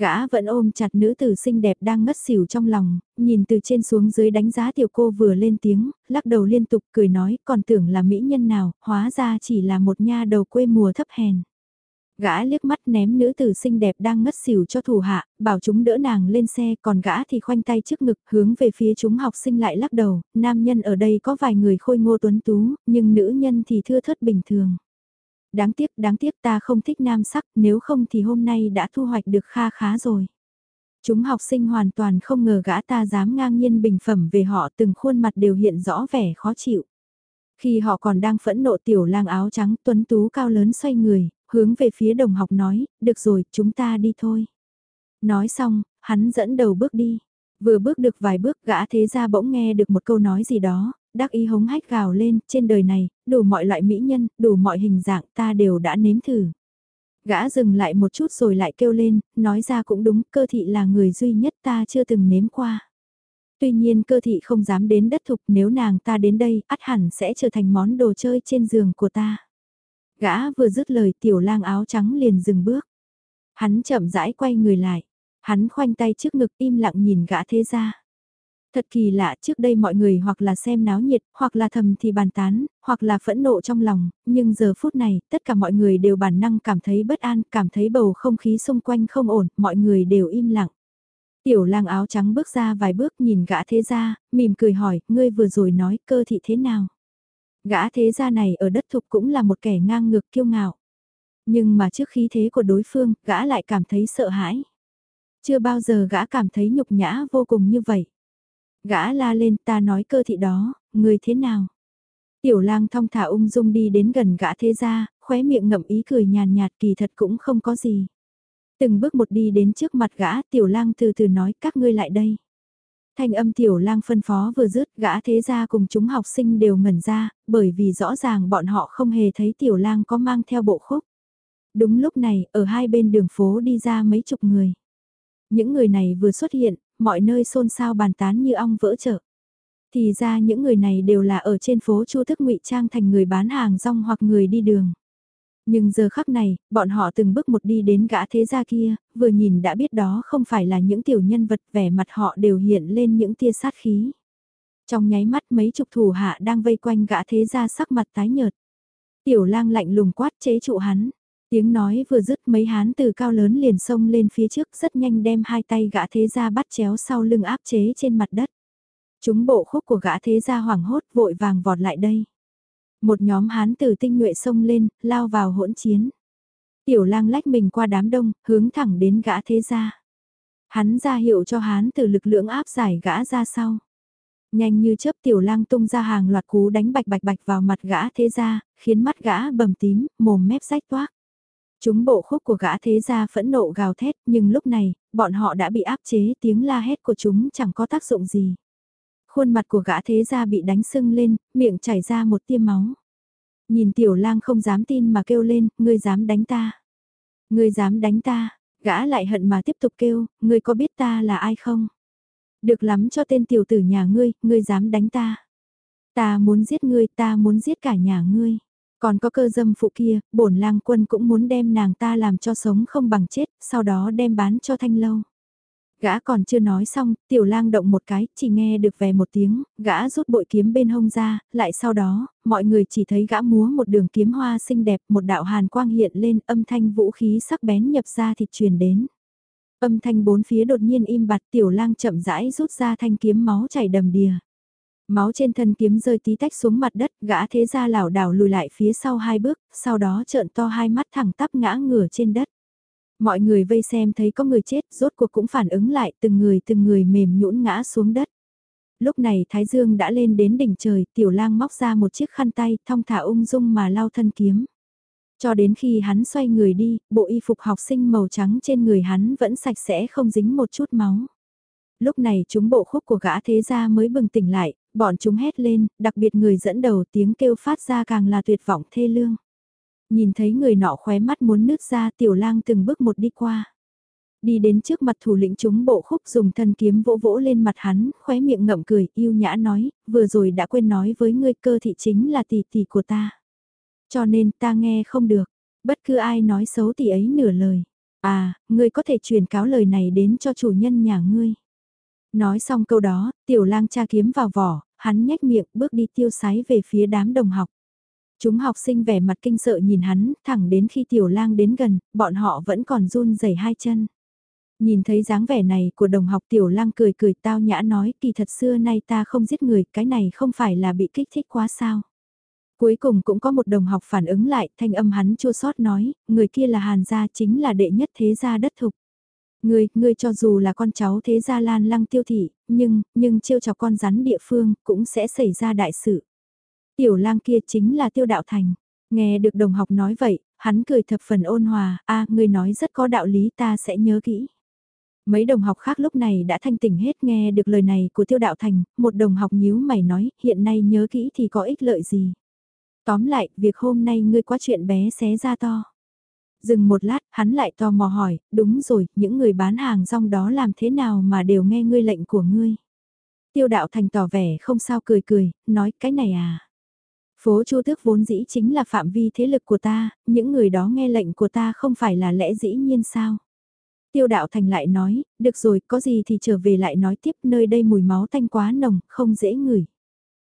Gã vẫn ôm chặt nữ tử xinh đẹp đang ngất xỉu trong lòng, nhìn từ trên xuống dưới đánh giá tiểu cô vừa lên tiếng, lắc đầu liên tục cười nói còn tưởng là mỹ nhân nào, hóa ra chỉ là một nha đầu quê mùa thấp hèn. Gã liếc mắt ném nữ tử xinh đẹp đang ngất xỉu cho thủ hạ, bảo chúng đỡ nàng lên xe, còn gã thì khoanh tay trước ngực, hướng về phía chúng học sinh lại lắc đầu, nam nhân ở đây có vài người khôi ngô tuấn tú, nhưng nữ nhân thì thưa thớt bình thường. Đáng tiếc, đáng tiếc ta không thích nam sắc, nếu không thì hôm nay đã thu hoạch được kha khá rồi. Chúng học sinh hoàn toàn không ngờ gã ta dám ngang nhiên bình phẩm về họ từng khuôn mặt đều hiện rõ vẻ khó chịu. Khi họ còn đang phẫn nộ tiểu lang áo trắng tuấn tú cao lớn xoay người, hướng về phía đồng học nói, được rồi, chúng ta đi thôi. Nói xong, hắn dẫn đầu bước đi. Vừa bước được vài bước gã thế ra bỗng nghe được một câu nói gì đó, đắc ý hống hách gào lên, trên đời này, đủ mọi loại mỹ nhân, đủ mọi hình dạng ta đều đã nếm thử. Gã dừng lại một chút rồi lại kêu lên, nói ra cũng đúng, cơ thị là người duy nhất ta chưa từng nếm qua. Tuy nhiên cơ thị không dám đến đất thục nếu nàng ta đến đây, ắt hẳn sẽ trở thành món đồ chơi trên giường của ta. Gã vừa dứt lời tiểu lang áo trắng liền dừng bước. Hắn chậm rãi quay người lại. Hắn khoanh tay trước ngực im lặng nhìn gã thế ra. Thật kỳ lạ trước đây mọi người hoặc là xem náo nhiệt, hoặc là thầm thì bàn tán, hoặc là phẫn nộ trong lòng, nhưng giờ phút này, tất cả mọi người đều bản năng cảm thấy bất an, cảm thấy bầu không khí xung quanh không ổn, mọi người đều im lặng. Tiểu lang áo trắng bước ra vài bước nhìn gã thế gia mỉm cười hỏi, ngươi vừa rồi nói cơ thị thế nào? Gã thế gia này ở đất thục cũng là một kẻ ngang ngược kiêu ngạo. Nhưng mà trước khí thế của đối phương, gã lại cảm thấy sợ hãi. Chưa bao giờ gã cảm thấy nhục nhã vô cùng như vậy. Gã la lên ta nói cơ thị đó, người thế nào? Tiểu lang thong thả ung dung đi đến gần gã thế gia, khóe miệng ngậm ý cười nhàn nhạt kỳ thật cũng không có gì. Từng bước một đi đến trước mặt gã, tiểu lang từ từ nói các ngươi lại đây. Thanh âm tiểu lang phân phó vừa dứt gã thế gia cùng chúng học sinh đều ngẩn ra, bởi vì rõ ràng bọn họ không hề thấy tiểu lang có mang theo bộ khúc. Đúng lúc này, ở hai bên đường phố đi ra mấy chục người. Những người này vừa xuất hiện, mọi nơi xôn xao bàn tán như ong vỡ chợ. Thì ra những người này đều là ở trên phố Chu Thức ngụy trang thành người bán hàng rong hoặc người đi đường. Nhưng giờ khắc này, bọn họ từng bước một đi đến gã thế gia kia, vừa nhìn đã biết đó không phải là những tiểu nhân vật vẻ mặt họ đều hiện lên những tia sát khí. Trong nháy mắt mấy chục thủ hạ đang vây quanh gã thế gia sắc mặt tái nhợt. Tiểu lang lạnh lùng quát chế trụ hắn. Tiếng nói vừa dứt mấy hán từ cao lớn liền xông lên phía trước rất nhanh đem hai tay gã thế gia bắt chéo sau lưng áp chế trên mặt đất. Chúng bộ khúc của gã thế gia hoảng hốt vội vàng vọt lại đây. Một nhóm hán từ tinh nhuệ xông lên, lao vào hỗn chiến. Tiểu lang lách mình qua đám đông, hướng thẳng đến gã thế gia. Hắn ra hiệu cho hán từ lực lượng áp giải gã ra sau. Nhanh như chớp tiểu lang tung ra hàng loạt cú đánh bạch bạch bạch vào mặt gã thế gia, khiến mắt gã bầm tím, mồm mép rách toác. Chúng bộ khúc của gã thế gia phẫn nộ gào thét, nhưng lúc này, bọn họ đã bị áp chế tiếng la hét của chúng chẳng có tác dụng gì khuôn mặt của gã thế gia bị đánh sưng lên, miệng chảy ra một tia máu. Nhìn tiểu lang không dám tin mà kêu lên, ngươi dám đánh ta. Ngươi dám đánh ta, gã lại hận mà tiếp tục kêu, ngươi có biết ta là ai không? Được lắm cho tên tiểu tử nhà ngươi, ngươi dám đánh ta. Ta muốn giết ngươi, ta muốn giết cả nhà ngươi. Còn có cơ dâm phụ kia, bổn lang quân cũng muốn đem nàng ta làm cho sống không bằng chết, sau đó đem bán cho thanh lâu. Gã còn chưa nói xong, tiểu lang động một cái, chỉ nghe được về một tiếng, gã rút bội kiếm bên hông ra, lại sau đó, mọi người chỉ thấy gã múa một đường kiếm hoa xinh đẹp, một đạo hàn quang hiện lên, âm thanh vũ khí sắc bén nhập ra thịt truyền đến. Âm thanh bốn phía đột nhiên im bặt tiểu lang chậm rãi rút ra thanh kiếm máu chảy đầm đìa. Máu trên thân kiếm rơi tí tách xuống mặt đất, gã thế ra lảo đảo lùi lại phía sau hai bước, sau đó trợn to hai mắt thẳng tắp ngã ngửa trên đất. Mọi người vây xem thấy có người chết, rốt cuộc cũng phản ứng lại, từng người từng người mềm nhũn ngã xuống đất. Lúc này Thái Dương đã lên đến đỉnh trời, tiểu lang móc ra một chiếc khăn tay, thong thả ung dung mà lau thân kiếm. Cho đến khi hắn xoay người đi, bộ y phục học sinh màu trắng trên người hắn vẫn sạch sẽ không dính một chút máu. Lúc này chúng bộ khúc của gã thế gia mới bừng tỉnh lại, bọn chúng hét lên, đặc biệt người dẫn đầu tiếng kêu phát ra càng là tuyệt vọng thê lương. Nhìn thấy người nọ khóe mắt muốn nứt ra tiểu lang từng bước một đi qua. Đi đến trước mặt thủ lĩnh chúng bộ khúc dùng thân kiếm vỗ vỗ lên mặt hắn, khóe miệng ngậm cười, yêu nhã nói, vừa rồi đã quên nói với ngươi cơ thị chính là tỷ tỷ của ta. Cho nên ta nghe không được, bất cứ ai nói xấu tỷ ấy nửa lời. À, ngươi có thể truyền cáo lời này đến cho chủ nhân nhà ngươi. Nói xong câu đó, tiểu lang cha kiếm vào vỏ, hắn nhếch miệng bước đi tiêu sái về phía đám đồng học. Chúng học sinh vẻ mặt kinh sợ nhìn hắn, thẳng đến khi tiểu lang đến gần, bọn họ vẫn còn run rẩy hai chân. Nhìn thấy dáng vẻ này của đồng học tiểu lang cười cười tao nhã nói kỳ thật xưa nay ta không giết người, cái này không phải là bị kích thích quá sao. Cuối cùng cũng có một đồng học phản ứng lại, thanh âm hắn chua sót nói, người kia là Hàn gia chính là đệ nhất thế gia đất thục. Ngươi, ngươi cho dù là con cháu thế gia lan lăng tiêu thị, nhưng, nhưng trêu chọc con rắn địa phương cũng sẽ xảy ra đại sự. Tiểu lang kia chính là tiêu đạo thành. Nghe được đồng học nói vậy, hắn cười thập phần ôn hòa, a ngươi nói rất có đạo lý ta sẽ nhớ kỹ. Mấy đồng học khác lúc này đã thanh tỉnh hết nghe được lời này của tiêu đạo thành, một đồng học nhíu mày nói, hiện nay nhớ kỹ thì có ích lợi gì. Tóm lại, việc hôm nay ngươi quá chuyện bé xé ra to. Dừng một lát, hắn lại tò mò hỏi, đúng rồi, những người bán hàng rong đó làm thế nào mà đều nghe ngươi lệnh của ngươi. Tiêu đạo thành tỏ vẻ không sao cười cười, nói cái này à. Phố Chu Tước vốn dĩ chính là phạm vi thế lực của ta, những người đó nghe lệnh của ta không phải là lẽ dĩ nhiên sao. Tiêu đạo thành lại nói, được rồi, có gì thì trở về lại nói tiếp nơi đây mùi máu tanh quá nồng, không dễ ngửi.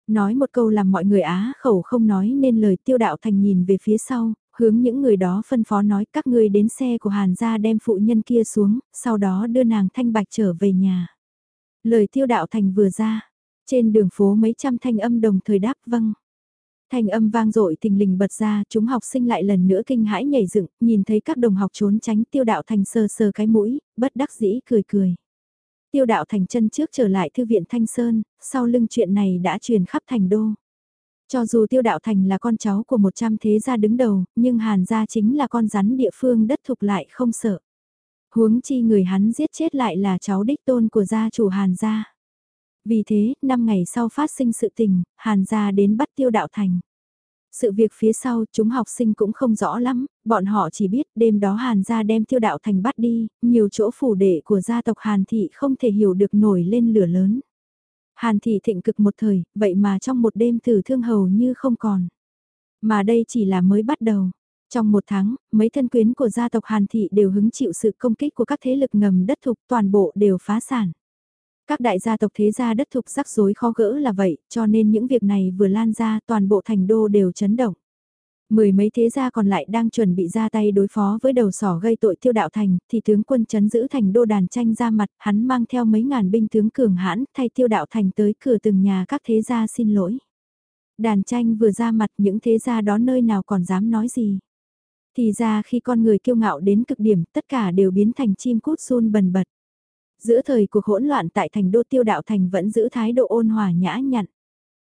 Nói một câu làm mọi người á khẩu không nói nên lời tiêu đạo thành nhìn về phía sau, hướng những người đó phân phó nói các ngươi đến xe của Hàn gia đem phụ nhân kia xuống, sau đó đưa nàng thanh bạch trở về nhà. Lời tiêu đạo thành vừa ra, trên đường phố mấy trăm thanh âm đồng thời đáp vâng. Thanh âm vang dội thình lình bật ra, chúng học sinh lại lần nữa kinh hãi nhảy dựng, nhìn thấy các đồng học trốn tránh tiêu đạo thành sờ sờ cái mũi, bất đắc dĩ cười cười. Tiêu đạo thành chân trước trở lại thư viện Thanh Sơn, sau lưng chuyện này đã truyền khắp thành đô. Cho dù tiêu đạo thành là con cháu của một trăm thế gia đứng đầu, nhưng hàn gia chính là con rắn địa phương đất thục lại không sợ. Huống chi người hắn giết chết lại là cháu đích tôn của gia chủ hàn gia. Vì thế, năm ngày sau phát sinh sự tình, hàn gia đến bắt tiêu đạo thành. Sự việc phía sau chúng học sinh cũng không rõ lắm, bọn họ chỉ biết đêm đó Hàn gia đem tiêu đạo thành bắt đi, nhiều chỗ phủ đệ của gia tộc Hàn thị không thể hiểu được nổi lên lửa lớn. Hàn thị thịnh cực một thời, vậy mà trong một đêm tử thương hầu như không còn. Mà đây chỉ là mới bắt đầu. Trong một tháng, mấy thân quyến của gia tộc Hàn thị đều hứng chịu sự công kích của các thế lực ngầm đất thục toàn bộ đều phá sản. Các đại gia tộc thế gia đất thục rắc rối khó gỡ là vậy, cho nên những việc này vừa lan ra toàn bộ thành đô đều chấn động. Mười mấy thế gia còn lại đang chuẩn bị ra tay đối phó với đầu sỏ gây tội tiêu đạo thành, thì tướng quân chấn giữ thành đô đàn tranh ra mặt, hắn mang theo mấy ngàn binh tướng cường hãn, thay tiêu đạo thành tới cửa từng nhà các thế gia xin lỗi. Đàn tranh vừa ra mặt những thế gia đó nơi nào còn dám nói gì. Thì ra khi con người kiêu ngạo đến cực điểm, tất cả đều biến thành chim cút run bần bật. Giữa thời cuộc hỗn loạn tại thành đô tiêu đạo thành vẫn giữ thái độ ôn hòa nhã nhặn.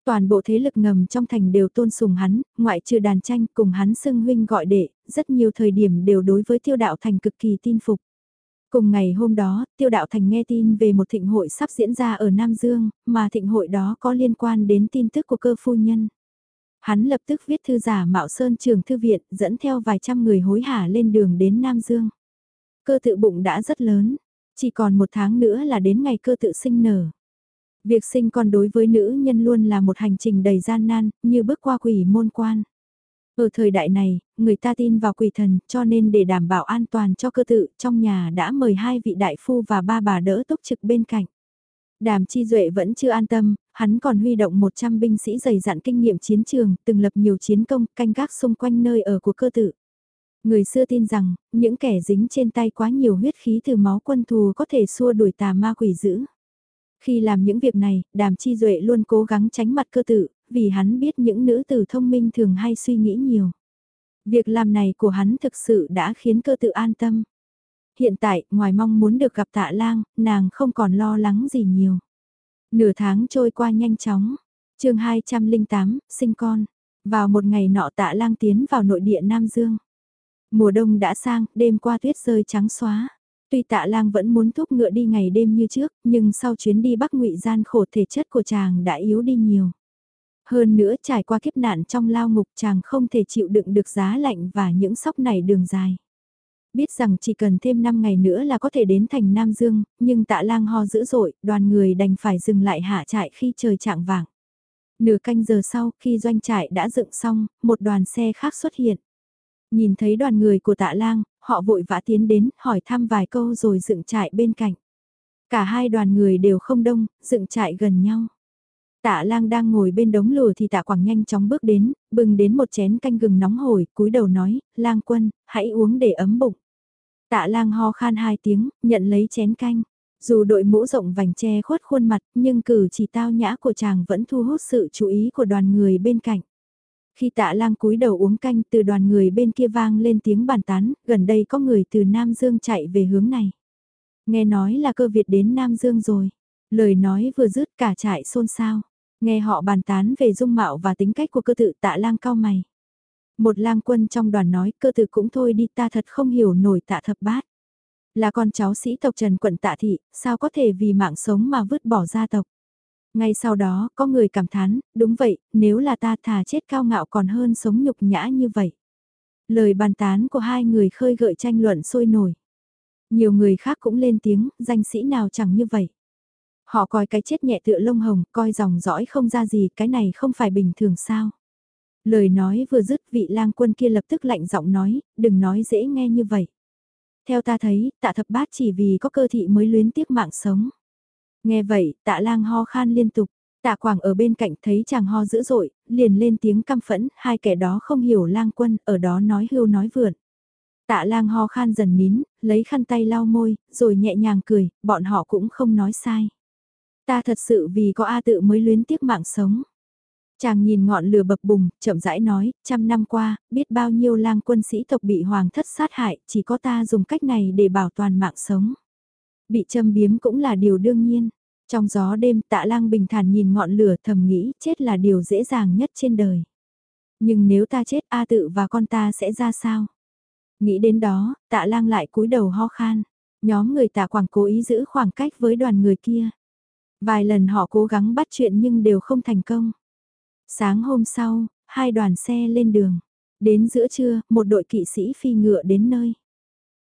Toàn bộ thế lực ngầm trong thành đều tôn sùng hắn, ngoại trừ đàn tranh cùng hắn xưng huynh gọi đệ, rất nhiều thời điểm đều đối với tiêu đạo thành cực kỳ tin phục. Cùng ngày hôm đó, tiêu đạo thành nghe tin về một thịnh hội sắp diễn ra ở Nam Dương, mà thịnh hội đó có liên quan đến tin tức của cơ phu nhân. Hắn lập tức viết thư giả mạo sơn trường thư viện, dẫn theo vài trăm người hối hả lên đường đến Nam Dương. Cơ tự bụng đã rất lớn, chỉ còn một tháng nữa là đến ngày cơ tự sinh nở. Việc sinh con đối với nữ nhân luôn là một hành trình đầy gian nan, như bước qua quỷ môn quan. Ở thời đại này, người ta tin vào quỷ thần, cho nên để đảm bảo an toàn cho cơ tự, trong nhà đã mời hai vị đại phu và ba bà đỡ túc trực bên cạnh. Đàm Chi Duệ vẫn chưa an tâm, hắn còn huy động 100 binh sĩ dày dặn kinh nghiệm chiến trường, từng lập nhiều chiến công, canh gác xung quanh nơi ở của cơ tự. Người xưa tin rằng, những kẻ dính trên tay quá nhiều huyết khí từ máu quân thù có thể xua đuổi tà ma quỷ dữ. Khi làm những việc này, đàm chi duệ luôn cố gắng tránh mặt cơ Tử, vì hắn biết những nữ tử thông minh thường hay suy nghĩ nhiều. Việc làm này của hắn thực sự đã khiến cơ tự an tâm. Hiện tại, ngoài mong muốn được gặp tạ lang, nàng không còn lo lắng gì nhiều. Nửa tháng trôi qua nhanh chóng. chương 208, sinh con. Vào một ngày nọ tạ lang tiến vào nội địa Nam Dương. Mùa đông đã sang, đêm qua tuyết rơi trắng xóa. Tuy tạ lang vẫn muốn thúc ngựa đi ngày đêm như trước, nhưng sau chuyến đi bắc ngụy gian khổ thể chất của chàng đã yếu đi nhiều. Hơn nữa trải qua kiếp nạn trong lao ngục chàng không thể chịu đựng được giá lạnh và những sóc này đường dài. Biết rằng chỉ cần thêm 5 ngày nữa là có thể đến thành Nam Dương, nhưng tạ lang ho dữ dội, đoàn người đành phải dừng lại hạ trại khi trời trạng vàng. Nửa canh giờ sau, khi doanh trại đã dựng xong, một đoàn xe khác xuất hiện. Nhìn thấy đoàn người của tạ lang, họ vội vã tiến đến, hỏi thăm vài câu rồi dựng trại bên cạnh. Cả hai đoàn người đều không đông, dựng trại gần nhau. Tạ lang đang ngồi bên đống lửa thì tạ quảng nhanh chóng bước đến, bừng đến một chén canh gừng nóng hổi, cúi đầu nói, lang quân, hãy uống để ấm bụng. Tạ lang ho khan hai tiếng, nhận lấy chén canh. Dù đội mũ rộng vành che khuất khuôn mặt, nhưng cử chỉ tao nhã của chàng vẫn thu hút sự chú ý của đoàn người bên cạnh. Khi tạ lang cúi đầu uống canh từ đoàn người bên kia vang lên tiếng bàn tán, gần đây có người từ Nam Dương chạy về hướng này. Nghe nói là cơ Việt đến Nam Dương rồi. Lời nói vừa dứt cả trại xôn xao. Nghe họ bàn tán về dung mạo và tính cách của cơ tự tạ lang cao mày. Một lang quân trong đoàn nói cơ tự cũng thôi đi ta thật không hiểu nổi tạ thập bát. Là con cháu sĩ tộc Trần quận tạ thị, sao có thể vì mạng sống mà vứt bỏ gia tộc. Ngay sau đó, có người cảm thán, đúng vậy, nếu là ta thà chết cao ngạo còn hơn sống nhục nhã như vậy. Lời bàn tán của hai người khơi gợi tranh luận sôi nổi. Nhiều người khác cũng lên tiếng, danh sĩ nào chẳng như vậy. Họ coi cái chết nhẹ tựa lông hồng, coi dòng dõi không ra gì, cái này không phải bình thường sao. Lời nói vừa dứt vị lang quân kia lập tức lạnh giọng nói, đừng nói dễ nghe như vậy. Theo ta thấy, tạ thập bát chỉ vì có cơ thị mới luyến tiếc mạng sống. Nghe vậy, tạ lang ho khan liên tục, tạ quảng ở bên cạnh thấy chàng ho dữ dội, liền lên tiếng căm phẫn, hai kẻ đó không hiểu lang quân, ở đó nói hưu nói vượn. Tạ lang ho khan dần nín, lấy khăn tay lau môi, rồi nhẹ nhàng cười, bọn họ cũng không nói sai. Ta thật sự vì có A tự mới luyến tiếc mạng sống. Chàng nhìn ngọn lửa bập bùng, chậm rãi nói, trăm năm qua, biết bao nhiêu lang quân sĩ tộc bị hoàng thất sát hại, chỉ có ta dùng cách này để bảo toàn mạng sống. Bị châm biếm cũng là điều đương nhiên. Trong gió đêm tạ lang bình thản nhìn ngọn lửa thầm nghĩ chết là điều dễ dàng nhất trên đời. Nhưng nếu ta chết A tự và con ta sẽ ra sao? Nghĩ đến đó, tạ lang lại cúi đầu ho khan. Nhóm người tạ quảng cố ý giữ khoảng cách với đoàn người kia. Vài lần họ cố gắng bắt chuyện nhưng đều không thành công. Sáng hôm sau, hai đoàn xe lên đường. Đến giữa trưa, một đội kỵ sĩ phi ngựa đến nơi.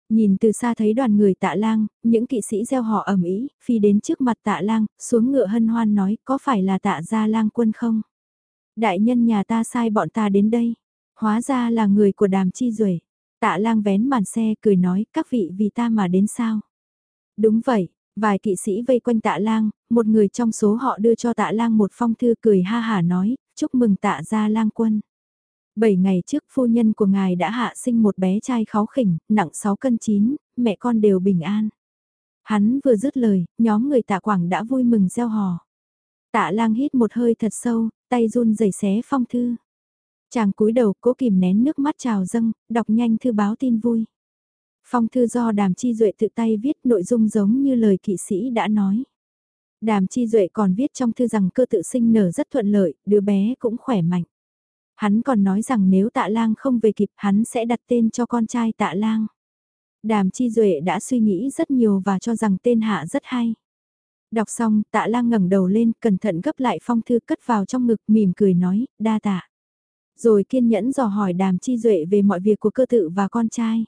Nhìn từ xa thấy đoàn người tạ lang, những kỵ sĩ gieo họ ẩm ý, phi đến trước mặt tạ lang, xuống ngựa hân hoan nói có phải là tạ gia lang quân không? Đại nhân nhà ta sai bọn ta đến đây. Hóa ra là người của đàm chi duệ Tạ lang vén màn xe cười nói các vị vì ta mà đến sao? Đúng vậy, vài kỵ sĩ vây quanh tạ lang, một người trong số họ đưa cho tạ lang một phong thư cười ha hả nói, chúc mừng tạ gia lang quân. Bảy ngày trước phu nhân của ngài đã hạ sinh một bé trai khó khỉnh, nặng 6 cân 9, mẹ con đều bình an. Hắn vừa dứt lời, nhóm người tạ quảng đã vui mừng gieo hò. Tạ lang hít một hơi thật sâu, tay run rẩy xé phong thư. Chàng cúi đầu cố kìm nén nước mắt trào dâng, đọc nhanh thư báo tin vui. Phong thư do đàm chi duệ tự tay viết nội dung giống như lời kỵ sĩ đã nói. Đàm chi duệ còn viết trong thư rằng cơ tự sinh nở rất thuận lợi, đứa bé cũng khỏe mạnh. Hắn còn nói rằng nếu tạ lang không về kịp hắn sẽ đặt tên cho con trai tạ lang. Đàm chi duệ đã suy nghĩ rất nhiều và cho rằng tên hạ rất hay. Đọc xong tạ lang ngẩng đầu lên cẩn thận gấp lại phong thư cất vào trong ngực mỉm cười nói đa tạ. Rồi kiên nhẫn dò hỏi đàm chi duệ về mọi việc của cơ tự và con trai.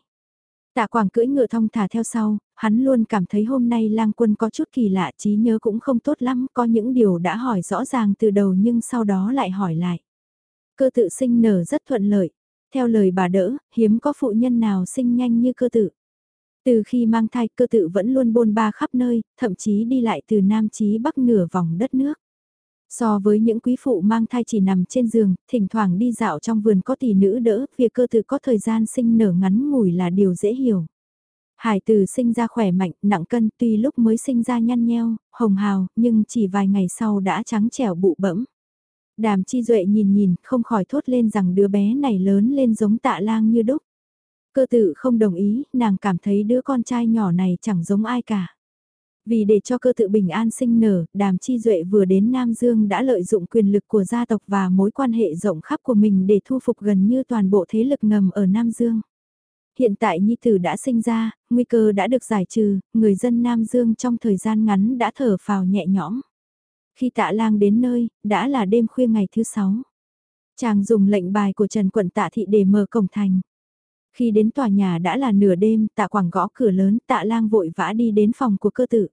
Tạ Quảng cưỡi ngựa thông thả theo sau, hắn luôn cảm thấy hôm nay lang quân có chút kỳ lạ trí nhớ cũng không tốt lắm, có những điều đã hỏi rõ ràng từ đầu nhưng sau đó lại hỏi lại. Cơ tự sinh nở rất thuận lợi, theo lời bà đỡ, hiếm có phụ nhân nào sinh nhanh như cơ tự. Từ khi mang thai cơ tự vẫn luôn bôn ba khắp nơi, thậm chí đi lại từ Nam chí Bắc nửa vòng đất nước. So với những quý phụ mang thai chỉ nằm trên giường, thỉnh thoảng đi dạo trong vườn có tỷ nữ đỡ, việc cơ tự có thời gian sinh nở ngắn ngủi là điều dễ hiểu. Hải tử sinh ra khỏe mạnh, nặng cân tuy lúc mới sinh ra nhăn nheo, hồng hào, nhưng chỉ vài ngày sau đã trắng trẻo bụ bẫm. Đàm chi duệ nhìn nhìn, không khỏi thốt lên rằng đứa bé này lớn lên giống tạ lang như đúc. Cơ tự không đồng ý, nàng cảm thấy đứa con trai nhỏ này chẳng giống ai cả. Vì để cho cơ tự bình an sinh nở, đàm chi duệ vừa đến Nam Dương đã lợi dụng quyền lực của gia tộc và mối quan hệ rộng khắp của mình để thu phục gần như toàn bộ thế lực ngầm ở Nam Dương. Hiện tại Nhi Tử đã sinh ra, nguy cơ đã được giải trừ, người dân Nam Dương trong thời gian ngắn đã thở phào nhẹ nhõm. Khi tạ lang đến nơi, đã là đêm khuya ngày thứ sáu. Chàng dùng lệnh bài của Trần Quận Tạ Thị để mở cổng thành. Khi đến tòa nhà đã là nửa đêm, tạ quảng gõ cửa lớn, tạ lang vội vã đi đến phòng của cơ tử.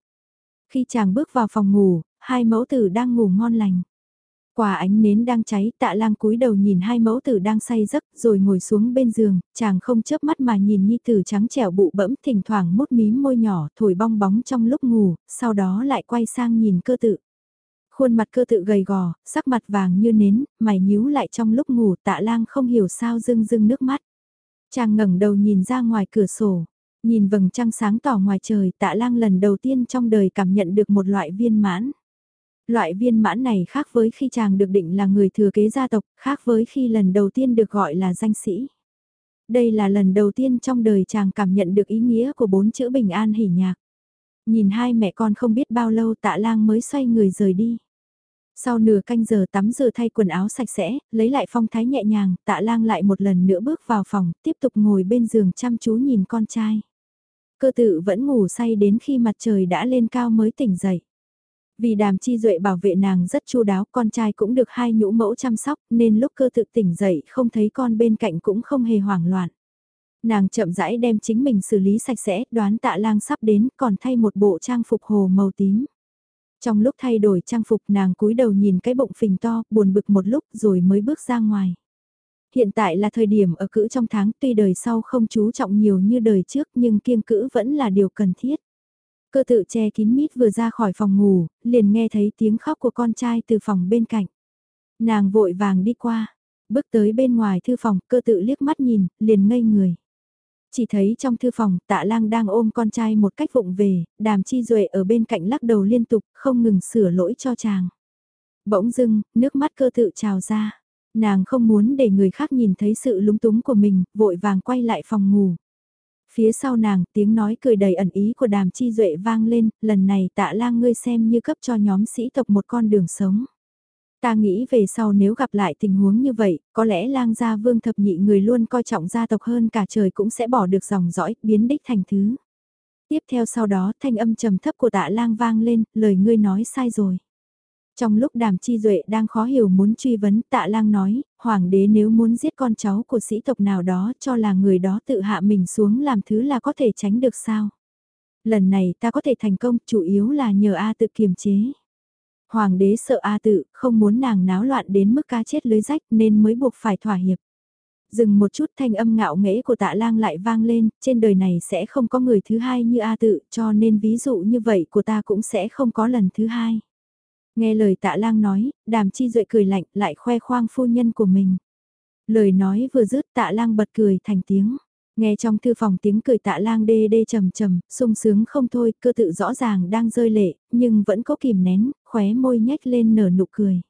Khi chàng bước vào phòng ngủ, hai mẫu tử đang ngủ ngon lành. Quả ánh nến đang cháy, tạ lang cúi đầu nhìn hai mẫu tử đang say giấc, rồi ngồi xuống bên giường, chàng không chớp mắt mà nhìn nhi tử trắng trẻo bụ bẫm, thỉnh thoảng mút mím môi nhỏ, thổi bong bóng trong lúc ngủ, sau đó lại quay sang nhìn cơ Tử. Khuôn mặt cơ tự gầy gò, sắc mặt vàng như nến, mày nhíu lại trong lúc ngủ, tạ lang không hiểu sao rưng rưng nước mắt. Chàng ngẩng đầu nhìn ra ngoài cửa sổ, nhìn vầng trăng sáng tỏ ngoài trời, tạ lang lần đầu tiên trong đời cảm nhận được một loại viên mãn. Loại viên mãn này khác với khi chàng được định là người thừa kế gia tộc, khác với khi lần đầu tiên được gọi là danh sĩ. Đây là lần đầu tiên trong đời chàng cảm nhận được ý nghĩa của bốn chữ bình an hỉ nhạc. Nhìn hai mẹ con không biết bao lâu tạ lang mới xoay người rời đi. Sau nửa canh giờ tắm rửa thay quần áo sạch sẽ, lấy lại phong thái nhẹ nhàng, tạ lang lại một lần nữa bước vào phòng, tiếp tục ngồi bên giường chăm chú nhìn con trai. Cơ tự vẫn ngủ say đến khi mặt trời đã lên cao mới tỉnh dậy. Vì đàm chi duệ bảo vệ nàng rất chu đáo, con trai cũng được hai nhũ mẫu chăm sóc, nên lúc cơ tự tỉnh dậy không thấy con bên cạnh cũng không hề hoảng loạn. Nàng chậm rãi đem chính mình xử lý sạch sẽ, đoán tạ lang sắp đến, còn thay một bộ trang phục hồ màu tím. Trong lúc thay đổi trang phục nàng cúi đầu nhìn cái bụng phình to, buồn bực một lúc rồi mới bước ra ngoài. Hiện tại là thời điểm ở cữ trong tháng tuy đời sau không chú trọng nhiều như đời trước nhưng kiêng cữ vẫn là điều cần thiết. Cơ tự che kín mít vừa ra khỏi phòng ngủ, liền nghe thấy tiếng khóc của con trai từ phòng bên cạnh. Nàng vội vàng đi qua, bước tới bên ngoài thư phòng, cơ tự liếc mắt nhìn, liền ngây người. Chỉ thấy trong thư phòng, tạ lang đang ôm con trai một cách vụng về, đàm chi duệ ở bên cạnh lắc đầu liên tục, không ngừng sửa lỗi cho chàng. Bỗng dưng, nước mắt cơ tự trào ra. Nàng không muốn để người khác nhìn thấy sự lúng túng của mình, vội vàng quay lại phòng ngủ. Phía sau nàng, tiếng nói cười đầy ẩn ý của đàm chi duệ vang lên, lần này tạ lang ngươi xem như cấp cho nhóm sĩ tộc một con đường sống. Ta nghĩ về sau nếu gặp lại tình huống như vậy, có lẽ lang gia vương thập nhị người luôn coi trọng gia tộc hơn cả trời cũng sẽ bỏ được dòng dõi, biến đích thành thứ. Tiếp theo sau đó thanh âm trầm thấp của tạ lang vang lên, lời ngươi nói sai rồi. Trong lúc đàm chi duệ đang khó hiểu muốn truy vấn tạ lang nói, hoàng đế nếu muốn giết con cháu của sĩ tộc nào đó cho là người đó tự hạ mình xuống làm thứ là có thể tránh được sao. Lần này ta có thể thành công chủ yếu là nhờ A tự kiềm chế. Hoàng đế sợ A tự, không muốn nàng náo loạn đến mức cá chết lưới rách nên mới buộc phải thỏa hiệp. Dừng một chút thanh âm ngạo nghễ của tạ lang lại vang lên, trên đời này sẽ không có người thứ hai như A tự cho nên ví dụ như vậy của ta cũng sẽ không có lần thứ hai. Nghe lời tạ lang nói, đàm chi duệ cười lạnh lại khoe khoang phu nhân của mình. Lời nói vừa dứt tạ lang bật cười thành tiếng. Nghe trong thư phòng tiếng cười tạ lang đê đê trầm trầm, sung sướng không thôi, cơ tự rõ ràng đang rơi lệ, nhưng vẫn có kìm nén, khóe môi nhếch lên nở nụ cười.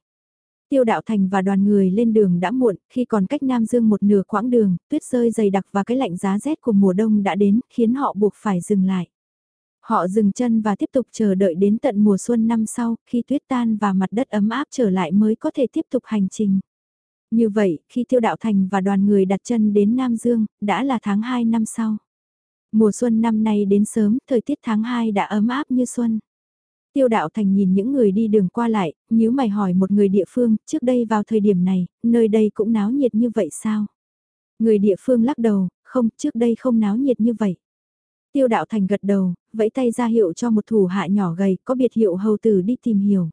Tiêu đạo thành và đoàn người lên đường đã muộn, khi còn cách Nam Dương một nửa quãng đường, tuyết rơi dày đặc và cái lạnh giá rét của mùa đông đã đến, khiến họ buộc phải dừng lại. Họ dừng chân và tiếp tục chờ đợi đến tận mùa xuân năm sau, khi tuyết tan và mặt đất ấm áp trở lại mới có thể tiếp tục hành trình. Như vậy, khi Tiêu Đạo Thành và đoàn người đặt chân đến Nam Dương, đã là tháng 2 năm sau. Mùa xuân năm nay đến sớm, thời tiết tháng 2 đã ấm áp như xuân. Tiêu Đạo Thành nhìn những người đi đường qua lại, nếu mày hỏi một người địa phương, trước đây vào thời điểm này, nơi đây cũng náo nhiệt như vậy sao? Người địa phương lắc đầu, không, trước đây không náo nhiệt như vậy. Tiêu đạo thành gật đầu, vẫy tay ra hiệu cho một thủ hạ nhỏ gầy có biệt hiệu hầu tử đi tìm hiểu.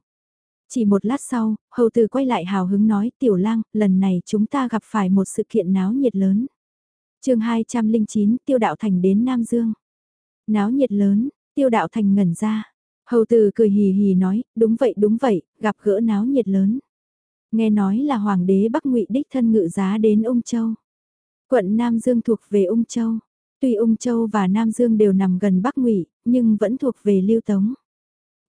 Chỉ một lát sau, hầu tử quay lại hào hứng nói tiểu lang, lần này chúng ta gặp phải một sự kiện náo nhiệt lớn. chương 209 tiêu đạo thành đến Nam Dương. Náo nhiệt lớn, tiêu đạo thành ngẩn ra. Hầu tử cười hì hì nói, đúng vậy đúng vậy, gặp gỡ náo nhiệt lớn. Nghe nói là hoàng đế Bắc ngụy đích thân ngự giá đến Ung Châu. Quận Nam Dương thuộc về Ung Châu. Tuy Ung Châu và Nam Dương đều nằm gần Bắc Ngụy, nhưng vẫn thuộc về Lưu Tống.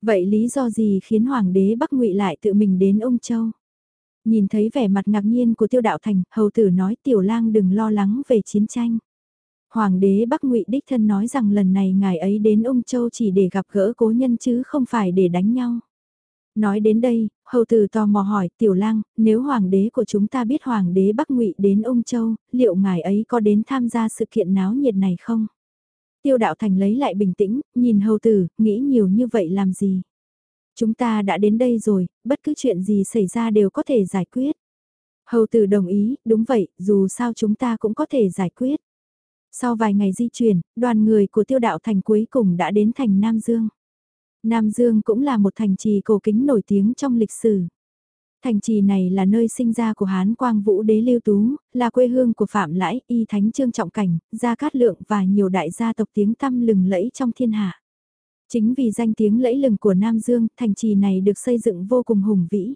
Vậy lý do gì khiến Hoàng đế Bắc Ngụy lại tự mình đến ông Châu? Nhìn thấy vẻ mặt ngạc nhiên của Tiêu Đạo Thành, hầu tử nói Tiểu Lang đừng lo lắng về chiến tranh. Hoàng đế Bắc Ngụy đích thân nói rằng lần này ngài ấy đến ông Châu chỉ để gặp gỡ cố nhân chứ không phải để đánh nhau. Nói đến đây, hầu tử tò mò hỏi tiểu lang, nếu hoàng đế của chúng ta biết hoàng đế Bắc ngụy đến ông Châu, liệu ngài ấy có đến tham gia sự kiện náo nhiệt này không? Tiêu đạo thành lấy lại bình tĩnh, nhìn hầu tử, nghĩ nhiều như vậy làm gì? Chúng ta đã đến đây rồi, bất cứ chuyện gì xảy ra đều có thể giải quyết. Hầu tử đồng ý, đúng vậy, dù sao chúng ta cũng có thể giải quyết. Sau vài ngày di chuyển, đoàn người của tiêu đạo thành cuối cùng đã đến thành Nam Dương. Nam Dương cũng là một thành trì cổ kính nổi tiếng trong lịch sử. Thành trì này là nơi sinh ra của Hán Quang Vũ Đế Lưu Tú, là quê hương của Phạm Lãi, Y Thánh Trương Trọng Cảnh, Gia Cát Lượng và nhiều đại gia tộc tiếng tăm lừng lẫy trong thiên hạ. Chính vì danh tiếng lẫy lừng của Nam Dương, thành trì này được xây dựng vô cùng hùng vĩ.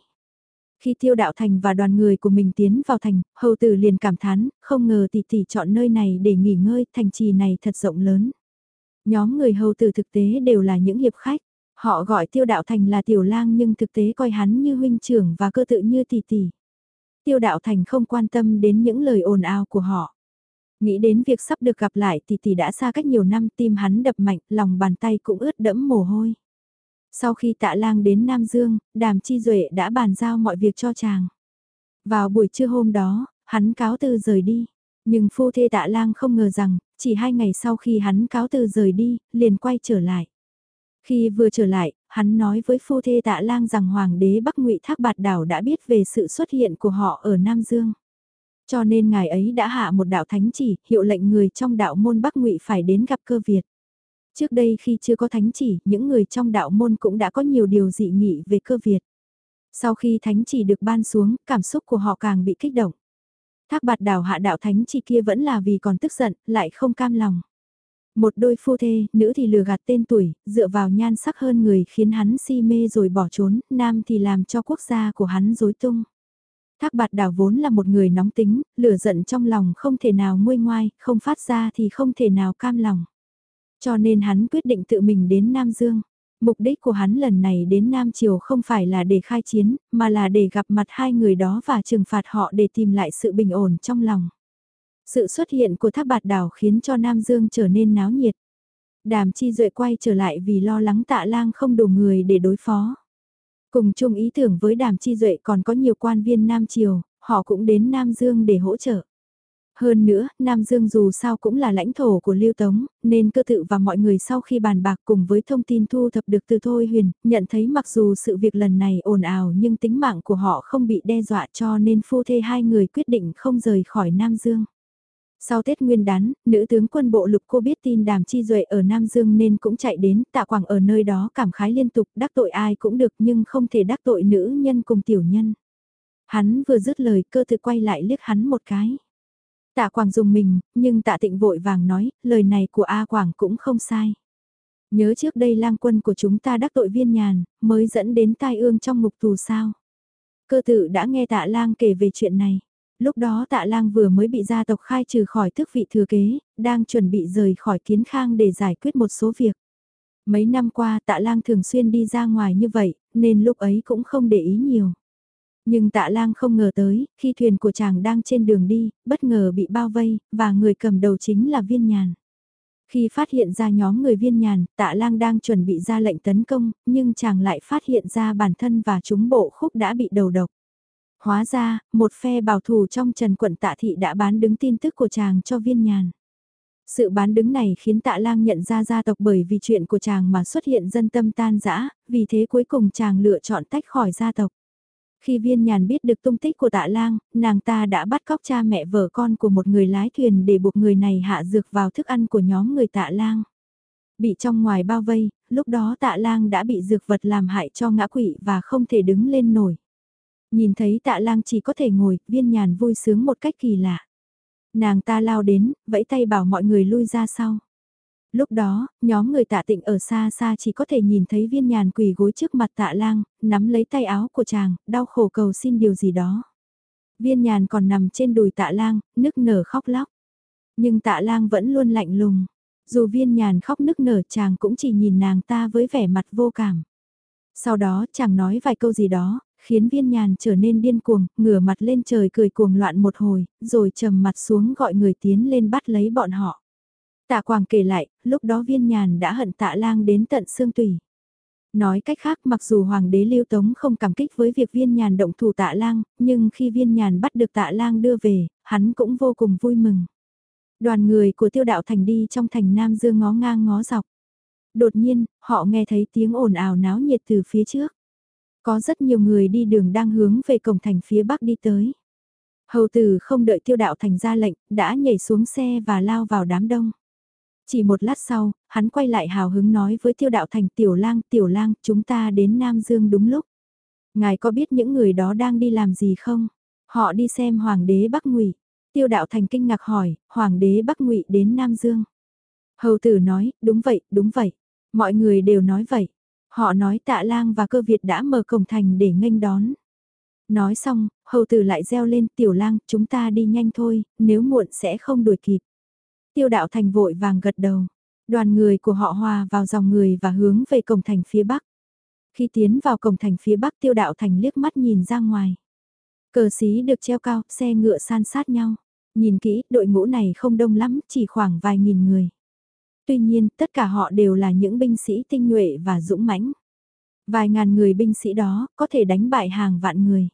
Khi tiêu đạo thành và đoàn người của mình tiến vào thành, hầu tử liền cảm thán, không ngờ tỷ tỷ chọn nơi này để nghỉ ngơi, thành trì này thật rộng lớn. Nhóm người hầu tử thực tế đều là những hiệp khách. Họ gọi tiêu đạo thành là tiểu lang nhưng thực tế coi hắn như huynh trưởng và cơ tự như tỷ tỷ. Tiêu đạo thành không quan tâm đến những lời ồn ào của họ. Nghĩ đến việc sắp được gặp lại tỷ tỷ đã xa cách nhiều năm tim hắn đập mạnh, lòng bàn tay cũng ướt đẫm mồ hôi. Sau khi tạ lang đến Nam Dương, đàm chi duệ đã bàn giao mọi việc cho chàng. Vào buổi trưa hôm đó, hắn cáo từ rời đi. Nhưng phu thê tạ lang không ngờ rằng, chỉ hai ngày sau khi hắn cáo từ rời đi, liền quay trở lại. Khi vừa trở lại, hắn nói với phu thê tạ lang rằng hoàng đế Bắc ngụy Thác Bạt Đảo đã biết về sự xuất hiện của họ ở Nam Dương. Cho nên ngài ấy đã hạ một đạo thánh chỉ, hiệu lệnh người trong đạo môn Bắc ngụy phải đến gặp cơ Việt. Trước đây khi chưa có thánh chỉ, những người trong đạo môn cũng đã có nhiều điều dị nghị về cơ Việt. Sau khi thánh chỉ được ban xuống, cảm xúc của họ càng bị kích động. Thác bạt đảo hạ đạo thánh chỉ kia vẫn là vì còn tức giận, lại không cam lòng. Một đôi phu thê, nữ thì lừa gạt tên tuổi, dựa vào nhan sắc hơn người khiến hắn si mê rồi bỏ trốn, nam thì làm cho quốc gia của hắn rối tung. Thác bạt đảo vốn là một người nóng tính, lửa giận trong lòng không thể nào nguôi ngoai, không phát ra thì không thể nào cam lòng. Cho nên hắn quyết định tự mình đến Nam Dương. Mục đích của hắn lần này đến Nam Triều không phải là để khai chiến, mà là để gặp mặt hai người đó và trừng phạt họ để tìm lại sự bình ổn trong lòng. Sự xuất hiện của tháp bạt đảo khiến cho Nam Dương trở nên náo nhiệt. Đàm chi duệ quay trở lại vì lo lắng tạ lang không đủ người để đối phó. Cùng chung ý tưởng với đàm chi duệ còn có nhiều quan viên Nam Triều, họ cũng đến Nam Dương để hỗ trợ. Hơn nữa, Nam Dương dù sao cũng là lãnh thổ của Lưu Tống, nên cơ tự và mọi người sau khi bàn bạc cùng với thông tin thu thập được từ Thôi Huyền, nhận thấy mặc dù sự việc lần này ồn ào nhưng tính mạng của họ không bị đe dọa cho nên phu thê hai người quyết định không rời khỏi Nam Dương. Sau Tết Nguyên đán, nữ tướng quân bộ lục cô biết tin đàm chi duệ ở Nam Dương nên cũng chạy đến, tạ quảng ở nơi đó cảm khái liên tục, đắc tội ai cũng được nhưng không thể đắc tội nữ nhân cùng tiểu nhân. Hắn vừa dứt lời cơ tự quay lại liếc hắn một cái. Tạ Quảng dùng mình, nhưng tạ tịnh vội vàng nói, lời này của A Quảng cũng không sai. Nhớ trước đây lang quân của chúng ta đắc tội viên nhàn, mới dẫn đến tai ương trong ngục tù sao. Cơ Tử đã nghe tạ lang kể về chuyện này. Lúc đó tạ lang vừa mới bị gia tộc khai trừ khỏi thức vị thừa kế, đang chuẩn bị rời khỏi kiến khang để giải quyết một số việc. Mấy năm qua tạ lang thường xuyên đi ra ngoài như vậy, nên lúc ấy cũng không để ý nhiều. Nhưng tạ lang không ngờ tới, khi thuyền của chàng đang trên đường đi, bất ngờ bị bao vây, và người cầm đầu chính là viên nhàn. Khi phát hiện ra nhóm người viên nhàn, tạ lang đang chuẩn bị ra lệnh tấn công, nhưng chàng lại phát hiện ra bản thân và chúng bộ khúc đã bị đầu độc. Hóa ra, một phe bảo thủ trong trần quận tạ thị đã bán đứng tin tức của chàng cho viên nhàn. Sự bán đứng này khiến tạ lang nhận ra gia tộc bởi vì chuyện của chàng mà xuất hiện dân tâm tan rã, vì thế cuối cùng chàng lựa chọn tách khỏi gia tộc. Khi viên nhàn biết được tung tích của tạ lang, nàng ta đã bắt cóc cha mẹ vợ con của một người lái thuyền để buộc người này hạ dược vào thức ăn của nhóm người tạ lang. Bị trong ngoài bao vây, lúc đó tạ lang đã bị dược vật làm hại cho ngã quỵ và không thể đứng lên nổi. Nhìn thấy tạ lang chỉ có thể ngồi, viên nhàn vui sướng một cách kỳ lạ. Nàng ta lao đến, vẫy tay bảo mọi người lui ra sau. Lúc đó, nhóm người tạ tịnh ở xa xa chỉ có thể nhìn thấy viên nhàn quỳ gối trước mặt tạ lang, nắm lấy tay áo của chàng, đau khổ cầu xin điều gì đó. Viên nhàn còn nằm trên đùi tạ lang, nức nở khóc lóc. Nhưng tạ lang vẫn luôn lạnh lùng. Dù viên nhàn khóc nức nở chàng cũng chỉ nhìn nàng ta với vẻ mặt vô cảm. Sau đó chàng nói vài câu gì đó, khiến viên nhàn trở nên điên cuồng, ngửa mặt lên trời cười cuồng loạn một hồi, rồi trầm mặt xuống gọi người tiến lên bắt lấy bọn họ. Tạ Quảng kể lại, lúc đó viên nhàn đã hận tạ lang đến tận xương tùy. Nói cách khác mặc dù Hoàng đế Lưu Tống không cảm kích với việc viên nhàn động thủ tạ lang, nhưng khi viên nhàn bắt được tạ lang đưa về, hắn cũng vô cùng vui mừng. Đoàn người của tiêu đạo thành đi trong thành Nam Dương ngó ngang ngó dọc. Đột nhiên, họ nghe thấy tiếng ồn ào náo nhiệt từ phía trước. Có rất nhiều người đi đường đang hướng về cổng thành phía bắc đi tới. Hầu tử không đợi tiêu đạo thành ra lệnh, đã nhảy xuống xe và lao vào đám đông. Chỉ một lát sau, hắn quay lại hào hứng nói với tiêu đạo thành tiểu lang, tiểu lang, chúng ta đến Nam Dương đúng lúc. Ngài có biết những người đó đang đi làm gì không? Họ đi xem Hoàng đế Bắc Ngụy. Tiêu đạo thành kinh ngạc hỏi, Hoàng đế Bắc Ngụy đến Nam Dương. Hầu tử nói, đúng vậy, đúng vậy. Mọi người đều nói vậy. Họ nói tạ lang và cơ Việt đã mở cổng thành để nghênh đón. Nói xong, hầu tử lại reo lên tiểu lang, chúng ta đi nhanh thôi, nếu muộn sẽ không đuổi kịp. Tiêu đạo thành vội vàng gật đầu. Đoàn người của họ hòa vào dòng người và hướng về cổng thành phía bắc. Khi tiến vào cổng thành phía bắc tiêu đạo thành liếc mắt nhìn ra ngoài. Cờ xí được treo cao, xe ngựa san sát nhau. Nhìn kỹ, đội ngũ này không đông lắm, chỉ khoảng vài nghìn người. Tuy nhiên, tất cả họ đều là những binh sĩ tinh nhuệ và dũng mãnh. Vài ngàn người binh sĩ đó có thể đánh bại hàng vạn người.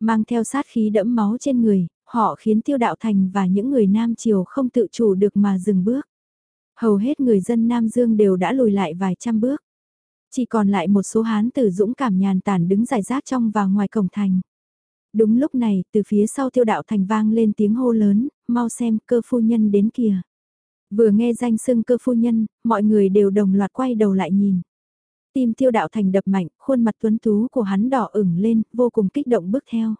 Mang theo sát khí đẫm máu trên người, họ khiến tiêu đạo thành và những người Nam Triều không tự chủ được mà dừng bước. Hầu hết người dân Nam Dương đều đã lùi lại vài trăm bước. Chỉ còn lại một số hán tử dũng cảm nhàn tản đứng giải rác trong và ngoài cổng thành. Đúng lúc này, từ phía sau tiêu đạo thành vang lên tiếng hô lớn, mau xem cơ phu nhân đến kìa. Vừa nghe danh xưng cơ phu nhân, mọi người đều đồng loạt quay đầu lại nhìn. Tim tiêu đạo thành đập mạnh, khuôn mặt tuấn tú của hắn đỏ ửng lên, vô cùng kích động bước theo.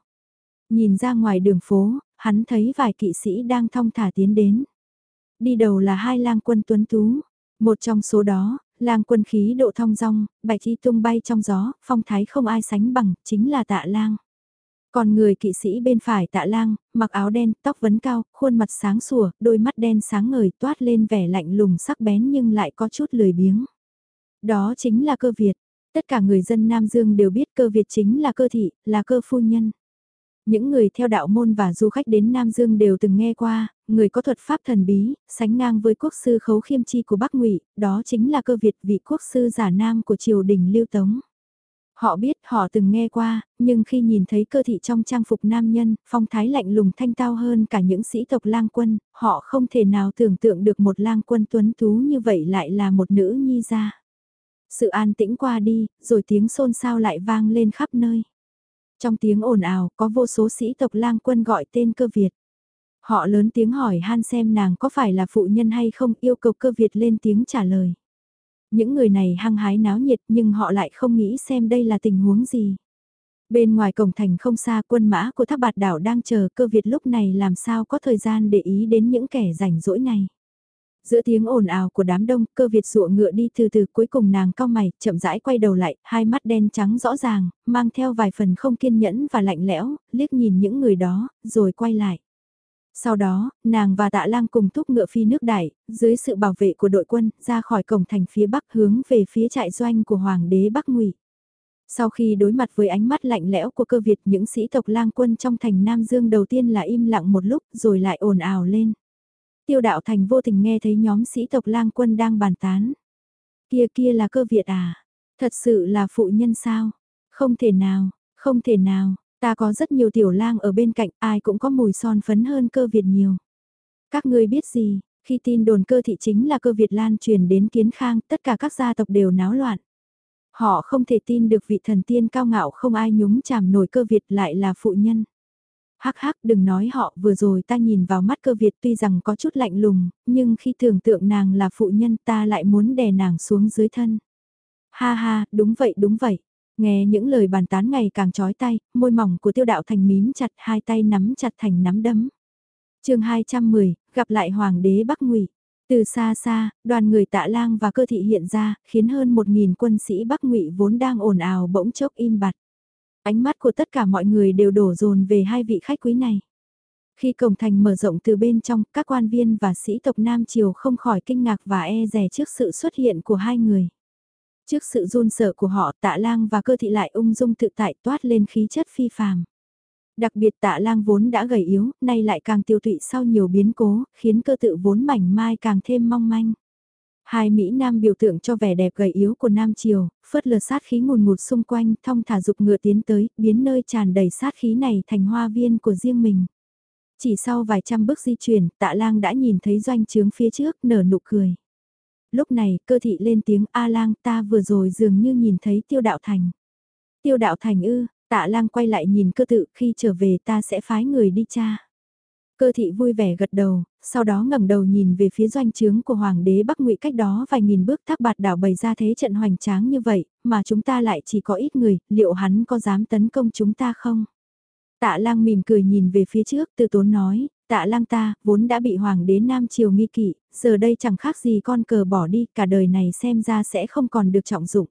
Nhìn ra ngoài đường phố, hắn thấy vài kỵ sĩ đang thong thả tiến đến. Đi đầu là hai lang quân tuấn tú. Một trong số đó, lang quân khí độ thong dong, bạch y tung bay trong gió, phong thái không ai sánh bằng, chính là tạ lang. Còn người kỵ sĩ bên phải tạ lang, mặc áo đen, tóc vấn cao, khuôn mặt sáng sủa, đôi mắt đen sáng ngời toát lên vẻ lạnh lùng sắc bén nhưng lại có chút lười biếng. Đó chính là cơ Việt. Tất cả người dân Nam Dương đều biết cơ Việt chính là cơ thị, là cơ phu nhân. Những người theo đạo môn và du khách đến Nam Dương đều từng nghe qua, người có thuật pháp thần bí, sánh ngang với quốc sư khấu khiêm chi của Bắc Ngụy, đó chính là cơ Việt vị quốc sư giả nam của triều đình Lưu Tống. Họ biết, họ từng nghe qua, nhưng khi nhìn thấy cơ thị trong trang phục nam nhân, phong thái lạnh lùng thanh tao hơn cả những sĩ tộc lang quân, họ không thể nào tưởng tượng được một lang quân tuấn tú như vậy lại là một nữ nhi gia. Sự an tĩnh qua đi, rồi tiếng xôn xao lại vang lên khắp nơi. Trong tiếng ồn ào, có vô số sĩ tộc lang quân gọi tên cơ Việt. Họ lớn tiếng hỏi han xem nàng có phải là phụ nhân hay không yêu cầu cơ Việt lên tiếng trả lời. Những người này hăng hái náo nhiệt nhưng họ lại không nghĩ xem đây là tình huống gì. Bên ngoài cổng thành không xa quân mã của thác bạt đảo đang chờ cơ Việt lúc này làm sao có thời gian để ý đến những kẻ rảnh rỗi này. Giữa tiếng ồn ào của đám đông, cơ Việt dụa ngựa đi từ từ cuối cùng nàng cao mày, chậm rãi quay đầu lại, hai mắt đen trắng rõ ràng, mang theo vài phần không kiên nhẫn và lạnh lẽo, liếc nhìn những người đó, rồi quay lại. Sau đó, nàng và tạ lang cùng thúc ngựa phi nước đại, dưới sự bảo vệ của đội quân, ra khỏi cổng thành phía bắc hướng về phía trại doanh của Hoàng đế Bắc Ngụy. Sau khi đối mặt với ánh mắt lạnh lẽo của cơ Việt những sĩ tộc lang quân trong thành Nam Dương đầu tiên là im lặng một lúc rồi lại ồn ào lên. Tiêu đạo thành vô tình nghe thấy nhóm sĩ tộc lang quân đang bàn tán. Kia kia là cơ Việt à? Thật sự là phụ nhân sao? Không thể nào, không thể nào, ta có rất nhiều tiểu lang ở bên cạnh ai cũng có mùi son phấn hơn cơ Việt nhiều. Các ngươi biết gì, khi tin đồn cơ thị chính là cơ Việt lan truyền đến kiến khang tất cả các gia tộc đều náo loạn. Họ không thể tin được vị thần tiên cao ngạo không ai nhúng chàm nổi cơ Việt lại là phụ nhân hắc hắc đừng nói họ vừa rồi ta nhìn vào mắt cơ Việt tuy rằng có chút lạnh lùng, nhưng khi tưởng tượng nàng là phụ nhân ta lại muốn đè nàng xuống dưới thân. Ha ha, đúng vậy đúng vậy. Nghe những lời bàn tán ngày càng trói tay, môi mỏng của tiêu đạo thành mím chặt hai tay nắm chặt thành nắm đấm. chương 210, gặp lại Hoàng đế Bắc Ngụy Từ xa xa, đoàn người tạ lang và cơ thị hiện ra, khiến hơn 1.000 quân sĩ Bắc Ngụy vốn đang ồn ào bỗng chốc im bặt. Ánh mắt của tất cả mọi người đều đổ dồn về hai vị khách quý này. Khi cổng thành mở rộng từ bên trong, các quan viên và sĩ tộc Nam Triều không khỏi kinh ngạc và e rè trước sự xuất hiện của hai người. Trước sự run sợ của họ tạ lang và cơ thị lại ung dung tự tại toát lên khí chất phi phàm. Đặc biệt tạ lang vốn đã gầy yếu, nay lại càng tiêu tụy sau nhiều biến cố, khiến cơ tự vốn mảnh mai càng thêm mong manh. Hai Mỹ Nam biểu tượng cho vẻ đẹp gầy yếu của Nam Triều, phớt lờ sát khí ngùn ngụt xung quanh, thong thả dục ngựa tiến tới, biến nơi tràn đầy sát khí này thành hoa viên của riêng mình. Chỉ sau vài trăm bước di chuyển, tạ lang đã nhìn thấy doanh trướng phía trước, nở nụ cười. Lúc này, cơ thị lên tiếng A lang ta vừa rồi dường như nhìn thấy tiêu đạo thành. Tiêu đạo thành ư, Tạ lang quay lại nhìn cơ tự khi trở về ta sẽ phái người đi cha. Cơ thị vui vẻ gật đầu, sau đó ngẩng đầu nhìn về phía doanh trướng của hoàng đế Bắc Ngụy cách đó vài nghìn bước thác bạt đảo bày ra thế trận hoành tráng như vậy, mà chúng ta lại chỉ có ít người, liệu hắn có dám tấn công chúng ta không? Tạ lang mỉm cười nhìn về phía trước, từ tốn nói, tạ lang ta, vốn đã bị hoàng đế Nam Triều nghi kỵ, giờ đây chẳng khác gì con cờ bỏ đi, cả đời này xem ra sẽ không còn được trọng dụng.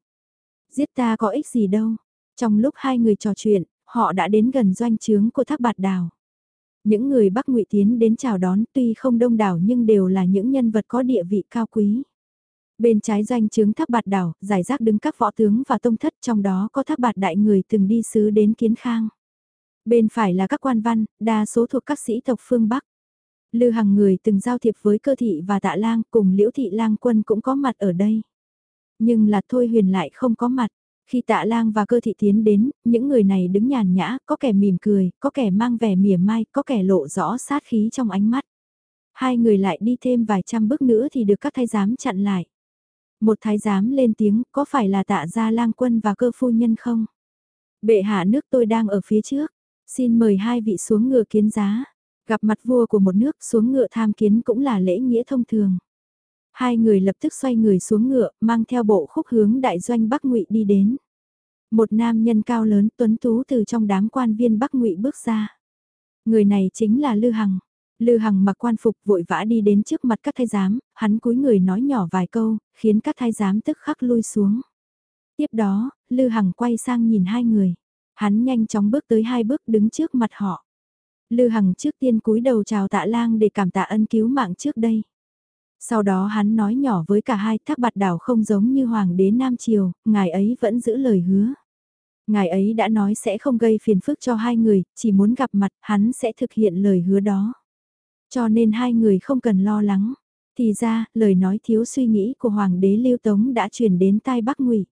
Giết ta có ích gì đâu. Trong lúc hai người trò chuyện, họ đã đến gần doanh trướng của thác bạt đào. Những người Bắc Ngụy tiến đến chào đón tuy không đông đảo nhưng đều là những nhân vật có địa vị cao quý. Bên trái doanh trướng thác bạt đảo, giải rác đứng các võ tướng và tông thất trong đó có thác bạt đại người từng đi sứ đến kiến khang. Bên phải là các quan văn, đa số thuộc các sĩ tộc phương Bắc. Lư Hằng người từng giao thiệp với cơ thị và tạ lang cùng liễu thị lang quân cũng có mặt ở đây. Nhưng là thôi huyền lại không có mặt. Khi tạ lang và cơ thị tiến đến, những người này đứng nhàn nhã, có kẻ mỉm cười, có kẻ mang vẻ mỉa mai, có kẻ lộ rõ sát khí trong ánh mắt. Hai người lại đi thêm vài trăm bước nữa thì được các thái giám chặn lại. Một thái giám lên tiếng, có phải là tạ gia lang quân và cơ phu nhân không? Bệ hạ nước tôi đang ở phía trước, xin mời hai vị xuống ngựa kiến giá. Gặp mặt vua của một nước xuống ngựa tham kiến cũng là lễ nghĩa thông thường. Hai người lập tức xoay người xuống ngựa, mang theo bộ khúc hướng đại doanh Bắc Ngụy đi đến. Một nam nhân cao lớn tuấn tú từ trong đám quan viên Bắc Ngụy bước ra. Người này chính là Lư Hằng. Lư Hằng mặc quan phục vội vã đi đến trước mặt các thái giám, hắn cúi người nói nhỏ vài câu, khiến các thái giám tức khắc lui xuống. Tiếp đó, Lư Hằng quay sang nhìn hai người. Hắn nhanh chóng bước tới hai bước đứng trước mặt họ. Lư Hằng trước tiên cúi đầu chào tạ lang để cảm tạ ân cứu mạng trước đây. Sau đó hắn nói nhỏ với cả hai thác bạt đảo không giống như hoàng đế Nam Triều, ngài ấy vẫn giữ lời hứa. Ngài ấy đã nói sẽ không gây phiền phức cho hai người, chỉ muốn gặp mặt hắn sẽ thực hiện lời hứa đó. Cho nên hai người không cần lo lắng. Thì ra, lời nói thiếu suy nghĩ của Hoàng đế Lưu Tống đã truyền đến tai Bắc Ngụy.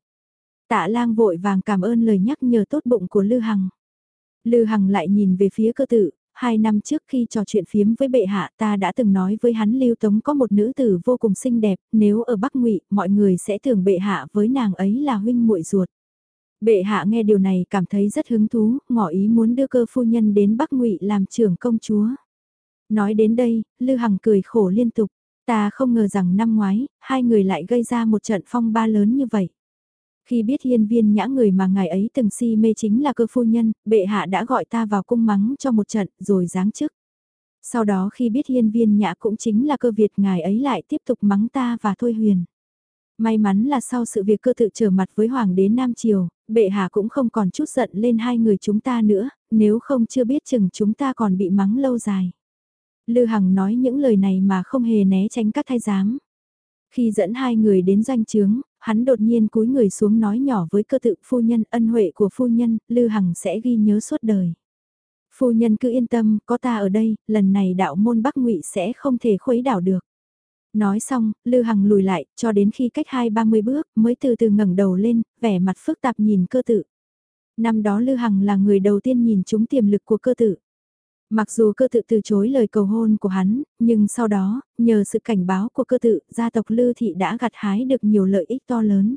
Tạ lang vội vàng cảm ơn lời nhắc nhở tốt bụng của Lư Hằng. Lư Hằng lại nhìn về phía cơ tử, hai năm trước khi trò chuyện phiếm với bệ hạ ta đã từng nói với hắn Lưu Tống có một nữ tử vô cùng xinh đẹp, nếu ở Bắc Ngụy mọi người sẽ tưởng bệ hạ với nàng ấy là huynh muội ruột. Bệ hạ nghe điều này cảm thấy rất hứng thú, ngỏ ý muốn đưa cơ phu nhân đến Bắc Ngụy làm trưởng công chúa. Nói đến đây, Lư Hằng cười khổ liên tục, ta không ngờ rằng năm ngoái, hai người lại gây ra một trận phong ba lớn như vậy. Khi biết hiên viên nhã người mà ngài ấy từng si mê chính là cơ phu nhân, bệ hạ đã gọi ta vào cung mắng cho một trận rồi giáng chức. Sau đó khi biết hiên viên nhã cũng chính là cơ Việt ngài ấy lại tiếp tục mắng ta và thôi huyền. May mắn là sau sự việc cơ tự trở mặt với Hoàng đế Nam Triều, bệ hạ cũng không còn chút giận lên hai người chúng ta nữa, nếu không chưa biết chừng chúng ta còn bị mắng lâu dài. Lư Hằng nói những lời này mà không hề né tránh các thái giám. Khi dẫn hai người đến doanh trướng, hắn đột nhiên cúi người xuống nói nhỏ với cơ tự phu nhân ân huệ của phu nhân, Lư Hằng sẽ ghi nhớ suốt đời. Phu nhân cứ yên tâm, có ta ở đây, lần này đạo môn Bắc ngụy sẽ không thể khuấy đảo được. Nói xong, Lư Hằng lùi lại, cho đến khi cách hai ba mươi bước, mới từ từ ngẩng đầu lên, vẻ mặt phức tạp nhìn cơ tự. Năm đó Lư Hằng là người đầu tiên nhìn chúng tiềm lực của cơ tự. Mặc dù cơ tự từ chối lời cầu hôn của hắn, nhưng sau đó, nhờ sự cảnh báo của cơ tự, gia tộc Lư Thị đã gặt hái được nhiều lợi ích to lớn.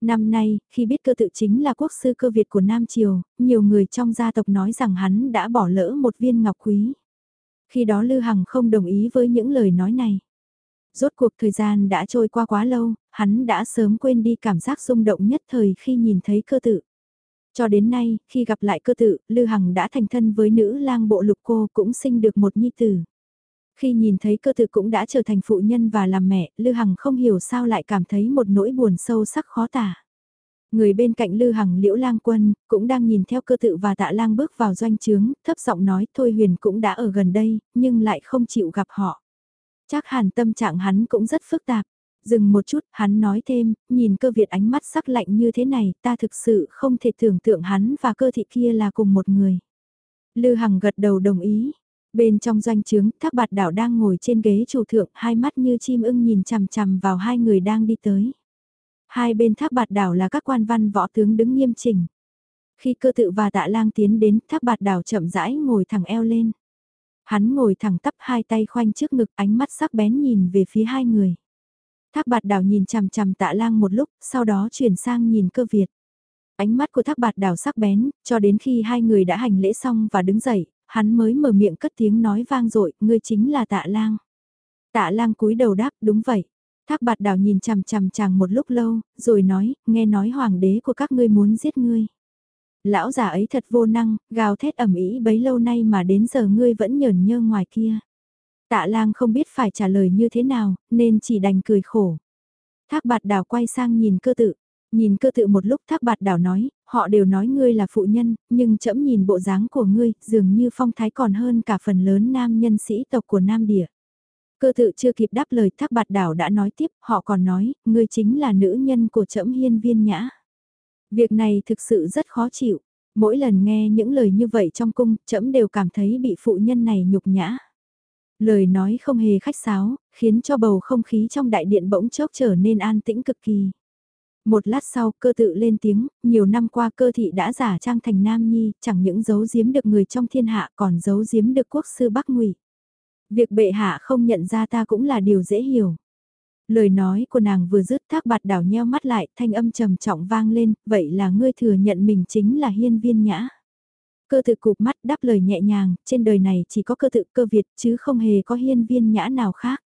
Năm nay, khi biết cơ tự chính là quốc sư cơ Việt của Nam Triều, nhiều người trong gia tộc nói rằng hắn đã bỏ lỡ một viên ngọc quý. Khi đó Lư Hằng không đồng ý với những lời nói này. Rốt cuộc thời gian đã trôi qua quá lâu, hắn đã sớm quên đi cảm giác rung động nhất thời khi nhìn thấy cơ tự. Cho đến nay, khi gặp lại cơ tự, Lư Hằng đã thành thân với nữ lang bộ lục cô cũng sinh được một nhi tử. Khi nhìn thấy cơ tự cũng đã trở thành phụ nhân và làm mẹ, Lư Hằng không hiểu sao lại cảm thấy một nỗi buồn sâu sắc khó tả. Người bên cạnh Lư Hằng Liễu Lang Quân, cũng đang nhìn theo cơ tự và tạ lang bước vào doanh trướng, thấp giọng nói Thôi Huyền cũng đã ở gần đây, nhưng lại không chịu gặp họ. Chắc hẳn tâm trạng hắn cũng rất phức tạp. Dừng một chút, hắn nói thêm, nhìn cơ Việt ánh mắt sắc lạnh như thế này, ta thực sự không thể tưởng tượng hắn và cơ thị kia là cùng một người. Lư Hằng gật đầu đồng ý. Bên trong doanh trướng, thác bạt đảo đang ngồi trên ghế chủ thượng, hai mắt như chim ưng nhìn chằm chằm vào hai người đang đi tới. Hai bên thác bạt đảo là các quan văn võ tướng đứng nghiêm chỉnh. Khi cơ tự và tạ lang tiến đến, thác bạt đảo chậm rãi ngồi thẳng eo lên. Hắn ngồi thẳng tắp hai tay khoanh trước ngực ánh mắt sắc bén nhìn về phía hai người. Thác bạt đảo nhìn chằm chằm tạ lang một lúc, sau đó chuyển sang nhìn cơ Việt. Ánh mắt của thác bạt đảo sắc bén, cho đến khi hai người đã hành lễ xong và đứng dậy, hắn mới mở miệng cất tiếng nói vang dội ngươi chính là tạ lang. Tạ lang cúi đầu đáp, đúng vậy. Thác bạt đảo nhìn chằm chằm chàng một lúc lâu, rồi nói, nghe nói hoàng đế của các ngươi muốn giết ngươi. Lão già ấy thật vô năng, gào thét ẩm ý bấy lâu nay mà đến giờ ngươi vẫn nhởn nhơ ngoài kia. Tạ lang không biết phải trả lời như thế nào, nên chỉ đành cười khổ. Thác bạt đảo quay sang nhìn cơ tự. Nhìn cơ tự một lúc thác bạt đảo nói, họ đều nói ngươi là phụ nhân, nhưng chậm nhìn bộ dáng của ngươi, dường như phong thái còn hơn cả phần lớn nam nhân sĩ tộc của Nam Địa. Cơ tự chưa kịp đáp lời thác bạt đảo đã nói tiếp, họ còn nói, ngươi chính là nữ nhân của trẫm hiên viên nhã. Việc này thực sự rất khó chịu, mỗi lần nghe những lời như vậy trong cung, trẫm đều cảm thấy bị phụ nhân này nhục nhã. Lời nói không hề khách sáo, khiến cho bầu không khí trong đại điện bỗng chốc trở nên an tĩnh cực kỳ. Một lát sau cơ tự lên tiếng, nhiều năm qua cơ thị đã giả trang thành nam nhi, chẳng những giấu giếm được người trong thiên hạ còn giấu giếm được quốc sư Bắc Ngụy. Việc bệ hạ không nhận ra ta cũng là điều dễ hiểu. Lời nói của nàng vừa dứt thác bạt đảo nheo mắt lại, thanh âm trầm trọng vang lên, vậy là ngươi thừa nhận mình chính là hiên viên nhã. Cơ tự cụp mắt đáp lời nhẹ nhàng, trên đời này chỉ có cơ tự cơ Việt chứ không hề có hiên viên nhã nào khác.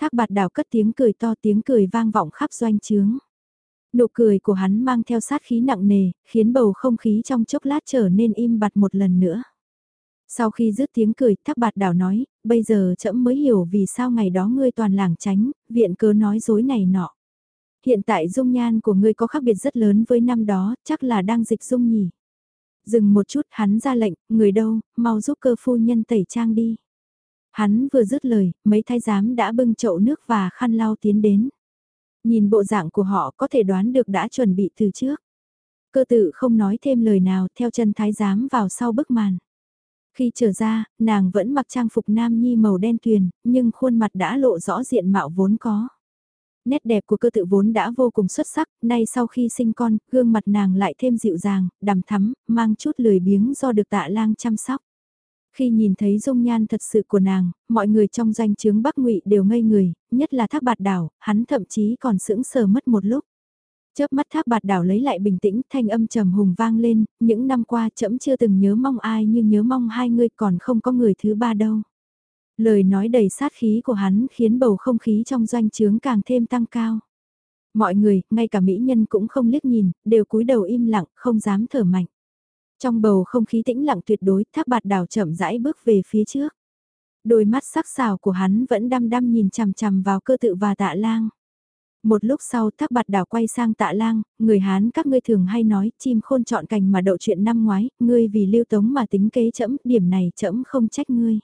Thác bạt đảo cất tiếng cười to tiếng cười vang vọng khắp doanh trướng. Nụ cười của hắn mang theo sát khí nặng nề, khiến bầu không khí trong chốc lát trở nên im bặt một lần nữa. Sau khi dứt tiếng cười, thác bạt đảo nói, bây giờ trẫm mới hiểu vì sao ngày đó ngươi toàn làng tránh, viện cớ nói dối này nọ. Hiện tại dung nhan của ngươi có khác biệt rất lớn với năm đó, chắc là đang dịch dung nhỉ. Dừng một chút hắn ra lệnh, người đâu, mau giúp cơ phu nhân tẩy trang đi. Hắn vừa dứt lời, mấy thái giám đã bưng chậu nước và khăn lau tiến đến. Nhìn bộ dạng của họ có thể đoán được đã chuẩn bị từ trước. Cơ tự không nói thêm lời nào theo chân thái giám vào sau bức màn. Khi trở ra, nàng vẫn mặc trang phục nam nhi màu đen tuyền, nhưng khuôn mặt đã lộ rõ diện mạo vốn có. Nét đẹp của cơ tự vốn đã vô cùng xuất sắc, nay sau khi sinh con, gương mặt nàng lại thêm dịu dàng, đằm thắm, mang chút lười biếng do được tạ lang chăm sóc. Khi nhìn thấy dung nhan thật sự của nàng, mọi người trong doanh trướng Bắc Ngụy đều ngây người, nhất là Thác Bạt Đảo, hắn thậm chí còn sững sờ mất một lúc. Chớp mắt Thác Bạt Đảo lấy lại bình tĩnh, thanh âm trầm hùng vang lên, những năm qua trẫm chưa từng nhớ mong ai nhưng nhớ mong hai người còn không có người thứ ba đâu. Lời nói đầy sát khí của hắn khiến bầu không khí trong doanh trướng càng thêm tăng cao. Mọi người, ngay cả mỹ nhân cũng không liếc nhìn, đều cúi đầu im lặng, không dám thở mạnh. Trong bầu không khí tĩnh lặng tuyệt đối, thác bạt đảo chậm rãi bước về phía trước. Đôi mắt sắc sảo của hắn vẫn đăm đăm nhìn chằm chằm vào cơ tự và tạ lang. Một lúc sau thác bạt đảo quay sang tạ lang, người Hán các ngươi thường hay nói chim khôn chọn cành mà đậu chuyện năm ngoái, ngươi vì lưu tống mà tính kế chẫm, điểm này chẫm không trách ngươi.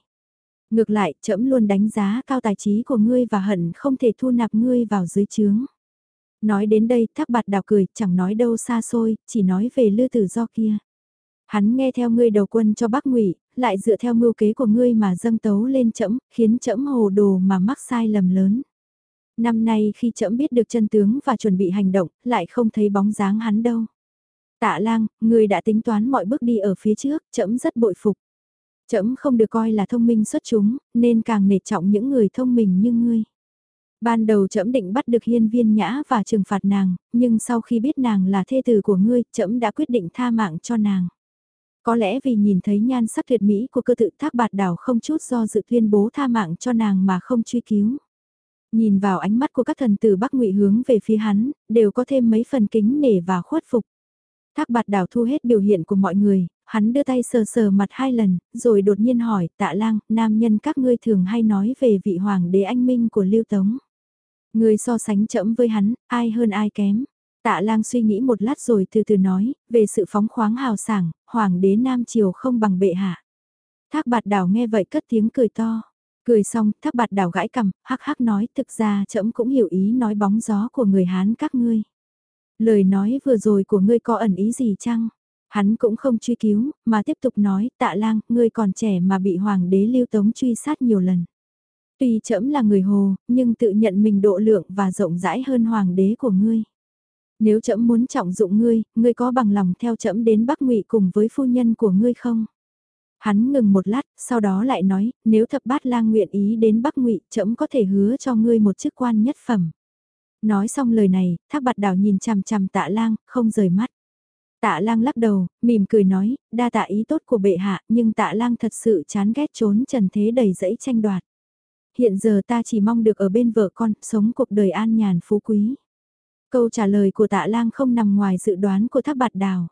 Ngược lại, trẫm luôn đánh giá cao tài trí của ngươi và hận không thể thu nạp ngươi vào dưới trướng. Nói đến đây thác bạt đào cười, chẳng nói đâu xa xôi, chỉ nói về lư tử do kia. Hắn nghe theo ngươi đầu quân cho Bắc Ngụy, lại dựa theo mưu kế của ngươi mà dâng tấu lên trẫm, khiến trẫm hồ đồ mà mắc sai lầm lớn. Năm nay khi trẫm biết được chân tướng và chuẩn bị hành động, lại không thấy bóng dáng hắn đâu. Tạ Lang, ngươi đã tính toán mọi bước đi ở phía trước, trẫm rất bội phục. Trẫm không được coi là thông minh xuất chúng, nên càng nể trọng những người thông minh như ngươi. Ban đầu trẫm định bắt được hiên viên nhã và trừng phạt nàng, nhưng sau khi biết nàng là thê tử của ngươi, trẫm đã quyết định tha mạng cho nàng. Có lẽ vì nhìn thấy nhan sắc tuyệt mỹ của cơ tự thác bạt đảo không chút do dự tuyên bố tha mạng cho nàng mà không truy cứu. Nhìn vào ánh mắt của các thần tử Bắc Ngụy hướng về phía hắn, đều có thêm mấy phần kính nể và khuất phục. Thác bạt đảo thu hết biểu hiện của mọi người, hắn đưa tay sờ sờ mặt hai lần, rồi đột nhiên hỏi, tạ lang, nam nhân các ngươi thường hay nói về vị hoàng đế anh minh của Lưu Tống. Người so sánh chậm với hắn, ai hơn ai kém. Tạ lang suy nghĩ một lát rồi từ từ nói, về sự phóng khoáng hào sảng, hoàng đế Nam Triều không bằng bệ hạ. Thác bạt đảo nghe vậy cất tiếng cười to. Cười xong, thác bạt đảo gãi cầm, hắc hắc nói, thực ra trẫm cũng hiểu ý nói bóng gió của người Hán các ngươi. Lời nói vừa rồi của ngươi có ẩn ý gì chăng? Hắn cũng không truy cứu, mà tiếp tục nói, tạ lang, ngươi còn trẻ mà bị hoàng đế lưu tống truy sát nhiều lần. Tuy trẫm là người hồ, nhưng tự nhận mình độ lượng và rộng rãi hơn hoàng đế của ngươi. Nếu trẫm muốn trọng dụng ngươi, ngươi có bằng lòng theo trẫm đến Bắc Ngụy cùng với phu nhân của ngươi không? Hắn ngừng một lát, sau đó lại nói, nếu thập bát lang nguyện ý đến Bắc Ngụy, trẫm có thể hứa cho ngươi một chức quan nhất phẩm. Nói xong lời này, thác bạt đảo nhìn chằm chằm tạ lang, không rời mắt. Tạ lang lắc đầu, mỉm cười nói, đa tạ ý tốt của bệ hạ, nhưng tạ lang thật sự chán ghét trốn trần thế đầy dẫy tranh đoạt. Hiện giờ ta chỉ mong được ở bên vợ con, sống cuộc đời an nhàn phú quý. Câu trả lời của tạ lang không nằm ngoài dự đoán của thác bạt đào.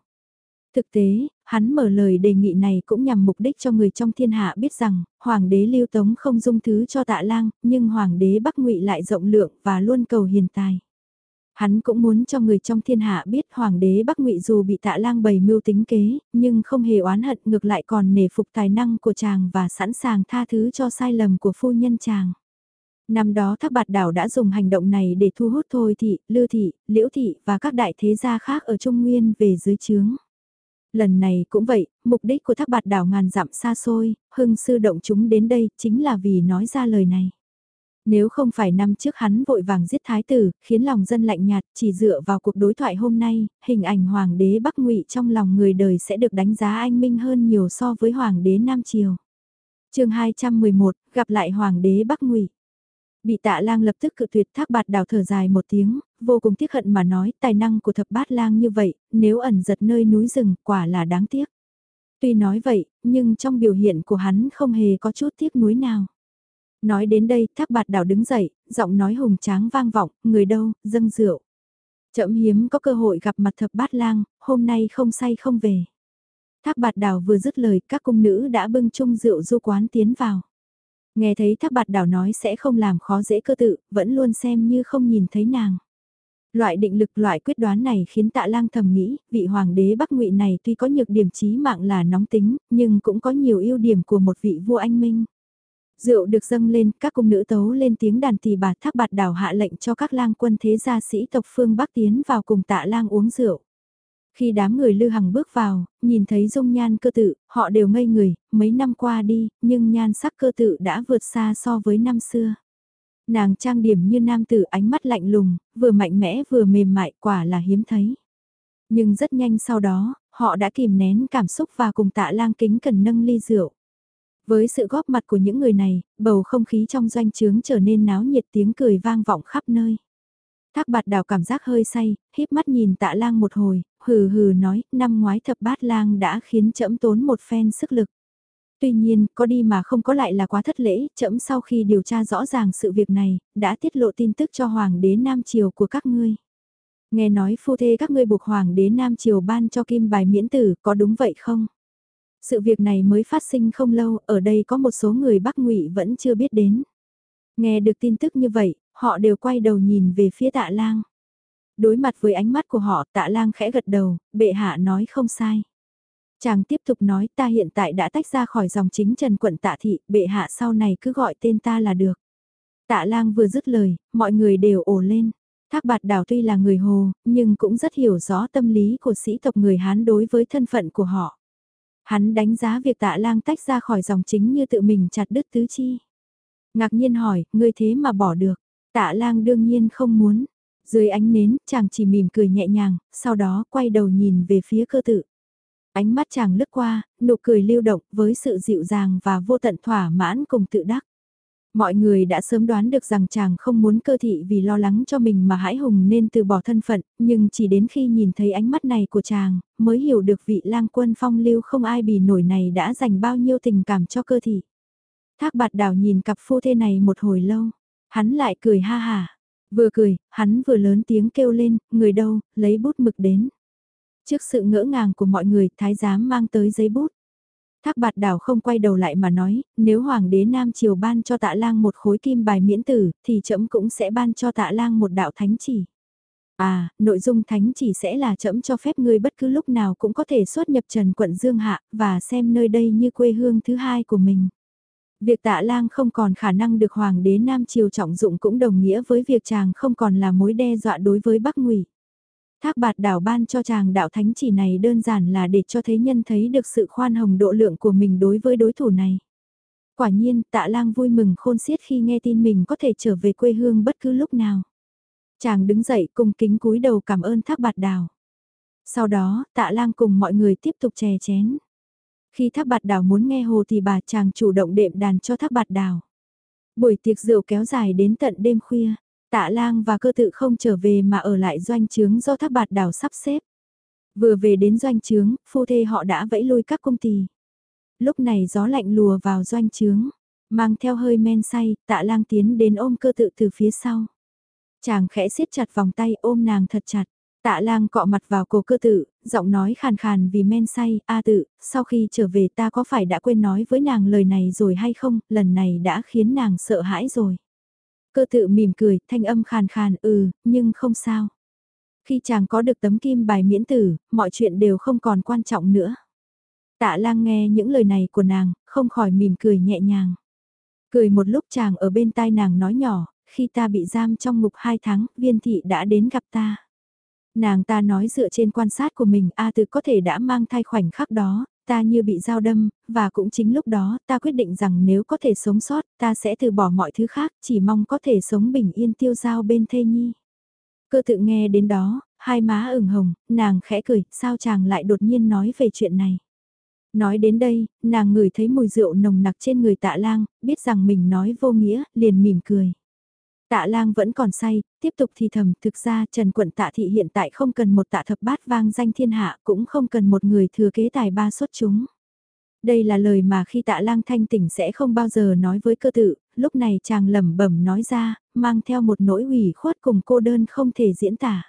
Thực tế, hắn mở lời đề nghị này cũng nhằm mục đích cho người trong thiên hạ biết rằng, hoàng đế lưu tống không dung thứ cho tạ lang, nhưng hoàng đế bắc ngụy lại rộng lượng và luôn cầu hiền tài. Hắn cũng muốn cho người trong thiên hạ biết hoàng đế Bắc Ngụy dù bị tạ lang bày mưu tính kế, nhưng không hề oán hận ngược lại còn nể phục tài năng của chàng và sẵn sàng tha thứ cho sai lầm của phu nhân chàng. Năm đó Thác Bạt Đảo đã dùng hành động này để thu hút Thôi Thị, Lư Thị, Liễu Thị và các đại thế gia khác ở Trung Nguyên về dưới chướng. Lần này cũng vậy, mục đích của Thác Bạt Đảo ngàn dặm xa xôi, hưng sư động chúng đến đây chính là vì nói ra lời này. Nếu không phải năm trước hắn vội vàng giết thái tử, khiến lòng dân lạnh nhạt, chỉ dựa vào cuộc đối thoại hôm nay, hình ảnh hoàng đế Bắc Ngụy trong lòng người đời sẽ được đánh giá anh minh hơn nhiều so với hoàng đế Nam Triều. chương 211, gặp lại hoàng đế Bắc Ngụy. Bị tạ lang lập tức cự tuyệt thác bạt đào thở dài một tiếng, vô cùng tiếc hận mà nói tài năng của thập bát lang như vậy, nếu ẩn giật nơi núi rừng quả là đáng tiếc. Tuy nói vậy, nhưng trong biểu hiện của hắn không hề có chút tiếc nuối nào. Nói đến đây, thác bạt đào đứng dậy, giọng nói hùng tráng vang vọng, người đâu, dâng rượu. Chậm hiếm có cơ hội gặp mặt thập bát lang, hôm nay không say không về. Thác bạt đào vừa dứt lời, các cung nữ đã bưng chung rượu du quán tiến vào. Nghe thấy thác bạt đảo nói sẽ không làm khó dễ cơ tự, vẫn luôn xem như không nhìn thấy nàng. Loại định lực loại quyết đoán này khiến tạ lang thầm nghĩ, vị hoàng đế Bắc ngụy này tuy có nhược điểm trí mạng là nóng tính, nhưng cũng có nhiều ưu điểm của một vị vua anh minh. Rượu được dâng lên, các cung nữ tấu lên tiếng đàn tỳ bà thác bạt đảo hạ lệnh cho các lang quân thế gia sĩ tộc phương Bắc tiến vào cùng tạ lang uống rượu. Khi đám người lư hằng bước vào, nhìn thấy dung nhan cơ tự, họ đều ngây người, mấy năm qua đi, nhưng nhan sắc cơ tự đã vượt xa so với năm xưa. Nàng trang điểm như nam tử ánh mắt lạnh lùng, vừa mạnh mẽ vừa mềm mại quả là hiếm thấy. Nhưng rất nhanh sau đó, họ đã kìm nén cảm xúc và cùng tạ lang kính cần nâng ly rượu. Với sự góp mặt của những người này, bầu không khí trong doanh trướng trở nên náo nhiệt tiếng cười vang vọng khắp nơi. Thác bạt đào cảm giác hơi say, híp mắt nhìn tạ lang một hồi, hừ hừ nói, năm ngoái thập bát lang đã khiến trẫm tốn một phen sức lực. Tuy nhiên, có đi mà không có lại là quá thất lễ, trẫm sau khi điều tra rõ ràng sự việc này, đã tiết lộ tin tức cho Hoàng đế Nam Triều của các ngươi. Nghe nói phu thê các ngươi buộc Hoàng đế Nam Triều ban cho kim bài miễn tử, có đúng vậy không? Sự việc này mới phát sinh không lâu, ở đây có một số người Bắc Ngụy vẫn chưa biết đến. Nghe được tin tức như vậy, họ đều quay đầu nhìn về phía tạ lang. Đối mặt với ánh mắt của họ tạ lang khẽ gật đầu, bệ hạ nói không sai. Chàng tiếp tục nói ta hiện tại đã tách ra khỏi dòng chính trần quận tạ thị, bệ hạ sau này cứ gọi tên ta là được. Tạ lang vừa dứt lời, mọi người đều ồ lên. Thác bạt đảo tuy là người hồ, nhưng cũng rất hiểu rõ tâm lý của sĩ tộc người Hán đối với thân phận của họ. Hắn đánh giá việc tạ lang tách ra khỏi dòng chính như tự mình chặt đứt tứ chi. Ngạc nhiên hỏi, ngươi thế mà bỏ được. Tạ lang đương nhiên không muốn. Dưới ánh nến, chàng chỉ mỉm cười nhẹ nhàng, sau đó quay đầu nhìn về phía cơ tự. Ánh mắt chàng lướt qua, nụ cười lưu động với sự dịu dàng và vô tận thỏa mãn cùng tự đắc. Mọi người đã sớm đoán được rằng chàng không muốn cơ thị vì lo lắng cho mình mà hãi hùng nên từ bỏ thân phận, nhưng chỉ đến khi nhìn thấy ánh mắt này của chàng, mới hiểu được vị lang quân phong lưu không ai bì nổi này đã dành bao nhiêu tình cảm cho cơ thị. Thác bạt đảo nhìn cặp phu thê này một hồi lâu, hắn lại cười ha hà. Vừa cười, hắn vừa lớn tiếng kêu lên, người đâu, lấy bút mực đến. Trước sự ngỡ ngàng của mọi người, thái giám mang tới giấy bút. Thác bạt đảo không quay đầu lại mà nói, nếu Hoàng đế Nam Triều ban cho tạ lang một khối kim bài miễn tử, thì trẫm cũng sẽ ban cho tạ lang một đạo thánh chỉ. À, nội dung thánh chỉ sẽ là trẫm cho phép ngươi bất cứ lúc nào cũng có thể xuất nhập trần quận Dương Hạ, và xem nơi đây như quê hương thứ hai của mình. Việc tạ lang không còn khả năng được Hoàng đế Nam Triều trọng dụng cũng đồng nghĩa với việc chàng không còn là mối đe dọa đối với Bắc Ngụy. Thác bạt đảo ban cho chàng đạo thánh chỉ này đơn giản là để cho thế nhân thấy được sự khoan hồng độ lượng của mình đối với đối thủ này. Quả nhiên, tạ lang vui mừng khôn xiết khi nghe tin mình có thể trở về quê hương bất cứ lúc nào. Chàng đứng dậy cùng kính cúi đầu cảm ơn thác bạt đảo. Sau đó, tạ lang cùng mọi người tiếp tục chè chén. Khi thác bạt đảo muốn nghe hồ thì bà chàng chủ động đệm đàn cho thác bạt đảo. Buổi tiệc rượu kéo dài đến tận đêm khuya. Tạ lang và cơ tự không trở về mà ở lại doanh trướng do thác bạt đảo sắp xếp. Vừa về đến doanh trướng, phu thê họ đã vẫy lui các công ty. Lúc này gió lạnh lùa vào doanh trướng, mang theo hơi men say, tạ lang tiến đến ôm cơ tự từ phía sau. Chàng khẽ siết chặt vòng tay ôm nàng thật chặt. Tạ lang cọ mặt vào cổ cơ tự, giọng nói khàn khàn vì men say, a tự, sau khi trở về ta có phải đã quên nói với nàng lời này rồi hay không, lần này đã khiến nàng sợ hãi rồi. Cơ tự mỉm cười, thanh âm khàn khàn, ừ, nhưng không sao. Khi chàng có được tấm kim bài miễn tử, mọi chuyện đều không còn quan trọng nữa. Tạ lang nghe những lời này của nàng, không khỏi mỉm cười nhẹ nhàng. Cười một lúc chàng ở bên tai nàng nói nhỏ, khi ta bị giam trong ngục hai tháng, viên thị đã đến gặp ta. Nàng ta nói dựa trên quan sát của mình A từ có thể đã mang thai khoảnh khắc đó, ta như bị dao đâm, và cũng chính lúc đó ta quyết định rằng nếu có thể sống sót, ta sẽ từ bỏ mọi thứ khác, chỉ mong có thể sống bình yên tiêu giao bên thê nhi. Cơ tự nghe đến đó, hai má ửng hồng, nàng khẽ cười, sao chàng lại đột nhiên nói về chuyện này. Nói đến đây, nàng ngửi thấy mùi rượu nồng nặc trên người tạ lang, biết rằng mình nói vô nghĩa, liền mỉm cười. Tạ lang vẫn còn say, tiếp tục thì thầm, thực ra Trần Quận Tạ Thị hiện tại không cần một tạ thập bát vang danh thiên hạ, cũng không cần một người thừa kế tài ba xuất chúng. Đây là lời mà khi tạ lang thanh tỉnh sẽ không bao giờ nói với cơ tự, lúc này chàng lẩm bẩm nói ra, mang theo một nỗi ủy khuất cùng cô đơn không thể diễn tả.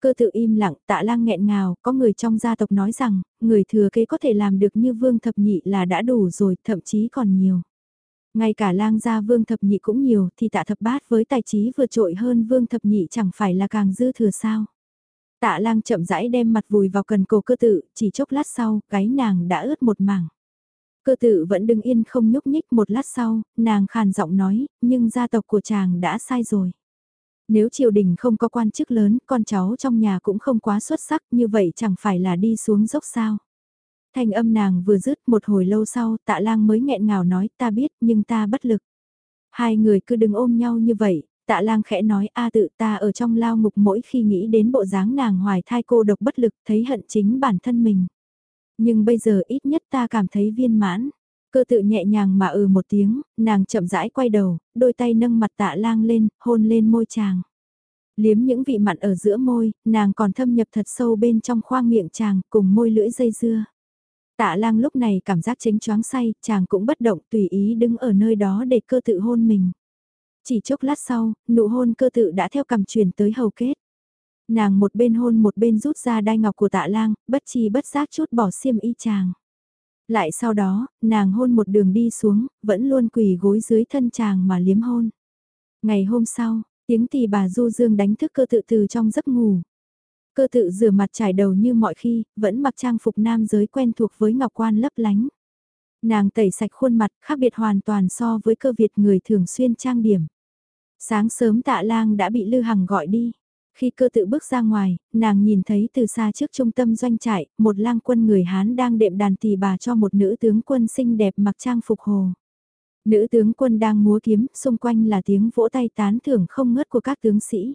Cơ tự im lặng, tạ lang nghẹn ngào, có người trong gia tộc nói rằng, người thừa kế có thể làm được như vương thập nhị là đã đủ rồi, thậm chí còn nhiều. Ngay cả lang gia vương thập nhị cũng nhiều thì tạ thập bát với tài trí vượt trội hơn vương thập nhị chẳng phải là càng dư thừa sao. Tạ lang chậm rãi đem mặt vùi vào cần cổ cơ tự, chỉ chốc lát sau, gáy nàng đã ướt một mảng. Cơ tự vẫn đứng yên không nhúc nhích một lát sau, nàng khàn giọng nói, nhưng gia tộc của chàng đã sai rồi. Nếu triều đình không có quan chức lớn, con cháu trong nhà cũng không quá xuất sắc như vậy chẳng phải là đi xuống dốc sao. Thanh âm nàng vừa dứt một hồi lâu sau tạ lang mới nghẹn ngào nói ta biết nhưng ta bất lực. Hai người cứ đừng ôm nhau như vậy, tạ lang khẽ nói a tự ta ở trong lao ngục mỗi khi nghĩ đến bộ dáng nàng hoài thai cô độc bất lực thấy hận chính bản thân mình. Nhưng bây giờ ít nhất ta cảm thấy viên mãn. Cơ tự nhẹ nhàng mà ừ một tiếng, nàng chậm rãi quay đầu, đôi tay nâng mặt tạ lang lên, hôn lên môi chàng. Liếm những vị mặn ở giữa môi, nàng còn thâm nhập thật sâu bên trong khoang miệng chàng cùng môi lưỡi dây dưa. Tạ lang lúc này cảm giác chính choáng say, chàng cũng bất động tùy ý đứng ở nơi đó để cơ tự hôn mình. Chỉ chốc lát sau, nụ hôn cơ tự đã theo cầm truyền tới hầu kết. Nàng một bên hôn một bên rút ra đai ngọc của tạ lang, bất chi bất giác chút bỏ xiêm y chàng. Lại sau đó, nàng hôn một đường đi xuống, vẫn luôn quỳ gối dưới thân chàng mà liếm hôn. Ngày hôm sau, tiếng tỳ bà Du Dương đánh thức cơ tự từ trong giấc ngủ. Cơ tự rửa mặt trải đầu như mọi khi, vẫn mặc trang phục nam giới quen thuộc với ngọc quan lấp lánh. Nàng tẩy sạch khuôn mặt khác biệt hoàn toàn so với cơ Việt người thường xuyên trang điểm. Sáng sớm tạ lang đã bị Lư Hằng gọi đi. Khi cơ tự bước ra ngoài, nàng nhìn thấy từ xa trước trung tâm doanh trại, một lang quân người Hán đang đệm đàn tỳ bà cho một nữ tướng quân xinh đẹp mặc trang phục hồ. Nữ tướng quân đang múa kiếm, xung quanh là tiếng vỗ tay tán thưởng không ngớt của các tướng sĩ.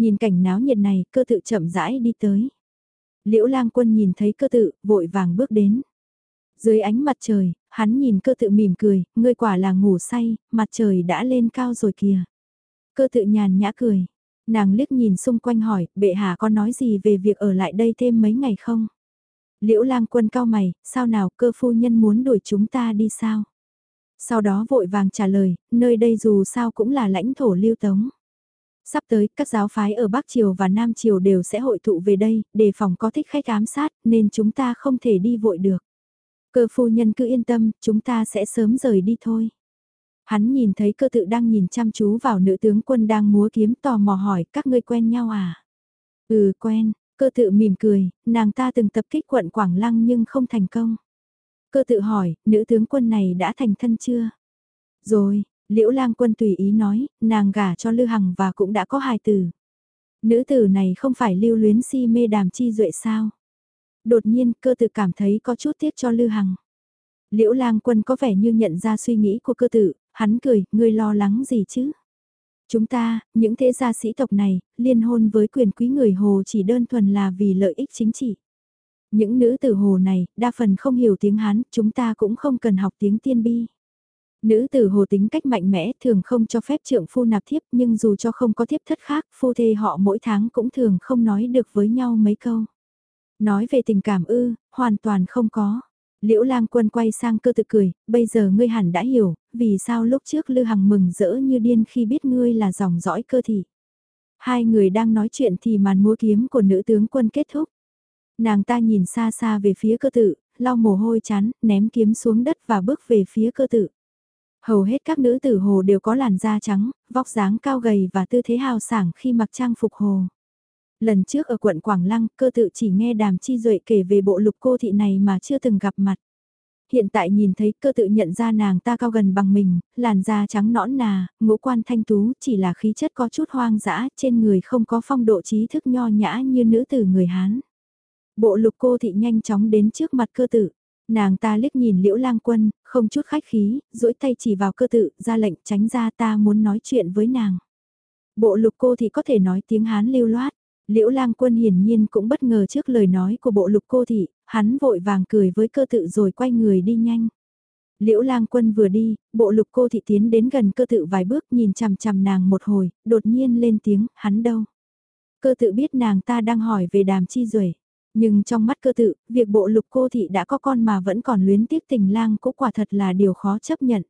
Nhìn cảnh náo nhiệt này, cơ tự chậm rãi đi tới. Liễu lang quân nhìn thấy cơ tự, vội vàng bước đến. Dưới ánh mặt trời, hắn nhìn cơ tự mỉm cười, ngươi quả là ngủ say, mặt trời đã lên cao rồi kìa. Cơ tự nhàn nhã cười, nàng liếc nhìn xung quanh hỏi, bệ hạ có nói gì về việc ở lại đây thêm mấy ngày không? Liễu lang quân cao mày, sao nào cơ phu nhân muốn đuổi chúng ta đi sao? Sau đó vội vàng trả lời, nơi đây dù sao cũng là lãnh thổ lưu tống. Sắp tới, các giáo phái ở Bắc Triều và Nam Triều đều sẽ hội tụ về đây, đề phòng có thích khách ám sát, nên chúng ta không thể đi vội được. Cơ phu nhân cứ yên tâm, chúng ta sẽ sớm rời đi thôi. Hắn nhìn thấy cơ tự đang nhìn chăm chú vào nữ tướng quân đang múa kiếm tò mò hỏi các ngươi quen nhau à? Ừ quen, cơ tự mỉm cười, nàng ta từng tập kích quận Quảng Lăng nhưng không thành công. Cơ tự hỏi, nữ tướng quân này đã thành thân chưa? Rồi, Liễu lang quân tùy ý nói, nàng gả cho Lư Hằng và cũng đã có hài tử. Nữ tử này không phải lưu luyến si mê đàm chi duệ sao? Đột nhiên cơ tử cảm thấy có chút tiếc cho Lư Hằng. Liễu lang quân có vẻ như nhận ra suy nghĩ của cơ tử, hắn cười, ngươi lo lắng gì chứ? Chúng ta, những thế gia sĩ tộc này, liên hôn với quyền quý người Hồ chỉ đơn thuần là vì lợi ích chính trị. Những nữ tử Hồ này, đa phần không hiểu tiếng Hán, chúng ta cũng không cần học tiếng tiên bi. Nữ tử hồ tính cách mạnh mẽ thường không cho phép trượng phu nạp thiếp nhưng dù cho không có thiếp thất khác, phu thê họ mỗi tháng cũng thường không nói được với nhau mấy câu. Nói về tình cảm ư, hoàn toàn không có. Liễu lang quân quay sang cơ tự cười, bây giờ ngươi hẳn đã hiểu, vì sao lúc trước Lư Hằng mừng rỡ như điên khi biết ngươi là dòng dõi cơ thị. Hai người đang nói chuyện thì màn múa kiếm của nữ tướng quân kết thúc. Nàng ta nhìn xa xa về phía cơ tự, lau mồ hôi chán, ném kiếm xuống đất và bước về phía cơ tự. Hầu hết các nữ tử hồ đều có làn da trắng, vóc dáng cao gầy và tư thế hào sảng khi mặc trang phục hồ. Lần trước ở quận Quảng Lăng, cơ tự chỉ nghe đàm chi duệ kể về bộ lục cô thị này mà chưa từng gặp mặt. Hiện tại nhìn thấy cơ tự nhận ra nàng ta cao gần bằng mình, làn da trắng nõn nà, ngũ quan thanh tú, chỉ là khí chất có chút hoang dã, trên người không có phong độ trí thức nho nhã như nữ tử người Hán. Bộ lục cô thị nhanh chóng đến trước mặt cơ tự. Nàng ta liếc nhìn liễu lang quân, không chút khách khí, duỗi tay chỉ vào cơ tự, ra lệnh tránh ra ta muốn nói chuyện với nàng. Bộ lục cô thị có thể nói tiếng Hán lưu loát. Liễu lang quân hiển nhiên cũng bất ngờ trước lời nói của bộ lục cô thị, hắn vội vàng cười với cơ tự rồi quay người đi nhanh. Liễu lang quân vừa đi, bộ lục cô thị tiến đến gần cơ tự vài bước nhìn chằm chằm nàng một hồi, đột nhiên lên tiếng, hắn đâu? Cơ tự biết nàng ta đang hỏi về đàm chi rồi. Nhưng trong mắt cơ tự, việc bộ lục cô thị đã có con mà vẫn còn luyến tiếc tình lang cũng quả thật là điều khó chấp nhận.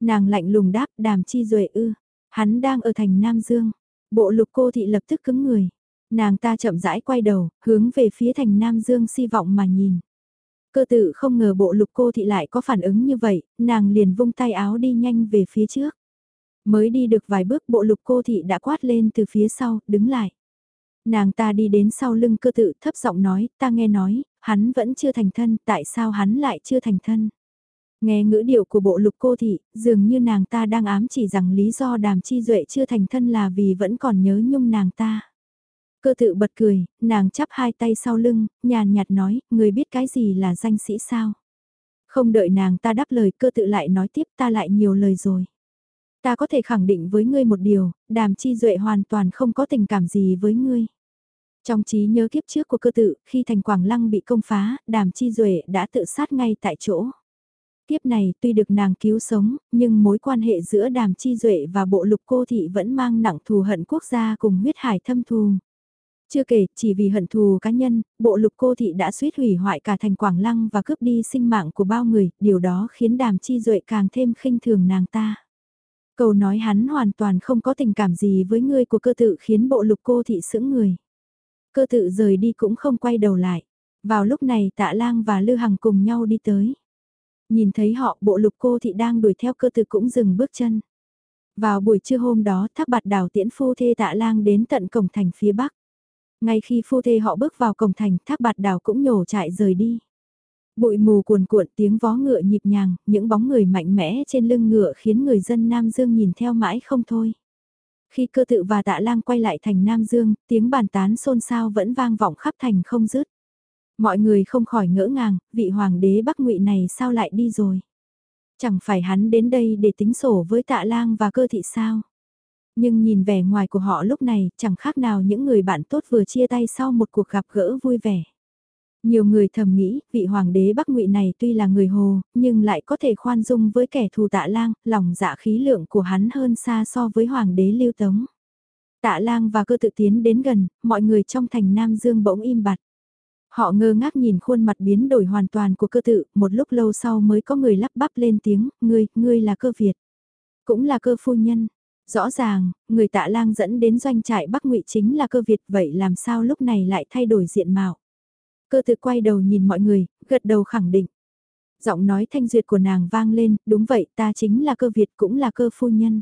Nàng lạnh lùng đáp đàm chi duệ ư, hắn đang ở thành Nam Dương. Bộ lục cô thị lập tức cứng người. Nàng ta chậm rãi quay đầu, hướng về phía thành Nam Dương si vọng mà nhìn. Cơ tự không ngờ bộ lục cô thị lại có phản ứng như vậy, nàng liền vung tay áo đi nhanh về phía trước. Mới đi được vài bước bộ lục cô thị đã quát lên từ phía sau, đứng lại. Nàng ta đi đến sau lưng cơ tự thấp giọng nói, ta nghe nói, hắn vẫn chưa thành thân, tại sao hắn lại chưa thành thân? Nghe ngữ điệu của bộ lục cô thị, dường như nàng ta đang ám chỉ rằng lý do đàm chi duệ chưa thành thân là vì vẫn còn nhớ nhung nàng ta. Cơ tự bật cười, nàng chắp hai tay sau lưng, nhàn nhạt nói, người biết cái gì là danh sĩ sao? Không đợi nàng ta đáp lời cơ tự lại nói tiếp ta lại nhiều lời rồi. Ta có thể khẳng định với ngươi một điều, đàm chi duệ hoàn toàn không có tình cảm gì với ngươi. Trong trí nhớ kiếp trước của cơ tự, khi thành Quảng Lăng bị công phá, đàm chi duệ đã tự sát ngay tại chỗ. Kiếp này tuy được nàng cứu sống, nhưng mối quan hệ giữa đàm chi duệ và bộ lục cô thị vẫn mang nặng thù hận quốc gia cùng huyết hải thâm thù. Chưa kể, chỉ vì hận thù cá nhân, bộ lục cô thị đã suýt hủy hoại cả thành Quảng Lăng và cướp đi sinh mạng của bao người, điều đó khiến đàm chi duệ càng thêm khinh thường nàng ta. Câu nói hắn hoàn toàn không có tình cảm gì với người của cơ tự khiến bộ lục cô thị sững người. Cơ tự rời đi cũng không quay đầu lại. Vào lúc này tạ lang và Lư Hằng cùng nhau đi tới. Nhìn thấy họ bộ lục cô thị đang đuổi theo cơ tự cũng dừng bước chân. Vào buổi trưa hôm đó thác bạt đảo tiễn phu thê tạ lang đến tận cổng thành phía bắc. Ngay khi phu thê họ bước vào cổng thành thác bạt đảo cũng nhổ chạy rời đi. Bụi mù cuồn cuộn tiếng vó ngựa nhịp nhàng, những bóng người mạnh mẽ trên lưng ngựa khiến người dân Nam Dương nhìn theo mãi không thôi. Khi cơ tự và tạ lang quay lại thành Nam Dương, tiếng bàn tán xôn xao vẫn vang vọng khắp thành không dứt. Mọi người không khỏi ngỡ ngàng, vị hoàng đế Bắc ngụy này sao lại đi rồi? Chẳng phải hắn đến đây để tính sổ với tạ lang và cơ thị sao? Nhưng nhìn vẻ ngoài của họ lúc này chẳng khác nào những người bạn tốt vừa chia tay sau một cuộc gặp gỡ vui vẻ. Nhiều người thầm nghĩ, vị hoàng đế Bắc Ngụy này tuy là người Hồ, nhưng lại có thể khoan dung với kẻ thù tạ lang, lòng dạ khí lượng của hắn hơn xa so với hoàng đế Lưu Tống. Tạ lang và cơ tự tiến đến gần, mọi người trong thành Nam Dương bỗng im bặt. Họ ngơ ngác nhìn khuôn mặt biến đổi hoàn toàn của cơ tự, một lúc lâu sau mới có người lắp bắp lên tiếng, ngươi, ngươi là cơ Việt. Cũng là cơ phu nhân. Rõ ràng, người tạ lang dẫn đến doanh trại Bắc ngụy chính là cơ Việt vậy làm sao lúc này lại thay đổi diện mạo. Cơ tự quay đầu nhìn mọi người, gật đầu khẳng định. Giọng nói thanh duyệt của nàng vang lên, đúng vậy ta chính là cơ Việt cũng là cơ phu nhân.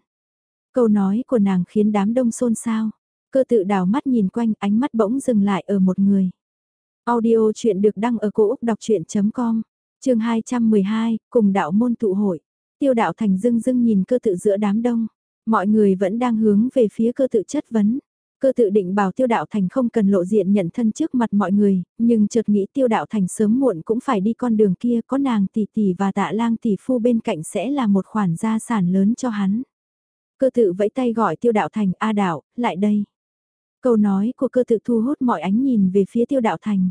Câu nói của nàng khiến đám đông xôn xao. Cơ tự đào mắt nhìn quanh ánh mắt bỗng dừng lại ở một người. Audio chuyện được đăng ở cổ Úc đọc chuyện.com, trường 212, cùng đạo môn tụ hội. Tiêu đạo thành dưng dưng nhìn cơ tự giữa đám đông. Mọi người vẫn đang hướng về phía cơ tự chất vấn. Cơ tự định bảo tiêu đạo thành không cần lộ diện nhận thân trước mặt mọi người, nhưng chợt nghĩ tiêu đạo thành sớm muộn cũng phải đi con đường kia có nàng tỷ tỷ và tạ lang tỷ phu bên cạnh sẽ là một khoản gia sản lớn cho hắn. Cơ tự vẫy tay gọi tiêu đạo thành, A đạo, lại đây. Câu nói của cơ tự thu hút mọi ánh nhìn về phía tiêu đạo thành.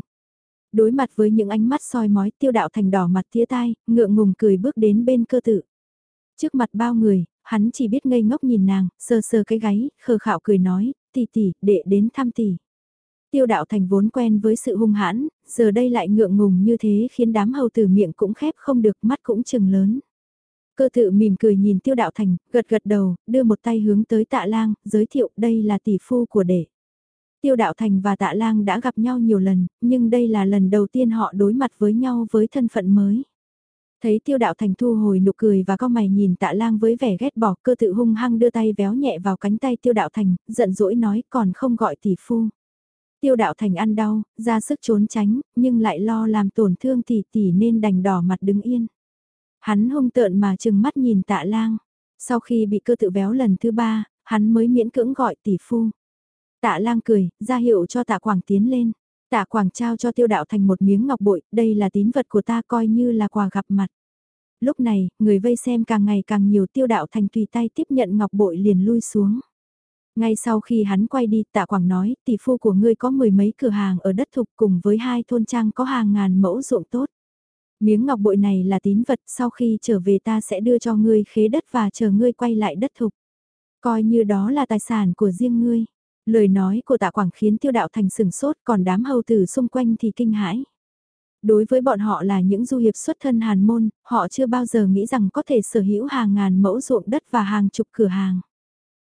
Đối mặt với những ánh mắt soi mói tiêu đạo thành đỏ mặt tía tai, ngượng ngùng cười bước đến bên cơ tự. Trước mặt bao người, hắn chỉ biết ngây ngốc nhìn nàng, sờ sờ cái gáy, khờ khạo cười nói, tỷ tỷ, đệ đến thăm tỷ. Tiêu đạo thành vốn quen với sự hung hãn, giờ đây lại ngượng ngùng như thế khiến đám hầu tử miệng cũng khép không được mắt cũng chừng lớn. Cơ tự mỉm cười nhìn tiêu đạo thành, gật gật đầu, đưa một tay hướng tới tạ lang, giới thiệu đây là tỷ phu của đệ. Tiêu đạo thành và tạ lang đã gặp nhau nhiều lần, nhưng đây là lần đầu tiên họ đối mặt với nhau với thân phận mới. Thấy tiêu đạo thành thu hồi nụ cười và con mày nhìn tạ lang với vẻ ghét bỏ cơ tự hung hăng đưa tay véo nhẹ vào cánh tay tiêu đạo thành, giận dỗi nói còn không gọi tỷ phu. Tiêu đạo thành ăn đau, ra sức trốn tránh, nhưng lại lo làm tổn thương tỷ tỷ nên đành đỏ mặt đứng yên. Hắn hung tợn mà chừng mắt nhìn tạ lang. Sau khi bị cơ tự véo lần thứ ba, hắn mới miễn cưỡng gọi tỷ phu. Tạ lang cười, ra hiệu cho tạ quảng tiến lên. Tạ quảng trao cho tiêu đạo thành một miếng ngọc bội, đây là tín vật của ta coi như là quà gặp mặt. Lúc này, người vây xem càng ngày càng nhiều tiêu đạo thành tùy tay tiếp nhận ngọc bội liền lui xuống. Ngay sau khi hắn quay đi, tạ quảng nói, tỷ phu của ngươi có mười mấy cửa hàng ở đất thục cùng với hai thôn trang có hàng ngàn mẫu ruộng tốt. Miếng ngọc bội này là tín vật, sau khi trở về ta sẽ đưa cho ngươi khế đất và chờ ngươi quay lại đất thục. Coi như đó là tài sản của riêng ngươi. Lời nói của tạ quảng khiến tiêu đạo thành sừng sốt còn đám hầu tử xung quanh thì kinh hãi. Đối với bọn họ là những du hiệp xuất thân hàn môn, họ chưa bao giờ nghĩ rằng có thể sở hữu hàng ngàn mẫu ruộng đất và hàng chục cửa hàng.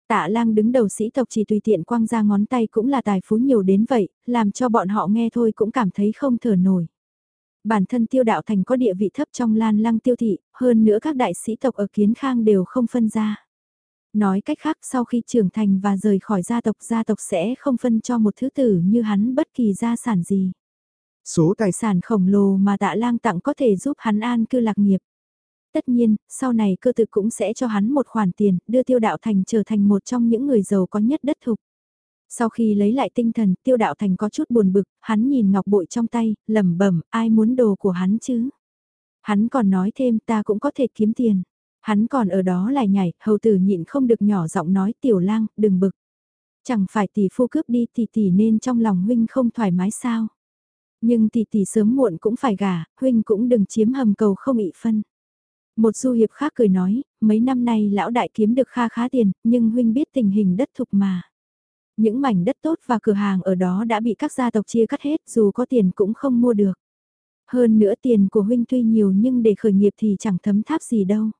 Tạ lang đứng đầu sĩ tộc chỉ tùy tiện quăng ra ngón tay cũng là tài phú nhiều đến vậy, làm cho bọn họ nghe thôi cũng cảm thấy không thở nổi. Bản thân tiêu đạo thành có địa vị thấp trong lan lăng tiêu thị, hơn nữa các đại sĩ tộc ở kiến khang đều không phân ra. Nói cách khác sau khi trưởng thành và rời khỏi gia tộc gia tộc sẽ không phân cho một thứ tử như hắn bất kỳ gia sản gì. Số tài sản khổng lồ mà tạ lang tặng có thể giúp hắn an cư lạc nghiệp. Tất nhiên, sau này cơ tự cũng sẽ cho hắn một khoản tiền, đưa tiêu đạo thành trở thành một trong những người giàu có nhất đất thục. Sau khi lấy lại tinh thần, tiêu đạo thành có chút buồn bực, hắn nhìn ngọc bội trong tay, lẩm bẩm, ai muốn đồ của hắn chứ? Hắn còn nói thêm ta cũng có thể kiếm tiền. Hắn còn ở đó lại nhảy, hầu tử nhịn không được nhỏ giọng nói tiểu lang, đừng bực. Chẳng phải tỷ phu cướp đi tỷ tỷ nên trong lòng huynh không thoải mái sao? Nhưng tỷ tỷ sớm muộn cũng phải gả, huynh cũng đừng chiếm hầm cầu không ị phân. Một du hiệp khác cười nói, mấy năm nay lão đại kiếm được kha khá tiền, nhưng huynh biết tình hình đất thục mà. Những mảnh đất tốt và cửa hàng ở đó đã bị các gia tộc chia cắt hết dù có tiền cũng không mua được. Hơn nữa tiền của huynh tuy nhiều nhưng để khởi nghiệp thì chẳng thấm tháp gì đâu.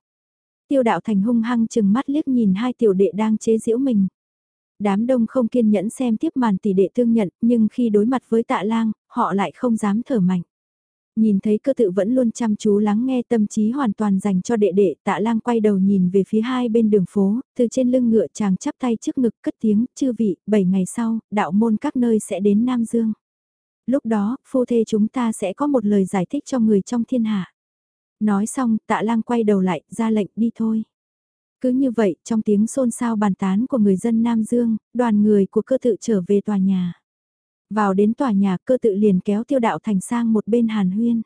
Tiêu đạo thành hung hăng chừng mắt liếc nhìn hai tiểu đệ đang chế giễu mình. Đám đông không kiên nhẫn xem tiếp màn tỷ đệ thương nhận, nhưng khi đối mặt với tạ lang, họ lại không dám thở mạnh. Nhìn thấy cơ tự vẫn luôn chăm chú lắng nghe tâm trí hoàn toàn dành cho đệ đệ, tạ lang quay đầu nhìn về phía hai bên đường phố, từ trên lưng ngựa chàng chắp tay trước ngực cất tiếng, chư vị, bảy ngày sau, đạo môn các nơi sẽ đến Nam Dương. Lúc đó, phu thê chúng ta sẽ có một lời giải thích cho người trong thiên hạ. Nói xong, tạ lang quay đầu lại, ra lệnh đi thôi. Cứ như vậy, trong tiếng xôn xao bàn tán của người dân Nam Dương, đoàn người của cơ tự trở về tòa nhà. Vào đến tòa nhà cơ tự liền kéo tiêu đạo thành sang một bên hàn huyên.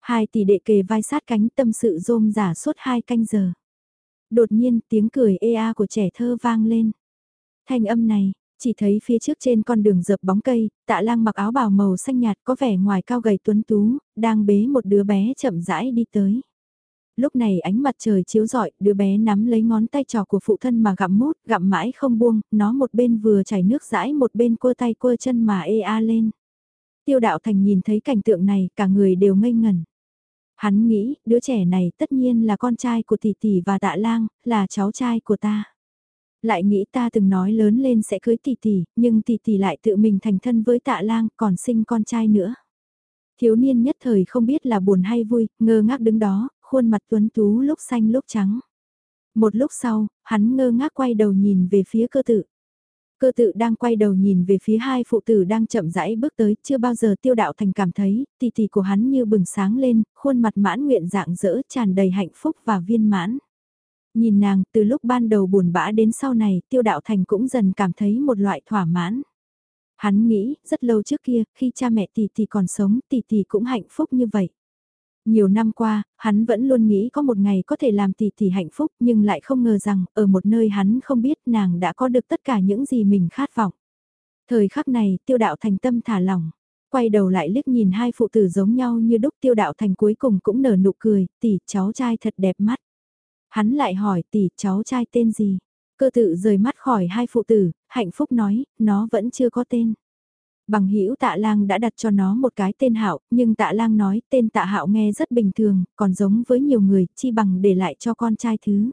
Hai tỷ đệ kề vai sát cánh tâm sự rôm giả suốt hai canh giờ. Đột nhiên tiếng cười ê a của trẻ thơ vang lên. Thanh âm này, chỉ thấy phía trước trên con đường dợp bóng cây, tạ lang mặc áo bào màu xanh nhạt có vẻ ngoài cao gầy tuấn tú, đang bế một đứa bé chậm rãi đi tới. Lúc này ánh mặt trời chiếu rọi, đứa bé nắm lấy ngón tay trò của phụ thân mà gặm mút, gặm mãi không buông, nó một bên vừa chảy nước rãi một bên cua tay cua chân mà ê a lên. Tiêu đạo thành nhìn thấy cảnh tượng này, cả người đều ngây ngẩn. Hắn nghĩ, đứa trẻ này tất nhiên là con trai của tỷ tỷ và tạ lang, là cháu trai của ta. Lại nghĩ ta từng nói lớn lên sẽ cưới tỷ tỷ, nhưng tỷ tỷ lại tự mình thành thân với tạ lang, còn sinh con trai nữa. Thiếu niên nhất thời không biết là buồn hay vui, ngơ ngác đứng đó, khuôn mặt tuấn tú lúc xanh lúc trắng. Một lúc sau, hắn ngơ ngác quay đầu nhìn về phía cơ tự. Cơ tự đang quay đầu nhìn về phía hai phụ tử đang chậm rãi bước tới, chưa bao giờ tiêu đạo thành cảm thấy, tỷ tỷ của hắn như bừng sáng lên, khuôn mặt mãn nguyện dạng dỡ tràn đầy hạnh phúc và viên mãn. Nhìn nàng, từ lúc ban đầu buồn bã đến sau này, tiêu đạo thành cũng dần cảm thấy một loại thỏa mãn. Hắn nghĩ, rất lâu trước kia, khi cha mẹ tỷ tỷ còn sống, tỷ tỷ cũng hạnh phúc như vậy. Nhiều năm qua, hắn vẫn luôn nghĩ có một ngày có thể làm tỷ tỷ hạnh phúc nhưng lại không ngờ rằng ở một nơi hắn không biết nàng đã có được tất cả những gì mình khát vọng. Thời khắc này tiêu đạo thành tâm thả lỏng, quay đầu lại liếc nhìn hai phụ tử giống nhau như đúc tiêu đạo thành cuối cùng cũng nở nụ cười, tỷ cháu trai thật đẹp mắt. Hắn lại hỏi tỷ cháu trai tên gì? Cơ tự rời mắt khỏi hai phụ tử, hạnh phúc nói, nó vẫn chưa có tên. Bằng hữu tạ lang đã đặt cho nó một cái tên hạo, nhưng tạ lang nói tên tạ hạo nghe rất bình thường, còn giống với nhiều người, chi bằng để lại cho con trai thứ.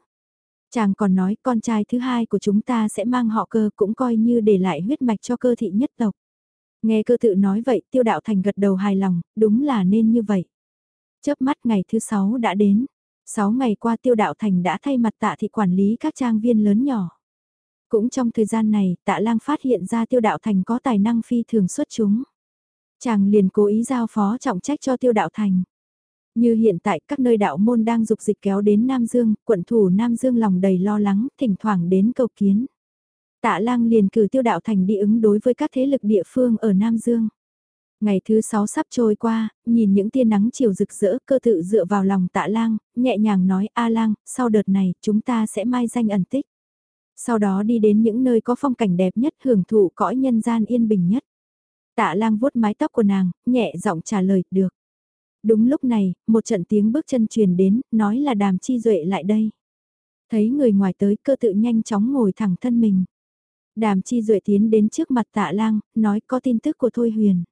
Chàng còn nói con trai thứ hai của chúng ta sẽ mang họ cơ cũng coi như để lại huyết mạch cho cơ thị nhất tộc. Nghe cơ tự nói vậy tiêu đạo thành gật đầu hài lòng, đúng là nên như vậy. Chớp mắt ngày thứ sáu đã đến. Sáu ngày qua tiêu đạo thành đã thay mặt tạ thị quản lý các trang viên lớn nhỏ. Cũng trong thời gian này, tạ lang phát hiện ra tiêu đạo thành có tài năng phi thường xuất chúng. Chàng liền cố ý giao phó trọng trách cho tiêu đạo thành. Như hiện tại các nơi đạo môn đang dục dịch kéo đến Nam Dương, quận thủ Nam Dương lòng đầy lo lắng, thỉnh thoảng đến cầu kiến. Tạ lang liền cử tiêu đạo thành đi ứng đối với các thế lực địa phương ở Nam Dương. Ngày thứ sáu sắp trôi qua, nhìn những tia nắng chiều rực rỡ cơ tự dựa vào lòng tạ lang, nhẹ nhàng nói A lang, sau đợt này chúng ta sẽ mai danh ẩn tích. Sau đó đi đến những nơi có phong cảnh đẹp nhất hưởng thụ cõi nhân gian yên bình nhất. Tạ lang vuốt mái tóc của nàng, nhẹ giọng trả lời, được. Đúng lúc này, một trận tiếng bước chân truyền đến, nói là đàm chi duệ lại đây. Thấy người ngoài tới cơ tự nhanh chóng ngồi thẳng thân mình. Đàm chi duệ tiến đến trước mặt tạ lang, nói có tin tức của Thôi Huyền.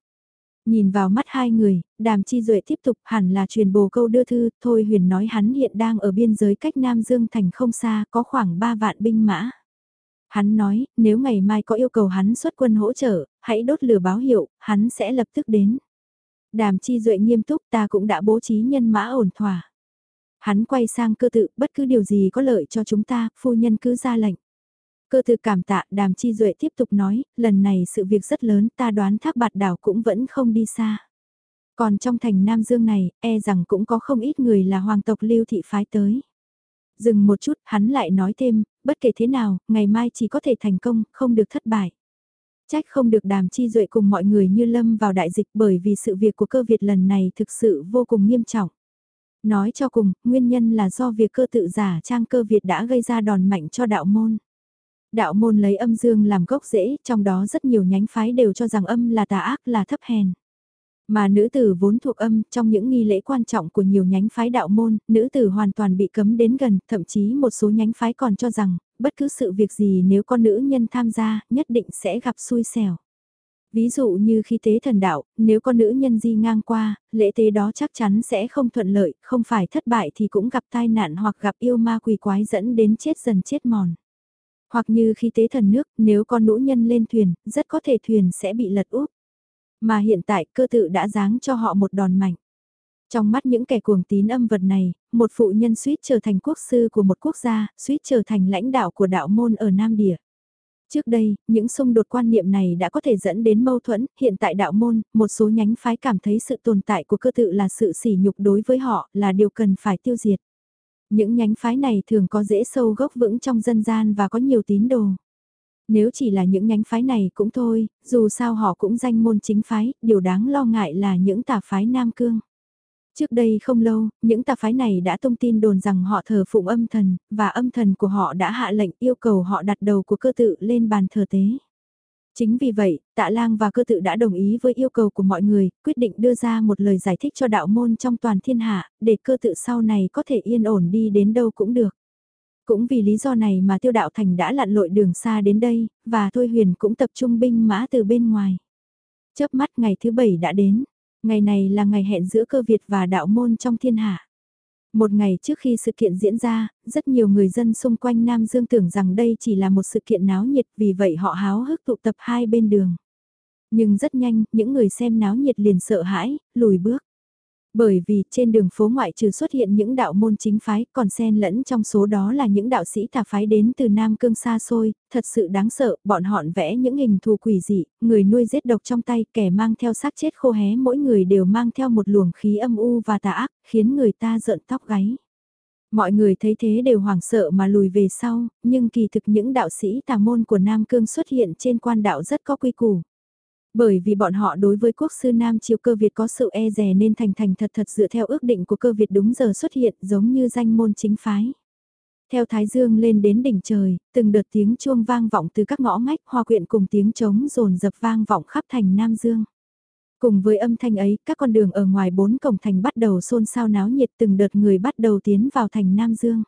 Nhìn vào mắt hai người, đàm chi duệ tiếp tục hẳn là truyền bồ câu đưa thư, Thôi Huyền nói hắn hiện đang ở biên giới cách Nam Dương thành không xa, có khoảng 3 vạn binh mã. Hắn nói, nếu ngày mai có yêu cầu hắn xuất quân hỗ trợ, hãy đốt lửa báo hiệu, hắn sẽ lập tức đến. Đàm chi duệ nghiêm túc ta cũng đã bố trí nhân mã ổn thỏa. Hắn quay sang cơ tự, bất cứ điều gì có lợi cho chúng ta, phu nhân cứ ra lệnh. Cơ thư cảm tạ, đàm chi duệ tiếp tục nói, lần này sự việc rất lớn, ta đoán thác bạt đảo cũng vẫn không đi xa. Còn trong thành Nam Dương này, e rằng cũng có không ít người là hoàng tộc lưu thị phái tới. Dừng một chút, hắn lại nói thêm, bất kể thế nào, ngày mai chỉ có thể thành công, không được thất bại. Trách không được đàm chi duệ cùng mọi người như lâm vào đại dịch bởi vì sự việc của cơ Việt lần này thực sự vô cùng nghiêm trọng. Nói cho cùng, nguyên nhân là do việc cơ tự giả trang cơ Việt đã gây ra đòn mạnh cho đạo môn. Đạo môn lấy âm dương làm gốc rễ, trong đó rất nhiều nhánh phái đều cho rằng âm là tà ác là thấp hèn. Mà nữ tử vốn thuộc âm, trong những nghi lễ quan trọng của nhiều nhánh phái đạo môn, nữ tử hoàn toàn bị cấm đến gần, thậm chí một số nhánh phái còn cho rằng, bất cứ sự việc gì nếu con nữ nhân tham gia, nhất định sẽ gặp xui xẻo. Ví dụ như khi tế thần đạo, nếu con nữ nhân di ngang qua, lễ tế đó chắc chắn sẽ không thuận lợi, không phải thất bại thì cũng gặp tai nạn hoặc gặp yêu ma quỷ quái dẫn đến chết dần chết mòn. Hoặc như khi tế thần nước, nếu con nữ nhân lên thuyền, rất có thể thuyền sẽ bị lật úp. Mà hiện tại cơ tự đã giáng cho họ một đòn mạnh. Trong mắt những kẻ cuồng tín âm vật này, một phụ nhân suýt trở thành quốc sư của một quốc gia, suýt trở thành lãnh đạo của đạo môn ở Nam Địa. Trước đây, những xung đột quan niệm này đã có thể dẫn đến mâu thuẫn, hiện tại đạo môn, một số nhánh phái cảm thấy sự tồn tại của cơ tự là sự sỉ nhục đối với họ, là điều cần phải tiêu diệt. Những nhánh phái này thường có dễ sâu gốc vững trong dân gian và có nhiều tín đồ. Nếu chỉ là những nhánh phái này cũng thôi, dù sao họ cũng danh môn chính phái, điều đáng lo ngại là những tà phái Nam Cương. Trước đây không lâu, những tà phái này đã thông tin đồn rằng họ thờ phụng âm thần, và âm thần của họ đã hạ lệnh yêu cầu họ đặt đầu của cơ tự lên bàn thờ tế. Chính vì vậy, tạ lang và cơ tự đã đồng ý với yêu cầu của mọi người, quyết định đưa ra một lời giải thích cho đạo môn trong toàn thiên hạ, để cơ tự sau này có thể yên ổn đi đến đâu cũng được. Cũng vì lý do này mà tiêu đạo thành đã lặn lội đường xa đến đây, và Thôi Huyền cũng tập trung binh mã từ bên ngoài. Chớp mắt ngày thứ bảy đã đến, ngày này là ngày hẹn giữa cơ Việt và đạo môn trong thiên hạ. Một ngày trước khi sự kiện diễn ra, rất nhiều người dân xung quanh Nam Dương tưởng rằng đây chỉ là một sự kiện náo nhiệt vì vậy họ háo hức tụ tập hai bên đường. Nhưng rất nhanh, những người xem náo nhiệt liền sợ hãi, lùi bước. Bởi vì trên đường phố ngoại trừ xuất hiện những đạo môn chính phái còn xen lẫn trong số đó là những đạo sĩ tà phái đến từ Nam Cương xa xôi, thật sự đáng sợ, bọn họ vẽ những hình thù quỷ dị, người nuôi giết độc trong tay kẻ mang theo xác chết khô hé mỗi người đều mang theo một luồng khí âm u và tà ác, khiến người ta rợn tóc gáy. Mọi người thấy thế đều hoảng sợ mà lùi về sau, nhưng kỳ thực những đạo sĩ tà môn của Nam Cương xuất hiện trên quan đạo rất có quy củ. Bởi vì bọn họ đối với quốc sư Nam Triều cơ Việt có sự e rè nên thành thành thật thật dựa theo ước định của cơ Việt đúng giờ xuất hiện giống như danh môn chính phái. Theo Thái Dương lên đến đỉnh trời, từng đợt tiếng chuông vang vọng từ các ngõ ngách hòa quyện cùng tiếng trống rồn dập vang vọng khắp thành Nam Dương. Cùng với âm thanh ấy, các con đường ở ngoài bốn cổng thành bắt đầu xôn xao náo nhiệt từng đợt người bắt đầu tiến vào thành Nam Dương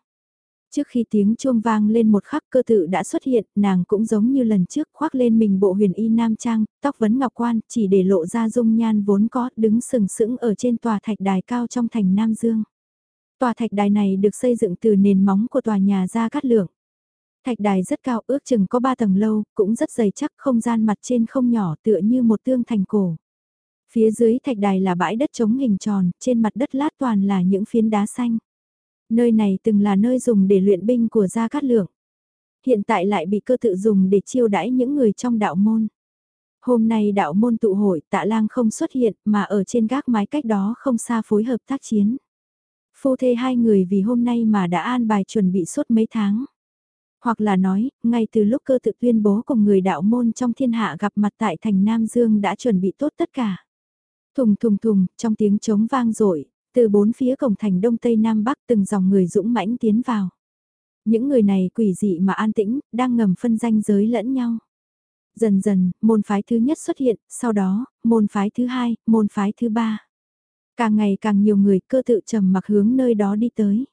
Trước khi tiếng chuông vang lên một khắc cơ tự đã xuất hiện, nàng cũng giống như lần trước khoác lên mình bộ huyền y nam trang, tóc vấn ngọc quan, chỉ để lộ ra dung nhan vốn có, đứng sừng sững ở trên tòa thạch đài cao trong thành Nam Dương. Tòa thạch đài này được xây dựng từ nền móng của tòa nhà ra Cát Lượng. Thạch đài rất cao ước chừng có 3 tầng lâu, cũng rất dày chắc không gian mặt trên không nhỏ tựa như một tương thành cổ. Phía dưới thạch đài là bãi đất trống hình tròn, trên mặt đất lát toàn là những phiến đá xanh. Nơi này từng là nơi dùng để luyện binh của Gia Cát Lượng. Hiện tại lại bị cơ tự dùng để chiêu đãi những người trong đạo môn. Hôm nay đạo môn tụ hội tạ lang không xuất hiện mà ở trên gác mái cách đó không xa phối hợp tác chiến. Phu thê hai người vì hôm nay mà đã an bài chuẩn bị suốt mấy tháng. Hoặc là nói, ngay từ lúc cơ tự tuyên bố cùng người đạo môn trong thiên hạ gặp mặt tại thành Nam Dương đã chuẩn bị tốt tất cả. Thùng thùng thùng, trong tiếng trống vang dội từ bốn phía cổng thành Đông Tây Nam Bắc từng dòng người dũng mãnh tiến vào. Những người này quỷ dị mà an tĩnh, đang ngầm phân danh giới lẫn nhau. Dần dần, môn phái thứ nhất xuất hiện, sau đó, môn phái thứ hai, môn phái thứ ba. Càng ngày càng nhiều người cơ tự trầm mặc hướng nơi đó đi tới.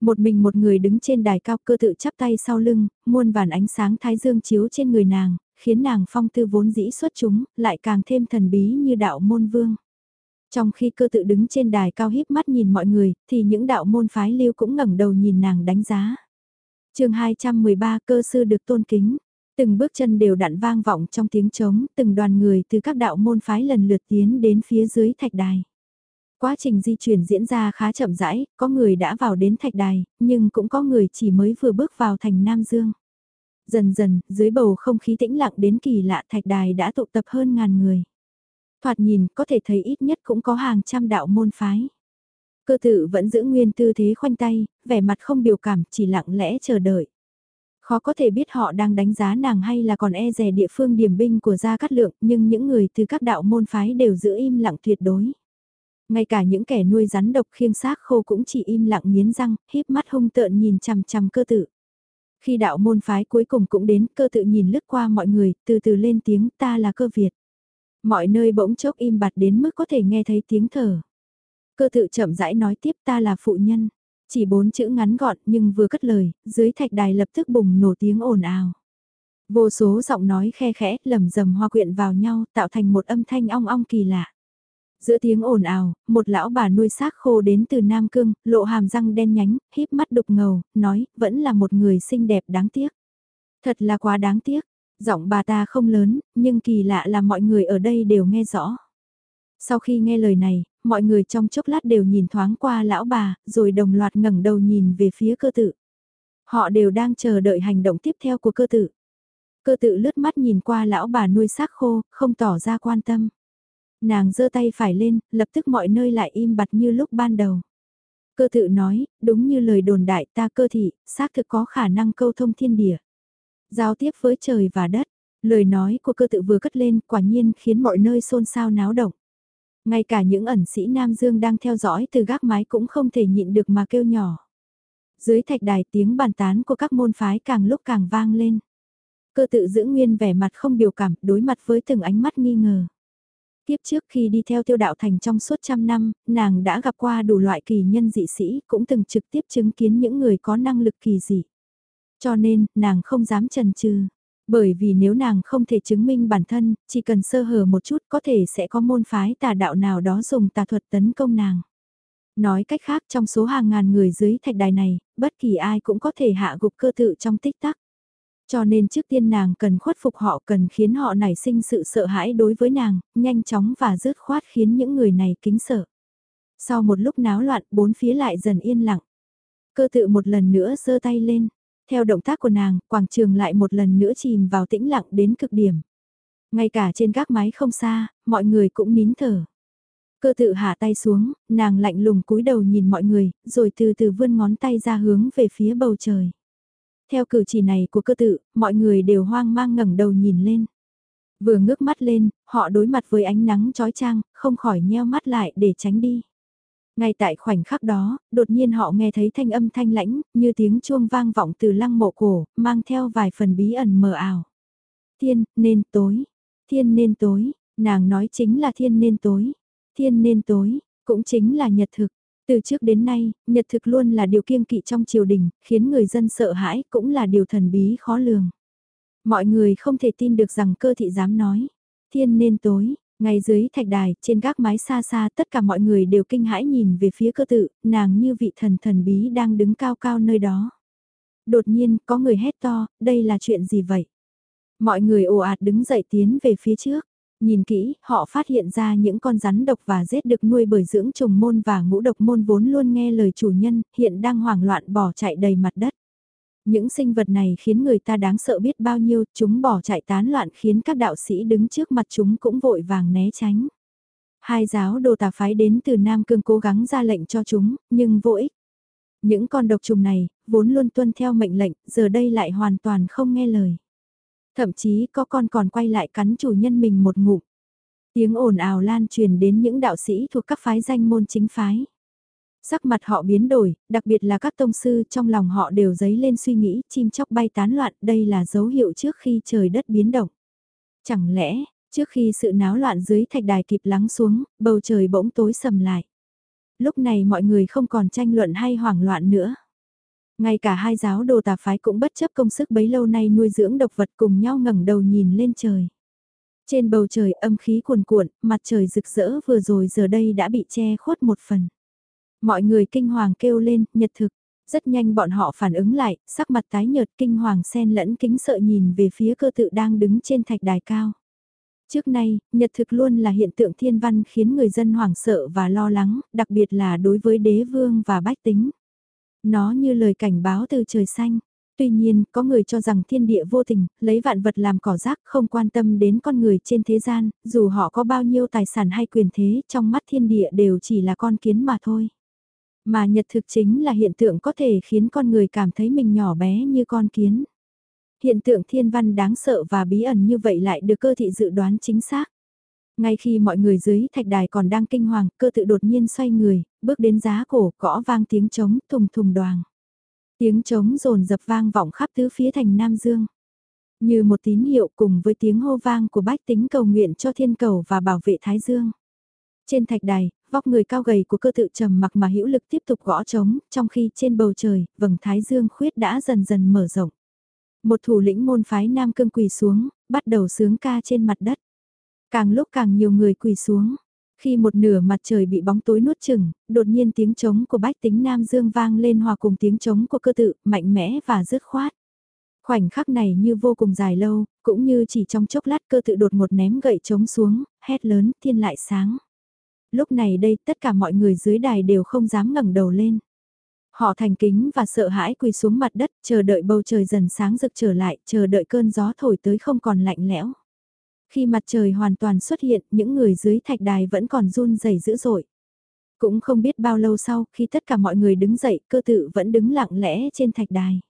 Một mình một người đứng trên đài cao cơ tự chắp tay sau lưng, muôn vàn ánh sáng thái dương chiếu trên người nàng, khiến nàng phong tư vốn dĩ xuất chúng, lại càng thêm thần bí như đạo môn vương. Trong khi cơ tự đứng trên đài cao híp mắt nhìn mọi người, thì những đạo môn phái lưu cũng ngẩng đầu nhìn nàng đánh giá. chương 213 cơ sư được tôn kính. Từng bước chân đều đặn vang vọng trong tiếng trống, từng đoàn người từ các đạo môn phái lần lượt tiến đến phía dưới thạch đài. Quá trình di chuyển diễn ra khá chậm rãi, có người đã vào đến thạch đài, nhưng cũng có người chỉ mới vừa bước vào thành Nam Dương. Dần dần, dưới bầu không khí tĩnh lặng đến kỳ lạ thạch đài đã tụ tập hơn ngàn người. Thoạt nhìn, có thể thấy ít nhất cũng có hàng trăm đạo môn phái. Cơ tự vẫn giữ nguyên tư thế khoanh tay, vẻ mặt không biểu cảm, chỉ lặng lẽ chờ đợi. Khó có thể biết họ đang đánh giá nàng hay là còn e rè địa phương điểm binh của Gia Cát Lượng, nhưng những người từ các đạo môn phái đều giữ im lặng tuyệt đối. Ngay cả những kẻ nuôi rắn độc khiêng xác khô cũng chỉ im lặng nghiến răng, híp mắt hung tợn nhìn chằm chằm cơ tự. Khi đạo môn phái cuối cùng cũng đến, cơ tự nhìn lướt qua mọi người, từ từ lên tiếng ta là cơ Việt. Mọi nơi bỗng chốc im bặt đến mức có thể nghe thấy tiếng thở. Cơ tự chậm rãi nói tiếp ta là phụ nhân. Chỉ bốn chữ ngắn gọn nhưng vừa cất lời, dưới thạch đài lập tức bùng nổ tiếng ồn ào. Vô số giọng nói khe khẽ, lầm rầm hoa quyện vào nhau, tạo thành một âm thanh ong ong kỳ lạ. Giữa tiếng ồn ào, một lão bà nuôi xác khô đến từ Nam Cương, lộ hàm răng đen nhánh, híp mắt đục ngầu, nói, vẫn là một người xinh đẹp đáng tiếc. Thật là quá đáng tiếc, Giọng bà ta không lớn, nhưng kỳ lạ là mọi người ở đây đều nghe rõ. Sau khi nghe lời này, mọi người trong chốc lát đều nhìn thoáng qua lão bà, rồi đồng loạt ngẩng đầu nhìn về phía cơ tự. Họ đều đang chờ đợi hành động tiếp theo của cơ tự. Cơ tự lướt mắt nhìn qua lão bà nuôi xác khô, không tỏ ra quan tâm. Nàng giơ tay phải lên, lập tức mọi nơi lại im bặt như lúc ban đầu. Cơ tự nói, đúng như lời đồn đại ta cơ thị, xác thực có khả năng câu thông thiên địa. Giao tiếp với trời và đất, lời nói của cơ tự vừa cất lên quả nhiên khiến mọi nơi xôn xao náo động. Ngay cả những ẩn sĩ Nam Dương đang theo dõi từ gác mái cũng không thể nhịn được mà kêu nhỏ. Dưới thạch đài tiếng bàn tán của các môn phái càng lúc càng vang lên. Cơ tự giữ nguyên vẻ mặt không biểu cảm đối mặt với từng ánh mắt nghi ngờ. Tiếp trước khi đi theo tiêu đạo thành trong suốt trăm năm, nàng đã gặp qua đủ loại kỳ nhân dị sĩ, cũng từng trực tiếp chứng kiến những người có năng lực kỳ dị. Cho nên, nàng không dám trần trừ. Bởi vì nếu nàng không thể chứng minh bản thân, chỉ cần sơ hở một chút có thể sẽ có môn phái tà đạo nào đó dùng tà thuật tấn công nàng. Nói cách khác trong số hàng ngàn người dưới thạch đài này, bất kỳ ai cũng có thể hạ gục cơ tự trong tích tắc. Cho nên trước tiên nàng cần khuất phục họ cần khiến họ nảy sinh sự sợ hãi đối với nàng, nhanh chóng và dứt khoát khiến những người này kính sợ. Sau một lúc náo loạn bốn phía lại dần yên lặng. Cơ tự một lần nữa giơ tay lên. Theo động tác của nàng, quảng trường lại một lần nữa chìm vào tĩnh lặng đến cực điểm. Ngay cả trên gác mái không xa, mọi người cũng nín thở. Cơ tự hạ tay xuống, nàng lạnh lùng cúi đầu nhìn mọi người, rồi từ từ vươn ngón tay ra hướng về phía bầu trời. Theo cử chỉ này của cơ tự, mọi người đều hoang mang ngẩng đầu nhìn lên. Vừa ngước mắt lên, họ đối mặt với ánh nắng trói trang, không khỏi nheo mắt lại để tránh đi. Ngay tại khoảnh khắc đó, đột nhiên họ nghe thấy thanh âm thanh lãnh, như tiếng chuông vang vọng từ lăng mộ cổ, mang theo vài phần bí ẩn mờ ảo. Thiên, nên tối. Thiên nên tối, nàng nói chính là thiên nên tối. Thiên nên tối, cũng chính là nhật thực. Từ trước đến nay, nhật thực luôn là điều kiêng kỵ trong triều đình, khiến người dân sợ hãi cũng là điều thần bí khó lường. Mọi người không thể tin được rằng cơ thị dám nói. Thiên nên tối, ngay dưới thạch đài, trên gác mái xa xa tất cả mọi người đều kinh hãi nhìn về phía cơ tự, nàng như vị thần thần bí đang đứng cao cao nơi đó. Đột nhiên, có người hét to, đây là chuyện gì vậy? Mọi người ồ ạt đứng dậy tiến về phía trước. Nhìn kỹ, họ phát hiện ra những con rắn độc và rết được nuôi bởi dưỡng trùng môn và ngũ độc môn vốn luôn nghe lời chủ nhân, hiện đang hoảng loạn bỏ chạy đầy mặt đất. Những sinh vật này khiến người ta đáng sợ biết bao nhiêu, chúng bỏ chạy tán loạn khiến các đạo sĩ đứng trước mặt chúng cũng vội vàng né tránh. Hai giáo đồ tà phái đến từ Nam Cương cố gắng ra lệnh cho chúng, nhưng vô ích. Những con độc trùng này, vốn luôn tuân theo mệnh lệnh, giờ đây lại hoàn toàn không nghe lời. Thậm chí có con còn quay lại cắn chủ nhân mình một ngụm. Tiếng ồn ào lan truyền đến những đạo sĩ thuộc các phái danh môn chính phái. Sắc mặt họ biến đổi, đặc biệt là các tông sư trong lòng họ đều dấy lên suy nghĩ chim chóc bay tán loạn đây là dấu hiệu trước khi trời đất biến động. Chẳng lẽ, trước khi sự náo loạn dưới thạch đài kịp lắng xuống, bầu trời bỗng tối sầm lại. Lúc này mọi người không còn tranh luận hay hoảng loạn nữa. Ngay cả hai giáo đồ tà phái cũng bất chấp công sức bấy lâu nay nuôi dưỡng độc vật cùng nhau ngẩng đầu nhìn lên trời. Trên bầu trời âm khí cuồn cuộn, mặt trời rực rỡ vừa rồi giờ đây đã bị che khuất một phần. Mọi người kinh hoàng kêu lên, nhật thực. Rất nhanh bọn họ phản ứng lại, sắc mặt tái nhợt kinh hoàng xen lẫn kính sợ nhìn về phía cơ tự đang đứng trên thạch đài cao. Trước nay, nhật thực luôn là hiện tượng thiên văn khiến người dân hoảng sợ và lo lắng, đặc biệt là đối với đế vương và bách tính. Nó như lời cảnh báo từ trời xanh. Tuy nhiên, có người cho rằng thiên địa vô tình, lấy vạn vật làm cỏ rác không quan tâm đến con người trên thế gian, dù họ có bao nhiêu tài sản hay quyền thế, trong mắt thiên địa đều chỉ là con kiến mà thôi. Mà nhật thực chính là hiện tượng có thể khiến con người cảm thấy mình nhỏ bé như con kiến. Hiện tượng thiên văn đáng sợ và bí ẩn như vậy lại được cơ thị dự đoán chính xác. Ngay khi mọi người dưới thạch đài còn đang kinh hoàng, cơ tự đột nhiên xoay người, bước đến giá cổ, gõ vang tiếng trống, thùng thùng đoàn. Tiếng trống rồn dập vang vọng khắp tứ phía thành Nam Dương. Như một tín hiệu cùng với tiếng hô vang của bách tính cầu nguyện cho thiên cầu và bảo vệ Thái Dương. Trên thạch đài, vóc người cao gầy của cơ tự trầm mặc mà hữu lực tiếp tục gõ trống, trong khi trên bầu trời, vầng Thái Dương khuyết đã dần dần mở rộng. Một thủ lĩnh môn phái Nam Cương quỳ xuống, bắt đầu sướng ca trên mặt đất. Càng lúc càng nhiều người quỳ xuống. Khi một nửa mặt trời bị bóng tối nuốt chừng, đột nhiên tiếng trống của bách tính Nam Dương vang lên hòa cùng tiếng trống của cơ tự, mạnh mẽ và dứt khoát. Khoảnh khắc này như vô cùng dài lâu, cũng như chỉ trong chốc lát cơ tự đột một ném gậy trống xuống, hét lớn, thiên lại sáng. Lúc này đây tất cả mọi người dưới đài đều không dám ngẩng đầu lên. Họ thành kính và sợ hãi quỳ xuống mặt đất, chờ đợi bầu trời dần sáng rực trở lại, chờ đợi cơn gió thổi tới không còn lạnh lẽo. Khi mặt trời hoàn toàn xuất hiện, những người dưới thạch đài vẫn còn run rẩy dữ dội. Cũng không biết bao lâu sau, khi tất cả mọi người đứng dậy, cơ tự vẫn đứng lặng lẽ trên thạch đài.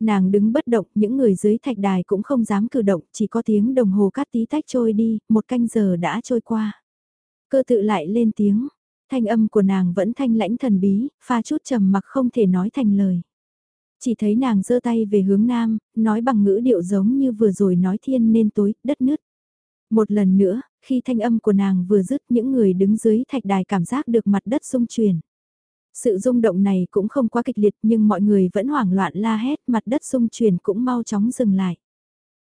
Nàng đứng bất động, những người dưới thạch đài cũng không dám cử động, chỉ có tiếng đồng hồ cát tí tách trôi đi, một canh giờ đã trôi qua. Cơ tự lại lên tiếng, thanh âm của nàng vẫn thanh lãnh thần bí, pha chút trầm mặc không thể nói thành lời. Chỉ thấy nàng giơ tay về hướng nam, nói bằng ngữ điệu giống như vừa rồi nói thiên nên tối, đất nứt. Một lần nữa, khi thanh âm của nàng vừa dứt những người đứng dưới thạch đài cảm giác được mặt đất rung chuyển. Sự rung động này cũng không quá kịch liệt nhưng mọi người vẫn hoảng loạn la hét mặt đất rung chuyển cũng mau chóng dừng lại.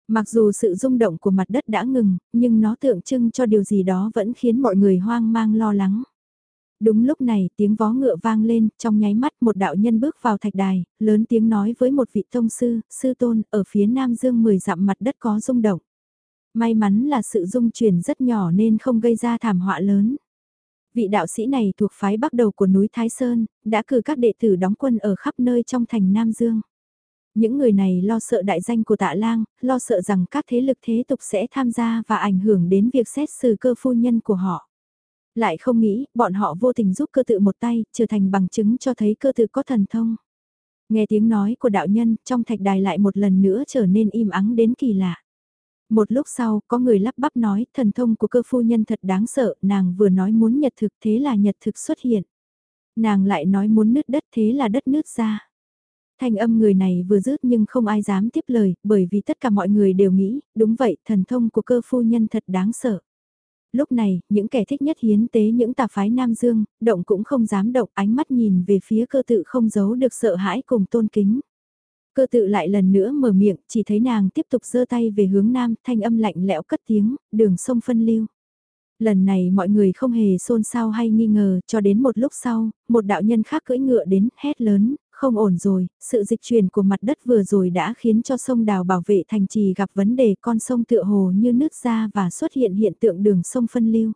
Mặc dù sự rung động của mặt đất đã ngừng, nhưng nó tượng trưng cho điều gì đó vẫn khiến mọi người hoang mang lo lắng. Đúng lúc này tiếng vó ngựa vang lên, trong nháy mắt một đạo nhân bước vào thạch đài, lớn tiếng nói với một vị tông sư, sư tôn, ở phía nam dương 10 dặm mặt đất có rung động. May mắn là sự rung chuyển rất nhỏ nên không gây ra thảm họa lớn. Vị đạo sĩ này thuộc phái bắc đầu của núi Thái Sơn, đã cử các đệ tử đóng quân ở khắp nơi trong thành Nam Dương. Những người này lo sợ đại danh của tạ lang, lo sợ rằng các thế lực thế tục sẽ tham gia và ảnh hưởng đến việc xét xử cơ phu nhân của họ. Lại không nghĩ, bọn họ vô tình giúp cơ tự một tay, trở thành bằng chứng cho thấy cơ tự có thần thông. Nghe tiếng nói của đạo nhân, trong thạch đài lại một lần nữa trở nên im ắng đến kỳ lạ. Một lúc sau, có người lắp bắp nói, thần thông của cơ phu nhân thật đáng sợ, nàng vừa nói muốn nhật thực thế là nhật thực xuất hiện. Nàng lại nói muốn nứt đất thế là đất nứt ra. Thanh âm người này vừa dứt nhưng không ai dám tiếp lời, bởi vì tất cả mọi người đều nghĩ, đúng vậy, thần thông của cơ phu nhân thật đáng sợ. Lúc này, những kẻ thích nhất hiến tế những tà phái Nam Dương, động cũng không dám động ánh mắt nhìn về phía cơ tự không giấu được sợ hãi cùng tôn kính. Cơ tự lại lần nữa mở miệng, chỉ thấy nàng tiếp tục giơ tay về hướng nam, thanh âm lạnh lẽo cất tiếng, đường sông phân lưu. Lần này mọi người không hề xôn xao hay nghi ngờ, cho đến một lúc sau, một đạo nhân khác cưỡi ngựa đến, hét lớn, không ổn rồi, sự dịch chuyển của mặt đất vừa rồi đã khiến cho sông đào bảo vệ thành trì gặp vấn đề con sông tựa hồ như nước ra và xuất hiện hiện tượng đường sông phân lưu.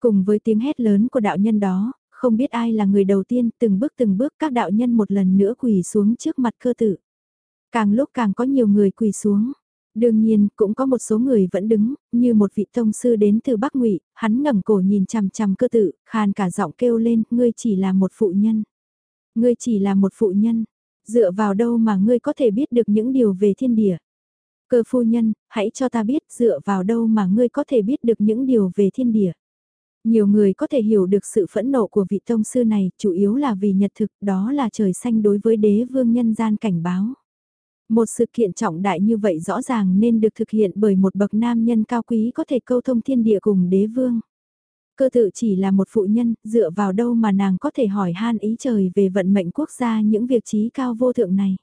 Cùng với tiếng hét lớn của đạo nhân đó, không biết ai là người đầu tiên, từng bước từng bước các đạo nhân một lần nữa quỳ xuống trước mặt cơ tử. Càng lúc càng có nhiều người quỳ xuống. Đương nhiên, cũng có một số người vẫn đứng, như một vị tông sư đến từ Bắc Ngụy, hắn ngẩng cổ nhìn chằm chằm cơ tự, khan cả giọng kêu lên, ngươi chỉ là một phụ nhân. Ngươi chỉ là một phụ nhân, dựa vào đâu mà ngươi có thể biết được những điều về thiên địa. Cơ phu nhân, hãy cho ta biết dựa vào đâu mà ngươi có thể biết được những điều về thiên địa. Nhiều người có thể hiểu được sự phẫn nộ của vị tông sư này, chủ yếu là vì nhật thực, đó là trời xanh đối với đế vương nhân gian cảnh báo. Một sự kiện trọng đại như vậy rõ ràng nên được thực hiện bởi một bậc nam nhân cao quý có thể câu thông thiên địa cùng đế vương. Cơ tự chỉ là một phụ nhân, dựa vào đâu mà nàng có thể hỏi han ý trời về vận mệnh quốc gia những việc trí cao vô thượng này.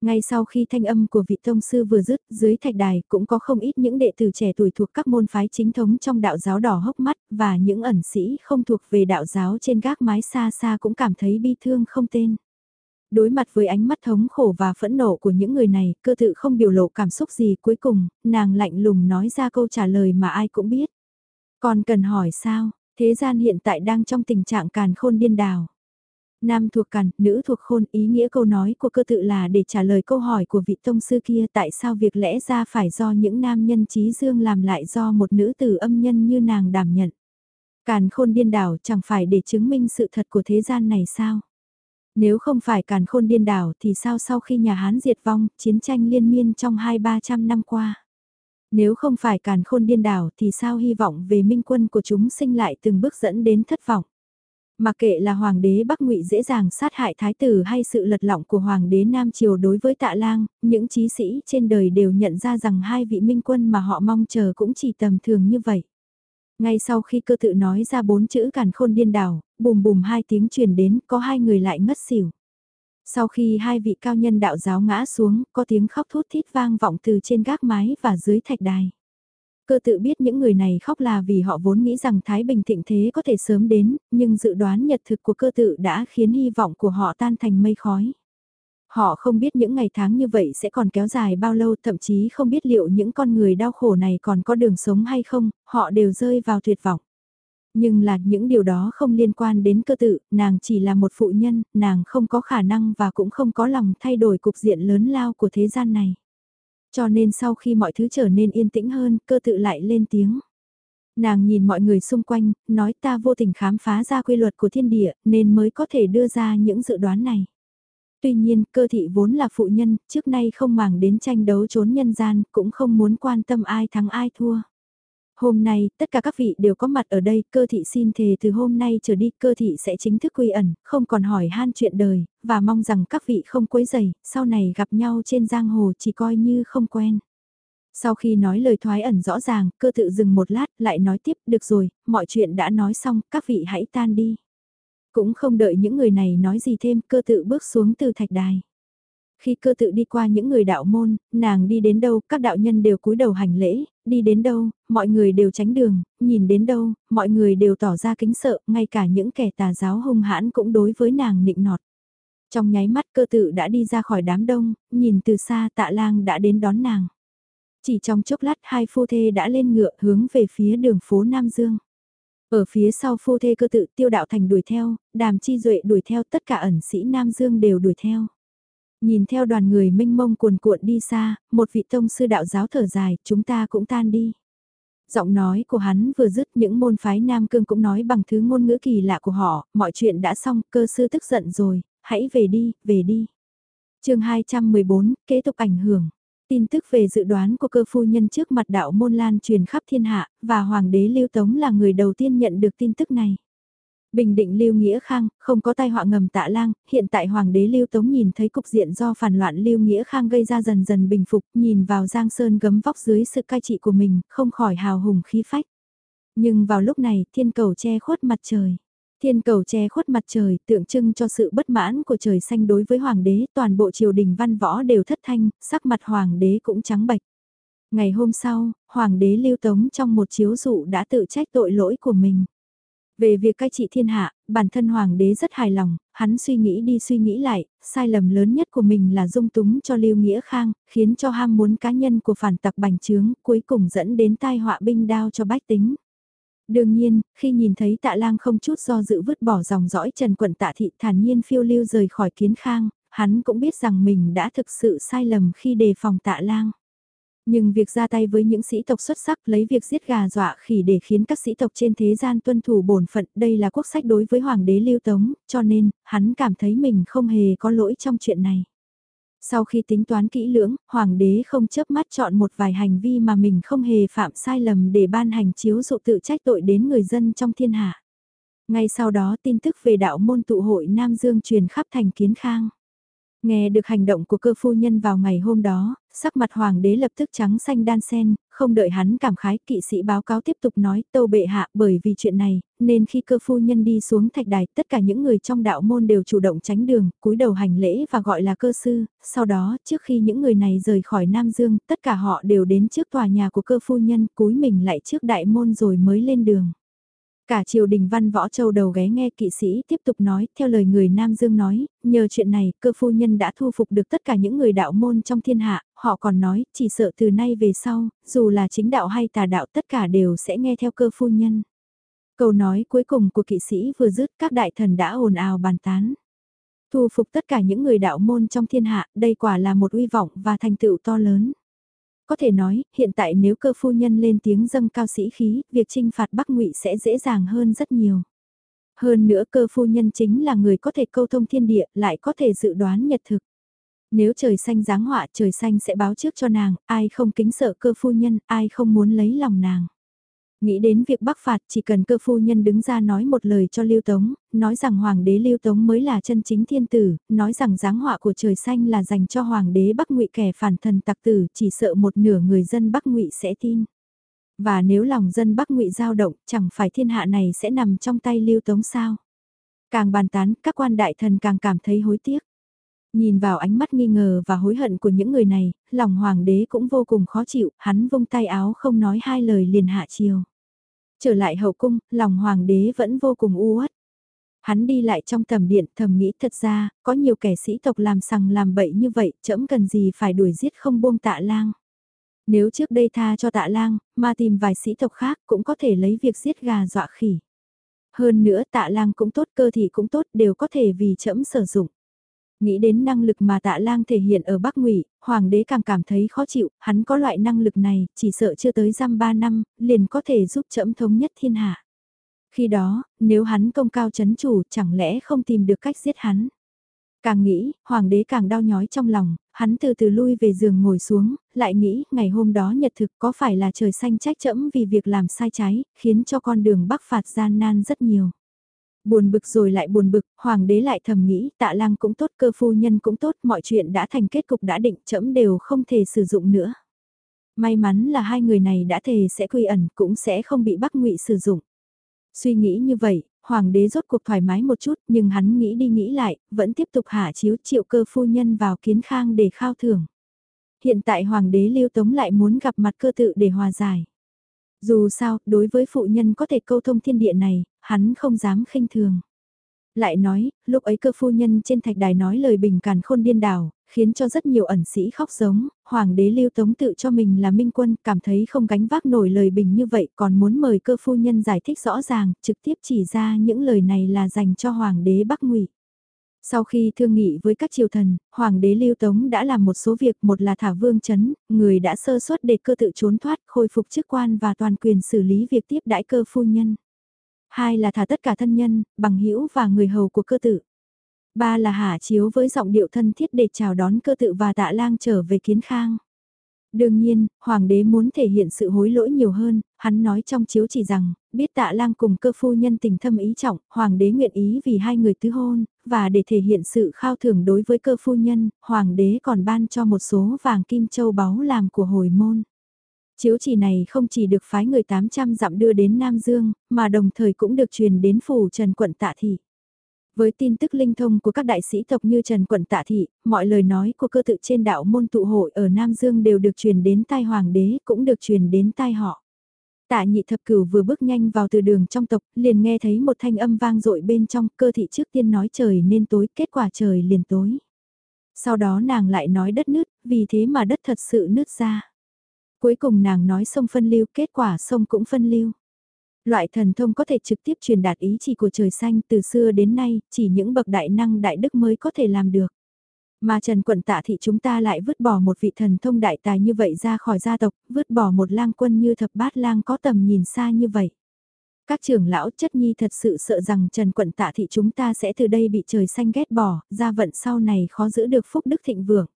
Ngay sau khi thanh âm của vị tông sư vừa dứt, dưới thạch đài cũng có không ít những đệ tử trẻ tuổi thuộc các môn phái chính thống trong đạo giáo đỏ hốc mắt, và những ẩn sĩ không thuộc về đạo giáo trên gác mái xa xa cũng cảm thấy bi thương không tên. Đối mặt với ánh mắt thống khổ và phẫn nộ của những người này, cơ tự không biểu lộ cảm xúc gì cuối cùng, nàng lạnh lùng nói ra câu trả lời mà ai cũng biết. Còn cần hỏi sao, thế gian hiện tại đang trong tình trạng càn khôn điên đảo. Nam thuộc càn, nữ thuộc khôn, ý nghĩa câu nói của cơ tự là để trả lời câu hỏi của vị tông sư kia tại sao việc lẽ ra phải do những nam nhân trí dương làm lại do một nữ tử âm nhân như nàng đảm nhận. Càn khôn điên đảo chẳng phải để chứng minh sự thật của thế gian này sao? Nếu không phải càn khôn điên đảo thì sao sau khi nhà Hán diệt vong, chiến tranh liên miên trong hai ba trăm năm qua? Nếu không phải càn khôn điên đảo thì sao hy vọng về minh quân của chúng sinh lại từng bước dẫn đến thất vọng? Mà kệ là hoàng đế Bắc Ngụy dễ dàng sát hại thái tử hay sự lật lọng của hoàng đế Nam Triều đối với tạ lang, những trí sĩ trên đời đều nhận ra rằng hai vị minh quân mà họ mong chờ cũng chỉ tầm thường như vậy. Ngay sau khi cơ tự nói ra bốn chữ càn khôn điên đảo, bùm bùm hai tiếng truyền đến, có hai người lại ngất xỉu. Sau khi hai vị cao nhân đạo giáo ngã xuống, có tiếng khóc thút thít vang vọng từ trên gác mái và dưới thạch đài. Cơ tự biết những người này khóc là vì họ vốn nghĩ rằng Thái Bình thịnh thế có thể sớm đến, nhưng dự đoán nhật thực của cơ tự đã khiến hy vọng của họ tan thành mây khói. Họ không biết những ngày tháng như vậy sẽ còn kéo dài bao lâu, thậm chí không biết liệu những con người đau khổ này còn có đường sống hay không, họ đều rơi vào tuyệt vọng. Nhưng là những điều đó không liên quan đến cơ tự, nàng chỉ là một phụ nhân, nàng không có khả năng và cũng không có lòng thay đổi cục diện lớn lao của thế gian này. Cho nên sau khi mọi thứ trở nên yên tĩnh hơn, cơ tự lại lên tiếng. Nàng nhìn mọi người xung quanh, nói ta vô tình khám phá ra quy luật của thiên địa, nên mới có thể đưa ra những dự đoán này. Tuy nhiên, cơ thị vốn là phụ nhân, trước nay không màng đến tranh đấu trốn nhân gian, cũng không muốn quan tâm ai thắng ai thua. Hôm nay, tất cả các vị đều có mặt ở đây, cơ thị xin thề từ hôm nay trở đi, cơ thị sẽ chính thức quy ẩn, không còn hỏi han chuyện đời, và mong rằng các vị không quấy rầy, sau này gặp nhau trên giang hồ chỉ coi như không quen. Sau khi nói lời thoái ẩn rõ ràng, cơ tự dừng một lát, lại nói tiếp, được rồi, mọi chuyện đã nói xong, các vị hãy tan đi. Cũng không đợi những người này nói gì thêm, cơ tự bước xuống từ thạch đài. Khi cơ tự đi qua những người đạo môn, nàng đi đến đâu, các đạo nhân đều cúi đầu hành lễ, đi đến đâu, mọi người đều tránh đường, nhìn đến đâu, mọi người đều tỏ ra kính sợ, ngay cả những kẻ tà giáo hung hãn cũng đối với nàng nịnh nọt. Trong nháy mắt cơ tự đã đi ra khỏi đám đông, nhìn từ xa tạ lang đã đến đón nàng. Chỉ trong chốc lát hai phu thê đã lên ngựa hướng về phía đường phố Nam Dương. Ở phía sau phu thê cơ tự tiêu đạo thành đuổi theo, đàm chi duệ đuổi theo tất cả ẩn sĩ Nam Dương đều đuổi theo. Nhìn theo đoàn người minh mông cuồn cuộn đi xa, một vị tông sư đạo giáo thở dài, chúng ta cũng tan đi. Giọng nói của hắn vừa dứt những môn phái Nam Cương cũng nói bằng thứ ngôn ngữ kỳ lạ của họ, mọi chuyện đã xong, cơ sư tức giận rồi, hãy về đi, về đi. chương 214, kế tục ảnh hưởng. Tin tức về dự đoán của cơ phu nhân trước mặt đạo môn lan truyền khắp thiên hạ, và hoàng đế Lưu Tống là người đầu tiên nhận được tin tức này. Bình định Lưu Nghĩa Khang, không có tai họa ngầm tạ lang, hiện tại Hoàng đế Lưu Tống nhìn thấy cục diện do phản loạn Lưu Nghĩa Khang gây ra dần dần bình phục, nhìn vào Giang Sơn gấm vóc dưới sự cai trị của mình, không khỏi hào hùng khí phách. Nhưng vào lúc này thiên cầu che khuất mặt trời. Thiên cầu che khuất mặt trời tượng trưng cho sự bất mãn của trời xanh đối với hoàng đế, toàn bộ triều đình văn võ đều thất thanh, sắc mặt hoàng đế cũng trắng bệch. Ngày hôm sau, hoàng đế lưu tống trong một chiếu dụ đã tự trách tội lỗi của mình. Về việc cai trị thiên hạ, bản thân hoàng đế rất hài lòng, hắn suy nghĩ đi suy nghĩ lại, sai lầm lớn nhất của mình là dung túng cho Lưu Nghĩa Khang, khiến cho ham muốn cá nhân của phản tặc bành trướng, cuối cùng dẫn đến tai họa binh đao cho bách tính. Đương nhiên, khi nhìn thấy tạ lang không chút do dự vứt bỏ dòng dõi trần quận tạ thị thản nhiên phiêu lưu rời khỏi kiến khang, hắn cũng biết rằng mình đã thực sự sai lầm khi đề phòng tạ lang. Nhưng việc ra tay với những sĩ tộc xuất sắc lấy việc giết gà dọa khỉ để khiến các sĩ tộc trên thế gian tuân thủ bổn phận đây là quốc sách đối với Hoàng đế Lưu Tống, cho nên, hắn cảm thấy mình không hề có lỗi trong chuyện này. Sau khi tính toán kỹ lưỡng, Hoàng đế không chớp mắt chọn một vài hành vi mà mình không hề phạm sai lầm để ban hành chiếu dụ tự trách tội đến người dân trong thiên hạ. Ngay sau đó tin tức về đạo môn tụ hội Nam Dương truyền khắp thành kiến khang. Nghe được hành động của cơ phu nhân vào ngày hôm đó, sắc mặt hoàng đế lập tức trắng xanh đan sen, không đợi hắn cảm khái kỵ sĩ báo cáo tiếp tục nói tâu bệ hạ bởi vì chuyện này, nên khi cơ phu nhân đi xuống thạch đài tất cả những người trong đạo môn đều chủ động tránh đường, cúi đầu hành lễ và gọi là cơ sư, sau đó trước khi những người này rời khỏi Nam Dương, tất cả họ đều đến trước tòa nhà của cơ phu nhân cúi mình lại trước đại môn rồi mới lên đường. Cả triều đình văn võ châu đầu ghé nghe kỵ sĩ tiếp tục nói, theo lời người Nam Dương nói, nhờ chuyện này, cơ phu nhân đã thu phục được tất cả những người đạo môn trong thiên hạ, họ còn nói, chỉ sợ từ nay về sau, dù là chính đạo hay tà đạo tất cả đều sẽ nghe theo cơ phu nhân. Câu nói cuối cùng của kỵ sĩ vừa dứt các đại thần đã ồn ào bàn tán. Thu phục tất cả những người đạo môn trong thiên hạ, đây quả là một uy vọng và thành tựu to lớn. Có thể nói, hiện tại nếu cơ phu nhân lên tiếng dâng cao sĩ khí, việc trinh phạt Bắc ngụy sẽ dễ dàng hơn rất nhiều. Hơn nữa cơ phu nhân chính là người có thể câu thông thiên địa, lại có thể dự đoán nhật thực. Nếu trời xanh giáng họa trời xanh sẽ báo trước cho nàng, ai không kính sợ cơ phu nhân, ai không muốn lấy lòng nàng. Nghĩ đến việc bắc phạt chỉ cần cơ phu nhân đứng ra nói một lời cho Lưu Tống, nói rằng Hoàng đế Lưu Tống mới là chân chính thiên tử, nói rằng giáng họa của trời xanh là dành cho Hoàng đế Bắc ngụy kẻ phản thần tặc tử, chỉ sợ một nửa người dân Bắc ngụy sẽ tin. Và nếu lòng dân Bắc ngụy dao động, chẳng phải thiên hạ này sẽ nằm trong tay Lưu Tống sao? Càng bàn tán, các quan đại thần càng cảm thấy hối tiếc. Nhìn vào ánh mắt nghi ngờ và hối hận của những người này, lòng hoàng đế cũng vô cùng khó chịu, hắn vung tay áo không nói hai lời liền hạ chiều. Trở lại hậu cung, lòng hoàng đế vẫn vô cùng u uất. Hắn đi lại trong tầm điện thầm nghĩ thật ra, có nhiều kẻ sĩ tộc làm sằng làm bậy như vậy, chẫm cần gì phải đuổi giết không buông tạ lang. Nếu trước đây tha cho tạ lang, mà tìm vài sĩ tộc khác cũng có thể lấy việc giết gà dọa khỉ. Hơn nữa tạ lang cũng tốt cơ thị cũng tốt đều có thể vì chẫm sử dụng. Nghĩ đến năng lực mà tạ lang thể hiện ở Bắc Ngụy, Hoàng đế càng cảm thấy khó chịu, hắn có loại năng lực này, chỉ sợ chưa tới giam 3 năm, liền có thể giúp Trẫm thống nhất thiên hạ. Khi đó, nếu hắn công cao chấn chủ chẳng lẽ không tìm được cách giết hắn. Càng nghĩ, hoàng đế càng đau nhói trong lòng, hắn từ từ lui về giường ngồi xuống, lại nghĩ ngày hôm đó nhật thực có phải là trời xanh trách chẫm vì việc làm sai trái, khiến cho con đường bắc phạt gian nan rất nhiều. Buồn bực rồi lại buồn bực, hoàng đế lại thầm nghĩ tạ lang cũng tốt cơ phu nhân cũng tốt mọi chuyện đã thành kết cục đã định chẫm đều không thể sử dụng nữa. May mắn là hai người này đã thề sẽ quy ẩn cũng sẽ không bị bắc ngụy sử dụng. Suy nghĩ như vậy, hoàng đế rốt cuộc thoải mái một chút nhưng hắn nghĩ đi nghĩ lại, vẫn tiếp tục hạ chiếu triệu cơ phu nhân vào kiến khang để khao thưởng. Hiện tại hoàng đế lưu tống lại muốn gặp mặt cơ tự để hòa giải. Dù sao, đối với phụ nhân có thể câu thông thiên địa này, hắn không dám khinh thường. Lại nói, lúc ấy cơ phu nhân trên thạch đài nói lời bình càn khôn điên đảo, khiến cho rất nhiều ẩn sĩ khóc giống, hoàng đế lưu tống tự cho mình là minh quân, cảm thấy không gánh vác nổi lời bình như vậy còn muốn mời cơ phu nhân giải thích rõ ràng, trực tiếp chỉ ra những lời này là dành cho hoàng đế Bắc Ngụy. Sau khi thương nghị với các triều thần, Hoàng đế Lưu Tống đã làm một số việc một là thả vương chấn, người đã sơ suất để cơ tự trốn thoát khôi phục chức quan và toàn quyền xử lý việc tiếp đãi cơ phu nhân. Hai là thả tất cả thân nhân, bằng hữu và người hầu của cơ tự. Ba là hạ chiếu với giọng điệu thân thiết để chào đón cơ tự và tạ lang trở về kiến khang. Đương nhiên, hoàng đế muốn thể hiện sự hối lỗi nhiều hơn, hắn nói trong chiếu chỉ rằng, biết tạ lang cùng cơ phu nhân tình thâm ý trọng, hoàng đế nguyện ý vì hai người tứ hôn, và để thể hiện sự khao thưởng đối với cơ phu nhân, hoàng đế còn ban cho một số vàng kim châu báu làm của hồi môn. Chiếu chỉ này không chỉ được phái người 800 dặm đưa đến Nam Dương, mà đồng thời cũng được truyền đến phủ Trần quận Tạ Thị. Với tin tức linh thông của các đại sĩ tộc như Trần Quận Tạ Thị, mọi lời nói của cơ tự trên đạo môn tụ hội ở Nam Dương đều được truyền đến tai hoàng đế, cũng được truyền đến tai họ. Tạ nhị thập cửu vừa bước nhanh vào từ đường trong tộc, liền nghe thấy một thanh âm vang dội bên trong cơ thị trước tiên nói trời nên tối, kết quả trời liền tối. Sau đó nàng lại nói đất nứt, vì thế mà đất thật sự nứt ra. Cuối cùng nàng nói sông phân lưu, kết quả sông cũng phân lưu. Loại thần thông có thể trực tiếp truyền đạt ý chỉ của trời xanh từ xưa đến nay, chỉ những bậc đại năng đại đức mới có thể làm được. Mà Trần Quận Tạ Thị chúng ta lại vứt bỏ một vị thần thông đại tài như vậy ra khỏi gia tộc, vứt bỏ một lang quân như thập bát lang có tầm nhìn xa như vậy. Các trưởng lão chất nhi thật sự sợ rằng Trần Quận Tạ Thị chúng ta sẽ từ đây bị trời xanh ghét bỏ, gia vận sau này khó giữ được phúc đức thịnh vượng.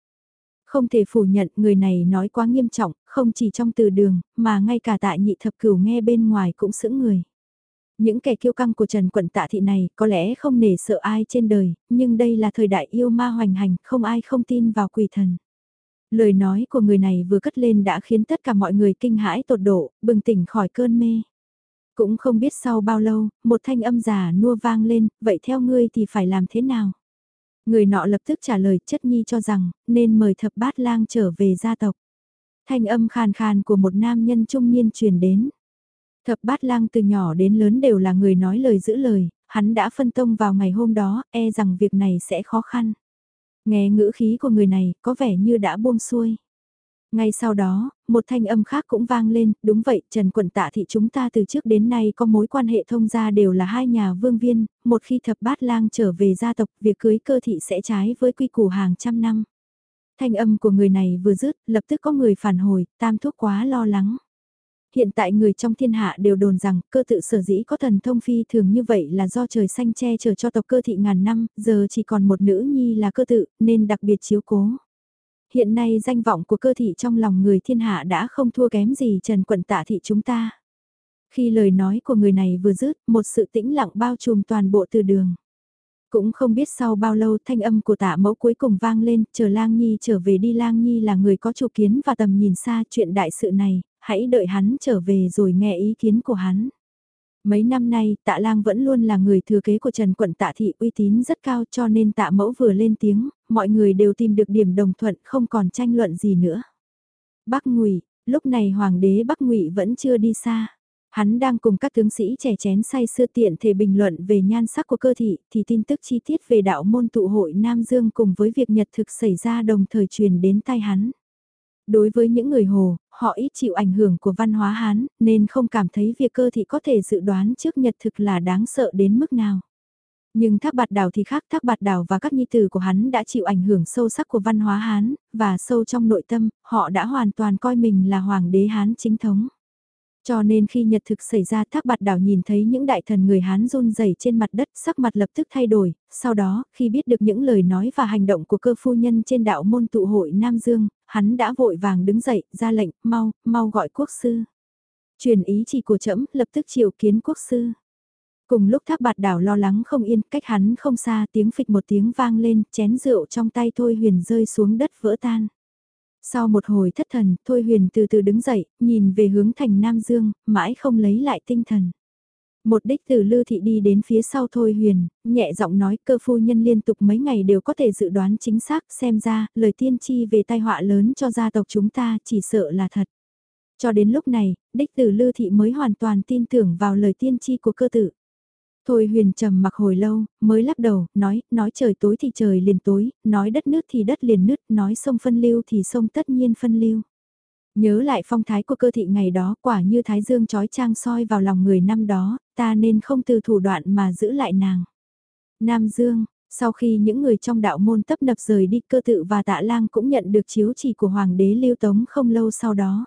Không thể phủ nhận người này nói quá nghiêm trọng, không chỉ trong từ đường, mà ngay cả tại nhị thập cửu nghe bên ngoài cũng sững người. Những kẻ kiêu căng của Trần Quận Tạ Thị này có lẽ không nể sợ ai trên đời, nhưng đây là thời đại yêu ma hoành hành, không ai không tin vào quỷ thần. Lời nói của người này vừa cất lên đã khiến tất cả mọi người kinh hãi tột độ, bừng tỉnh khỏi cơn mê. Cũng không biết sau bao lâu, một thanh âm già nua vang lên, vậy theo ngươi thì phải làm thế nào? Người nọ lập tức trả lời chất nhi cho rằng, nên mời thập bát lang trở về gia tộc. Thanh âm khàn khàn của một nam nhân trung niên truyền đến. Thập bát lang từ nhỏ đến lớn đều là người nói lời giữ lời, hắn đã phân tông vào ngày hôm đó, e rằng việc này sẽ khó khăn. Nghe ngữ khí của người này, có vẻ như đã buông xuôi. Ngay sau đó, một thanh âm khác cũng vang lên, đúng vậy, Trần Quận Tạ Thị chúng ta từ trước đến nay có mối quan hệ thông gia đều là hai nhà vương viên, một khi thập bát lang trở về gia tộc, việc cưới cơ thị sẽ trái với quy củ hàng trăm năm. Thanh âm của người này vừa dứt, lập tức có người phản hồi, tam thuốc quá lo lắng. Hiện tại người trong thiên hạ đều đồn rằng cơ tự sở dĩ có thần thông phi thường như vậy là do trời xanh che chở cho tộc cơ thị ngàn năm, giờ chỉ còn một nữ nhi là cơ tự, nên đặc biệt chiếu cố. Hiện nay danh vọng của cơ thị trong lòng người thiên hạ đã không thua kém gì Trần Quận Tạ Thị chúng ta. Khi lời nói của người này vừa dứt, một sự tĩnh lặng bao trùm toàn bộ từ đường. Cũng không biết sau bao lâu thanh âm của tạ mẫu cuối cùng vang lên, chờ lang nhi trở về đi lang nhi là người có chủ kiến và tầm nhìn xa chuyện đại sự này, hãy đợi hắn trở về rồi nghe ý kiến của hắn. Mấy năm nay, tạ lang vẫn luôn là người thừa kế của Trần Quận tạ thị uy tín rất cao cho nên tạ mẫu vừa lên tiếng, mọi người đều tìm được điểm đồng thuận không còn tranh luận gì nữa. Bắc ngụy lúc này hoàng đế Bắc ngụy vẫn chưa đi xa. Hắn đang cùng các tướng sĩ trẻ chén say sưa tiện thể bình luận về nhan sắc của cơ thị thì tin tức chi tiết về đạo môn tụ hội Nam Dương cùng với việc nhật thực xảy ra đồng thời truyền đến tai hắn. Đối với những người Hồ, họ ít chịu ảnh hưởng của văn hóa Hán, nên không cảm thấy việc cơ thị có thể dự đoán trước nhật thực là đáng sợ đến mức nào. Nhưng Thác Bạt Đào thì khác Thác Bạt Đào và các nhi tử của hắn đã chịu ảnh hưởng sâu sắc của văn hóa Hán, và sâu trong nội tâm, họ đã hoàn toàn coi mình là hoàng đế Hán chính thống. Cho nên khi nhật thực xảy ra thác bạt đảo nhìn thấy những đại thần người Hán run rẩy trên mặt đất sắc mặt lập tức thay đổi, sau đó khi biết được những lời nói và hành động của cơ phu nhân trên đạo môn tụ hội Nam Dương, hắn đã vội vàng đứng dậy, ra lệnh, mau, mau gọi quốc sư. Truyền ý chỉ của trẫm lập tức triệu kiến quốc sư. Cùng lúc thác bạt đảo lo lắng không yên, cách hắn không xa tiếng phịch một tiếng vang lên, chén rượu trong tay thôi huyền rơi xuống đất vỡ tan. Sau một hồi thất thần, Thôi Huyền từ từ đứng dậy, nhìn về hướng thành Nam Dương, mãi không lấy lại tinh thần. Một đích từ Lư Thị đi đến phía sau Thôi Huyền, nhẹ giọng nói cơ phu nhân liên tục mấy ngày đều có thể dự đoán chính xác xem ra, lời tiên tri về tai họa lớn cho gia tộc chúng ta chỉ sợ là thật. Cho đến lúc này, đích từ Lư Thị mới hoàn toàn tin tưởng vào lời tiên tri của cơ tử. Thôi huyền trầm mặc hồi lâu, mới lắc đầu, nói, nói trời tối thì trời liền tối, nói đất nước thì đất liền nứt, nói sông phân lưu thì sông tất nhiên phân lưu. Nhớ lại phong thái của cơ thị ngày đó quả như thái dương trói trang soi vào lòng người năm đó, ta nên không từ thủ đoạn mà giữ lại nàng. Nam Dương, sau khi những người trong đạo môn tấp nập rời đi cơ tự và tạ lang cũng nhận được chiếu chỉ của Hoàng đế Lưu Tống không lâu sau đó.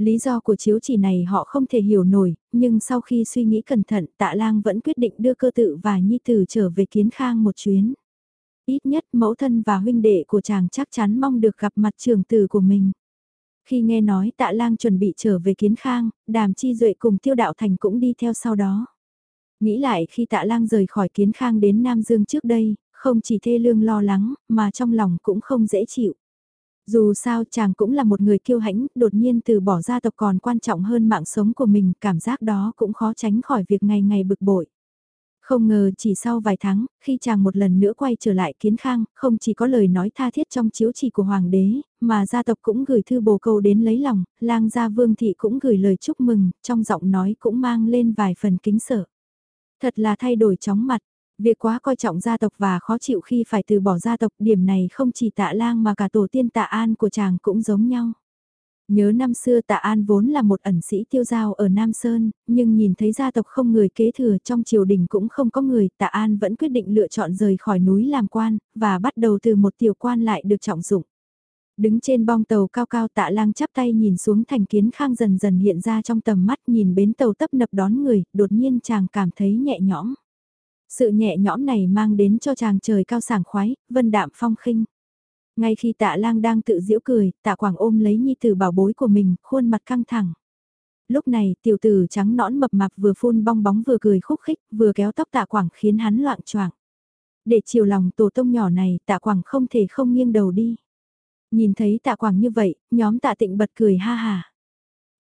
Lý do của chiếu chỉ này họ không thể hiểu nổi, nhưng sau khi suy nghĩ cẩn thận tạ lang vẫn quyết định đưa cơ tự và nhi tử trở về kiến khang một chuyến. Ít nhất mẫu thân và huynh đệ của chàng chắc chắn mong được gặp mặt trường tử của mình. Khi nghe nói tạ lang chuẩn bị trở về kiến khang, đàm chi duệ cùng tiêu đạo thành cũng đi theo sau đó. Nghĩ lại khi tạ lang rời khỏi kiến khang đến Nam Dương trước đây, không chỉ thê lương lo lắng, mà trong lòng cũng không dễ chịu. Dù sao chàng cũng là một người kiêu hãnh, đột nhiên từ bỏ gia tộc còn quan trọng hơn mạng sống của mình, cảm giác đó cũng khó tránh khỏi việc ngày ngày bực bội. Không ngờ chỉ sau vài tháng, khi chàng một lần nữa quay trở lại kiến khang, không chỉ có lời nói tha thiết trong chiếu chỉ của hoàng đế, mà gia tộc cũng gửi thư bồ câu đến lấy lòng, lang gia vương thị cũng gửi lời chúc mừng, trong giọng nói cũng mang lên vài phần kính sợ. Thật là thay đổi chóng mặt, việc quá coi trọng gia tộc và khó chịu khi phải từ bỏ gia tộc, điểm này không chỉ tạ lang mà cả tổ tiên tạ an của chàng cũng giống nhau. Nhớ năm xưa tạ An vốn là một ẩn sĩ tiêu giao ở Nam Sơn, nhưng nhìn thấy gia tộc không người kế thừa trong triều đình cũng không có người, tạ An vẫn quyết định lựa chọn rời khỏi núi làm quan, và bắt đầu từ một tiểu quan lại được trọng dụng. Đứng trên bong tàu cao cao tạ lang chắp tay nhìn xuống thành kiến khang dần dần hiện ra trong tầm mắt nhìn bến tàu tấp nập đón người, đột nhiên chàng cảm thấy nhẹ nhõm. Sự nhẹ nhõm này mang đến cho chàng trời cao sảng khoái, vân đạm phong khinh. Ngay khi tạ lang đang tự giễu cười, tạ quảng ôm lấy nhi tử bảo bối của mình, khuôn mặt căng thẳng. Lúc này, tiểu tử trắng nõn mập mạp vừa phun bong bóng vừa cười khúc khích, vừa kéo tóc tạ quảng khiến hắn loạn choạng. Để chiều lòng tổ tông nhỏ này, tạ quảng không thể không nghiêng đầu đi. Nhìn thấy tạ quảng như vậy, nhóm tạ tịnh bật cười ha hà.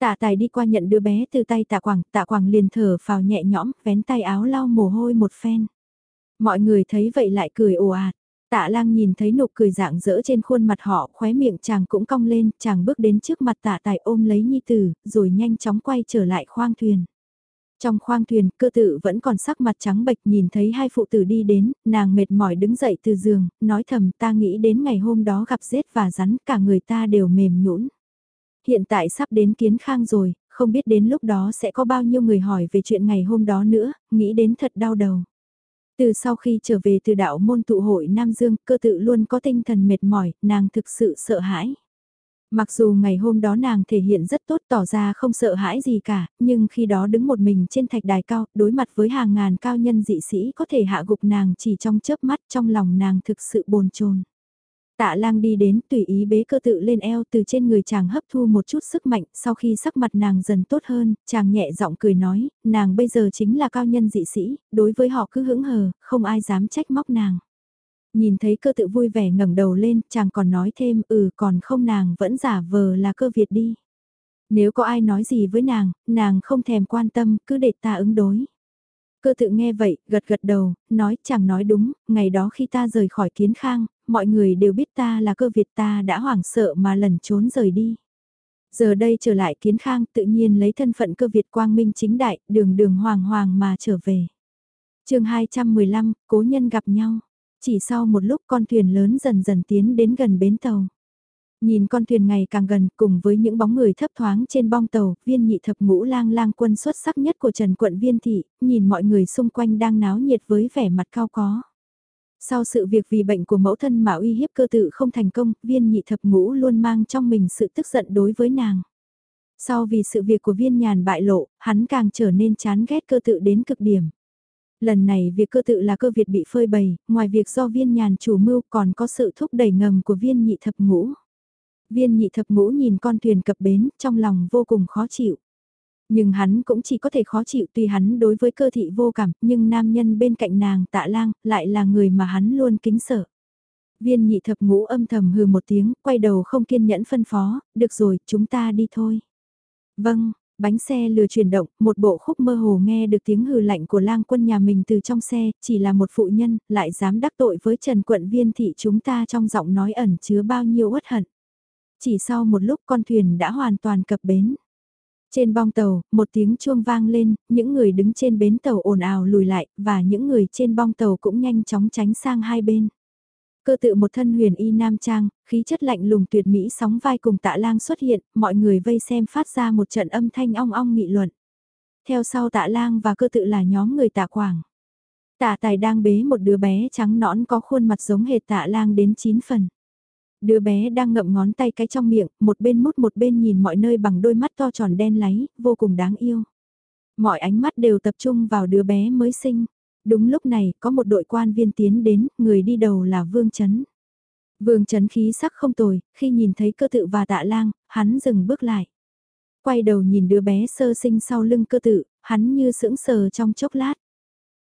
Tạ tài đi qua nhận đứa bé từ tay tạ quảng, tạ quảng liền thở vào nhẹ nhõm, vén tay áo lau mồ hôi một phen. Mọi người thấy vậy lại cười ồ ạt. Tạ lang nhìn thấy nụ cười dạng dỡ trên khuôn mặt họ, khóe miệng chàng cũng cong lên, chàng bước đến trước mặt tạ tài ôm lấy nhi tử, rồi nhanh chóng quay trở lại khoang thuyền. Trong khoang thuyền, cơ tự vẫn còn sắc mặt trắng bệch nhìn thấy hai phụ tử đi đến, nàng mệt mỏi đứng dậy từ giường, nói thầm ta nghĩ đến ngày hôm đó gặp rết và rắn cả người ta đều mềm nhũn. Hiện tại sắp đến kiến khang rồi, không biết đến lúc đó sẽ có bao nhiêu người hỏi về chuyện ngày hôm đó nữa, nghĩ đến thật đau đầu. Từ sau khi trở về từ đạo môn tụ hội Nam Dương, cơ tự luôn có tinh thần mệt mỏi, nàng thực sự sợ hãi. Mặc dù ngày hôm đó nàng thể hiện rất tốt tỏ ra không sợ hãi gì cả, nhưng khi đó đứng một mình trên thạch đài cao, đối mặt với hàng ngàn cao nhân dị sĩ có thể hạ gục nàng chỉ trong chớp mắt trong lòng nàng thực sự bồn chồn. Tạ lang đi đến tùy ý bế cơ tự lên eo từ trên người chàng hấp thu một chút sức mạnh, sau khi sắc mặt nàng dần tốt hơn, chàng nhẹ giọng cười nói, nàng bây giờ chính là cao nhân dị sĩ, đối với họ cứ hững hờ, không ai dám trách móc nàng. Nhìn thấy cơ tự vui vẻ ngẩng đầu lên, chàng còn nói thêm, ừ còn không nàng vẫn giả vờ là cơ Việt đi. Nếu có ai nói gì với nàng, nàng không thèm quan tâm, cứ để ta ứng đối. Cơ tự nghe vậy, gật gật đầu, nói chẳng nói đúng, ngày đó khi ta rời khỏi kiến khang, mọi người đều biết ta là cơ Việt ta đã hoảng sợ mà lẩn trốn rời đi. Giờ đây trở lại kiến khang tự nhiên lấy thân phận cơ Việt quang minh chính đại, đường đường hoàng hoàng mà trở về. chương 215, cố nhân gặp nhau. Chỉ sau một lúc con thuyền lớn dần dần tiến đến gần bến tàu. Nhìn con thuyền ngày càng gần cùng với những bóng người thấp thoáng trên bong tàu, viên nhị thập ngũ lang lang quân xuất sắc nhất của Trần Quận Viên Thị, nhìn mọi người xung quanh đang náo nhiệt với vẻ mặt cao có. Sau sự việc vì bệnh của mẫu thân mà uy hiếp cơ tự không thành công, viên nhị thập ngũ luôn mang trong mình sự tức giận đối với nàng. Sau vì sự việc của viên nhàn bại lộ, hắn càng trở nên chán ghét cơ tự đến cực điểm. Lần này việc cơ tự là cơ Việt bị phơi bày, ngoài việc do viên nhàn chủ mưu còn có sự thúc đẩy ngầm của viên nhị thập ngũ. Viên nhị thập ngũ nhìn con thuyền cập bến, trong lòng vô cùng khó chịu. Nhưng hắn cũng chỉ có thể khó chịu tuy hắn đối với cơ thị vô cảm, nhưng nam nhân bên cạnh nàng tạ lang, lại là người mà hắn luôn kính sợ. Viên nhị thập ngũ âm thầm hừ một tiếng, quay đầu không kiên nhẫn phân phó, được rồi, chúng ta đi thôi. Vâng, bánh xe lừa chuyển động, một bộ khúc mơ hồ nghe được tiếng hừ lạnh của lang quân nhà mình từ trong xe, chỉ là một phụ nhân, lại dám đắc tội với Trần Quận Viên thị chúng ta trong giọng nói ẩn chứa bao nhiêu uất hận. Chỉ sau một lúc con thuyền đã hoàn toàn cập bến. Trên bong tàu, một tiếng chuông vang lên, những người đứng trên bến tàu ồn ào lùi lại, và những người trên bong tàu cũng nhanh chóng tránh sang hai bên. Cơ tự một thân huyền y nam trang, khí chất lạnh lùng tuyệt mỹ sóng vai cùng tạ lang xuất hiện, mọi người vây xem phát ra một trận âm thanh ong ong nghị luận. Theo sau tạ lang và cơ tự là nhóm người tạ quảng. Tạ tài đang bế một đứa bé trắng nõn có khuôn mặt giống hệt tạ lang đến 9 phần. Đứa bé đang ngậm ngón tay cái trong miệng, một bên mút một bên nhìn mọi nơi bằng đôi mắt to tròn đen láy, vô cùng đáng yêu. Mọi ánh mắt đều tập trung vào đứa bé mới sinh. Đúng lúc này, có một đội quan viên tiến đến, người đi đầu là Vương Chấn. Vương Chấn khí sắc không tồi, khi nhìn thấy cơ tự và tạ lang, hắn dừng bước lại. Quay đầu nhìn đứa bé sơ sinh sau lưng cơ tự, hắn như sững sờ trong chốc lát.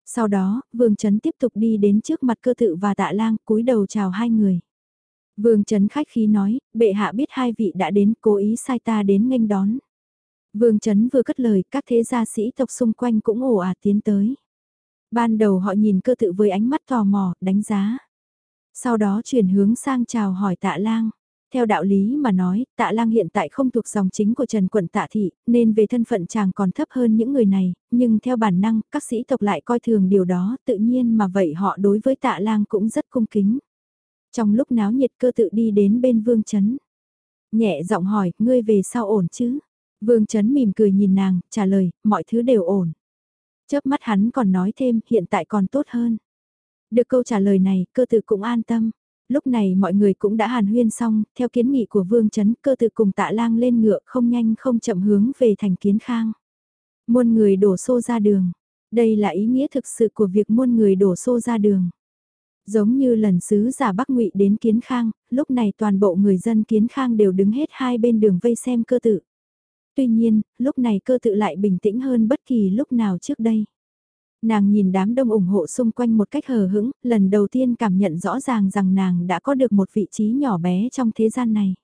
Sau đó, Vương Chấn tiếp tục đi đến trước mặt cơ tự và tạ lang, cúi đầu chào hai người. Vương Trấn khách khí nói, bệ hạ biết hai vị đã đến cố ý sai ta đến nghênh đón. Vương Trấn vừa cất lời, các thế gia sĩ tộc xung quanh cũng ồ ạt tiến tới. Ban đầu họ nhìn cơ tự với ánh mắt tò mò, đánh giá. Sau đó chuyển hướng sang chào hỏi tạ lang. Theo đạo lý mà nói, tạ lang hiện tại không thuộc dòng chính của Trần Quận tạ thị, nên về thân phận chàng còn thấp hơn những người này, nhưng theo bản năng, các sĩ tộc lại coi thường điều đó, tự nhiên mà vậy họ đối với tạ lang cũng rất cung kính. Trong lúc náo nhiệt cơ tự đi đến bên vương chấn. Nhẹ giọng hỏi, ngươi về sao ổn chứ? Vương chấn mỉm cười nhìn nàng, trả lời, mọi thứ đều ổn. Chớp mắt hắn còn nói thêm, hiện tại còn tốt hơn. Được câu trả lời này, cơ tự cũng an tâm. Lúc này mọi người cũng đã hàn huyên xong, theo kiến nghị của Vương Chấn cơ tự cùng tạ lang lên ngựa không nhanh không chậm hướng về thành kiến khang. Muôn người đổ xô ra đường. Đây là ý nghĩa thực sự của việc muôn người đổ xô ra đường. Giống như lần sứ giả Bắc ngụy đến Kiến Khang, lúc này toàn bộ người dân Kiến Khang đều đứng hết hai bên đường vây xem cơ tự. Tuy nhiên, lúc này cơ tự lại bình tĩnh hơn bất kỳ lúc nào trước đây. Nàng nhìn đám đông ủng hộ xung quanh một cách hờ hững, lần đầu tiên cảm nhận rõ ràng rằng nàng đã có được một vị trí nhỏ bé trong thế gian này.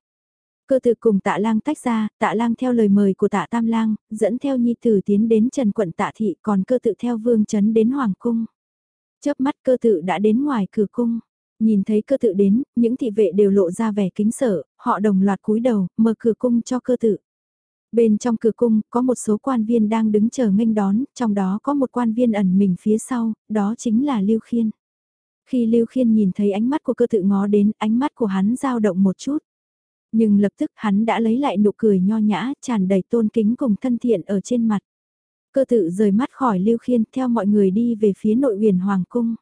Cơ tự cùng tạ lang tách ra, tạ lang theo lời mời của tạ tam lang, dẫn theo nhi tử tiến đến trần quận tạ thị còn cơ tự theo vương chấn đến hoàng cung. Chớp mắt cơ tự đã đến ngoài cửa cung. Nhìn thấy cơ tự đến, những thị vệ đều lộ ra vẻ kính sợ, họ đồng loạt cúi đầu, mở cửa cung cho cơ tự. Bên trong cửa cung, có một số quan viên đang đứng chờ nghênh đón, trong đó có một quan viên ẩn mình phía sau, đó chính là Lưu Khiên. Khi Lưu Khiên nhìn thấy ánh mắt của cơ tự ngó đến, ánh mắt của hắn dao động một chút. Nhưng lập tức hắn đã lấy lại nụ cười nho nhã, tràn đầy tôn kính cùng thân thiện ở trên mặt. Cơ tự rời mắt khỏi Lưu Khiên theo mọi người đi về phía nội huyền Hoàng Cung.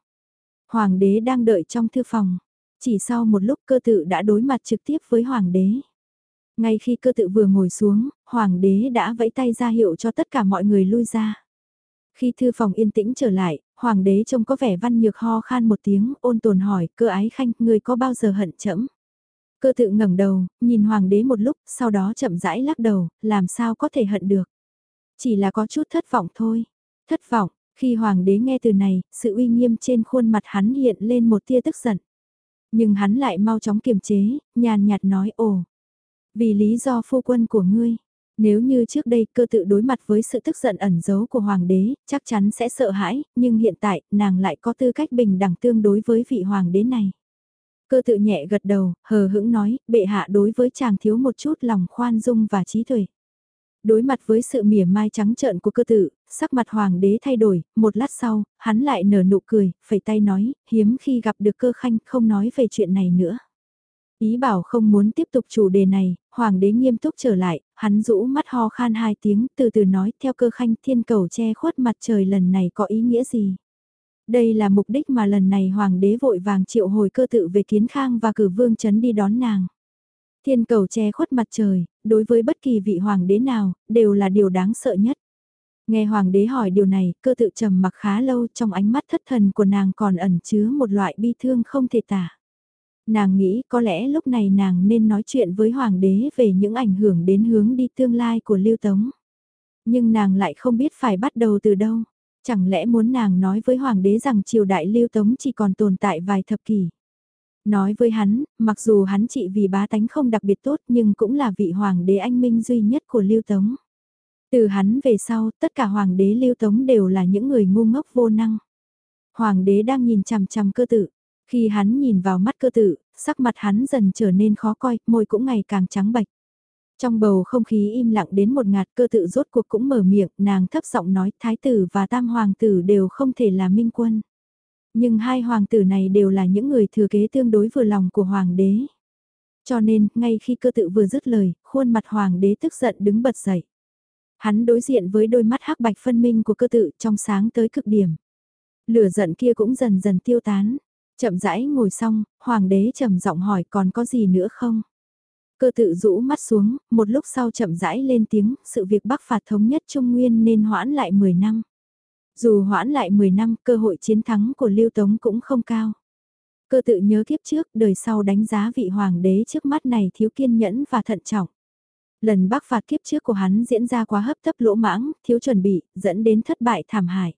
Hoàng đế đang đợi trong thư phòng. Chỉ sau một lúc cơ tự đã đối mặt trực tiếp với Hoàng đế. Ngay khi cơ tự vừa ngồi xuống, Hoàng đế đã vẫy tay ra hiệu cho tất cả mọi người lui ra. Khi thư phòng yên tĩnh trở lại, Hoàng đế trông có vẻ văn nhược ho khan một tiếng ôn tồn hỏi cơ ái khanh người có bao giờ hận chẫm Cơ tự ngẩng đầu, nhìn Hoàng đế một lúc, sau đó chậm rãi lắc đầu, làm sao có thể hận được. Chỉ là có chút thất vọng thôi. Thất vọng, khi hoàng đế nghe từ này, sự uy nghiêm trên khuôn mặt hắn hiện lên một tia tức giận. Nhưng hắn lại mau chóng kiềm chế, nhàn nhạt nói ồ. Vì lý do phu quân của ngươi, nếu như trước đây cơ tự đối mặt với sự tức giận ẩn giấu của hoàng đế, chắc chắn sẽ sợ hãi, nhưng hiện tại, nàng lại có tư cách bình đẳng tương đối với vị hoàng đế này. Cơ tự nhẹ gật đầu, hờ hững nói, bệ hạ đối với chàng thiếu một chút lòng khoan dung và trí tuệ. Đối mặt với sự mỉa mai trắng trợn của cơ tử, sắc mặt hoàng đế thay đổi, một lát sau, hắn lại nở nụ cười, phẩy tay nói, hiếm khi gặp được cơ khanh không nói về chuyện này nữa. Ý bảo không muốn tiếp tục chủ đề này, hoàng đế nghiêm túc trở lại, hắn rũ mắt ho khan hai tiếng, từ từ nói theo cơ khanh thiên cầu che khuất mặt trời lần này có ý nghĩa gì. Đây là mục đích mà lần này hoàng đế vội vàng triệu hồi cơ tự về kiến khang và cử vương chấn đi đón nàng. Thiên cầu che khuất mặt trời, đối với bất kỳ vị hoàng đế nào, đều là điều đáng sợ nhất. Nghe hoàng đế hỏi điều này, cơ tự trầm mặc khá lâu trong ánh mắt thất thần của nàng còn ẩn chứa một loại bi thương không thể tả. Nàng nghĩ có lẽ lúc này nàng nên nói chuyện với hoàng đế về những ảnh hưởng đến hướng đi tương lai của Lưu Tống. Nhưng nàng lại không biết phải bắt đầu từ đâu. Chẳng lẽ muốn nàng nói với hoàng đế rằng triều đại Lưu Tống chỉ còn tồn tại vài thập kỷ. Nói với hắn, mặc dù hắn trị vì bá tánh không đặc biệt tốt nhưng cũng là vị hoàng đế anh minh duy nhất của Lưu Tống. Từ hắn về sau, tất cả hoàng đế Lưu Tống đều là những người ngu ngốc vô năng. Hoàng đế đang nhìn chằm chằm cơ tử. Khi hắn nhìn vào mắt cơ tử, sắc mặt hắn dần trở nên khó coi, môi cũng ngày càng trắng bạch. Trong bầu không khí im lặng đến một ngạt cơ tự rốt cuộc cũng mở miệng, nàng thấp giọng nói thái tử và tam hoàng tử đều không thể là minh quân. Nhưng hai hoàng tử này đều là những người thừa kế tương đối vừa lòng của hoàng đế. Cho nên, ngay khi cơ tự vừa dứt lời, khuôn mặt hoàng đế tức giận đứng bật dậy. Hắn đối diện với đôi mắt hắc bạch phân minh của cơ tự trong sáng tới cực điểm. Lửa giận kia cũng dần dần tiêu tán. Chậm rãi ngồi xong, hoàng đế trầm giọng hỏi còn có gì nữa không? Cơ tự rũ mắt xuống, một lúc sau chậm rãi lên tiếng, sự việc bắc phạt thống nhất Trung Nguyên nên hoãn lại 10 năm. Dù hoãn lại 10 năm, cơ hội chiến thắng của Lưu Tống cũng không cao. Cơ tự nhớ kiếp trước, đời sau đánh giá vị hoàng đế trước mắt này thiếu kiên nhẫn và thận trọng. Lần bác phạt kiếp trước của hắn diễn ra quá hấp tấp lỗ mãng, thiếu chuẩn bị, dẫn đến thất bại thảm hại.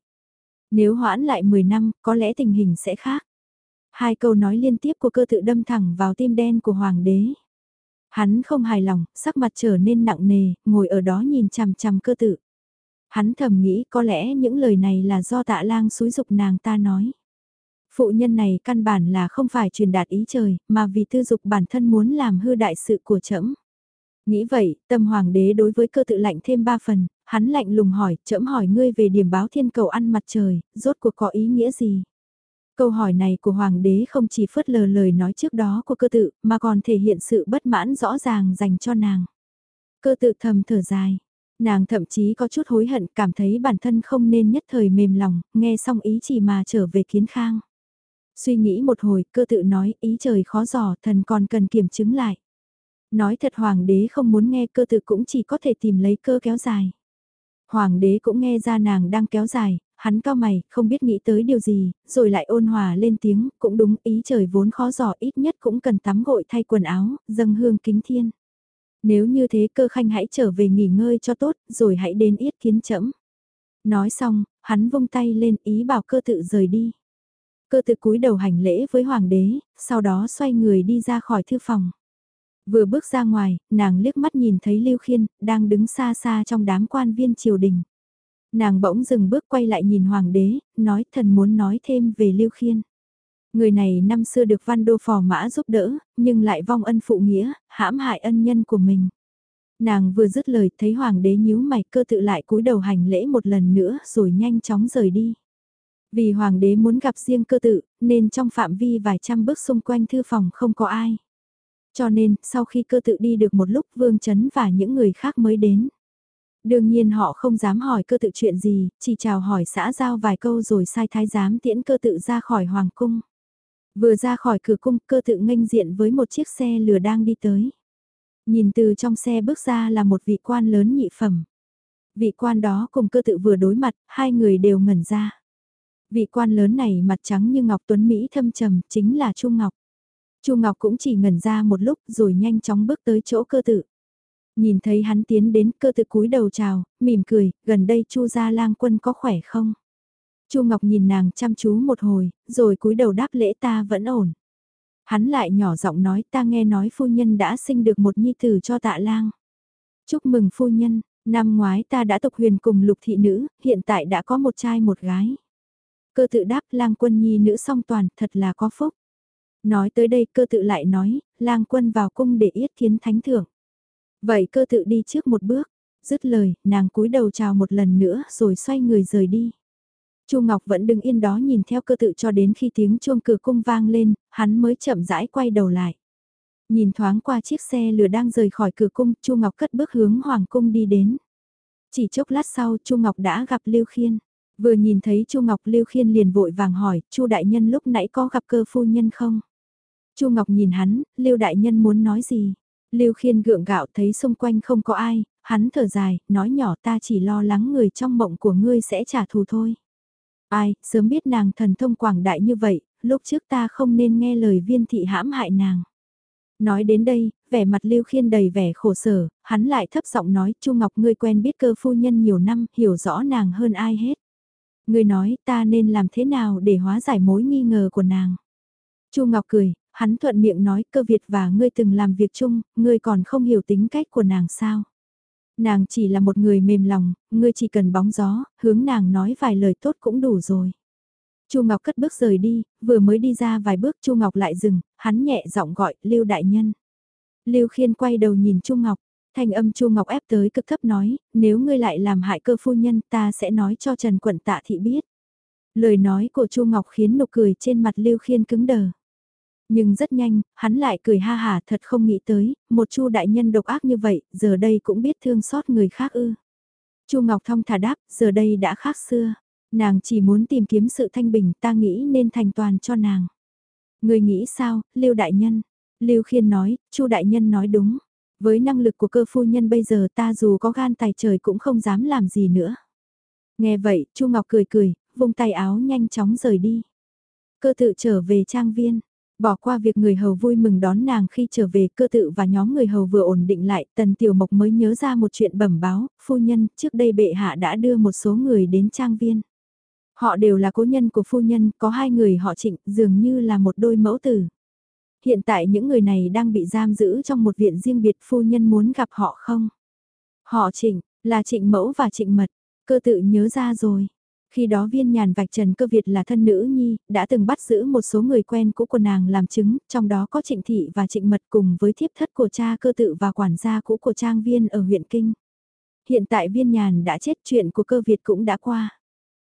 Nếu hoãn lại 10 năm, có lẽ tình hình sẽ khác. Hai câu nói liên tiếp của cơ tự đâm thẳng vào tim đen của hoàng đế. Hắn không hài lòng, sắc mặt trở nên nặng nề, ngồi ở đó nhìn chằm chằm cơ tự. Hắn thầm nghĩ có lẽ những lời này là do tạ lang xúi dục nàng ta nói. Phụ nhân này căn bản là không phải truyền đạt ý trời, mà vì tư dục bản thân muốn làm hư đại sự của trẫm. Nghĩ vậy, tâm hoàng đế đối với cơ tự lạnh thêm ba phần, hắn lạnh lùng hỏi, trẫm hỏi ngươi về điểm báo thiên cầu ăn mặt trời, rốt cuộc có ý nghĩa gì? Câu hỏi này của hoàng đế không chỉ phớt lờ lời nói trước đó của cơ tự, mà còn thể hiện sự bất mãn rõ ràng dành cho nàng. Cơ tự thầm thở dài, nàng thậm chí có chút hối hận cảm thấy bản thân không nên nhất thời mềm lòng, nghe xong ý chỉ mà trở về kiến khang. Suy nghĩ một hồi, cơ tự nói ý trời khó dò, thần còn cần kiểm chứng lại. Nói thật hoàng đế không muốn nghe cơ tự cũng chỉ có thể tìm lấy cơ kéo dài. Hoàng đế cũng nghe ra nàng đang kéo dài, hắn cao mày, không biết nghĩ tới điều gì, rồi lại ôn hòa lên tiếng, cũng đúng ý trời vốn khó dò ít nhất cũng cần tắm gội thay quần áo, dâng hương kính thiên. Nếu như thế cơ khanh hãy trở về nghỉ ngơi cho tốt, rồi hãy đến yết kiến chẫm. Nói xong, hắn vung tay lên ý bảo cơ tự rời đi. Cơ tự cúi đầu hành lễ với hoàng đế, sau đó xoay người đi ra khỏi thư phòng. Vừa bước ra ngoài, nàng liếc mắt nhìn thấy Lưu Khiên, đang đứng xa xa trong đám quan viên triều đình. Nàng bỗng dừng bước quay lại nhìn hoàng đế, nói thần muốn nói thêm về Lưu Khiên. Người này năm xưa được Văn Đô Phò Mã giúp đỡ, nhưng lại vong ân phụ nghĩa, hãm hại ân nhân của mình. Nàng vừa dứt lời thấy hoàng đế nhíu mày cơ tự lại cúi đầu hành lễ một lần nữa rồi nhanh chóng rời đi. Vì hoàng đế muốn gặp riêng cơ tự, nên trong phạm vi vài trăm bước xung quanh thư phòng không có ai. Cho nên, sau khi cơ tự đi được một lúc Vương Chấn và những người khác mới đến. Đương nhiên họ không dám hỏi cơ tự chuyện gì, chỉ chào hỏi xã giao vài câu rồi sai thái giám tiễn cơ tự ra khỏi hoàng cung. Vừa ra khỏi cửa cung cơ tự nghênh diện với một chiếc xe lửa đang đi tới. Nhìn từ trong xe bước ra là một vị quan lớn nhị phẩm. Vị quan đó cùng cơ tự vừa đối mặt, hai người đều ngẩn ra. Vị quan lớn này mặt trắng như ngọc tuấn Mỹ thâm trầm, chính là Chu Ngọc. Chu Ngọc cũng chỉ ngẩn ra một lúc rồi nhanh chóng bước tới chỗ cơ tự. Nhìn thấy hắn tiến đến cơ tự cúi đầu chào, mỉm cười, gần đây Chu gia lang quân có khỏe không? Chu Ngọc nhìn nàng chăm chú một hồi, rồi cúi đầu đáp lễ ta vẫn ổn. Hắn lại nhỏ giọng nói ta nghe nói phu nhân đã sinh được một nhi tử cho tạ lang. Chúc mừng phu nhân, năm ngoái ta đã tộc huyền cùng lục thị nữ, hiện tại đã có một trai một gái. Cơ tự đáp lang quân nhi nữ song toàn, thật là có phúc. Nói tới đây cơ tự lại nói, lang quân vào cung để yết kiến thánh thượng. Vậy cơ tự đi trước một bước, dứt lời, nàng cúi đầu chào một lần nữa rồi xoay người rời đi. Chu Ngọc vẫn đứng yên đó nhìn theo cơ tự cho đến khi tiếng chuông cửa cung vang lên, hắn mới chậm rãi quay đầu lại. Nhìn thoáng qua chiếc xe lửa đang rời khỏi cửa cung, Chu Ngọc cất bước hướng hoàng cung đi đến. Chỉ chốc lát sau, Chu Ngọc đã gặp Lưu Khiên. Vừa nhìn thấy Chu Ngọc Lưu Khiên liền vội vàng hỏi, Chu đại nhân lúc nãy có gặp cơ phu nhân không? Chu Ngọc nhìn hắn, Lưu đại nhân muốn nói gì? Lưu Khiên gượng gạo thấy xung quanh không có ai, hắn thở dài, nói nhỏ ta chỉ lo lắng người trong mộng của ngươi sẽ trả thù thôi. Ai, sớm biết nàng thần thông quảng đại như vậy, lúc trước ta không nên nghe lời viên thị hãm hại nàng. Nói đến đây, vẻ mặt Lưu Khiên đầy vẻ khổ sở, hắn lại thấp giọng nói, Chu Ngọc ngươi quen biết cơ phu nhân nhiều năm, hiểu rõ nàng hơn ai hết. Ngươi nói ta nên làm thế nào để hóa giải mối nghi ngờ của nàng. Chu Ngọc cười, hắn thuận miệng nói cơ Việt và ngươi từng làm việc chung, ngươi còn không hiểu tính cách của nàng sao. Nàng chỉ là một người mềm lòng, ngươi chỉ cần bóng gió, hướng nàng nói vài lời tốt cũng đủ rồi. Chu Ngọc cất bước rời đi, vừa mới đi ra vài bước Chu Ngọc lại dừng, hắn nhẹ giọng gọi, Lưu đại nhân. Lưu Khiên quay đầu nhìn Chu Ngọc, thanh âm Chu Ngọc ép tới cực thấp nói, nếu ngươi lại làm hại cơ phu nhân ta sẽ nói cho Trần Quận Tạ Thị biết. Lời nói của Chu Ngọc khiến nụ cười trên mặt Lưu Khiên cứng đờ. Nhưng rất nhanh, hắn lại cười ha hà thật không nghĩ tới, một chu đại nhân độc ác như vậy, giờ đây cũng biết thương xót người khác ư. chu Ngọc Thong thả đáp, giờ đây đã khác xưa. Nàng chỉ muốn tìm kiếm sự thanh bình ta nghĩ nên thành toàn cho nàng. Người nghĩ sao, Lưu Đại Nhân? Lưu Khiên nói, chu Đại Nhân nói đúng. Với năng lực của cơ phu nhân bây giờ ta dù có gan tài trời cũng không dám làm gì nữa. Nghe vậy, chu Ngọc cười cười, vung tay áo nhanh chóng rời đi. Cơ tự trở về trang viên. Bỏ qua việc người hầu vui mừng đón nàng khi trở về cơ tự và nhóm người hầu vừa ổn định lại, tần tiểu mộc mới nhớ ra một chuyện bẩm báo, phu nhân, trước đây bệ hạ đã đưa một số người đến trang viên. Họ đều là cố nhân của phu nhân, có hai người họ trịnh, dường như là một đôi mẫu tử. Hiện tại những người này đang bị giam giữ trong một viện riêng biệt phu nhân muốn gặp họ không? Họ trịnh, là trịnh mẫu và trịnh mật, cơ tự nhớ ra rồi. Khi đó viên nhàn vạch trần cơ Việt là thân nữ nhi, đã từng bắt giữ một số người quen cũ của nàng làm chứng, trong đó có trịnh thị và trịnh mật cùng với thiếp thất của cha cơ tự và quản gia cũ của trang viên ở huyện Kinh. Hiện tại viên nhàn đã chết chuyện của cơ Việt cũng đã qua.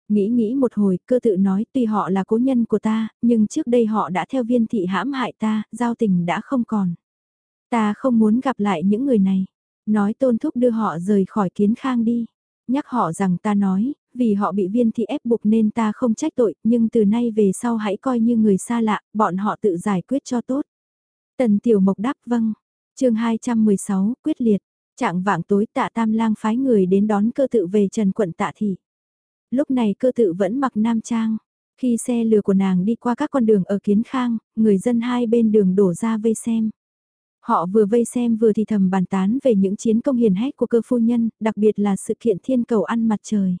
Nghĩ nghĩ một hồi, cơ tự nói tuy họ là cố nhân của ta, nhưng trước đây họ đã theo viên thị hãm hại ta, giao tình đã không còn. Ta không muốn gặp lại những người này. Nói tôn thúc đưa họ rời khỏi kiến khang đi. Nhắc họ rằng ta nói, vì họ bị viên thị ép buộc nên ta không trách tội, nhưng từ nay về sau hãy coi như người xa lạ, bọn họ tự giải quyết cho tốt. Tần Tiểu Mộc đáp vâng. chương 216, quyết liệt. Trạng vạng tối tạ tam lang phái người đến đón cơ tự về trần quận tạ thị. Lúc này cơ tự vẫn mặc nam trang. Khi xe lừa của nàng đi qua các con đường ở Kiến Khang, người dân hai bên đường đổ ra vây xem. Họ vừa vây xem vừa thì thầm bàn tán về những chiến công hiền hách của cơ phu nhân, đặc biệt là sự kiện thiên cầu ăn mặt trời.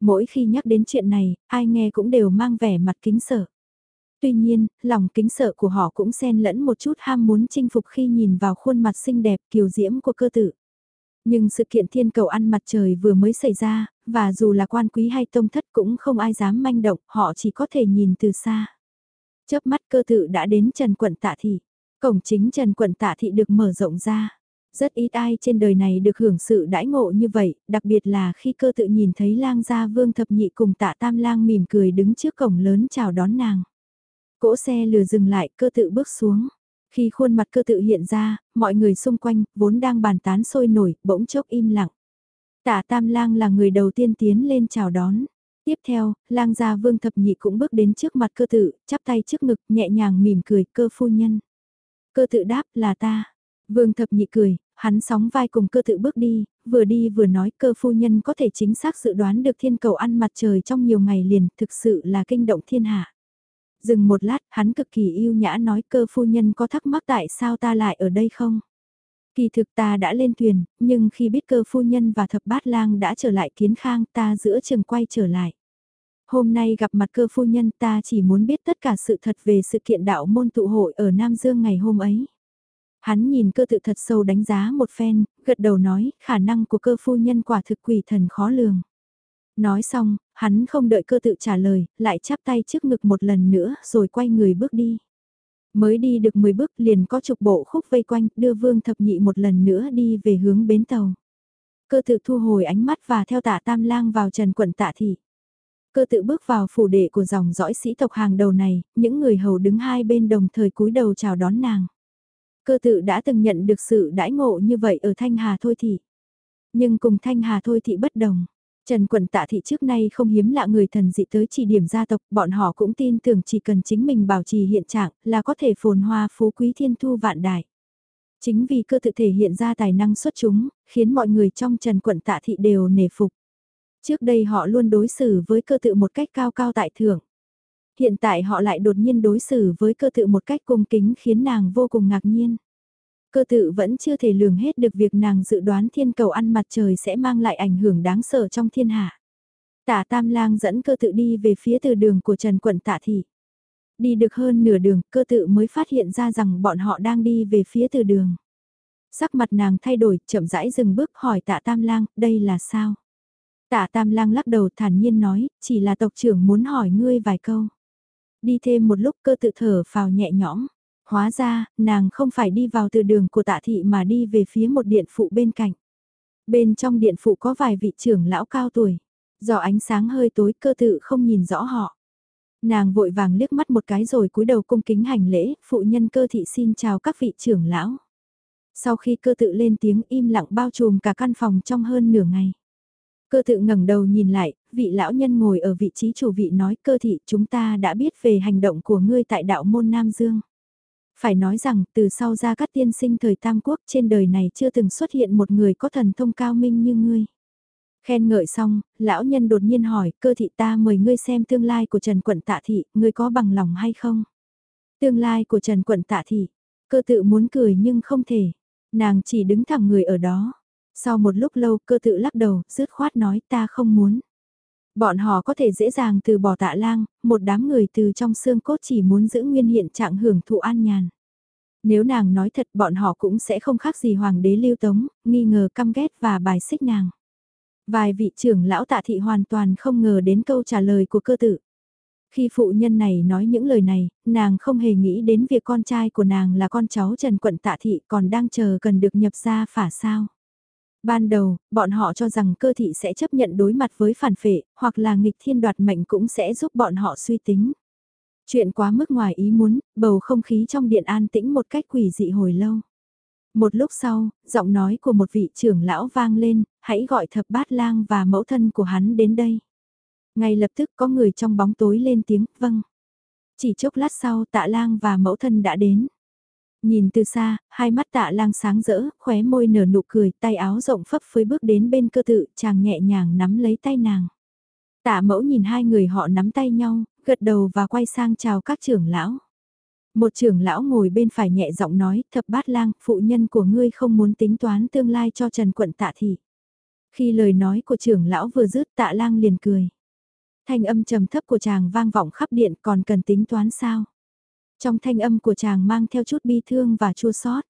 Mỗi khi nhắc đến chuyện này, ai nghe cũng đều mang vẻ mặt kính sợ. Tuy nhiên, lòng kính sợ của họ cũng xen lẫn một chút ham muốn chinh phục khi nhìn vào khuôn mặt xinh đẹp kiều diễm của cơ tử. Nhưng sự kiện thiên cầu ăn mặt trời vừa mới xảy ra, và dù là quan quý hay tông thất cũng không ai dám manh động, họ chỉ có thể nhìn từ xa. Chớp mắt cơ tự đã đến Trần Quận Tạ Thị. Cổng chính Trần Quận Tạ Thị được mở rộng ra. Rất ít ai trên đời này được hưởng sự đãi ngộ như vậy, đặc biệt là khi cơ tự nhìn thấy lang gia vương thập nhị cùng tạ tam lang mỉm cười đứng trước cổng lớn chào đón nàng. Cỗ xe lừa dừng lại, cơ tự bước xuống. Khi khuôn mặt cơ tự hiện ra, mọi người xung quanh, vốn đang bàn tán sôi nổi, bỗng chốc im lặng. Tạ Tam Lang là người đầu tiên tiến lên chào đón. Tiếp theo, lang gia vương thập nhị cũng bước đến trước mặt cơ tự, chắp tay trước ngực, nhẹ nhàng mỉm cười, cơ phu nhân. Cơ tự đáp là ta. Vương thập nhị cười, hắn sóng vai cùng cơ tự bước đi, vừa đi vừa nói cơ phu nhân có thể chính xác dự đoán được thiên cầu ăn mặt trời trong nhiều ngày liền, thực sự là kinh động thiên hạ. Dừng một lát, hắn cực kỳ yêu nhã nói cơ phu nhân có thắc mắc tại sao ta lại ở đây không? Kỳ thực ta đã lên thuyền, nhưng khi biết cơ phu nhân và thập bát lang đã trở lại kiến khang ta giữa chừng quay trở lại. Hôm nay gặp mặt cơ phu nhân ta chỉ muốn biết tất cả sự thật về sự kiện đạo môn tụ hội ở Nam Dương ngày hôm ấy. Hắn nhìn cơ tự thật sâu đánh giá một phen, gật đầu nói khả năng của cơ phu nhân quả thực quỷ thần khó lường. Nói xong, hắn không đợi cơ tự trả lời, lại chắp tay trước ngực một lần nữa rồi quay người bước đi. Mới đi được 10 bước liền có chục bộ khúc vây quanh đưa vương thập nhị một lần nữa đi về hướng bến tàu. Cơ tự thu hồi ánh mắt và theo tạ tam lang vào trần quận tạ thị. Cơ tự bước vào phủ đệ của dòng dõi sĩ tộc hàng đầu này, những người hầu đứng hai bên đồng thời cúi đầu chào đón nàng. Cơ tự đã từng nhận được sự đãi ngộ như vậy ở Thanh Hà Thôi Thị. Nhưng cùng Thanh Hà Thôi Thị bất đồng. Trần quận tạ thị trước nay không hiếm lạ người thần dị tới chỉ điểm gia tộc, bọn họ cũng tin tưởng chỉ cần chính mình bảo trì hiện trạng là có thể phồn hoa phú quý thiên thu vạn đại. Chính vì cơ tự thể hiện ra tài năng xuất chúng, khiến mọi người trong trần quận tạ thị đều nể phục. Trước đây họ luôn đối xử với cơ tự một cách cao cao tại thượng. Hiện tại họ lại đột nhiên đối xử với cơ tự một cách cung kính khiến nàng vô cùng ngạc nhiên. Cơ tự vẫn chưa thể lường hết được việc nàng dự đoán thiên cầu ăn mặt trời sẽ mang lại ảnh hưởng đáng sợ trong thiên hạ. Tả Tam Lang dẫn cơ tự đi về phía từ đường của Trần Quận Tạ Thị. Đi được hơn nửa đường, cơ tự mới phát hiện ra rằng bọn họ đang đi về phía từ đường. Sắc mặt nàng thay đổi, chậm rãi dừng bước hỏi tạ Tam Lang, đây là sao? Tạ Tam Lang lắc đầu thản nhiên nói, chỉ là tộc trưởng muốn hỏi ngươi vài câu. Đi thêm một lúc cơ tự thở phào nhẹ nhõm. Hóa ra, nàng không phải đi vào từ đường của tạ thị mà đi về phía một điện phụ bên cạnh. Bên trong điện phụ có vài vị trưởng lão cao tuổi. Do ánh sáng hơi tối cơ tự không nhìn rõ họ. Nàng vội vàng liếc mắt một cái rồi cúi đầu cung kính hành lễ, phụ nhân cơ thị xin chào các vị trưởng lão. Sau khi cơ tự lên tiếng im lặng bao trùm cả căn phòng trong hơn nửa ngày. Cơ tự ngẩng đầu nhìn lại, vị lão nhân ngồi ở vị trí chủ vị nói cơ thị chúng ta đã biết về hành động của ngươi tại đạo môn Nam Dương. Phải nói rằng từ sau ra các tiên sinh thời Tam Quốc trên đời này chưa từng xuất hiện một người có thần thông cao minh như ngươi. Khen ngợi xong, lão nhân đột nhiên hỏi cơ thị ta mời ngươi xem tương lai của Trần Quận Tạ Thị, ngươi có bằng lòng hay không? Tương lai của Trần Quận Tạ Thị, cơ tự muốn cười nhưng không thể, nàng chỉ đứng thẳng người ở đó. Sau một lúc lâu cơ tự lắc đầu, rứt khoát nói ta không muốn. Bọn họ có thể dễ dàng từ bỏ tạ lang, một đám người từ trong xương cốt chỉ muốn giữ nguyên hiện trạng hưởng thụ an nhàn. Nếu nàng nói thật bọn họ cũng sẽ không khác gì hoàng đế lưu tống, nghi ngờ căm ghét và bài xích nàng. Vài vị trưởng lão tạ thị hoàn toàn không ngờ đến câu trả lời của cơ tự Khi phụ nhân này nói những lời này, nàng không hề nghĩ đến việc con trai của nàng là con cháu Trần Quận Tạ Thị còn đang chờ cần được nhập ra phả sao. Ban đầu, bọn họ cho rằng cơ thị sẽ chấp nhận đối mặt với phản phệ, hoặc là nghịch thiên đoạt mệnh cũng sẽ giúp bọn họ suy tính. Chuyện quá mức ngoài ý muốn, bầu không khí trong điện an tĩnh một cách quỷ dị hồi lâu. Một lúc sau, giọng nói của một vị trưởng lão vang lên, hãy gọi thập bát lang và mẫu thân của hắn đến đây. Ngay lập tức có người trong bóng tối lên tiếng, vâng. Chỉ chốc lát sau tạ lang và mẫu thân đã đến. Nhìn từ xa, hai mắt tạ lang sáng rỡ, khóe môi nở nụ cười, tay áo rộng phấp phới bước đến bên cơ tự, chàng nhẹ nhàng nắm lấy tay nàng. Tạ mẫu nhìn hai người họ nắm tay nhau, gật đầu và quay sang chào các trưởng lão. Một trưởng lão ngồi bên phải nhẹ giọng nói, thập bát lang, phụ nhân của ngươi không muốn tính toán tương lai cho Trần Quận tạ thị. Khi lời nói của trưởng lão vừa dứt tạ lang liền cười. Thanh âm trầm thấp của chàng vang vọng khắp điện còn cần tính toán sao? Trong thanh âm của chàng mang theo chút bi thương và chua xót.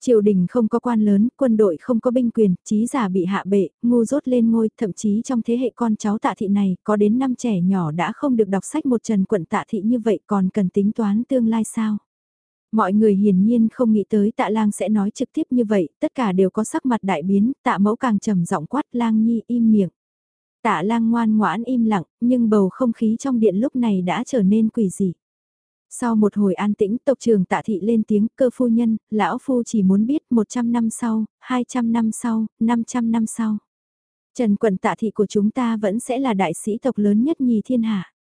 Triều đình không có quan lớn, quân đội không có binh quyền, trí giả bị hạ bệ, ngu rốt lên ngôi, thậm chí trong thế hệ con cháu tạ thị này, có đến năm trẻ nhỏ đã không được đọc sách một trần quận tạ thị như vậy còn cần tính toán tương lai sao? Mọi người hiển nhiên không nghĩ tới tạ lang sẽ nói trực tiếp như vậy, tất cả đều có sắc mặt đại biến, tạ mẫu càng trầm giọng quát lang nhi im miệng. Tạ lang ngoan ngoãn im lặng, nhưng bầu không khí trong điện lúc này đã trở nên quỷ dị. Sau một hồi an tĩnh tộc trưởng tạ thị lên tiếng cơ phu nhân, lão phu chỉ muốn biết 100 năm sau, 200 năm sau, 500 năm sau. Trần quận tạ thị của chúng ta vẫn sẽ là đại sĩ tộc lớn nhất nhì thiên hạ.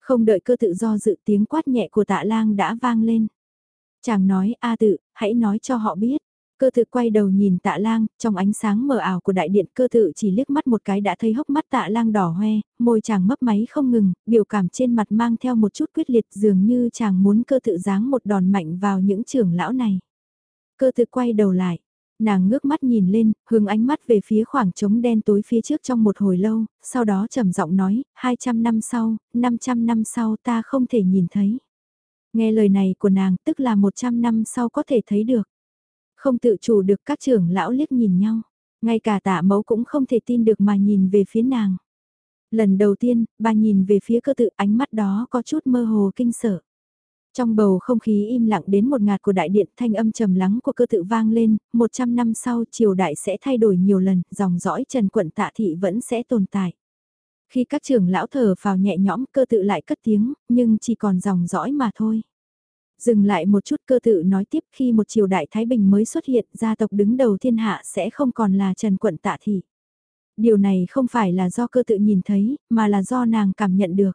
Không đợi cơ tự do dự tiếng quát nhẹ của tạ lang đã vang lên. Chàng nói A tự, hãy nói cho họ biết. Cơ tự quay đầu nhìn tạ lang, trong ánh sáng mờ ảo của đại điện cơ tự chỉ liếc mắt một cái đã thấy hốc mắt tạ lang đỏ hoe, môi chàng mấp máy không ngừng, biểu cảm trên mặt mang theo một chút quyết liệt dường như chàng muốn cơ tự giáng một đòn mạnh vào những trưởng lão này. Cơ tự quay đầu lại, nàng ngước mắt nhìn lên, hướng ánh mắt về phía khoảng trống đen tối phía trước trong một hồi lâu, sau đó trầm giọng nói, 200 năm sau, 500 năm sau ta không thể nhìn thấy. Nghe lời này của nàng tức là 100 năm sau có thể thấy được. Không tự chủ được các trưởng lão liếc nhìn nhau. Ngay cả tạ mẫu cũng không thể tin được mà nhìn về phía nàng. Lần đầu tiên, bà nhìn về phía cơ tự ánh mắt đó có chút mơ hồ kinh sợ. Trong bầu không khí im lặng đến một ngạt của đại điện thanh âm trầm lắng của cơ tự vang lên, 100 năm sau triều đại sẽ thay đổi nhiều lần, dòng dõi trần quận tạ thị vẫn sẽ tồn tại. Khi các trưởng lão thở vào nhẹ nhõm cơ tự lại cất tiếng, nhưng chỉ còn dòng dõi mà thôi. Dừng lại một chút cơ tự nói tiếp khi một triều đại Thái Bình mới xuất hiện gia tộc đứng đầu thiên hạ sẽ không còn là Trần Quận Tạ Thị. Điều này không phải là do cơ tự nhìn thấy, mà là do nàng cảm nhận được.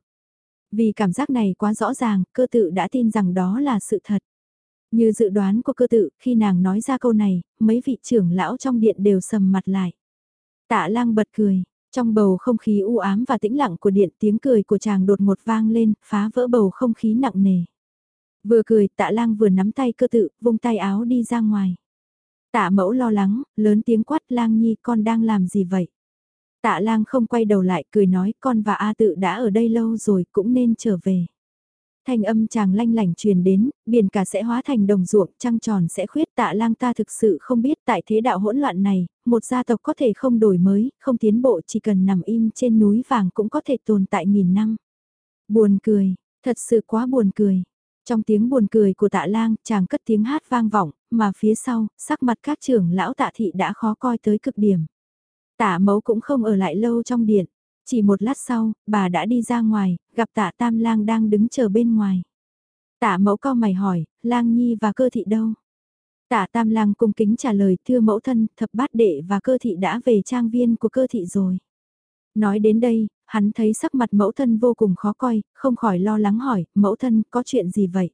Vì cảm giác này quá rõ ràng, cơ tự đã tin rằng đó là sự thật. Như dự đoán của cơ tự, khi nàng nói ra câu này, mấy vị trưởng lão trong điện đều sầm mặt lại. Tạ lang bật cười, trong bầu không khí u ám và tĩnh lặng của điện tiếng cười của chàng đột ngột vang lên, phá vỡ bầu không khí nặng nề. Vừa cười tạ lang vừa nắm tay cơ tự, vung tay áo đi ra ngoài. Tạ mẫu lo lắng, lớn tiếng quát lang nhi con đang làm gì vậy? Tạ lang không quay đầu lại cười nói con và A tự đã ở đây lâu rồi cũng nên trở về. Thanh âm chàng lanh lảnh truyền đến, biển cả sẽ hóa thành đồng ruộng, trăng tròn sẽ khuyết tạ lang ta thực sự không biết tại thế đạo hỗn loạn này, một gia tộc có thể không đổi mới, không tiến bộ chỉ cần nằm im trên núi vàng cũng có thể tồn tại nghìn năm. Buồn cười, thật sự quá buồn cười. Trong tiếng buồn cười của tạ lang, chàng cất tiếng hát vang vọng, mà phía sau, sắc mặt các trưởng lão tạ thị đã khó coi tới cực điểm. Tạ mẫu cũng không ở lại lâu trong điện. Chỉ một lát sau, bà đã đi ra ngoài, gặp tạ tam lang đang đứng chờ bên ngoài. Tạ mẫu cao mày hỏi, lang nhi và cơ thị đâu? Tạ tam lang cung kính trả lời thưa mẫu thân, thập bát đệ và cơ thị đã về trang viên của cơ thị rồi. Nói đến đây, hắn thấy sắc mặt mẫu thân vô cùng khó coi, không khỏi lo lắng hỏi, mẫu thân có chuyện gì vậy?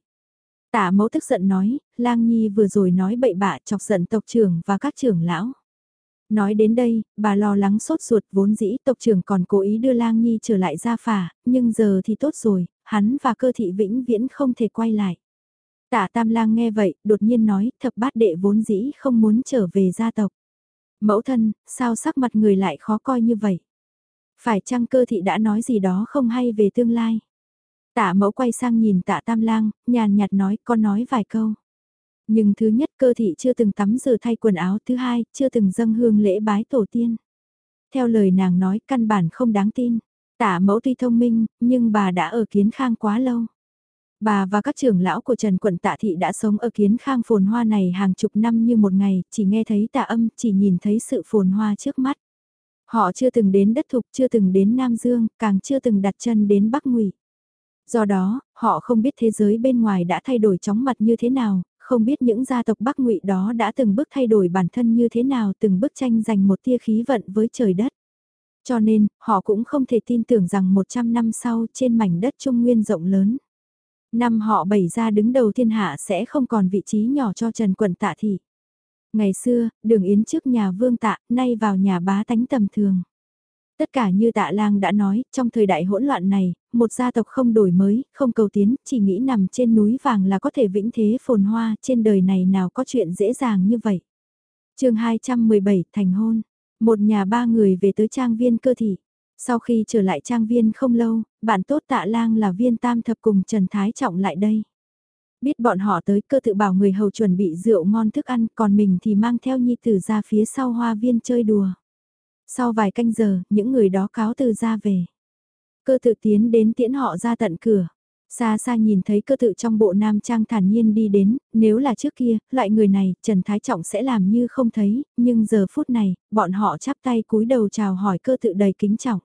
Tả mẫu tức giận nói, lang nhi vừa rồi nói bậy bạ chọc giận tộc trưởng và các trưởng lão. Nói đến đây, bà lo lắng sốt ruột vốn dĩ tộc trưởng còn cố ý đưa lang nhi trở lại gia phả, nhưng giờ thì tốt rồi, hắn và cơ thị vĩnh viễn không thể quay lại. Tạ Tam Lang nghe vậy, đột nhiên nói, thập bát đệ vốn dĩ không muốn trở về gia tộc. Mẫu thân, sao sắc mặt người lại khó coi như vậy? Phải chăng cơ thị đã nói gì đó không hay về tương lai? Tạ mẫu quay sang nhìn tạ tam lang, nhàn nhạt nói con nói vài câu. Nhưng thứ nhất cơ thị chưa từng tắm rửa thay quần áo, thứ hai chưa từng dâng hương lễ bái tổ tiên. Theo lời nàng nói căn bản không đáng tin. Tạ mẫu tuy thông minh, nhưng bà đã ở kiến khang quá lâu. Bà và các trưởng lão của Trần Quận Tạ Thị đã sống ở kiến khang phồn hoa này hàng chục năm như một ngày, chỉ nghe thấy tạ âm, chỉ nhìn thấy sự phồn hoa trước mắt. Họ chưa từng đến đất thục, chưa từng đến Nam Dương, càng chưa từng đặt chân đến Bắc Ngụy. Do đó, họ không biết thế giới bên ngoài đã thay đổi chóng mặt như thế nào, không biết những gia tộc Bắc Ngụy đó đã từng bước thay đổi bản thân như thế nào, từng bước tranh giành một tia khí vận với trời đất. Cho nên, họ cũng không thể tin tưởng rằng 100 năm sau trên mảnh đất Trung Nguyên rộng lớn. Năm họ bảy ra đứng đầu thiên hạ sẽ không còn vị trí nhỏ cho Trần Quận Tạ Thị. Ngày xưa, đường yến trước nhà vương tạ, nay vào nhà bá tánh tầm thường. Tất cả như tạ lang đã nói, trong thời đại hỗn loạn này, một gia tộc không đổi mới, không cầu tiến, chỉ nghĩ nằm trên núi vàng là có thể vĩnh thế phồn hoa, trên đời này nào có chuyện dễ dàng như vậy. chương 217, thành hôn. Một nhà ba người về tới trang viên cơ thị. Sau khi trở lại trang viên không lâu, bạn tốt tạ lang là viên tam thập cùng Trần Thái Trọng lại đây. Biết bọn họ tới cơ tự bảo người hầu chuẩn bị rượu ngon thức ăn còn mình thì mang theo nhi tử ra phía sau hoa viên chơi đùa. Sau vài canh giờ, những người đó cáo từ ra về. Cơ tự tiến đến tiễn họ ra tận cửa. Xa xa nhìn thấy cơ tự trong bộ nam trang thản nhiên đi đến, nếu là trước kia, loại người này, Trần Thái Trọng sẽ làm như không thấy, nhưng giờ phút này, bọn họ chắp tay cúi đầu chào hỏi cơ tự đầy kính trọng.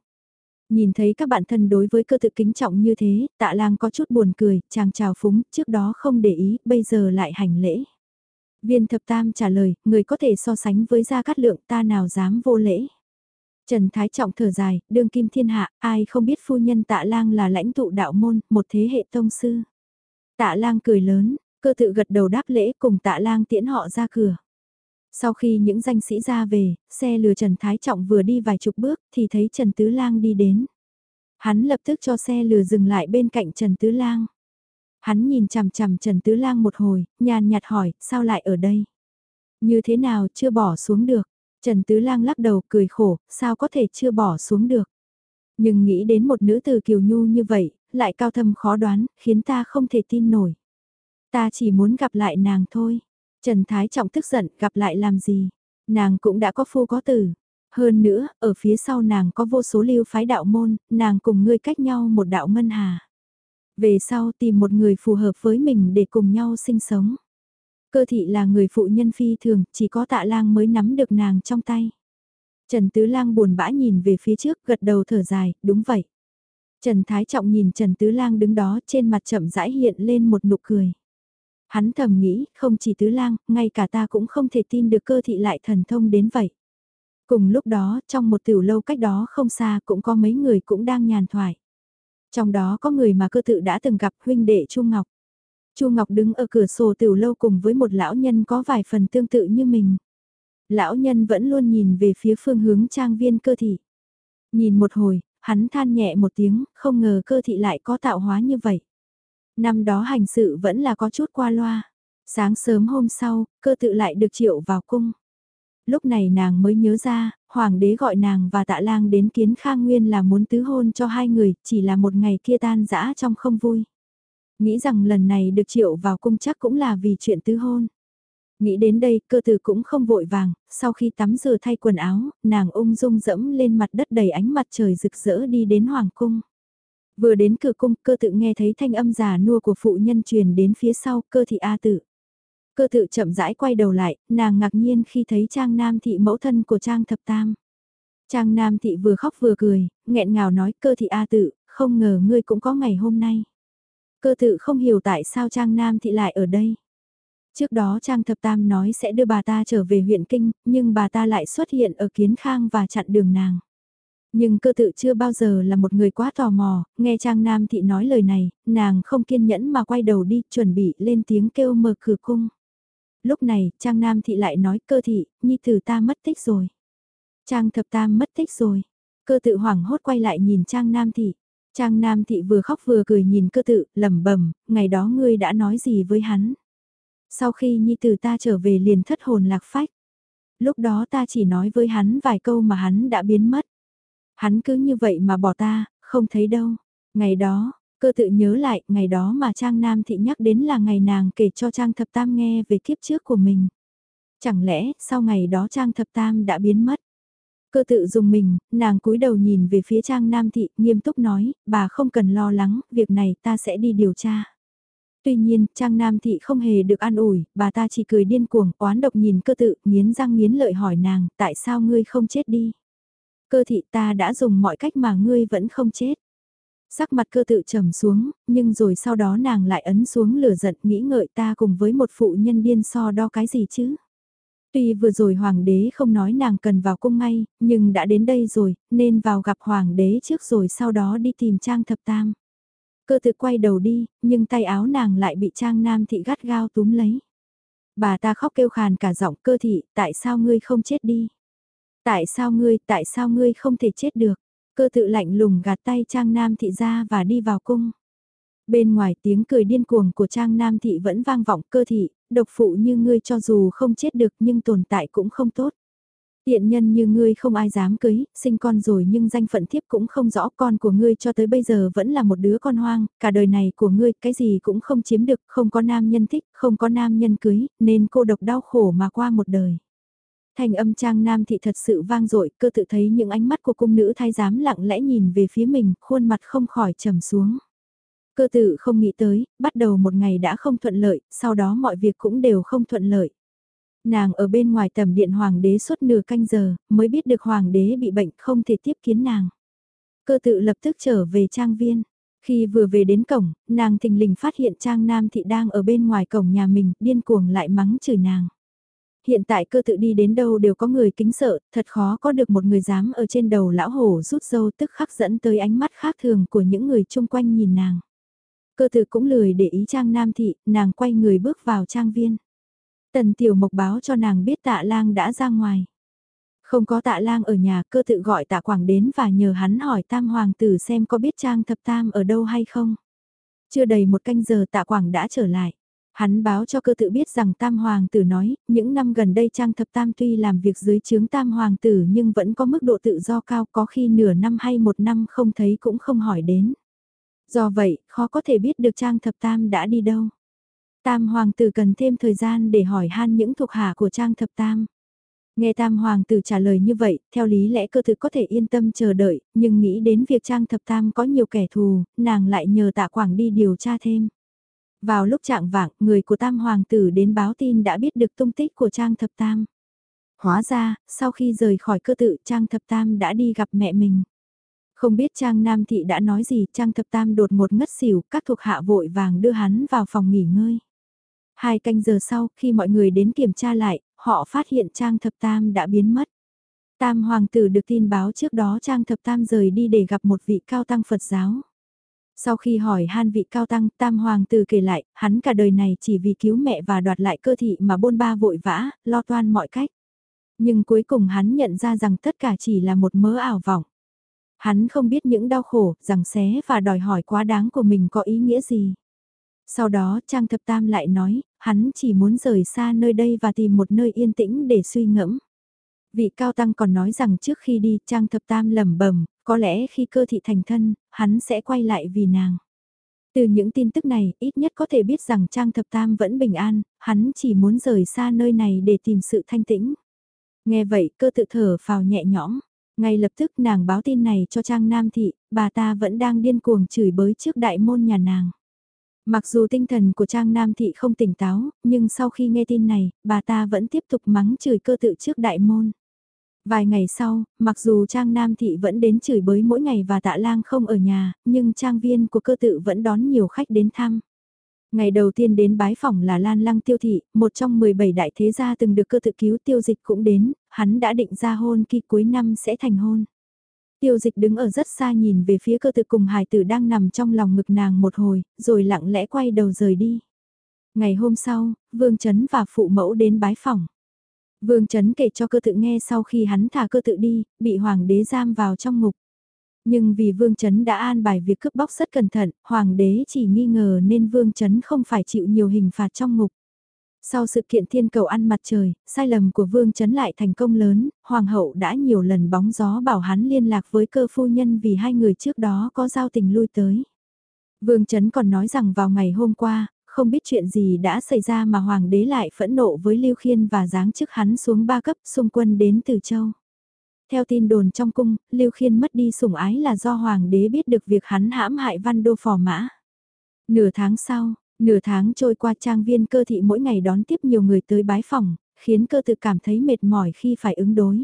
Nhìn thấy các bạn thân đối với cơ tự kính trọng như thế, tạ lang có chút buồn cười, chàng chào phúng, trước đó không để ý, bây giờ lại hành lễ. Viên thập tam trả lời, người có thể so sánh với gia cát lượng ta nào dám vô lễ. Trần Thái Trọng thở dài, đương kim thiên hạ, ai không biết phu nhân tạ lang là lãnh tụ đạo môn, một thế hệ tông sư. Tạ lang cười lớn, cơ tự gật đầu đáp lễ cùng tạ lang tiễn họ ra cửa. Sau khi những danh sĩ ra về, xe lừa Trần Thái Trọng vừa đi vài chục bước thì thấy Trần Tứ Lang đi đến. Hắn lập tức cho xe lừa dừng lại bên cạnh Trần Tứ Lang. Hắn nhìn chằm chằm Trần Tứ Lang một hồi, nhàn nhạt hỏi, sao lại ở đây? Như thế nào chưa bỏ xuống được? Trần Tứ Lang lắc đầu cười khổ, sao có thể chưa bỏ xuống được? Nhưng nghĩ đến một nữ từ kiều nhu như vậy, lại cao thâm khó đoán, khiến ta không thể tin nổi. Ta chỉ muốn gặp lại nàng thôi. Trần Thái Trọng tức giận, gặp lại làm gì? Nàng cũng đã có phu có tử. Hơn nữa, ở phía sau nàng có vô số lưu phái đạo môn, nàng cùng ngươi cách nhau một đạo ngân hà. Về sau tìm một người phù hợp với mình để cùng nhau sinh sống. Cơ thị là người phụ nhân phi thường, chỉ có tạ lang mới nắm được nàng trong tay. Trần Tứ Lang buồn bã nhìn về phía trước, gật đầu thở dài, đúng vậy. Trần Thái Trọng nhìn Trần Tứ Lang đứng đó trên mặt chậm rãi hiện lên một nụ cười. Hắn thầm nghĩ, không chỉ Tứ Lang, ngay cả ta cũng không thể tin được cơ thị lại thần thông đến vậy. Cùng lúc đó, trong một tiểu lâu cách đó không xa cũng có mấy người cũng đang nhàn thoại. Trong đó có người mà cơ tự đã từng gặp huynh đệ Chu Ngọc. Chu Ngọc đứng ở cửa sổ tiểu lâu cùng với một lão nhân có vài phần tương tự như mình. Lão nhân vẫn luôn nhìn về phía phương hướng trang viên cơ thị. Nhìn một hồi, hắn than nhẹ một tiếng, không ngờ cơ thị lại có tạo hóa như vậy. Năm đó hành sự vẫn là có chút qua loa. Sáng sớm hôm sau, cơ tự lại được triệu vào cung. Lúc này nàng mới nhớ ra, hoàng đế gọi nàng và tạ lang đến kiến khang nguyên là muốn tứ hôn cho hai người, chỉ là một ngày kia tan dã trong không vui. Nghĩ rằng lần này được triệu vào cung chắc cũng là vì chuyện tứ hôn. Nghĩ đến đây, cơ tử cũng không vội vàng, sau khi tắm rửa thay quần áo, nàng ung dung dẫm lên mặt đất đầy ánh mặt trời rực rỡ đi đến hoàng cung. Vừa đến cửa cung, cơ tự nghe thấy thanh âm già nua của phụ nhân truyền đến phía sau, cơ thị A tự. Cơ tự chậm rãi quay đầu lại, nàng ngạc nhiên khi thấy trang nam thị mẫu thân của trang thập tam. Trang nam thị vừa khóc vừa cười, nghẹn ngào nói cơ thị A tự, không ngờ ngươi cũng có ngày hôm nay. Cơ tự không hiểu tại sao trang nam thị lại ở đây. Trước đó Trang Thập Tam nói sẽ đưa bà ta trở về huyện Kinh, nhưng bà ta lại xuất hiện ở Kiến Khang và chặn đường nàng. Nhưng cơ tự chưa bao giờ là một người quá tò mò, nghe Trang Nam Thị nói lời này, nàng không kiên nhẫn mà quay đầu đi, chuẩn bị lên tiếng kêu mở cửa cung. Lúc này, Trang Nam Thị lại nói cơ thị, nhi tử ta mất tích rồi. Trang Thập Tam mất tích rồi. Cơ tự hoảng hốt quay lại nhìn Trang Nam Thị. Trang Nam Thị vừa khóc vừa cười nhìn cơ tự, lẩm bẩm ngày đó ngươi đã nói gì với hắn. Sau khi nhi tử ta trở về liền thất hồn lạc phách. Lúc đó ta chỉ nói với hắn vài câu mà hắn đã biến mất. Hắn cứ như vậy mà bỏ ta, không thấy đâu. Ngày đó, cơ tự nhớ lại, ngày đó mà Trang Nam Thị nhắc đến là ngày nàng kể cho Trang Thập Tam nghe về kiếp trước của mình. Chẳng lẽ, sau ngày đó Trang Thập Tam đã biến mất? Cơ tự dùng mình, nàng cúi đầu nhìn về phía Trang Nam Thị, nghiêm túc nói, bà không cần lo lắng, việc này ta sẽ đi điều tra. Tuy nhiên, Trang Nam Thị không hề được an ủi, bà ta chỉ cười điên cuồng, oán độc nhìn cơ tự, nghiến răng nghiến lợi hỏi nàng, tại sao ngươi không chết đi? Cơ thị ta đã dùng mọi cách mà ngươi vẫn không chết. Sắc mặt cơ tự trầm xuống, nhưng rồi sau đó nàng lại ấn xuống lửa giận nghĩ ngợi ta cùng với một phụ nhân điên so đo cái gì chứ? Tuy vừa rồi hoàng đế không nói nàng cần vào cung ngay, nhưng đã đến đây rồi, nên vào gặp hoàng đế trước rồi sau đó đi tìm trang thập tam. Cơ tự quay đầu đi, nhưng tay áo nàng lại bị trang nam thị gắt gao túm lấy. Bà ta khóc kêu khàn cả giọng cơ thị, tại sao ngươi không chết đi? Tại sao ngươi, tại sao ngươi không thể chết được? Cơ tự lạnh lùng gạt tay trang nam thị ra và đi vào cung. Bên ngoài tiếng cười điên cuồng của trang nam thị vẫn vang vọng cơ thị, độc phụ như ngươi cho dù không chết được nhưng tồn tại cũng không tốt. Tiện nhân như ngươi không ai dám cưới, sinh con rồi nhưng danh phận thiếp cũng không rõ con của ngươi cho tới bây giờ vẫn là một đứa con hoang, cả đời này của ngươi cái gì cũng không chiếm được, không có nam nhân thích, không có nam nhân cưới, nên cô độc đau khổ mà qua một đời. Thành âm trang nam thị thật sự vang dội cơ tự thấy những ánh mắt của cung nữ thái giám lặng lẽ nhìn về phía mình, khuôn mặt không khỏi trầm xuống. Cơ tự không nghĩ tới, bắt đầu một ngày đã không thuận lợi, sau đó mọi việc cũng đều không thuận lợi. Nàng ở bên ngoài tầm điện hoàng đế suốt nửa canh giờ, mới biết được hoàng đế bị bệnh không thể tiếp kiến nàng. Cơ tự lập tức trở về trang viên. Khi vừa về đến cổng, nàng thình lình phát hiện trang nam thị đang ở bên ngoài cổng nhà mình, điên cuồng lại mắng chửi nàng. Hiện tại cơ tự đi đến đâu đều có người kính sợ, thật khó có được một người dám ở trên đầu lão hổ rút dâu tức khắc dẫn tới ánh mắt khác thường của những người chung quanh nhìn nàng. Cơ tự cũng lười để ý trang nam thị, nàng quay người bước vào trang viên. Tần tiểu mộc báo cho nàng biết tạ lang đã ra ngoài. Không có tạ lang ở nhà cơ tự gọi tạ quảng đến và nhờ hắn hỏi tam hoàng tử xem có biết trang thập tam ở đâu hay không. Chưa đầy một canh giờ tạ quảng đã trở lại. Hắn báo cho cơ tự biết rằng Tam Hoàng tử nói, những năm gần đây Trang Thập Tam tuy làm việc dưới chướng Tam Hoàng tử nhưng vẫn có mức độ tự do cao có khi nửa năm hay một năm không thấy cũng không hỏi đến. Do vậy, khó có thể biết được Trang Thập Tam đã đi đâu. Tam Hoàng tử cần thêm thời gian để hỏi han những thuộc hạ của Trang Thập Tam. Nghe Tam Hoàng tử trả lời như vậy, theo lý lẽ cơ thực có thể yên tâm chờ đợi, nhưng nghĩ đến việc Trang Thập Tam có nhiều kẻ thù, nàng lại nhờ tạ quảng đi điều tra thêm. Vào lúc trạng vạng, người của Tam Hoàng tử đến báo tin đã biết được tung tích của Trang Thập Tam. Hóa ra, sau khi rời khỏi cơ tự Trang Thập Tam đã đi gặp mẹ mình. Không biết Trang Nam Thị đã nói gì, Trang Thập Tam đột ngột ngất xỉu, các thuộc hạ vội vàng đưa hắn vào phòng nghỉ ngơi. Hai canh giờ sau, khi mọi người đến kiểm tra lại, họ phát hiện Trang Thập Tam đã biến mất. Tam Hoàng tử được tin báo trước đó Trang Thập Tam rời đi để gặp một vị cao tăng Phật giáo. Sau khi hỏi han vị cao tăng, tam hoàng tử kể lại, hắn cả đời này chỉ vì cứu mẹ và đoạt lại cơ thị mà bôn ba vội vã, lo toan mọi cách. Nhưng cuối cùng hắn nhận ra rằng tất cả chỉ là một mớ ảo vọng. Hắn không biết những đau khổ, rằng xé và đòi hỏi quá đáng của mình có ý nghĩa gì. Sau đó Trang Thập Tam lại nói, hắn chỉ muốn rời xa nơi đây và tìm một nơi yên tĩnh để suy ngẫm. Vị cao tăng còn nói rằng trước khi đi Trang Thập Tam lẩm bẩm có lẽ khi cơ thị thành thân, hắn sẽ quay lại vì nàng. Từ những tin tức này, ít nhất có thể biết rằng Trang Thập Tam vẫn bình an, hắn chỉ muốn rời xa nơi này để tìm sự thanh tĩnh. Nghe vậy, cơ tự thở phào nhẹ nhõm. Ngay lập tức nàng báo tin này cho Trang Nam Thị, bà ta vẫn đang điên cuồng chửi bới trước đại môn nhà nàng. Mặc dù tinh thần của Trang Nam Thị không tỉnh táo, nhưng sau khi nghe tin này, bà ta vẫn tiếp tục mắng chửi cơ tự trước đại môn. Vài ngày sau, mặc dù Trang Nam Thị vẫn đến chửi bới mỗi ngày và tạ lang không ở nhà, nhưng trang viên của cơ tự vẫn đón nhiều khách đến thăm. Ngày đầu tiên đến bái phỏng là Lan Lăng Tiêu Thị, một trong 17 đại thế gia từng được cơ tự cứu tiêu dịch cũng đến, hắn đã định ra hôn khi cuối năm sẽ thành hôn. Tiêu dịch đứng ở rất xa nhìn về phía cơ tự cùng Hải tử đang nằm trong lòng ngực nàng một hồi, rồi lặng lẽ quay đầu rời đi. Ngày hôm sau, Vương Trấn và phụ mẫu đến bái phỏng. Vương Trấn kể cho cơ tự nghe sau khi hắn thả cơ tự đi, bị hoàng đế giam vào trong ngục. Nhưng vì Vương Trấn đã an bài việc cướp bóc rất cẩn thận, hoàng đế chỉ nghi ngờ nên Vương Trấn không phải chịu nhiều hình phạt trong ngục. Sau sự kiện thiên cầu ăn mặt trời, sai lầm của Vương Trấn lại thành công lớn, Hoàng hậu đã nhiều lần bóng gió bảo hắn liên lạc với cơ phu nhân vì hai người trước đó có giao tình lui tới. Vương Trấn còn nói rằng vào ngày hôm qua, không biết chuyện gì đã xảy ra mà Hoàng đế lại phẫn nộ với Lưu Khiên và giáng chức hắn xuống ba cấp xung quân đến từ châu. Theo tin đồn trong cung, Lưu Khiên mất đi sủng ái là do Hoàng đế biết được việc hắn hãm hại văn đô phò mã. Nửa tháng sau, nửa tháng trôi qua trang viên cơ thị mỗi ngày đón tiếp nhiều người tới bái phòng, khiến cơ tự cảm thấy mệt mỏi khi phải ứng đối.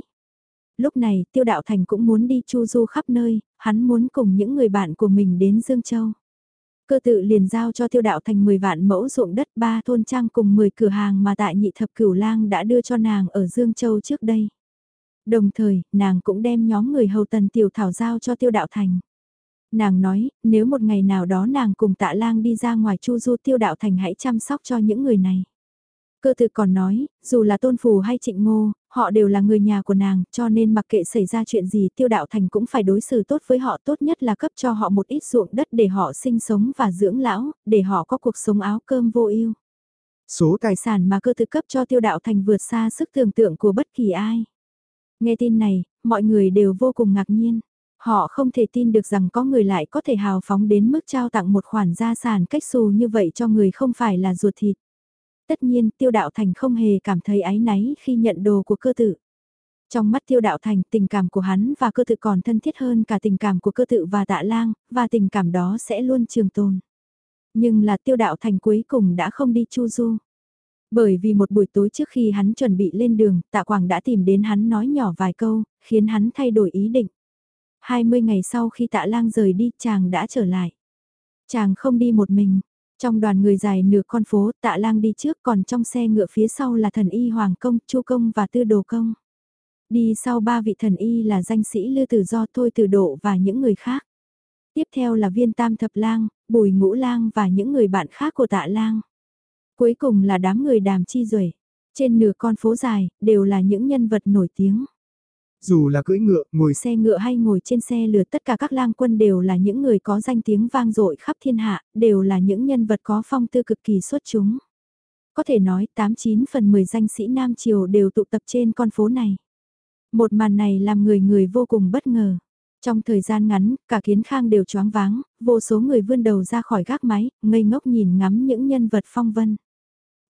Lúc này tiêu đạo thành cũng muốn đi chu du khắp nơi, hắn muốn cùng những người bạn của mình đến Dương Châu. Cơ tự liền giao cho tiêu đạo thành 10 vạn mẫu ruộng đất ba thôn trang cùng 10 cửa hàng mà tại nhị thập cửu lang đã đưa cho nàng ở Dương Châu trước đây. Đồng thời, nàng cũng đem nhóm người hầu tần tiểu thảo giao cho tiêu đạo thành. Nàng nói, nếu một ngày nào đó nàng cùng tạ lang đi ra ngoài chu du tiêu đạo thành hãy chăm sóc cho những người này. Cơ tự còn nói, dù là tôn phù hay trịnh ngô, họ đều là người nhà của nàng, cho nên mặc kệ xảy ra chuyện gì tiêu đạo thành cũng phải đối xử tốt với họ tốt nhất là cấp cho họ một ít ruộng đất để họ sinh sống và dưỡng lão, để họ có cuộc sống áo cơm vô ưu. Số tài sản mà cơ tự cấp cho tiêu đạo thành vượt xa sức tưởng tượng của bất kỳ ai. Nghe tin này, mọi người đều vô cùng ngạc nhiên. Họ không thể tin được rằng có người lại có thể hào phóng đến mức trao tặng một khoản gia sản cách xù như vậy cho người không phải là ruột thịt. Tất nhiên tiêu đạo thành không hề cảm thấy áy náy khi nhận đồ của cơ tự. Trong mắt tiêu đạo thành tình cảm của hắn và cơ tự còn thân thiết hơn cả tình cảm của cơ tự và tạ lang, và tình cảm đó sẽ luôn trường tồn. Nhưng là tiêu đạo thành cuối cùng đã không đi chu du. Bởi vì một buổi tối trước khi hắn chuẩn bị lên đường, tạ quảng đã tìm đến hắn nói nhỏ vài câu, khiến hắn thay đổi ý định. 20 ngày sau khi tạ lang rời đi chàng đã trở lại. Chàng không đi một mình. Trong đoàn người dài nửa con phố tạ lang đi trước còn trong xe ngựa phía sau là thần y Hoàng Công, Chu Công và Tư Đồ Công. Đi sau ba vị thần y là danh sĩ Lư Tử Do Thôi Tử Độ và những người khác. Tiếp theo là viên tam thập lang, bùi ngũ lang và những người bạn khác của tạ lang. Cuối cùng là đám người đàm chi duệ Trên nửa con phố dài, đều là những nhân vật nổi tiếng. Dù là cưỡi ngựa, ngồi xe ngựa hay ngồi trên xe lừa tất cả các lang quân đều là những người có danh tiếng vang dội khắp thiên hạ, đều là những nhân vật có phong tư cực kỳ xuất chúng. Có thể nói 89 phần 10 danh sĩ Nam Triều đều tụ tập trên con phố này. Một màn này làm người người vô cùng bất ngờ. Trong thời gian ngắn, cả kiến khang đều choáng váng, vô số người vươn đầu ra khỏi gác máy, ngây ngốc nhìn ngắm những nhân vật phong vân.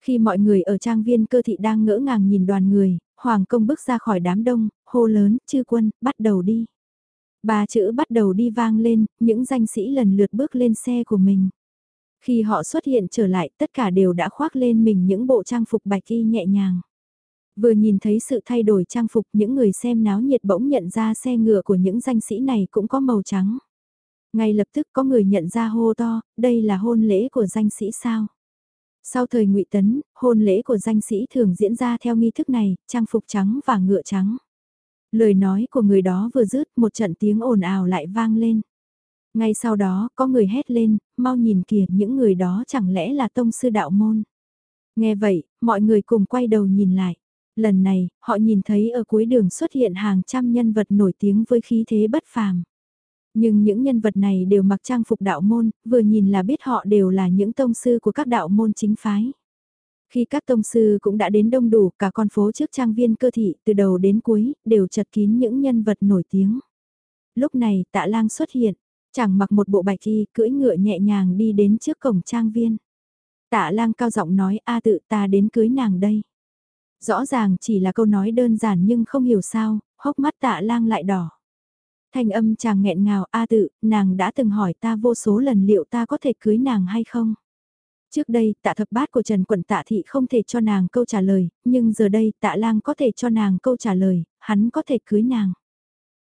Khi mọi người ở trang viên cơ thị đang ngỡ ngàng nhìn đoàn người, Hoàng công bước ra khỏi đám đông, hô lớn, chư quân, bắt đầu đi. Ba chữ bắt đầu đi vang lên, những danh sĩ lần lượt bước lên xe của mình. Khi họ xuất hiện trở lại, tất cả đều đã khoác lên mình những bộ trang phục bạch y nhẹ nhàng. Vừa nhìn thấy sự thay đổi trang phục những người xem náo nhiệt bỗng nhận ra xe ngựa của những danh sĩ này cũng có màu trắng. Ngay lập tức có người nhận ra hô to, đây là hôn lễ của danh sĩ sao. Sau thời ngụy Tấn, hôn lễ của danh sĩ thường diễn ra theo nghi thức này, trang phục trắng và ngựa trắng. Lời nói của người đó vừa dứt một trận tiếng ồn ào lại vang lên. Ngay sau đó có người hét lên, mau nhìn kìa những người đó chẳng lẽ là tông sư đạo môn. Nghe vậy, mọi người cùng quay đầu nhìn lại. Lần này, họ nhìn thấy ở cuối đường xuất hiện hàng trăm nhân vật nổi tiếng với khí thế bất phàm. Nhưng những nhân vật này đều mặc trang phục đạo môn, vừa nhìn là biết họ đều là những tông sư của các đạo môn chính phái. Khi các tông sư cũng đã đến đông đủ cả con phố trước trang viên cơ thị từ đầu đến cuối, đều chật kín những nhân vật nổi tiếng. Lúc này tạ lang xuất hiện, chẳng mặc một bộ bạch y, cưỡi ngựa nhẹ nhàng đi đến trước cổng trang viên. Tạ lang cao giọng nói a tự ta đến cưới nàng đây. Rõ ràng chỉ là câu nói đơn giản nhưng không hiểu sao, hốc mắt tạ lang lại đỏ. Thanh âm chàng nghẹn ngào a tự, nàng đã từng hỏi ta vô số lần liệu ta có thể cưới nàng hay không. Trước đây, tạ thập bát của Trần Quận tạ thị không thể cho nàng câu trả lời, nhưng giờ đây tạ lang có thể cho nàng câu trả lời, hắn có thể cưới nàng.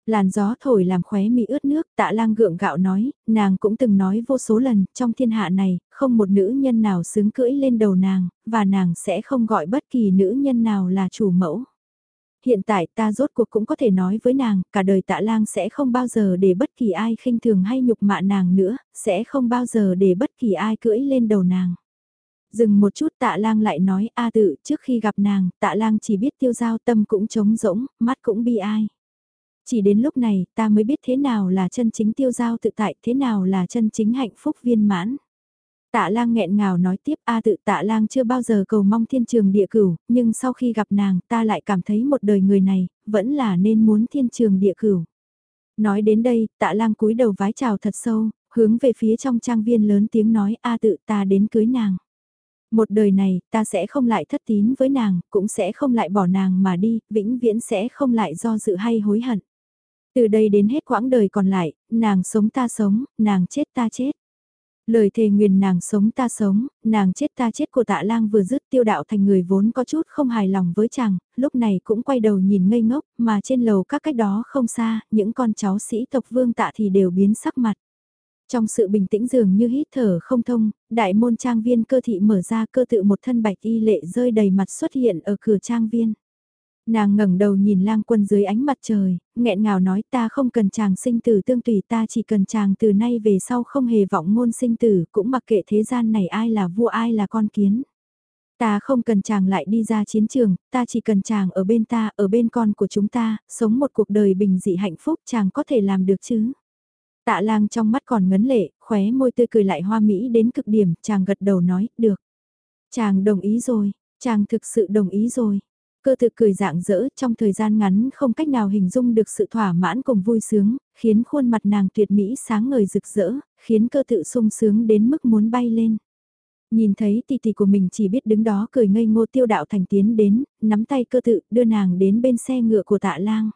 Làn gió thổi làm khóe mi ướt nước, tạ lang gượng gạo nói, nàng cũng từng nói vô số lần, trong thiên hạ này, không một nữ nhân nào xứng cưỡi lên đầu nàng, và nàng sẽ không gọi bất kỳ nữ nhân nào là chủ mẫu. Hiện tại ta rốt cuộc cũng có thể nói với nàng, cả đời tạ lang sẽ không bao giờ để bất kỳ ai khinh thường hay nhục mạ nàng nữa, sẽ không bao giờ để bất kỳ ai cưỡi lên đầu nàng. Dừng một chút tạ lang lại nói a tự trước khi gặp nàng, tạ lang chỉ biết tiêu giao tâm cũng trống rỗng, mắt cũng bi ai. Chỉ đến lúc này ta mới biết thế nào là chân chính tiêu giao tự tại, thế nào là chân chính hạnh phúc viên mãn. Tạ lang nghẹn ngào nói tiếp A tự tạ lang chưa bao giờ cầu mong thiên trường địa cửu, nhưng sau khi gặp nàng ta lại cảm thấy một đời người này, vẫn là nên muốn thiên trường địa cửu. Nói đến đây, tạ lang cúi đầu vái chào thật sâu, hướng về phía trong trang viên lớn tiếng nói A tự ta đến cưới nàng. Một đời này, ta sẽ không lại thất tín với nàng, cũng sẽ không lại bỏ nàng mà đi, vĩnh viễn sẽ không lại do dự hay hối hận. Từ đây đến hết quãng đời còn lại, nàng sống ta sống, nàng chết ta chết. Lời thề nguyền nàng sống ta sống, nàng chết ta chết của tạ lang vừa dứt tiêu đạo thành người vốn có chút không hài lòng với chàng, lúc này cũng quay đầu nhìn ngây ngốc, mà trên lầu các cách đó không xa, những con cháu sĩ tộc vương tạ thì đều biến sắc mặt. Trong sự bình tĩnh dường như hít thở không thông, đại môn trang viên cơ thị mở ra cơ tự một thân bạch y lệ rơi đầy mặt xuất hiện ở cửa trang viên. Nàng ngẩng đầu nhìn lang quân dưới ánh mặt trời, nghẹn ngào nói ta không cần chàng sinh tử tương tùy ta chỉ cần chàng từ nay về sau không hề vọng ngôn sinh tử cũng mặc kệ thế gian này ai là vua ai là con kiến. Ta không cần chàng lại đi ra chiến trường, ta chỉ cần chàng ở bên ta, ở bên con của chúng ta, sống một cuộc đời bình dị hạnh phúc chàng có thể làm được chứ. Tạ lang trong mắt còn ngấn lệ, khóe môi tươi cười lại hoa mỹ đến cực điểm, chàng gật đầu nói, được. Chàng đồng ý rồi, chàng thực sự đồng ý rồi. Cơ thực cười dạng dỡ trong thời gian ngắn không cách nào hình dung được sự thỏa mãn cùng vui sướng, khiến khuôn mặt nàng tuyệt mỹ sáng ngời rực rỡ, khiến cơ tự sung sướng đến mức muốn bay lên. Nhìn thấy tỷ tỷ của mình chỉ biết đứng đó cười ngây ngô tiêu đạo thành tiến đến, nắm tay cơ tự đưa nàng đến bên xe ngựa của tạ lang.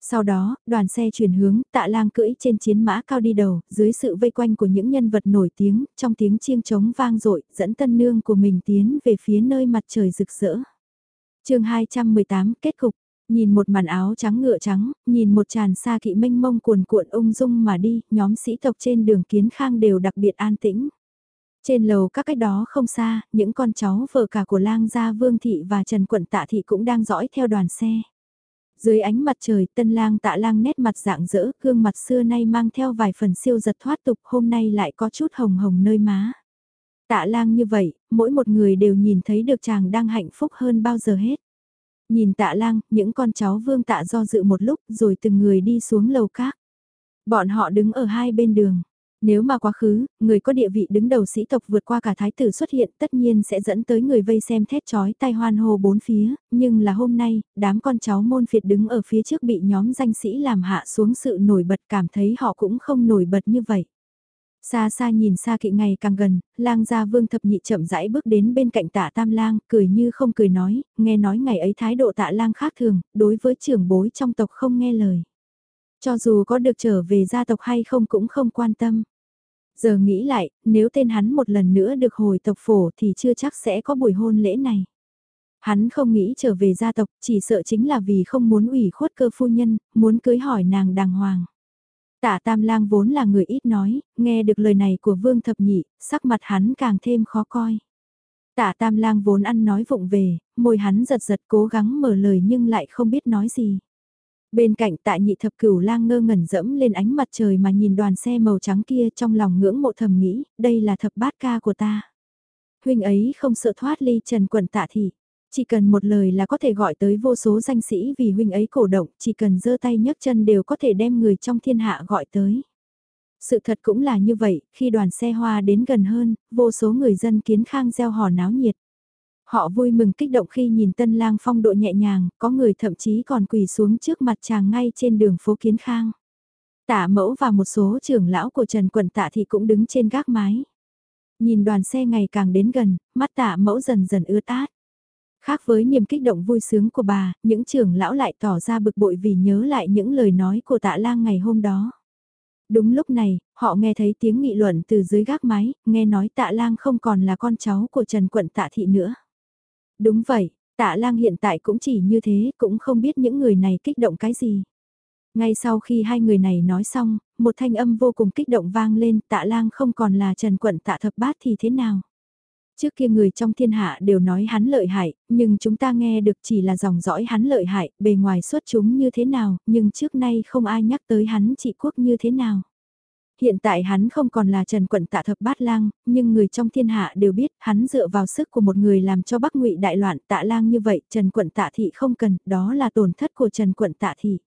Sau đó, đoàn xe chuyển hướng, tạ lang cưỡi trên chiến mã cao đi đầu, dưới sự vây quanh của những nhân vật nổi tiếng, trong tiếng chiêng trống vang dội dẫn tân nương của mình tiến về phía nơi mặt trời rực rỡ chương 218 kết cục, nhìn một màn áo trắng ngựa trắng, nhìn một tràn xa kỵ mênh mông cuồn cuộn ung dung mà đi, nhóm sĩ tộc trên đường kiến khang đều đặc biệt an tĩnh. Trên lầu các cách đó không xa, những con cháu vợ cả của lang gia Vương Thị và Trần Quận Tạ Thị cũng đang dõi theo đoàn xe. Dưới ánh mặt trời tân lang tạ lang nét mặt dạng dỡ, gương mặt xưa nay mang theo vài phần siêu giật thoát tục hôm nay lại có chút hồng hồng nơi má. Tạ lang như vậy, mỗi một người đều nhìn thấy được chàng đang hạnh phúc hơn bao giờ hết. Nhìn tạ lang, những con cháu vương tạ do dự một lúc rồi từng người đi xuống lầu các. Bọn họ đứng ở hai bên đường. Nếu mà quá khứ, người có địa vị đứng đầu sĩ tộc vượt qua cả thái tử xuất hiện tất nhiên sẽ dẫn tới người vây xem thét chói tai hoan hô bốn phía, nhưng là hôm nay, đám con cháu môn phiệt đứng ở phía trước bị nhóm danh sĩ làm hạ xuống sự nổi bật cảm thấy họ cũng không nổi bật như vậy. Xa xa nhìn xa kỵ ngày càng gần, lang gia vương thập nhị chậm rãi bước đến bên cạnh tạ tam lang, cười như không cười nói, nghe nói ngày ấy thái độ tạ lang khác thường, đối với trưởng bối trong tộc không nghe lời. Cho dù có được trở về gia tộc hay không cũng không quan tâm. Giờ nghĩ lại, nếu tên hắn một lần nữa được hồi tộc phổ thì chưa chắc sẽ có buổi hôn lễ này. Hắn không nghĩ trở về gia tộc, chỉ sợ chính là vì không muốn ủy khuất cơ phu nhân, muốn cưới hỏi nàng đàng hoàng. Tạ Tam Lang vốn là người ít nói, nghe được lời này của Vương Thập Nhị, sắc mặt hắn càng thêm khó coi. Tạ Tam Lang vốn ăn nói vụng về, môi hắn giật giật cố gắng mở lời nhưng lại không biết nói gì. Bên cạnh Tạ nhị thập cửu lang ngơ ngẩn dẫm lên ánh mặt trời mà nhìn đoàn xe màu trắng kia trong lòng ngưỡng mộ thầm nghĩ, đây là thập bát ca của ta. Huynh ấy không sợ thoát ly trần quận tạ thị. Chỉ cần một lời là có thể gọi tới vô số danh sĩ vì huynh ấy cổ động, chỉ cần giơ tay nhấc chân đều có thể đem người trong thiên hạ gọi tới. Sự thật cũng là như vậy, khi đoàn xe hoa đến gần hơn, vô số người dân kiến khang gieo hò náo nhiệt. Họ vui mừng kích động khi nhìn tân lang phong độ nhẹ nhàng, có người thậm chí còn quỳ xuống trước mặt chàng ngay trên đường phố Kiến Khang. Tạ mẫu và một số trưởng lão của Trần Quận Tạ thì cũng đứng trên gác mái. Nhìn đoàn xe ngày càng đến gần, mắt tạ mẫu dần dần ướt át. Khác với niềm kích động vui sướng của bà, những trưởng lão lại tỏ ra bực bội vì nhớ lại những lời nói của tạ lang ngày hôm đó. Đúng lúc này, họ nghe thấy tiếng nghị luận từ dưới gác mái, nghe nói tạ lang không còn là con cháu của Trần Quận Tạ Thị nữa. Đúng vậy, tạ lang hiện tại cũng chỉ như thế, cũng không biết những người này kích động cái gì. Ngay sau khi hai người này nói xong, một thanh âm vô cùng kích động vang lên, tạ lang không còn là trần quận tạ thập bát thì thế nào? Trước kia người trong thiên hạ đều nói hắn lợi hại, nhưng chúng ta nghe được chỉ là dòng dõi hắn lợi hại, bề ngoài xuất chúng như thế nào, nhưng trước nay không ai nhắc tới hắn trị quốc như thế nào. Hiện tại hắn không còn là Trần Quận Tạ Thập Bát Lang, nhưng người trong thiên hạ đều biết hắn dựa vào sức của một người làm cho Bắc Ngụy đại loạn Tạ Lang như vậy, Trần Quận Tạ Thị không cần, đó là tổn thất của Trần Quận Tạ Thị.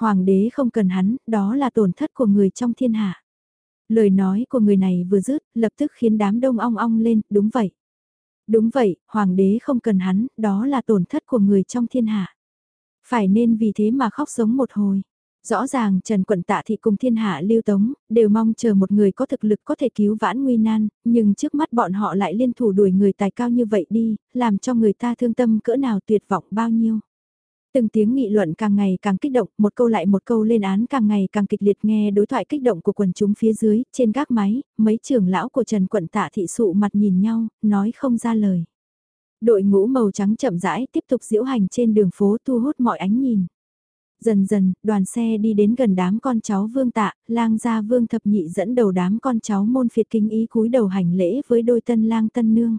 Hoàng đế không cần hắn, đó là tổn thất của người trong thiên hạ. Lời nói của người này vừa dứt, lập tức khiến đám đông ong ong lên, đúng vậy. Đúng vậy, hoàng đế không cần hắn, đó là tổn thất của người trong thiên hạ. Phải nên vì thế mà khóc sống một hồi. Rõ ràng Trần Quận Tạ Thị cùng thiên hạ lưu tống, đều mong chờ một người có thực lực có thể cứu vãn nguy nan, nhưng trước mắt bọn họ lại liên thủ đuổi người tài cao như vậy đi, làm cho người ta thương tâm cỡ nào tuyệt vọng bao nhiêu. Từng tiếng nghị luận càng ngày càng kích động, một câu lại một câu lên án càng ngày càng kịch liệt nghe đối thoại kích động của quần chúng phía dưới, trên gác máy, mấy trưởng lão của Trần Quận Tạ Thị sụ mặt nhìn nhau, nói không ra lời. Đội ngũ màu trắng chậm rãi tiếp tục diễu hành trên đường phố thu hút mọi ánh nhìn. Dần dần, đoàn xe đi đến gần đám con cháu vương tạ, lang gia vương thập nhị dẫn đầu đám con cháu môn phiệt kinh ý cúi đầu hành lễ với đôi tân lang tân nương.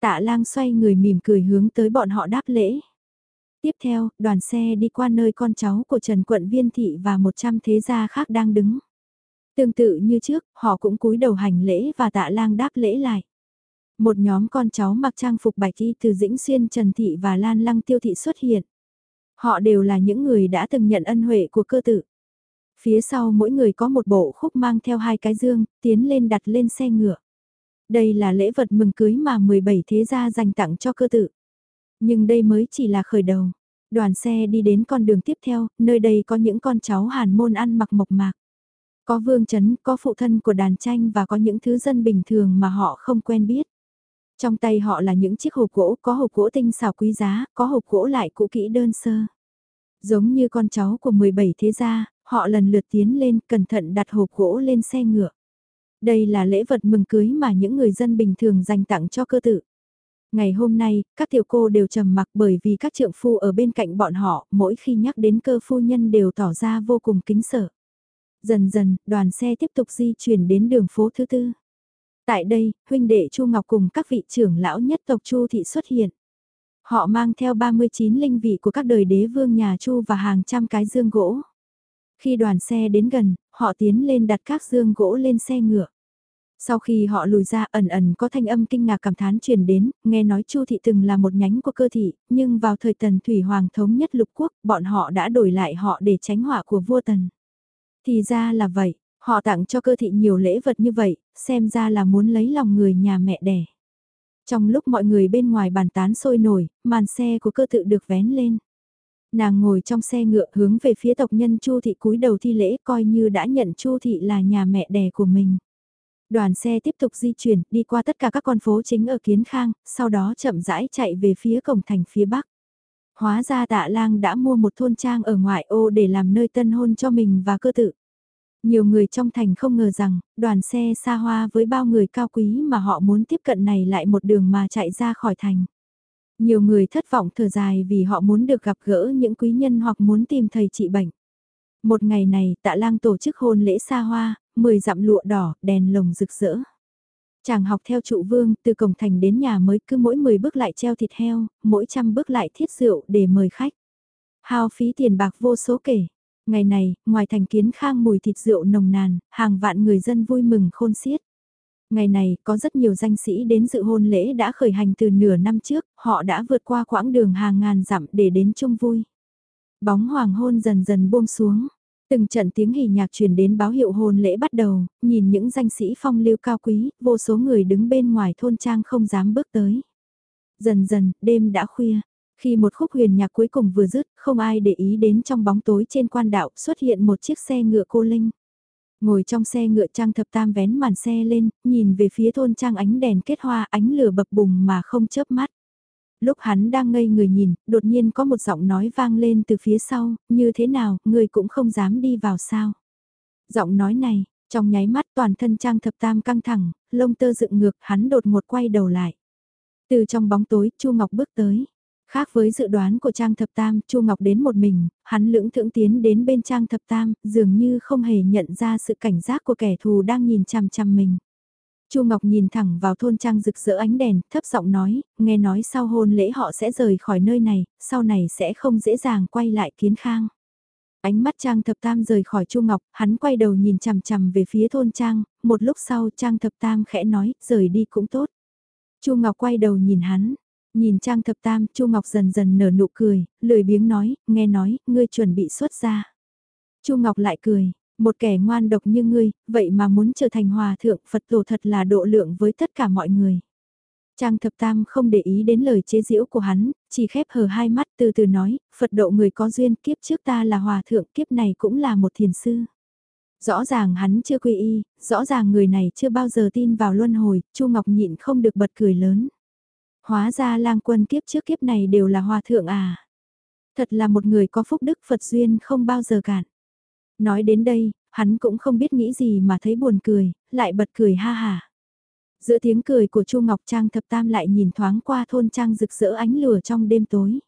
Tạ lang xoay người mỉm cười hướng tới bọn họ đáp lễ. Tiếp theo, đoàn xe đi qua nơi con cháu của Trần Quận Viên Thị và 100 thế gia khác đang đứng. Tương tự như trước, họ cũng cúi đầu hành lễ và tạ lang đáp lễ lại. Một nhóm con cháu mặc trang phục bạch y từ Dĩnh Xuyên Trần Thị và Lan Lăng Tiêu Thị xuất hiện. Họ đều là những người đã từng nhận ân huệ của cơ tử. Phía sau mỗi người có một bộ khúc mang theo hai cái dương, tiến lên đặt lên xe ngựa. Đây là lễ vật mừng cưới mà 17 thế gia dành tặng cho cơ tử. Nhưng đây mới chỉ là khởi đầu. Đoàn xe đi đến con đường tiếp theo, nơi đây có những con cháu hàn môn ăn mặc mộc mạc. Có vương chấn, có phụ thân của đàn tranh và có những thứ dân bình thường mà họ không quen biết. Trong tay họ là những chiếc hộp gỗ, có hộp gỗ tinh xảo quý giá, có hộp gỗ lại cũ kỹ đơn sơ. Giống như con cháu của 17 thế gia, họ lần lượt tiến lên, cẩn thận đặt hộp gỗ lên xe ngựa. Đây là lễ vật mừng cưới mà những người dân bình thường dành tặng cho cơ tự. Ngày hôm nay, các tiểu cô đều trầm mặc bởi vì các trượng phu ở bên cạnh bọn họ, mỗi khi nhắc đến cơ phu nhân đều tỏ ra vô cùng kính sợ. Dần dần, đoàn xe tiếp tục di chuyển đến đường phố thứ tư. Tại đây, huynh đệ Chu Ngọc cùng các vị trưởng lão nhất tộc Chu thị xuất hiện. Họ mang theo 39 linh vị của các đời đế vương nhà Chu và hàng trăm cái dương gỗ. Khi đoàn xe đến gần, họ tiến lên đặt các dương gỗ lên xe ngựa. Sau khi họ lùi ra ẩn ẩn có thanh âm kinh ngạc cảm thán truyền đến, nghe nói Chu thị từng là một nhánh của cơ thị, nhưng vào thời tần thủy hoàng thống nhất lục quốc, bọn họ đã đổi lại họ để tránh họa của vua tần. Thì ra là vậy, họ tặng cho cơ thị nhiều lễ vật như vậy, xem ra là muốn lấy lòng người nhà mẹ đẻ. Trong lúc mọi người bên ngoài bàn tán sôi nổi, màn xe của cơ tự được vén lên. Nàng ngồi trong xe ngựa hướng về phía tộc nhân Chu thị cúi đầu thi lễ coi như đã nhận Chu thị là nhà mẹ đẻ của mình. Đoàn xe tiếp tục di chuyển, đi qua tất cả các con phố chính ở Kiến Khang, sau đó chậm rãi chạy về phía cổng thành phía Bắc. Hóa ra tạ lang đã mua một thôn trang ở ngoại ô để làm nơi tân hôn cho mình và cơ tự. Nhiều người trong thành không ngờ rằng, đoàn xe xa hoa với bao người cao quý mà họ muốn tiếp cận này lại một đường mà chạy ra khỏi thành. Nhiều người thất vọng thở dài vì họ muốn được gặp gỡ những quý nhân hoặc muốn tìm thầy trị bệnh. Một ngày này tạ lang tổ chức hôn lễ xa hoa, 10 dặm lụa đỏ, đèn lồng rực rỡ. Chàng học theo trụ vương, từ cổng thành đến nhà mới cứ mỗi 10 bước lại treo thịt heo, mỗi trăm bước lại thiết rượu để mời khách. Hao phí tiền bạc vô số kể. Ngày này, ngoài thành kiến khang mùi thịt rượu nồng nàn, hàng vạn người dân vui mừng khôn xiết. Ngày này, có rất nhiều danh sĩ đến dự hôn lễ đã khởi hành từ nửa năm trước, họ đã vượt qua quãng đường hàng ngàn dặm để đến chung vui. Bóng hoàng hôn dần dần buông xuống, Từng trận tiếng hỉ nhạc truyền đến báo hiệu hôn lễ bắt đầu, nhìn những danh sĩ phong lưu cao quý, vô số người đứng bên ngoài thôn trang không dám bước tới. Dần dần, đêm đã khuya. Khi một khúc huyền nhạc cuối cùng vừa dứt, không ai để ý đến trong bóng tối trên quan đạo xuất hiện một chiếc xe ngựa cô linh. Ngồi trong xe ngựa trang thập tam vén màn xe lên, nhìn về phía thôn trang ánh đèn kết hoa ánh lửa bập bùng mà không chớp mắt lúc hắn đang ngây người nhìn, đột nhiên có một giọng nói vang lên từ phía sau, như thế nào, người cũng không dám đi vào sao. Giọng nói này, trong nháy mắt toàn thân trang thập tam căng thẳng, lông tơ dựng ngược, hắn đột ngột quay đầu lại. Từ trong bóng tối, Chu Ngọc bước tới. Khác với dự đoán của Trang Thập Tam, Chu Ngọc đến một mình, hắn lưỡng thượng tiến đến bên Trang Thập Tam, dường như không hề nhận ra sự cảnh giác của kẻ thù đang nhìn chằm chằm mình. Chu Ngọc nhìn thẳng vào thôn trang rực rỡ ánh đèn, thấp giọng nói, nghe nói sau hôn lễ họ sẽ rời khỏi nơi này, sau này sẽ không dễ dàng quay lại kiến khang. Ánh mắt Trang Thập Tam rời khỏi Chu Ngọc, hắn quay đầu nhìn chằm chằm về phía thôn Trang, một lúc sau Trang Thập Tam khẽ nói, rời đi cũng tốt. Chu Ngọc quay đầu nhìn hắn, nhìn Trang Thập Tam, Chu Ngọc dần dần nở nụ cười, lười biếng nói, nghe nói, ngươi chuẩn bị xuất ra. Chu Ngọc lại cười, một kẻ ngoan độc như ngươi, vậy mà muốn trở thành hòa thượng Phật tổ thật là độ lượng với tất cả mọi người. Trang thập tam không để ý đến lời chế giễu của hắn, chỉ khép hờ hai mắt từ từ nói, Phật độ người có duyên kiếp trước ta là hòa thượng kiếp này cũng là một thiền sư. Rõ ràng hắn chưa quy y, rõ ràng người này chưa bao giờ tin vào luân hồi, Chu Ngọc nhịn không được bật cười lớn. Hóa ra lang quân kiếp trước kiếp này đều là hòa thượng à. Thật là một người có phúc đức Phật duyên không bao giờ cản. Nói đến đây, hắn cũng không biết nghĩ gì mà thấy buồn cười, lại bật cười ha hà. Giữa tiếng cười của Chu Ngọc Trang thập tam lại nhìn thoáng qua thôn trang rực rỡ ánh lửa trong đêm tối.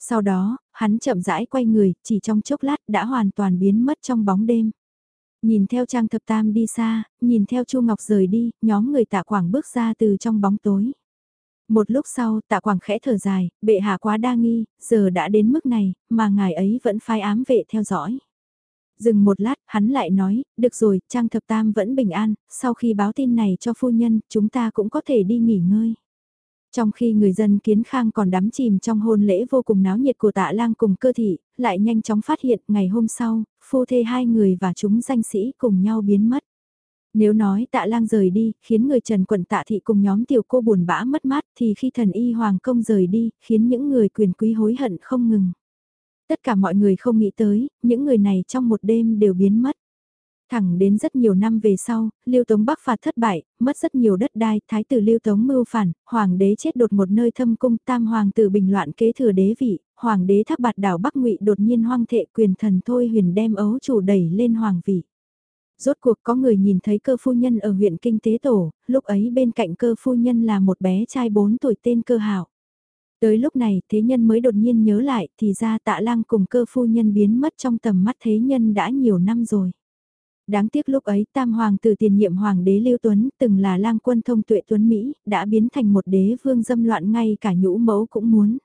Sau đó, hắn chậm rãi quay người, chỉ trong chốc lát đã hoàn toàn biến mất trong bóng đêm. Nhìn theo Trang thập tam đi xa, nhìn theo Chu Ngọc rời đi, nhóm người tạ quảng bước ra từ trong bóng tối. Một lúc sau tạ quảng khẽ thở dài, bệ hạ quá đa nghi, giờ đã đến mức này, mà ngài ấy vẫn phái ám vệ theo dõi. Dừng một lát, hắn lại nói, được rồi, Trang Thập Tam vẫn bình an, sau khi báo tin này cho phu nhân, chúng ta cũng có thể đi nghỉ ngơi. Trong khi người dân kiến khang còn đắm chìm trong hôn lễ vô cùng náo nhiệt của tạ lang cùng cơ thị, lại nhanh chóng phát hiện ngày hôm sau, phu thê hai người và chúng danh sĩ cùng nhau biến mất. Nếu nói tạ lang rời đi, khiến người trần quận tạ thị cùng nhóm tiểu cô buồn bã mất mát thì khi thần y hoàng công rời đi, khiến những người quyền quý hối hận không ngừng. Tất cả mọi người không nghĩ tới, những người này trong một đêm đều biến mất. Thẳng đến rất nhiều năm về sau, Lưu Tống Bắc phạt thất bại, mất rất nhiều đất đai, thái tử Lưu Tống mưu phản, hoàng đế chết đột một nơi thâm cung, tam hoàng tử bình loạn kế thừa đế vị, hoàng đế thác bạt đảo Bắc Ngụy đột nhiên hoang thệ quyền thần thôi huyền đem ấu chủ đẩy lên hoàng vị. Rốt cuộc có người nhìn thấy cơ phu nhân ở huyện Kinh Tế Tổ, lúc ấy bên cạnh cơ phu nhân là một bé trai 4 tuổi tên cơ hảo. Tới lúc này, thế nhân mới đột nhiên nhớ lại, thì ra tạ lang cùng cơ phu nhân biến mất trong tầm mắt thế nhân đã nhiều năm rồi. Đáng tiếc lúc ấy, tam hoàng tử tiền nhiệm hoàng đế Lưu Tuấn, từng là lang quân thông tuệ Tuấn Mỹ, đã biến thành một đế vương dâm loạn ngay cả nhũ mẫu cũng muốn.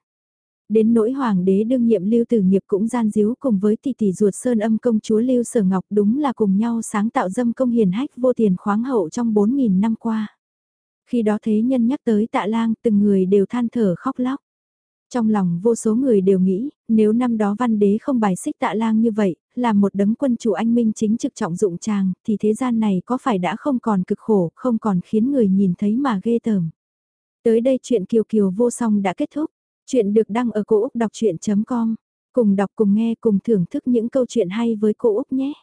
Đến nỗi hoàng đế đương nhiệm Lưu Tử Nghiệp cũng gian díu cùng với tỷ tỷ ruột sơn âm công chúa Lưu Sở Ngọc, đúng là cùng nhau sáng tạo dâm công hiền hách vô tiền khoáng hậu trong 4.000 năm qua. Khi đó thế nhân nhắc tới tạ lang từng người đều than thở khóc lóc. Trong lòng vô số người đều nghĩ, nếu năm đó văn đế không bài xích tạ lang như vậy, là một đấng quân chủ anh minh chính trực trọng dụng chàng, thì thế gian này có phải đã không còn cực khổ, không còn khiến người nhìn thấy mà ghê tởm. Tới đây chuyện Kiều Kiều vô song đã kết thúc. Chuyện được đăng ở cổ Úc đọc chuyện.com. Cùng đọc cùng nghe cùng thưởng thức những câu chuyện hay với cô Úc nhé.